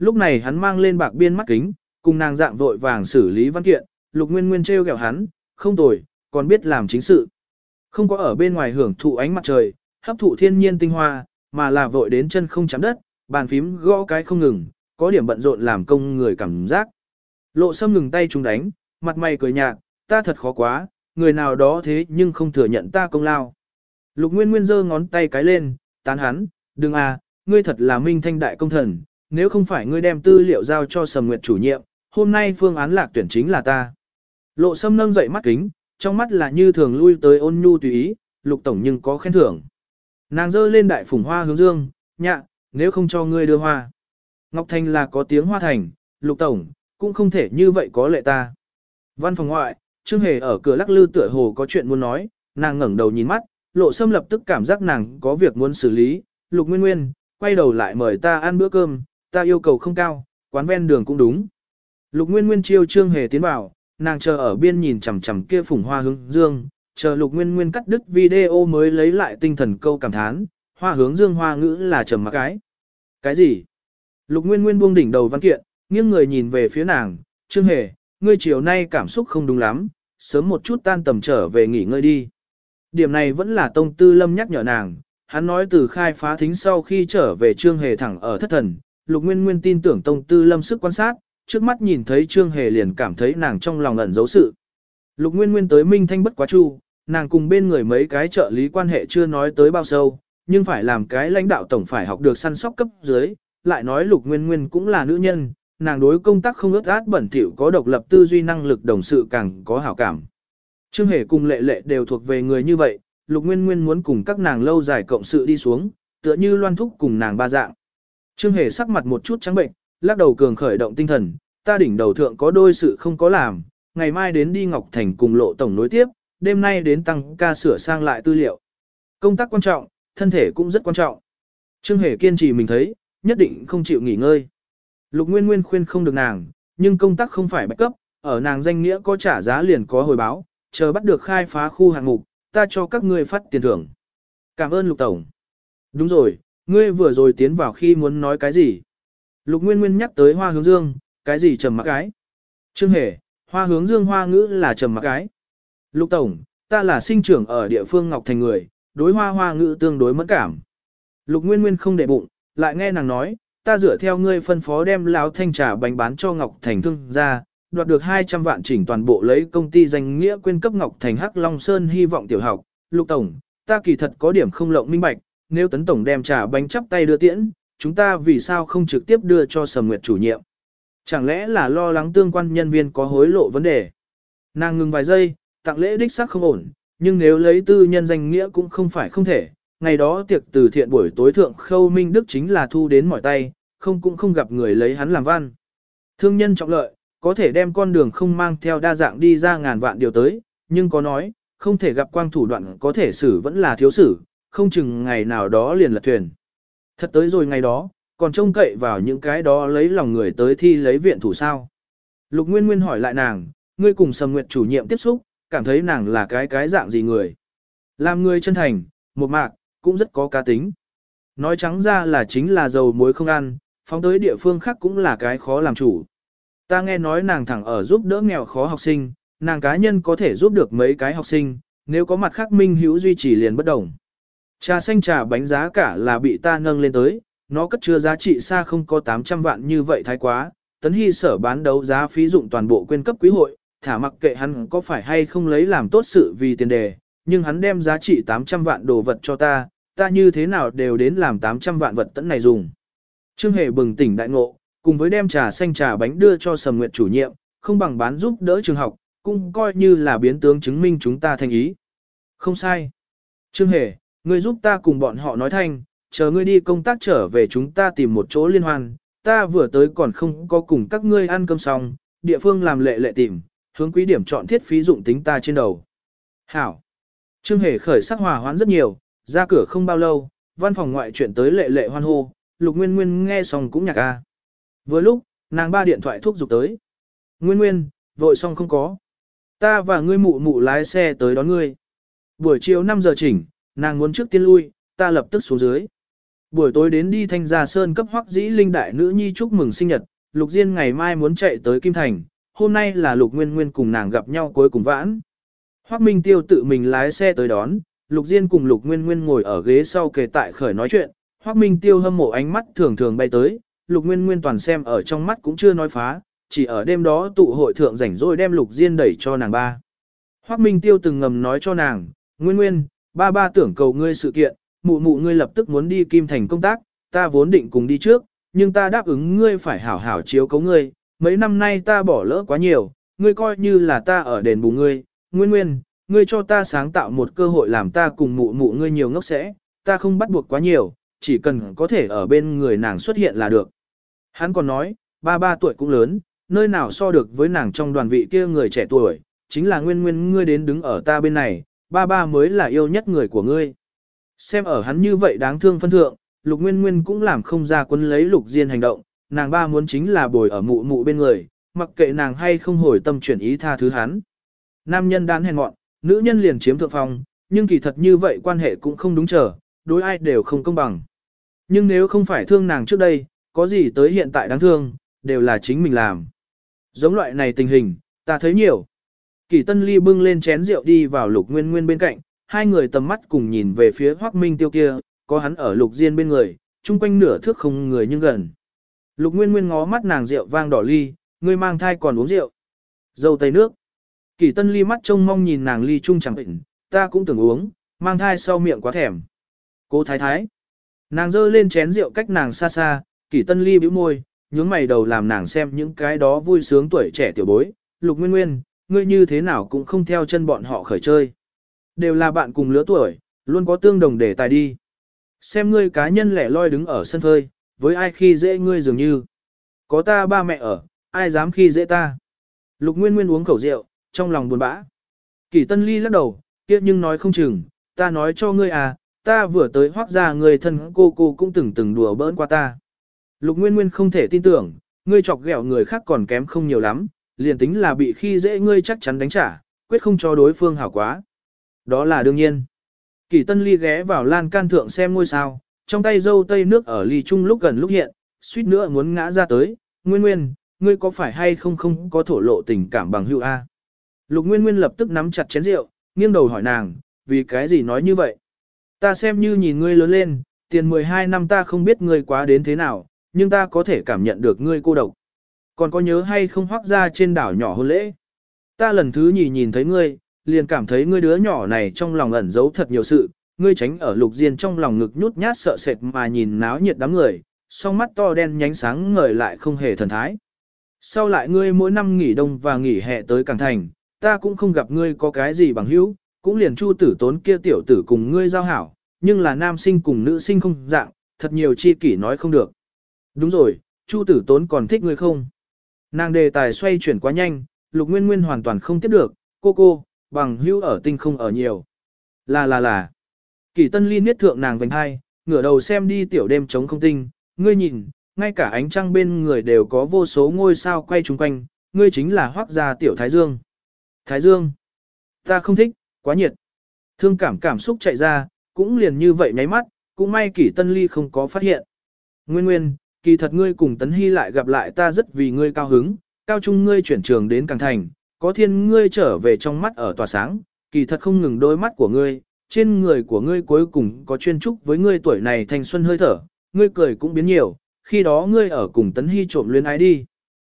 Lúc này hắn mang lên bạc biên mắt kính, cùng nàng dạng vội vàng xử lý văn kiện, Lục Nguyên Nguyên trêu ghẹo hắn, không tồi, còn biết làm chính sự. Không có ở bên ngoài hưởng thụ ánh mặt trời, hấp thụ thiên nhiên tinh hoa, mà là vội đến chân không chạm đất, bàn phím gõ cái không ngừng, có điểm bận rộn làm công người cảm giác. Lộ sâm ngừng tay chúng đánh, mặt mày cười nhạt, ta thật khó quá, người nào đó thế nhưng không thừa nhận ta công lao. Lục Nguyên Nguyên giơ ngón tay cái lên, tán hắn, đừng à, ngươi thật là minh thanh đại công thần, nếu không phải ngươi đem tư liệu giao cho Sầm Nguyệt chủ nhiệm, hôm nay phương án lạc tuyển chính là ta. Lộ sâm nâng dậy mắt kính, trong mắt là như thường lui tới ôn nhu tùy ý, lục tổng nhưng có khen thưởng. Nàng giơ lên đại phùng hoa hướng dương, nhạ, nếu không cho ngươi đưa hoa. Ngọc Thành là có tiếng hoa thành, lục tổng, cũng không thể như vậy có lệ ta. Văn phòng ngoại, Trương Hề ở cửa lắc lư tựa hồ có chuyện muốn nói, nàng ngẩng đầu nhìn mắt, lộ sâm lập tức cảm giác nàng có việc muốn xử lý, lục nguyên nguyên, quay đầu lại mời ta ăn bữa cơm, ta yêu cầu không cao, quán ven đường cũng đúng. Lục nguyên nguyên chiêu Trương Hề tiến vào, nàng chờ ở biên nhìn chằm chằm kia phùng hoa hướng dương, chờ lục nguyên nguyên cắt đứt video mới lấy lại tinh thần câu cảm thán, hoa hướng dương hoa ngữ là trầm mặc cái. Cái gì? Lục nguyên nguyên buông đỉnh đầu văn kiện, nghiêng người nhìn về phía nàng, Trương Hề, ngươi chiều nay cảm xúc không đúng lắm, sớm một chút tan tầm trở về nghỉ ngơi đi. Điểm này vẫn là Tông Tư Lâm nhắc nhở nàng, hắn nói từ khai phá thính sau khi trở về Trương Hề thẳng ở thất thần, Lục Nguyên Nguyên tin tưởng Tông Tư Lâm sức quan sát, trước mắt nhìn thấy Trương Hề liền cảm thấy nàng trong lòng ẩn giấu sự. Lục Nguyên Nguyên tới Minh Thanh bất quá chu, nàng cùng bên người mấy cái trợ lý quan hệ chưa nói tới bao sâu, nhưng phải làm cái lãnh đạo tổng phải học được săn sóc cấp dưới, lại nói Lục Nguyên Nguyên cũng là nữ nhân, nàng đối công tác không ướt át bẩn thỉu có độc lập tư duy năng lực đồng sự càng có hảo cảm. Trương Hề cùng lệ lệ đều thuộc về người như vậy, Lục Nguyên Nguyên muốn cùng các nàng lâu dài cộng sự đi xuống, tựa như loan thúc cùng nàng ba dạng. Trương Hề sắc mặt một chút trắng bệnh, lắc đầu cường khởi động tinh thần, ta đỉnh đầu thượng có đôi sự không có làm, ngày mai đến đi Ngọc Thành cùng lộ tổng nối tiếp, đêm nay đến tăng ca sửa sang lại tư liệu. Công tác quan trọng, thân thể cũng rất quan trọng. Trương Hề kiên trì mình thấy, nhất định không chịu nghỉ ngơi. Lục Nguyên Nguyên khuyên không được nàng, nhưng công tác không phải bạch cấp, ở nàng danh nghĩa có trả giá liền có hồi báo, chờ bắt được khai phá khu hạng mục, ta cho các ngươi phát tiền thưởng. Cảm ơn Lục Tổng. Đúng rồi, ngươi vừa rồi tiến vào khi muốn nói cái gì? Lục Nguyên Nguyên nhắc tới hoa hướng dương, cái gì trầm mặc cái? Trương Hề, hoa hướng dương hoa ngữ là trầm mặc cái. Lục Tổng, ta là sinh trưởng ở địa phương Ngọc Thành người, đối hoa hoa ngữ tương đối mẫn cảm. Lục Nguyên Nguyên không để bụng, lại nghe nàng nói, ta dựa theo ngươi phân phó đem lão thanh trà bánh bán cho Ngọc Thành thương ra, đoạt được 200 vạn chỉnh toàn bộ lấy công ty danh nghĩa quyên cấp Ngọc Thành Hắc Long Sơn hy vọng tiểu học. Lục Tổng, ta kỳ thật có điểm không lộng minh bạch, nếu Tấn Tổng đem trà bánh chắp tay đưa tiễn, chúng ta vì sao không trực tiếp đưa cho Sầm Nguyệt chủ nhiệm? Chẳng lẽ là lo lắng tương quan nhân viên có hối lộ vấn đề? Nàng ngừng vài giây, tặng lễ đích xác không ổn, nhưng nếu lấy tư nhân danh nghĩa cũng không phải không thể. Ngày đó tiệc từ thiện buổi tối thượng khâu minh đức chính là thu đến mỏi tay, không cũng không gặp người lấy hắn làm văn. Thương nhân trọng lợi, có thể đem con đường không mang theo đa dạng đi ra ngàn vạn điều tới, nhưng có nói, không thể gặp quang thủ đoạn có thể xử vẫn là thiếu xử, không chừng ngày nào đó liền lật thuyền. Thật tới rồi ngày đó, còn trông cậy vào những cái đó lấy lòng người tới thi lấy viện thủ sao. Lục Nguyên Nguyên hỏi lại nàng, ngươi cùng Sầm Nguyệt chủ nhiệm tiếp xúc, cảm thấy nàng là cái cái dạng gì người. Làm người chân thành, một mạc, cũng rất có cá tính. Nói trắng ra là chính là dầu muối không ăn, phóng tới địa phương khác cũng là cái khó làm chủ. Ta nghe nói nàng thẳng ở giúp đỡ nghèo khó học sinh, nàng cá nhân có thể giúp được mấy cái học sinh, nếu có mặt khác minh hữu duy trì liền bất đồng. Trà xanh trà bánh giá cả là bị ta nâng lên tới, nó cất chứa giá trị xa không có 800 vạn như vậy thái quá, tấn hy sở bán đấu giá phí dụng toàn bộ quyên cấp quý hội, thả mặc kệ hắn có phải hay không lấy làm tốt sự vì tiền đề, nhưng hắn đem giá trị 800 vạn đồ vật cho ta, ta như thế nào đều đến làm 800 vạn vật tấn này dùng. Trương Hề bừng tỉnh đại ngộ, cùng với đem trà xanh trà bánh đưa cho Sầm Nguyệt chủ nhiệm, không bằng bán giúp đỡ trường học, cũng coi như là biến tướng chứng minh chúng ta thành ý. Không sai. Trương Hề, ngươi giúp ta cùng bọn họ nói thanh, chờ ngươi đi công tác trở về chúng ta tìm một chỗ liên hoan, ta vừa tới còn không có cùng các ngươi ăn cơm xong, địa phương làm lệ lệ tìm, hướng quý điểm chọn thiết phí dụng tính ta trên đầu. Hảo. Trương Hề khởi sắc hòa hoãn rất nhiều, ra cửa không bao lâu, văn phòng ngoại chuyện tới lệ lệ hoan hô, Lục Nguyên Nguyên nghe xong cũng nhạc a. Vừa lúc, nàng ba điện thoại thúc giục tới. Nguyên Nguyên, vội xong không có. Ta và ngươi mụ mụ lái xe tới đón ngươi. Buổi chiều 5 giờ chỉnh, nàng muốn trước tiên lui, ta lập tức xuống dưới. Buổi tối đến đi thanh gia sơn cấp hoắc dĩ linh đại nữ nhi chúc mừng sinh nhật, Lục Diên ngày mai muốn chạy tới Kim Thành, hôm nay là Lục Nguyên Nguyên cùng nàng gặp nhau cuối cùng vãn. Hoắc Minh Tiêu tự mình lái xe tới đón, Lục Diên cùng Lục Nguyên Nguyên ngồi ở ghế sau kề tại khởi nói chuyện, Hoắc Minh Tiêu hâm mộ ánh mắt thường thường bay tới, Lục Nguyên Nguyên toàn xem ở trong mắt cũng chưa nói phá, chỉ ở đêm đó tụ hội thượng rảnh rỗi đem Lục Diên đẩy cho nàng ba. Hoắc Minh Tiêu từng ngầm nói cho nàng, Nguyên Nguyên, ba ba tưởng cầu ngươi sự kiện, mụ mụ ngươi lập tức muốn đi Kim Thành công tác, ta vốn định cùng đi trước, nhưng ta đáp ứng ngươi phải hảo hảo chiếu cấu ngươi, mấy năm nay ta bỏ lỡ quá nhiều, ngươi coi như là ta ở đền bù ngươi, Nguyên Nguyên, ngươi cho ta sáng tạo một cơ hội làm ta cùng mụ mụ ngươi nhiều ngốc sẽ, ta không bắt buộc quá nhiều, chỉ cần có thể ở bên người nàng xuất hiện là được. Hắn còn nói, ba ba tuổi cũng lớn, nơi nào so được với nàng trong đoàn vị kia người trẻ tuổi, chính là nguyên nguyên ngươi đến đứng ở ta bên này, ba ba mới là yêu nhất người của ngươi. Xem ở hắn như vậy đáng thương phân thượng, lục nguyên nguyên cũng làm không ra quân lấy lục diên hành động, nàng ba muốn chính là bồi ở mụ mụ bên người, mặc kệ nàng hay không hồi tâm chuyển ý tha thứ hắn. Nam nhân đán hèn mọn, nữ nhân liền chiếm thượng phong, nhưng kỳ thật như vậy quan hệ cũng không đúng trở, đối ai đều không công bằng. Nhưng nếu không phải thương nàng trước đây, có gì tới hiện tại đáng thương, đều là chính mình làm. Giống loại này tình hình, ta thấy nhiều. Kỳ Tân Ly bưng lên chén rượu đi vào Lục Nguyên Nguyên bên cạnh, hai người tầm mắt cùng nhìn về phía Hoắc Minh Tiêu kia, có hắn ở Lục Diên bên người, chung quanh nửa thước không người nhưng gần. Lục Nguyên Nguyên ngó mắt nàng rượu vang đỏ ly, ngươi mang thai còn uống rượu. Dâu tây nước. Kỳ Tân Ly mắt trông mong nhìn nàng ly chung chẳng bệnh, ta cũng từng uống, mang thai sau miệng quá thèm. Cô thái thái. Nàng giơ lên chén rượu cách nàng xa xa, Kỳ Tân Ly bĩu môi, nhướng mày đầu làm nàng xem những cái đó vui sướng tuổi trẻ tiểu bối. Lục Nguyên Nguyên, ngươi như thế nào cũng không theo chân bọn họ khởi chơi. Đều là bạn cùng lứa tuổi, luôn có tương đồng để tài đi. Xem ngươi cá nhân lẻ loi đứng ở sân phơi, với ai khi dễ ngươi dường như. Có ta ba mẹ ở, ai dám khi dễ ta. Lục Nguyên Nguyên uống khẩu rượu, trong lòng buồn bã. Kỷ Tân Ly lắc đầu, kia nhưng nói không chừng, ta nói cho ngươi à, ta vừa tới hoác ra người thân cô cô cũng từng từng đùa bỡn qua ta. Lục Nguyên Nguyên không thể tin tưởng, ngươi chọc ghẹo người khác còn kém không nhiều lắm, liền tính là bị khi dễ ngươi chắc chắn đánh trả, quyết không cho đối phương hảo quá. Đó là đương nhiên. Kỳ Tân Ly ghé vào lan can thượng xem ngôi sao, trong tay dâu tây nước ở ly chung lúc gần lúc hiện, suýt nữa muốn ngã ra tới, Nguyên Nguyên, ngươi có phải hay không không có thổ lộ tình cảm bằng hữu A. Lục Nguyên Nguyên lập tức nắm chặt chén rượu, nghiêng đầu hỏi nàng, vì cái gì nói như vậy? Ta xem như nhìn ngươi lớn lên, tiền 12 năm ta không biết ngươi quá đến thế nào, nhưng ta có thể cảm nhận được ngươi cô độc. Còn có nhớ hay không hoác ra trên đảo nhỏ hôn lễ? Ta lần thứ nhì nhìn thấy ngươi, liền cảm thấy ngươi đứa nhỏ này trong lòng ẩn giấu thật nhiều sự, ngươi tránh ở lục diên trong lòng ngực nhút nhát sợ sệt mà nhìn náo nhiệt đám người, song mắt to đen nhánh sáng ngời lại không hề thần thái. Sau lại ngươi mỗi năm nghỉ đông và nghỉ hè tới Càng Thành, ta cũng không gặp ngươi có cái gì bằng hữu, cũng liền chu tử tốn kia tiểu tử cùng ngươi giao hảo, nhưng là nam sinh cùng nữ sinh không dạng, thật nhiều chi kỷ nói không được. Đúng rồi, chu tử tốn còn thích ngươi không? Nàng đề tài xoay chuyển quá nhanh, lục nguyên nguyên hoàn toàn không tiếp được, cô cô, bằng hữu ở tinh không ở nhiều. Là là là. Kỳ tân ly niết thượng nàng vành hai, ngửa đầu xem đi tiểu đêm trống không tinh, ngươi nhìn, ngay cả ánh trăng bên người đều có vô số ngôi sao quay chung quanh, ngươi chính là hoác gia tiểu Thái Dương. Thái Dương. Ta không thích, quá nhiệt. Thương cảm cảm xúc chạy ra, cũng liền như vậy nháy mắt, cũng may kỷ tân ly không có phát hiện. Nguyên nguyên, kỳ thật ngươi cùng tấn hy lại gặp lại ta rất vì ngươi cao hứng, cao trung ngươi chuyển trường đến càng thành, có thiên ngươi trở về trong mắt ở tòa sáng, kỳ thật không ngừng đôi mắt của ngươi, trên người của ngươi cuối cùng có chuyên trúc với ngươi tuổi này thanh xuân hơi thở, ngươi cười cũng biến nhiều, khi đó ngươi ở cùng tấn hy trộm luyến ái đi.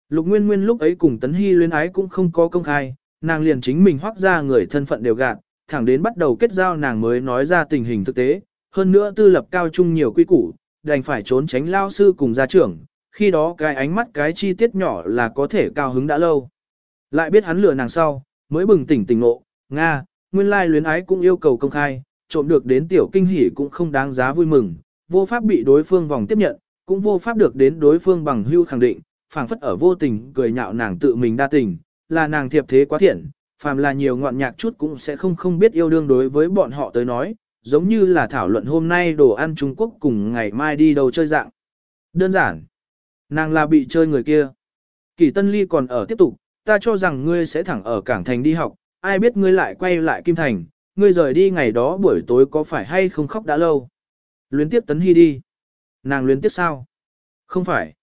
Lục Nguyên Nguyên lúc ấy cùng tấn hy luyến ái cũng không có công khai, nàng liền chính mình hoác ra người thân phận đều gạt, thẳng đến bắt đầu kết giao nàng mới nói ra tình hình thực tế, hơn nữa tư lập cao trung nhiều quy củ, đành phải trốn tránh lao sư cùng gia trưởng, khi đó cái ánh mắt cái chi tiết nhỏ là có thể cao hứng đã lâu. Lại biết hắn lừa nàng sau, mới bừng tỉnh tỉnh ngộ, Nga, nguyên lai luyến ái cũng yêu cầu công khai, trộm được đến tiểu kinh hỉ cũng không đáng giá vui mừng, vô pháp bị đối phương vòng tiếp nhận, cũng vô pháp được đến đối phương bằng hưu khẳng định, phảng phất ở vô tình cười nhạo nàng tự mình đa tình, là nàng thiệp thế quá thiện, phàm là nhiều ngoạn nhạc chút cũng sẽ không không biết yêu đương đối với bọn họ tới nói, giống như là thảo luận hôm nay đồ ăn Trung Quốc cùng ngày mai đi đâu chơi dạng. Đơn giản, nàng là bị chơi người kia. Kỳ Tân Ly còn ở tiếp tục, ta cho rằng ngươi sẽ thẳng ở Cảng Thành đi học, ai biết ngươi lại quay lại Kim Thành, ngươi rời đi ngày đó buổi tối có phải hay không khóc đã lâu. Luyến tiếp Tấn Hy đi. Nàng luyến tiếp sao? Không phải.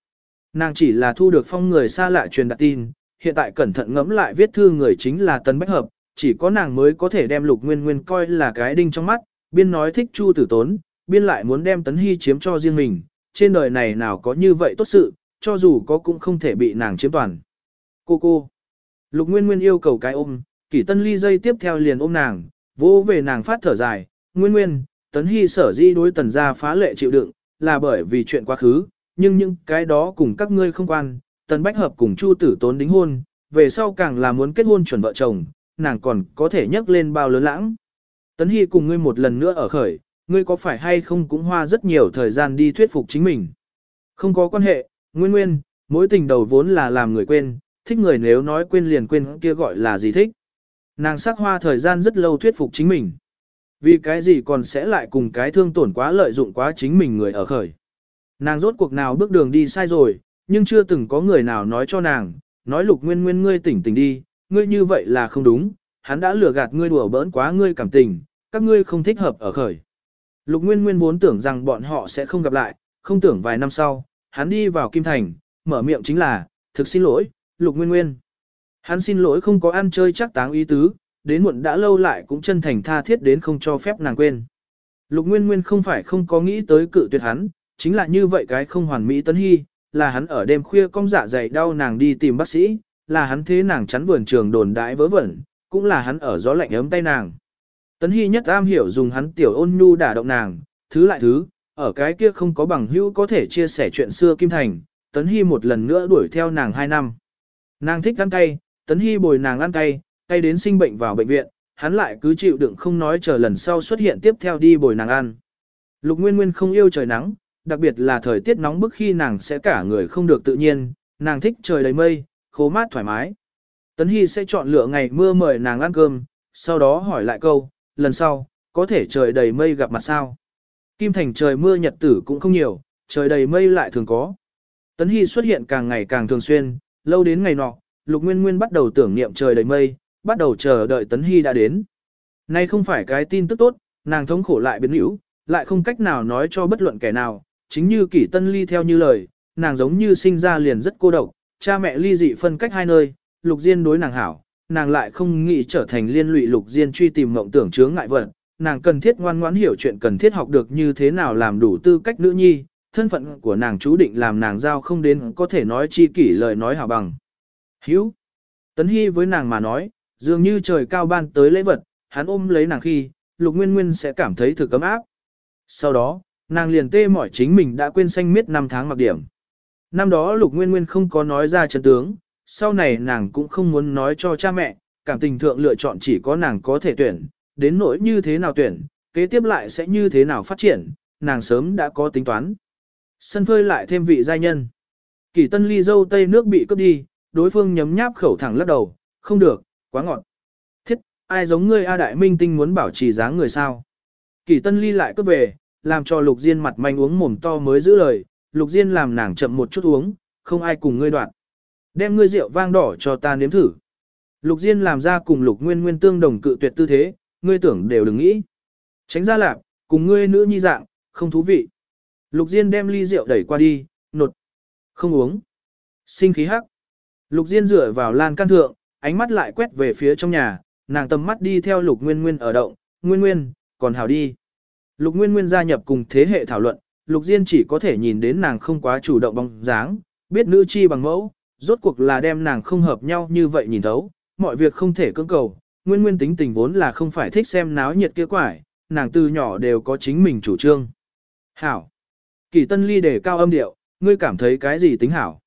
Nàng chỉ là thu được phong người xa lạ truyền đạt tin, hiện tại cẩn thận ngẫm lại viết thư người chính là Tấn Bách Hợp, chỉ có nàng mới có thể đem Lục Nguyên Nguyên coi là cái đinh trong mắt, biên nói thích Chu Tử Tốn, biên lại muốn đem Tấn Hy chiếm cho riêng mình, trên đời này nào có như vậy tốt sự, cho dù có cũng không thể bị nàng chiếm toàn. Cô cô. Lục Nguyên Nguyên yêu cầu cái ôm, kỷ tân ly dây tiếp theo liền ôm nàng, vỗ về nàng phát thở dài, Nguyên Nguyên, Tấn Hy sở di đối tần gia phá lệ chịu đựng, là bởi vì chuyện quá khứ, nhưng những cái đó cùng các ngươi không quan, Tần Bách Hợp cùng Chu Tử Tốn đính hôn, về sau càng là muốn kết hôn chuẩn vợ chồng, nàng còn có thể nhắc lên bao lớn lãng. Tấn Hy cùng ngươi một lần nữa ở khởi, ngươi có phải hay không cũng hoa rất nhiều thời gian đi thuyết phục chính mình. Không có quan hệ, nguyên nguyên, mối tình đầu vốn là làm người quên, thích người nếu nói quên liền quên kia gọi là gì thích. Nàng sắc hoa thời gian rất lâu thuyết phục chính mình. Vì cái gì còn sẽ lại cùng cái thương tổn quá lợi dụng quá chính mình người ở khởi. Nàng rốt cuộc nào bước đường đi sai rồi, nhưng chưa từng có người nào nói cho nàng, nói lục nguyên nguyên ngươi tỉnh tỉnh đi, ngươi như vậy là không đúng, hắn đã lừa gạt ngươi đùa bỡn quá ngươi cảm tình, các ngươi không thích hợp ở khởi. Lục Nguyên Nguyên vốn tưởng rằng bọn họ sẽ không gặp lại, không tưởng vài năm sau, hắn đi vào Kim Thành, mở miệng chính là, thực xin lỗi, Lục Nguyên Nguyên. Hắn xin lỗi không có ăn chơi chắc táng ý tứ, đến muộn đã lâu lại cũng chân thành tha thiết đến không cho phép nàng quên. Lục Nguyên Nguyên không phải không có nghĩ tới cự tuyệt hắn, chính là như vậy cái không hoàn mỹ tấn hy, là hắn ở đêm khuya cong dạ dày đau nàng đi tìm bác sĩ, là hắn thế nàng chắn vườn trường đồn đãi vớ vẩn, cũng là hắn ở gió lạnh ấm tay nàng. Tấn Hy nhất am hiểu dùng hắn tiểu ôn nhu đả động nàng, thứ lại thứ, ở cái kia không có bằng hữu có thể chia sẻ chuyện xưa Kim Thành, Tấn Hy một lần nữa đuổi theo nàng 2 năm. Nàng thích ăn cay, Tấn Hy bồi nàng ăn cay, cay đến sinh bệnh vào bệnh viện, hắn lại cứ chịu đựng không nói chờ lần sau xuất hiện tiếp theo đi bồi nàng ăn. Lục Nguyên Nguyên không yêu trời nắng, đặc biệt là thời tiết nóng bức khi nàng sẽ cả người không được tự nhiên, nàng thích trời đầy mây, khô mát thoải mái. Tấn Hy sẽ chọn lựa ngày mưa mời nàng ăn cơm, sau đó hỏi lại câu, lần sau, có thể trời đầy mây gặp mặt sao. Kim Thành trời mưa nhật tử cũng không nhiều, trời đầy mây lại thường có. Tấn Hy xuất hiện càng ngày càng thường xuyên, lâu đến ngày nọ, Lục Nguyên Nguyên bắt đầu tưởng niệm trời đầy mây, bắt đầu chờ đợi Tấn Hy đã đến. Nay không phải cái tin tức tốt, nàng thống khổ lại biến hữu, lại không cách nào nói cho bất luận kẻ nào, chính như kỷ tân ly theo như lời, nàng giống như sinh ra liền rất cô độc, cha mẹ ly dị phân cách hai nơi, Lục Diên đối nàng hảo, nàng lại không nghĩ trở thành liên lụy lục diên truy tìm mộng tưởng chướng ngại vật, nàng cần thiết ngoan ngoãn hiểu chuyện cần thiết học được như thế nào làm đủ tư cách nữ nhi, thân phận của nàng chú định làm nàng giao không đến có thể nói chi kỷ lời nói hảo bằng. Hữu, Tấn Hy với nàng mà nói, dường như trời cao ban tới lễ vật, hắn ôm lấy nàng khi, lục nguyên nguyên sẽ cảm thấy thực cấm áp. Sau đó, nàng liền tê mỏi chính mình đã quên xanh miết năm tháng mặc điểm. Năm đó lục nguyên nguyên không có nói ra chân tướng, sau này nàng cũng không muốn nói cho cha mẹ, cảm tình thượng lựa chọn chỉ có nàng có thể tuyển, đến nỗi như thế nào tuyển, kế tiếp lại sẽ như thế nào phát triển, nàng sớm đã có tính toán. Sân phơi lại thêm vị giai nhân. Kỳ tân ly dâu tây nước bị cướp đi, đối phương nhấm nháp khẩu thẳng lắc đầu, không được, quá ngọt. Thiết, ai giống ngươi A Đại Minh Tinh muốn bảo trì dáng người sao? Kỳ tân ly lại cướp về, làm cho lục diên mặt manh uống mồm to mới giữ lời, lục diên làm nàng chậm một chút uống, không ai cùng ngươi đoạn. Đem ngươi rượu vang đỏ cho ta nếm thử. Lục Diên làm ra cùng Lục Nguyên Nguyên tương đồng cự tuyệt tư thế, ngươi tưởng đều đừng nghĩ. Tránh ra lạp, cùng ngươi nữ nhi dạng, không thú vị. Lục Diên đem ly rượu đẩy qua đi, nột. Không uống. Sinh khí hắc. Lục Diên dựa vào lan can thượng, ánh mắt lại quét về phía trong nhà, nàng tầm mắt đi theo Lục Nguyên Nguyên ở động, Nguyên Nguyên, còn hào đi. Lục Nguyên Nguyên gia nhập cùng thế hệ thảo luận, Lục Diên chỉ có thể nhìn đến nàng không quá chủ động bóng dáng, biết nữ chi bằng mẫu, rốt cuộc là đem nàng không hợp nhau như vậy nhìn thấu, mọi việc không thể cưỡng cầu, nguyên nguyên tính tình vốn là không phải thích xem náo nhiệt kia quải, nàng từ nhỏ đều có chính mình chủ trương. Hảo. Kỳ tân ly đề cao âm điệu, ngươi cảm thấy cái gì tính hảo?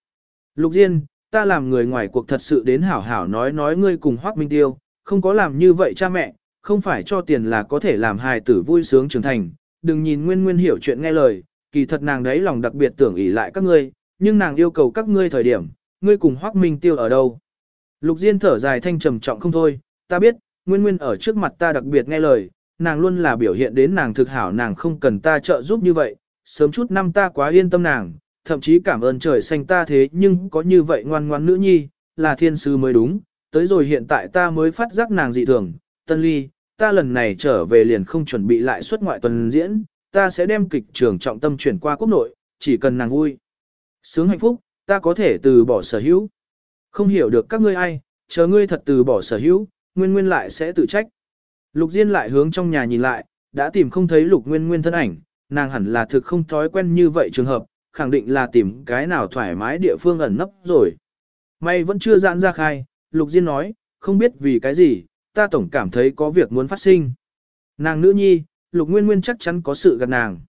Lục Diên, ta làm người ngoài cuộc thật sự đến hảo hảo nói nói ngươi cùng Hoác Minh Tiêu, không có làm như vậy cha mẹ, không phải cho tiền là có thể làm hài tử vui sướng trưởng thành, đừng nhìn nguyên nguyên hiểu chuyện nghe lời, kỳ thật nàng đấy lòng đặc biệt tưởng ỷ lại các ngươi, nhưng nàng yêu cầu các ngươi thời điểm, ngươi cùng Hoắc Minh Tiêu ở đâu? Lục Diên thở dài thanh trầm trọng không thôi, ta biết, Nguyên Nguyên ở trước mặt ta đặc biệt nghe lời, nàng luôn là biểu hiện đến nàng thực hảo nàng không cần ta trợ giúp như vậy, sớm chút năm ta quá yên tâm nàng, thậm chí cảm ơn trời xanh ta thế nhưng có như vậy ngoan ngoan nữ nhi, là thiên sư mới đúng, tới rồi hiện tại ta mới phát giác nàng dị thường, tân ly, ta lần này trở về liền không chuẩn bị lại xuất ngoại tuần diễn, ta sẽ đem kịch trường trọng tâm chuyển qua quốc nội, chỉ cần nàng vui. Sướng hạnh phúc, ta có thể từ bỏ sở hữu. Không hiểu được các ngươi ai, chờ ngươi thật từ bỏ sở hữu, nguyên nguyên lại sẽ tự trách. Lục Diên lại hướng trong nhà nhìn lại, đã tìm không thấy lục nguyên nguyên thân ảnh, nàng hẳn là thực không thói quen như vậy trường hợp, khẳng định là tìm cái nào thoải mái địa phương ẩn nấp rồi. May vẫn chưa giãn ra khai, Lục Diên nói, không biết vì cái gì, ta tổng cảm thấy có việc muốn phát sinh. Nàng nữ nhi, Lục Nguyên Nguyên chắc chắn có sự gần nàng.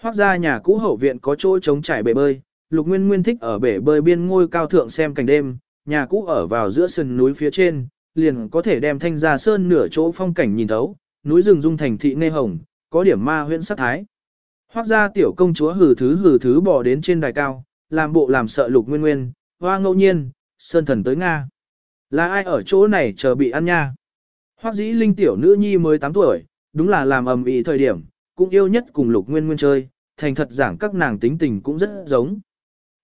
Hoác ra nhà cũ hậu viện có chỗ trống trải bể bơi, Lục Nguyên Nguyên thích ở bể bơi biên ngôi cao thượng xem cảnh đêm, nhà cũ ở vào giữa sườn núi phía trên, liền có thể đem thanh ra sơn nửa chỗ phong cảnh nhìn thấu, núi rừng dung thành thị nê hồng, có điểm ma huyễn sắc thái. Hoác ra tiểu công chúa hử thứ hử thứ bỏ đến trên đài cao, làm bộ làm sợ Lục Nguyên Nguyên, hoa ngẫu nhiên, sơn thần tới Nga. Là ai ở chỗ này chờ bị ăn nha? Hoắc dĩ linh tiểu nữ nhi mới 8 tuổi, đúng là làm ầm ĩ thời điểm, cũng yêu nhất cùng Lục Nguyên Nguyên chơi, thành thật giảng các nàng tính tình cũng rất giống.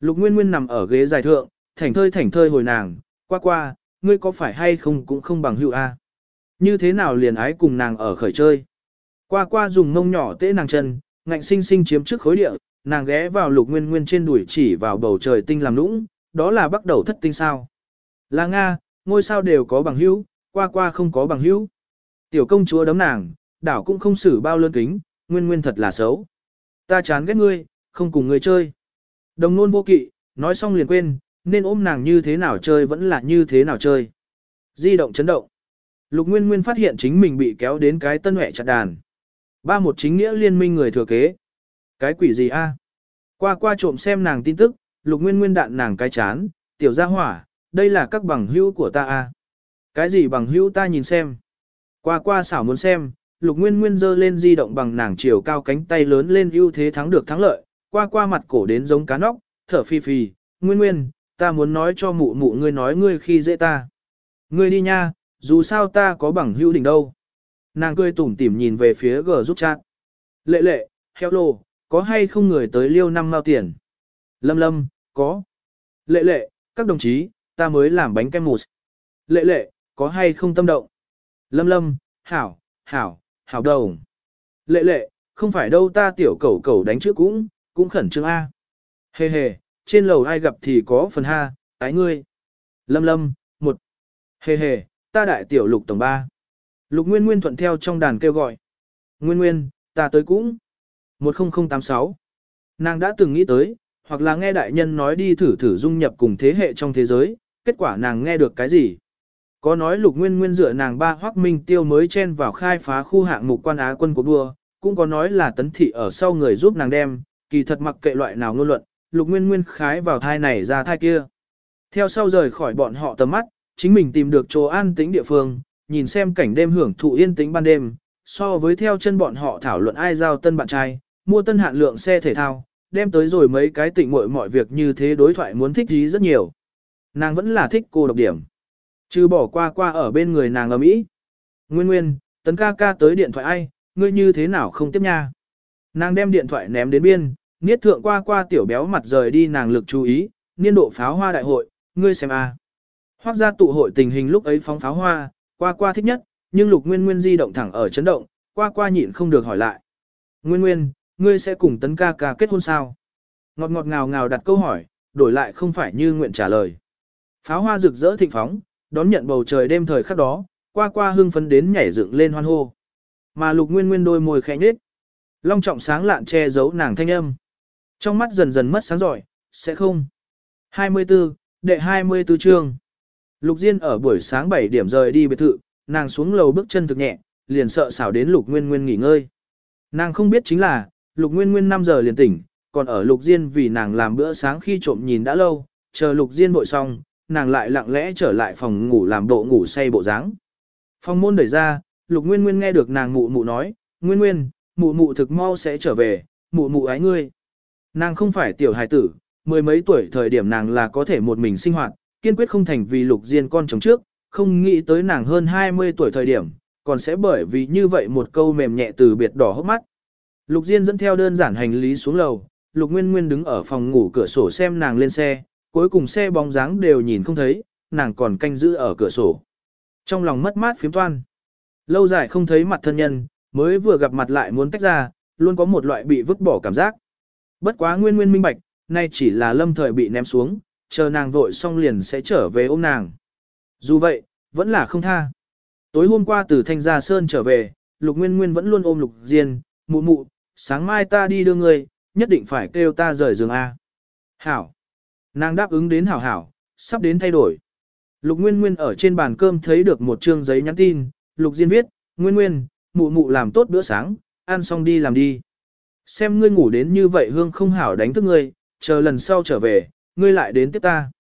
Lục Nguyên Nguyên nằm ở ghế dài thượng, thảnh thơi thảnh thơi hồi nàng, qua qua, ngươi có phải hay không cũng không bằng hữu a. Như thế nào liền ái cùng nàng ở khởi chơi. Qua qua dùng mông nhỏ tễ nàng chân, ngạnh sinh sinh chiếm trước khối địa, nàng ghé vào Lục Nguyên Nguyên trên đùi chỉ vào bầu trời tinh làm nũng, đó là bắt đầu thất tinh sao. Là Nga, ngôi sao đều có bằng hữu, qua qua không có bằng hữu. Tiểu công chúa đấm nàng, đảo cũng không xử bao lớn kính, nguyên nguyên thật là xấu. Ta chán ghét ngươi, không cùng ngươi chơi. Đồng nôn vô kỵ, nói xong liền quên, nên ôm nàng như thế nào chơi vẫn là như thế nào chơi. Di động chấn động. Lục Nguyên Nguyên phát hiện chính mình bị kéo đến cái tân huệ chặt đàn. Ba một chính nghĩa liên minh người thừa kế. Cái quỷ gì a? Qua qua trộm xem nàng tin tức, Lục Nguyên Nguyên đạn nàng cái chán, tiểu gia hỏa, đây là các bằng hữu của ta a. Cái gì bằng hữu ta nhìn xem. Qua qua xảo muốn xem, Lục Nguyên Nguyên giơ lên di động bằng nàng chiều cao cánh tay lớn lên ưu thế thắng được thắng lợi, qua qua mặt cổ đến giống cá nóc, thở phi phi, Nguyên Nguyên, ta muốn nói cho mụ mụ ngươi nói ngươi khi dễ ta. Ngươi đi nha, dù sao ta có bằng hữu đỉnh đâu. Nàng cười tủm tỉm nhìn về phía G giúp chat. Lệ lệ, hello, có hay không người tới liêu năm mao tiền? Lâm lâm, có. Lệ lệ, các đồng chí, ta mới làm bánh kem mousse. Lệ lệ, có hay không tâm động? Lâm lâm, hảo, hảo, hảo đầu. Lệ lệ, không phải đâu ta tiểu cẩu cẩu đánh trước cũng, cũng khẩn trương A. Hề hề, trên lầu ai gặp thì có phần ha, tái ngươi. Lâm lâm, một. Hề hề, ta đại tiểu lục tổng ba. Lục Nguyên Nguyên thuận theo trong đàn kêu gọi. Nguyên Nguyên, ta tới cũng. 10086. Nàng đã từng nghĩ tới, hoặc là nghe đại nhân nói đi thử thử dung nhập cùng thế hệ trong thế giới, kết quả nàng nghe được cái gì? Có nói lục nguyên nguyên dựa nàng ba hoắc minh tiêu mới chen vào khai phá khu hạng mục quan á quân của đua, cũng có nói là tấn thị ở sau người giúp nàng đem, kỳ thật mặc kệ loại nào ngôn luận, lục nguyên nguyên khái vào thai này ra thai kia. Theo sau rời khỏi bọn họ tầm mắt, chính mình tìm được chỗ an tĩnh địa phương, nhìn xem cảnh đêm hưởng thụ yên tĩnh ban đêm, so với theo chân bọn họ thảo luận ai giao tân bạn trai, mua tân hạn lượng xe thể thao, đem tới rồi mấy cái tịnh muội mọi việc như thế đối thoại muốn thích gì rất nhiều. Nàng vẫn là thích cô độc điểm. Chứ bỏ qua qua ở bên người nàng ở mỹ. Nguyên nguyên, tấn ca ca tới điện thoại ai, ngươi như thế nào không tiếp nha. Nàng đem điện thoại ném đến biên, niết thượng qua qua tiểu béo mặt rời đi nàng lực chú ý, niên độ pháo hoa đại hội, ngươi xem a. À. Hoác ra tụ hội tình hình lúc ấy phóng pháo hoa, qua qua thích nhất, nhưng lục nguyên nguyên di động thẳng ở chấn động, qua qua nhịn không được hỏi lại. Nguyên nguyên, ngươi sẽ cùng tấn ca ca kết hôn sao? Ngọt ngọt ngào ngào đặt câu hỏi, đổi lại không phải như nguyện trả lời. Pháo hoa rực rỡ thịnh phóng, đón nhận bầu trời đêm thời khắc đó, qua qua hưng phấn đến nhảy dựng lên hoan hô. Mà lục nguyên nguyên đôi môi khẽ nhếch. Long trọng sáng lạn che giấu nàng thanh âm. Trong mắt dần dần mất sáng giỏi, sẽ không. 24, đệ 24 chương. Lục Diên ở buổi sáng 7 điểm rời đi biệt thự, nàng xuống lầu bước chân thực nhẹ, liền sợ xảo đến Lục Nguyên Nguyên nghỉ ngơi. Nàng không biết chính là, Lục Nguyên Nguyên 5 giờ liền tỉnh, còn ở Lục Diên vì nàng làm bữa sáng khi trộm nhìn đã lâu, chờ Lục Diên bội xong, nàng lại lặng lẽ trở lại phòng ngủ làm bộ ngủ say bộ dáng. Phòng môn đẩy ra, Lục Nguyên Nguyên nghe được nàng mụ mụ nói, Nguyên Nguyên, mụ mụ thực mau sẽ trở về, mụ mụ ái ngươi. Nàng không phải tiểu hài tử, mười mấy tuổi thời điểm nàng là có thể một mình sinh hoạt, kiên quyết không thành vì Lục Diên con chồng trước, không nghĩ tới nàng hơn 20 tuổi thời điểm, còn sẽ bởi vì như vậy một câu mềm nhẹ từ biệt đỏ hốc mắt. Lục Diên dẫn theo đơn giản hành lý xuống lầu, Lục Nguyên Nguyên đứng ở phòng ngủ cửa sổ xem nàng lên xe, cuối cùng xe bóng dáng đều nhìn không thấy, nàng còn canh giữ ở cửa sổ. Trong lòng mất mát phiếm toan. Lâu dài không thấy mặt thân nhân, mới vừa gặp mặt lại muốn tách ra, luôn có một loại bị vứt bỏ cảm giác. Bất quá Nguyên Nguyên minh bạch, nay chỉ là lâm thời bị ném xuống, chờ nàng vội xong liền sẽ trở về ôm nàng. Dù vậy, vẫn là không tha. Tối hôm qua từ Thanh Gia Sơn trở về, Lục Nguyên Nguyên vẫn luôn ôm Lục Diên, mụ mụ, sáng mai ta đi đưa người, nhất định phải kêu ta rời giường A. Hảo. Nàng đáp ứng đến hảo hảo, sắp đến thay đổi. Lục Nguyên Nguyên ở trên bàn cơm thấy được một chương giấy nhắn tin, Lục Diên viết, Nguyên Nguyên, mụ mụ làm tốt bữa sáng, ăn xong đi làm đi. Xem ngươi ngủ đến như vậy hương không hảo đánh thức ngươi, chờ lần sau trở về, ngươi lại đến tiếp ta.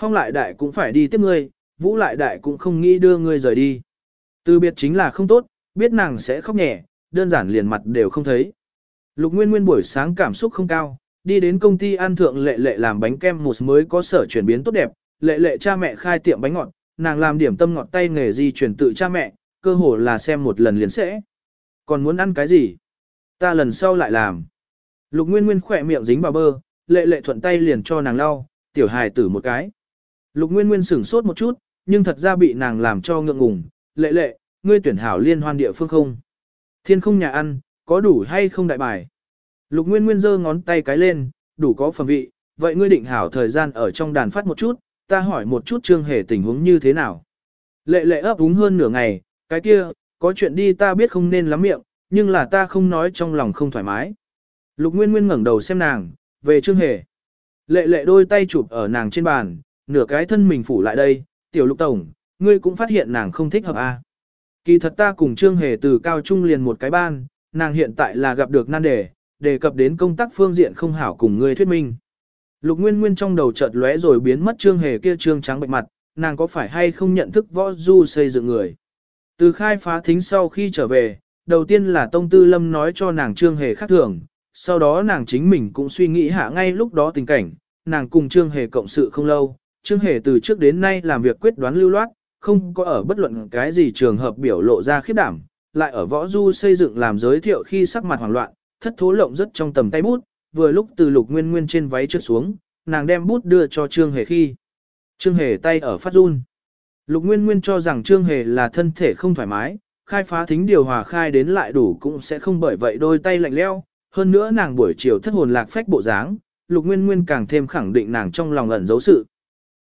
Phong lại đại cũng phải đi tiếp ngươi, vũ lại đại cũng không nghĩ đưa ngươi rời đi. Từ biệt chính là không tốt, biết nàng sẽ khóc nhẹ, đơn giản liền mặt đều không thấy. Lục Nguyên Nguyên buổi sáng cảm xúc không cao, đi đến công ty ăn thượng lệ lệ làm bánh kem mousse mới có sở chuyển biến tốt đẹp, lệ lệ cha mẹ khai tiệm bánh ngọt, nàng làm điểm tâm ngọt tay nghề di chuyển tự cha mẹ, cơ hồ là xem một lần liền sẽ. Còn muốn ăn cái gì? Ta lần sau lại làm. Lục Nguyên Nguyên khỏe miệng dính vào bơ, lệ lệ thuận tay liền cho nàng lau, tiểu hài tử một cái. Lục Nguyên Nguyên sửng sốt một chút, nhưng thật ra bị nàng làm cho ngượng ngùng. Lệ lệ, ngươi tuyển hảo liên hoan địa phương không? Thiên không nhà ăn, có đủ hay không đại bài? Lục Nguyên Nguyên giơ ngón tay cái lên, đủ có phẩm vị, vậy ngươi định hảo thời gian ở trong đàn phát một chút, ta hỏi một chút trương hề tình huống như thế nào. Lệ lệ ấp úng hơn nửa ngày, cái kia, có chuyện đi ta biết không nên lắm miệng, nhưng là ta không nói trong lòng không thoải mái. Lục Nguyên Nguyên ngẩng đầu xem nàng, về trương hề. Lệ lệ đôi tay chụp ở nàng trên bàn, nửa cái thân mình phủ lại đây, tiểu lục tổng, ngươi cũng phát hiện nàng không thích hợp à. Kỳ thật ta cùng trương hề từ cao trung liền một cái ban, nàng hiện tại là gặp được nan đề, đề cập đến công tác phương diện không hảo cùng ngươi thuyết minh. Lục Nguyên Nguyên trong đầu chợt lóe rồi biến mất trương hề kia trương trắng bệnh mặt, nàng có phải hay không nhận thức võ du xây dựng người. Từ khai phá thính sau khi trở về, đầu tiên là Tông Tư Lâm nói cho nàng trương hề khác thường, sau đó nàng chính mình cũng suy nghĩ hạ ngay lúc đó tình cảnh, nàng cùng trương hề cộng sự không lâu, trương hề từ trước đến nay làm việc quyết đoán lưu loát, không có ở bất luận cái gì trường hợp biểu lộ ra khiếp đảm, lại ở võ du xây dựng làm giới thiệu khi sắc mặt hoảng loạn, thất thố lộng rất trong tầm tay bút, vừa lúc từ lục nguyên nguyên trên váy trượt xuống, nàng đem bút đưa cho Trương Hề khi. Trương Hề tay ở phát run. Lục Nguyên Nguyên cho rằng Trương Hề là thân thể không thoải mái, khai phá thính điều hòa khai đến lại đủ cũng sẽ không bởi vậy đôi tay lạnh leo. Hơn nữa nàng buổi chiều thất hồn lạc phách bộ dáng, Lục Nguyên Nguyên càng thêm khẳng định nàng trong lòng ẩn giấu sự.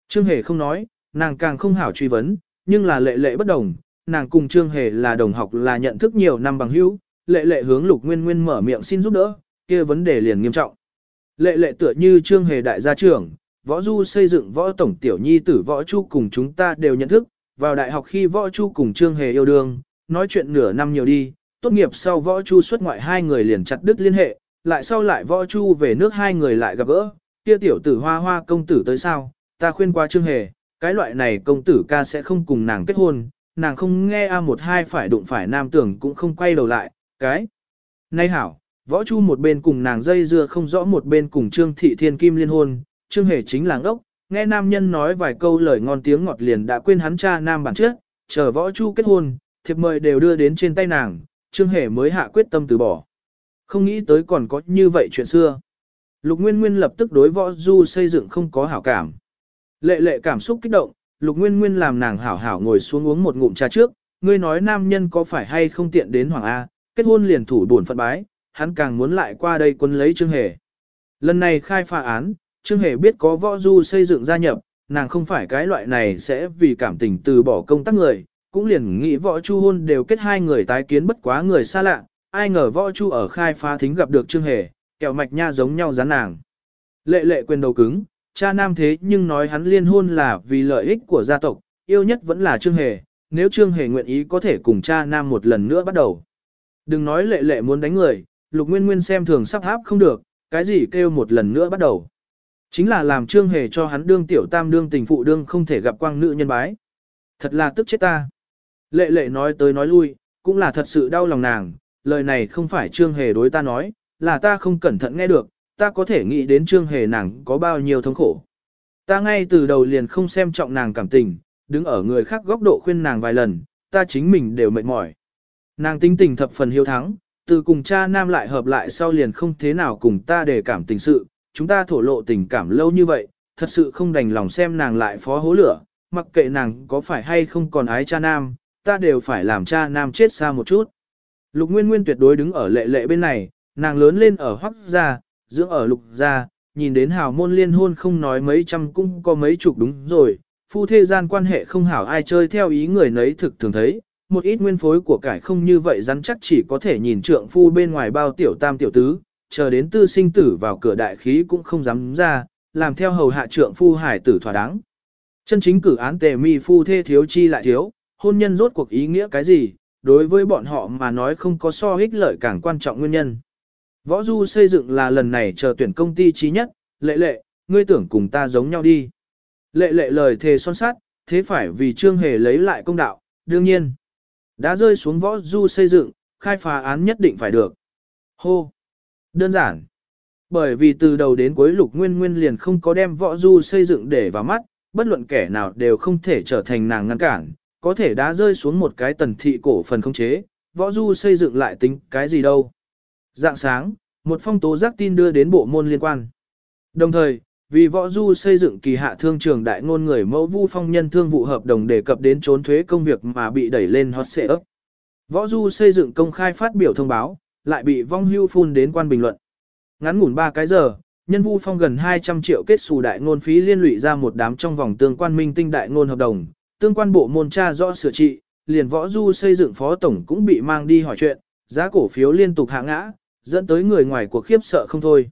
Trương Hề không nói, nàng càng không hảo truy vấn, nhưng là lệ lệ bất đồng, nàng cùng Trương Hề là đồng học là nhận thức nhiều năm bằng hữu, lệ lệ hướng Lục Nguyên Nguyên mở miệng xin giúp đỡ, kia vấn đề liền nghiêm trọng. Lệ lệ tựa như Trương Hề đại gia trưởng, võ du xây dựng võ tổng tiểu nhi tử võ chu cùng chúng ta đều nhận thức, vào đại học khi võ chu cùng Trương Hề yêu đương, nói chuyện nửa năm nhiều đi, tốt nghiệp sau võ chu xuất ngoại hai người liền chặt đứt liên hệ, lại sau lại võ chu về nước hai người lại gặp gỡ, kia tiểu tử hoa hoa công tử tới sao, ta khuyên qua Trương Hề, cái loại này công tử ca sẽ không cùng nàng kết hôn, nàng không nghe a một hai phải đụng phải nam tưởng cũng không quay đầu lại, cái. Nay hảo, võ chu một bên cùng nàng dây dưa không rõ một bên cùng Trương Thị Thiên Kim liên hôn, Trương Hề chính làng ốc, nghe nam nhân nói vài câu lời ngon tiếng ngọt liền đã quên hắn cha nam bản trước, chờ võ chu kết hôn, thiệp mời đều đưa đến trên tay nàng, Trương Hề mới hạ quyết tâm từ bỏ. Không nghĩ tới còn có như vậy chuyện xưa. Lục Nguyên Nguyên lập tức đối võ du xây dựng không có hảo cảm. Lệ lệ cảm xúc kích động, Lục Nguyên Nguyên làm nàng hảo hảo ngồi xuống uống một ngụm trà trước, ngươi nói nam nhân có phải hay không tiện đến Hoàng A, kết hôn liền thủ buồn phận bái, hắn càng muốn lại qua đây quân lấy Trương Hề. Lần này khai phá án, Trương Hề biết có võ du xây dựng gia nhập, nàng không phải cái loại này sẽ vì cảm tình từ bỏ công tác người, cũng liền nghĩ võ chu hôn đều kết hai người tái kiến bất quá người xa lạ, ai ngờ võ chu ở khai phá thính gặp được Trương Hề, kẹo mạch nha giống nhau rán nàng. Lệ lệ quyền đầu cứng, cha nam thế nhưng nói hắn liên hôn là vì lợi ích của gia tộc, yêu nhất vẫn là Trương Hề, nếu Trương Hề nguyện ý có thể cùng cha nam một lần nữa bắt đầu. Đừng nói lệ lệ muốn đánh người, lục nguyên nguyên xem thường sắp háp không được, cái gì kêu một lần nữa bắt đầu. Chính là làm Trương Hề cho hắn đương tiểu tam đương tình phụ đương không thể gặp quang nữ nhân bái. Thật là tức chết ta. Lệ lệ nói tới nói lui, cũng là thật sự đau lòng nàng, lời này không phải Trương Hề đối ta nói, là ta không cẩn thận nghe được, ta có thể nghĩ đến Trương Hề nàng có bao nhiêu thống khổ. Ta ngay từ đầu liền không xem trọng nàng cảm tình, đứng ở người khác góc độ khuyên nàng vài lần, ta chính mình đều mệt mỏi. Nàng tính tình thập phần hiếu thắng, từ cùng cha nam lại hợp lại sau liền không thế nào cùng ta để cảm tình sự, chúng ta thổ lộ tình cảm lâu như vậy, thật sự không đành lòng xem nàng lại phó hố lửa, mặc kệ nàng có phải hay không còn ái cha nam, ta đều phải làm cha nam chết xa một chút. Lục Nguyên Nguyên tuyệt đối đứng ở lệ lệ bên này, nàng lớn lên ở hoắc gia, dưỡng ở lục gia, nhìn đến hào môn liên hôn không nói mấy trăm cũng có mấy chục đúng rồi, phu thê gian quan hệ không hảo ai chơi theo ý người nấy thực thường thấy, một ít nguyên phối của cải không như vậy rắn chắc chỉ có thể nhìn trượng phu bên ngoài bao tiểu tam tiểu tứ, chờ đến tư sinh tử vào cửa đại khí cũng không dám ra, làm theo hầu hạ trượng phu hải tử thỏa đáng. Chân chính cử án tề mi phu thê thiếu chi lại thiếu, hôn nhân rốt cuộc ý nghĩa cái gì, đối với bọn họ mà nói không có so ích lợi càng quan trọng nguyên nhân. Võ Du xây dựng là lần này chờ tuyển công ty trí nhất, lệ lệ, ngươi tưởng cùng ta giống nhau đi. Lệ lệ lời thề son sát, thế phải vì Trương Hề lấy lại công đạo, đương nhiên. Đã rơi xuống võ Du xây dựng, khai phá án nhất định phải được. Hô! Đơn giản. Bởi vì từ đầu đến cuối lục nguyên nguyên liền không có đem võ Du xây dựng để vào mắt, bất luận kẻ nào đều không thể trở thành nàng ngăn cản, có thể đã rơi xuống một cái tần thị cổ phần không chế, võ du xây dựng lại tính cái gì đâu. Dạng sáng, một phong tố giác tin đưa đến bộ môn liên quan. Đồng thời, vì võ du xây dựng kỳ hạ thương trường đại ngôn người mẫu vu phong nhân thương vụ hợp đồng đề cập đến trốn thuế công việc mà bị đẩy lên hot xệ ấp. Võ du xây dựng công khai phát biểu thông báo, lại bị vong hưu phun đến quan bình luận. Ngắn ngủn 3 cái giờ, nhân vu phong gần 200 triệu kết xù đại ngôn phí liên lụy ra một đám trong vòng tương quan minh tinh đại ngôn hợp đồng, tương quan bộ môn tra rõ sửa trị, liền võ du xây dựng phó tổng cũng bị mang đi hỏi chuyện, giá cổ phiếu liên tục hạ ngã, dẫn tới người ngoài cuộc khiếp sợ không thôi.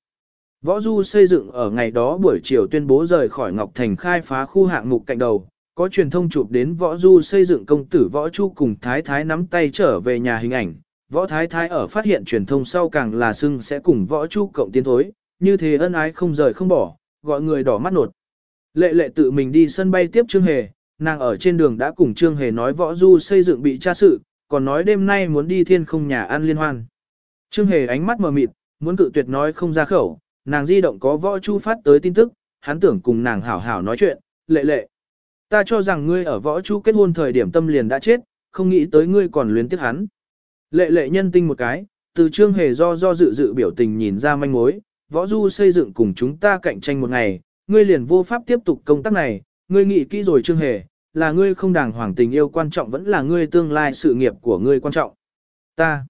Võ du xây dựng ở ngày đó buổi chiều tuyên bố rời khỏi Ngọc Thành khai phá khu hạng mục cạnh đầu, có truyền thông chụp đến võ du xây dựng công tử võ chu cùng thái thái nắm tay trở về nhà hình ảnh. Võ thái thái ở phát hiện truyền thông sau càng là sưng sẽ cùng võ chu cộng tiến thối, như thế ân ái không rời không bỏ, gọi người đỏ mắt nột. Lệ lệ tự mình đi sân bay tiếp Trương Hề, nàng ở trên đường đã cùng Trương Hề nói võ du xây dựng bị tra sự, còn nói đêm nay muốn đi thiên không nhà ăn liên hoan. Trương Hề ánh mắt mờ mịt, muốn cự tuyệt nói không ra khẩu, nàng di động có võ chu phát tới tin tức, hắn tưởng cùng nàng hảo hảo nói chuyện, lệ lệ. Ta cho rằng ngươi ở võ chu kết hôn thời điểm tâm liền đã chết, không nghĩ tới ngươi còn luyến tiếc hắn. Lệ lệ nhân tinh một cái, từ Trương Hề do do dự dự biểu tình nhìn ra manh mối, võ du xây dựng cùng chúng ta cạnh tranh một ngày, ngươi liền vô pháp tiếp tục công tác này, ngươi nghĩ kỹ rồi Trương Hề, là ngươi không đàng hoàng tình yêu quan trọng vẫn là ngươi tương lai sự nghiệp của ngươi quan trọng. Ta.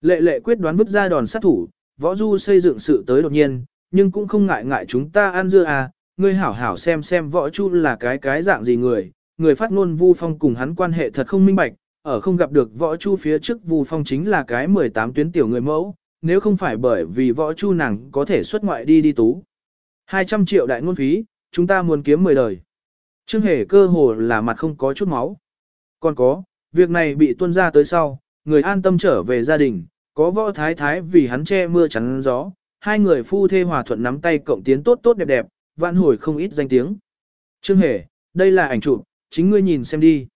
Lệ lệ quyết đoán vứt ra đòn sát thủ, võ du xây dựng sự tới đột nhiên, nhưng cũng không ngại ngại chúng ta ăn dưa à, ngươi hảo hảo xem xem võ chu là cái cái dạng gì người, người phát ngôn vu phong cùng hắn quan hệ thật không minh bạch, ở không gặp được võ chu phía trước vu phong chính là cái 18 tuyến tiểu người mẫu, nếu không phải bởi vì võ chu nàng có thể xuất ngoại đi đi tú. 200 triệu đại ngôn phí, chúng ta muốn kiếm 10 đời. Trương Hề cơ hồ là mặt không có chút máu. Còn có, việc này bị tuân ra tới sau, người an tâm trở về gia đình, có võ thái thái vì hắn che mưa chắn gió, hai người phu thê hòa thuận nắm tay cộng tiến tốt tốt đẹp đẹp, vạn hồi không ít danh tiếng. Trương Hề, đây là ảnh chụp, chính ngươi nhìn xem đi.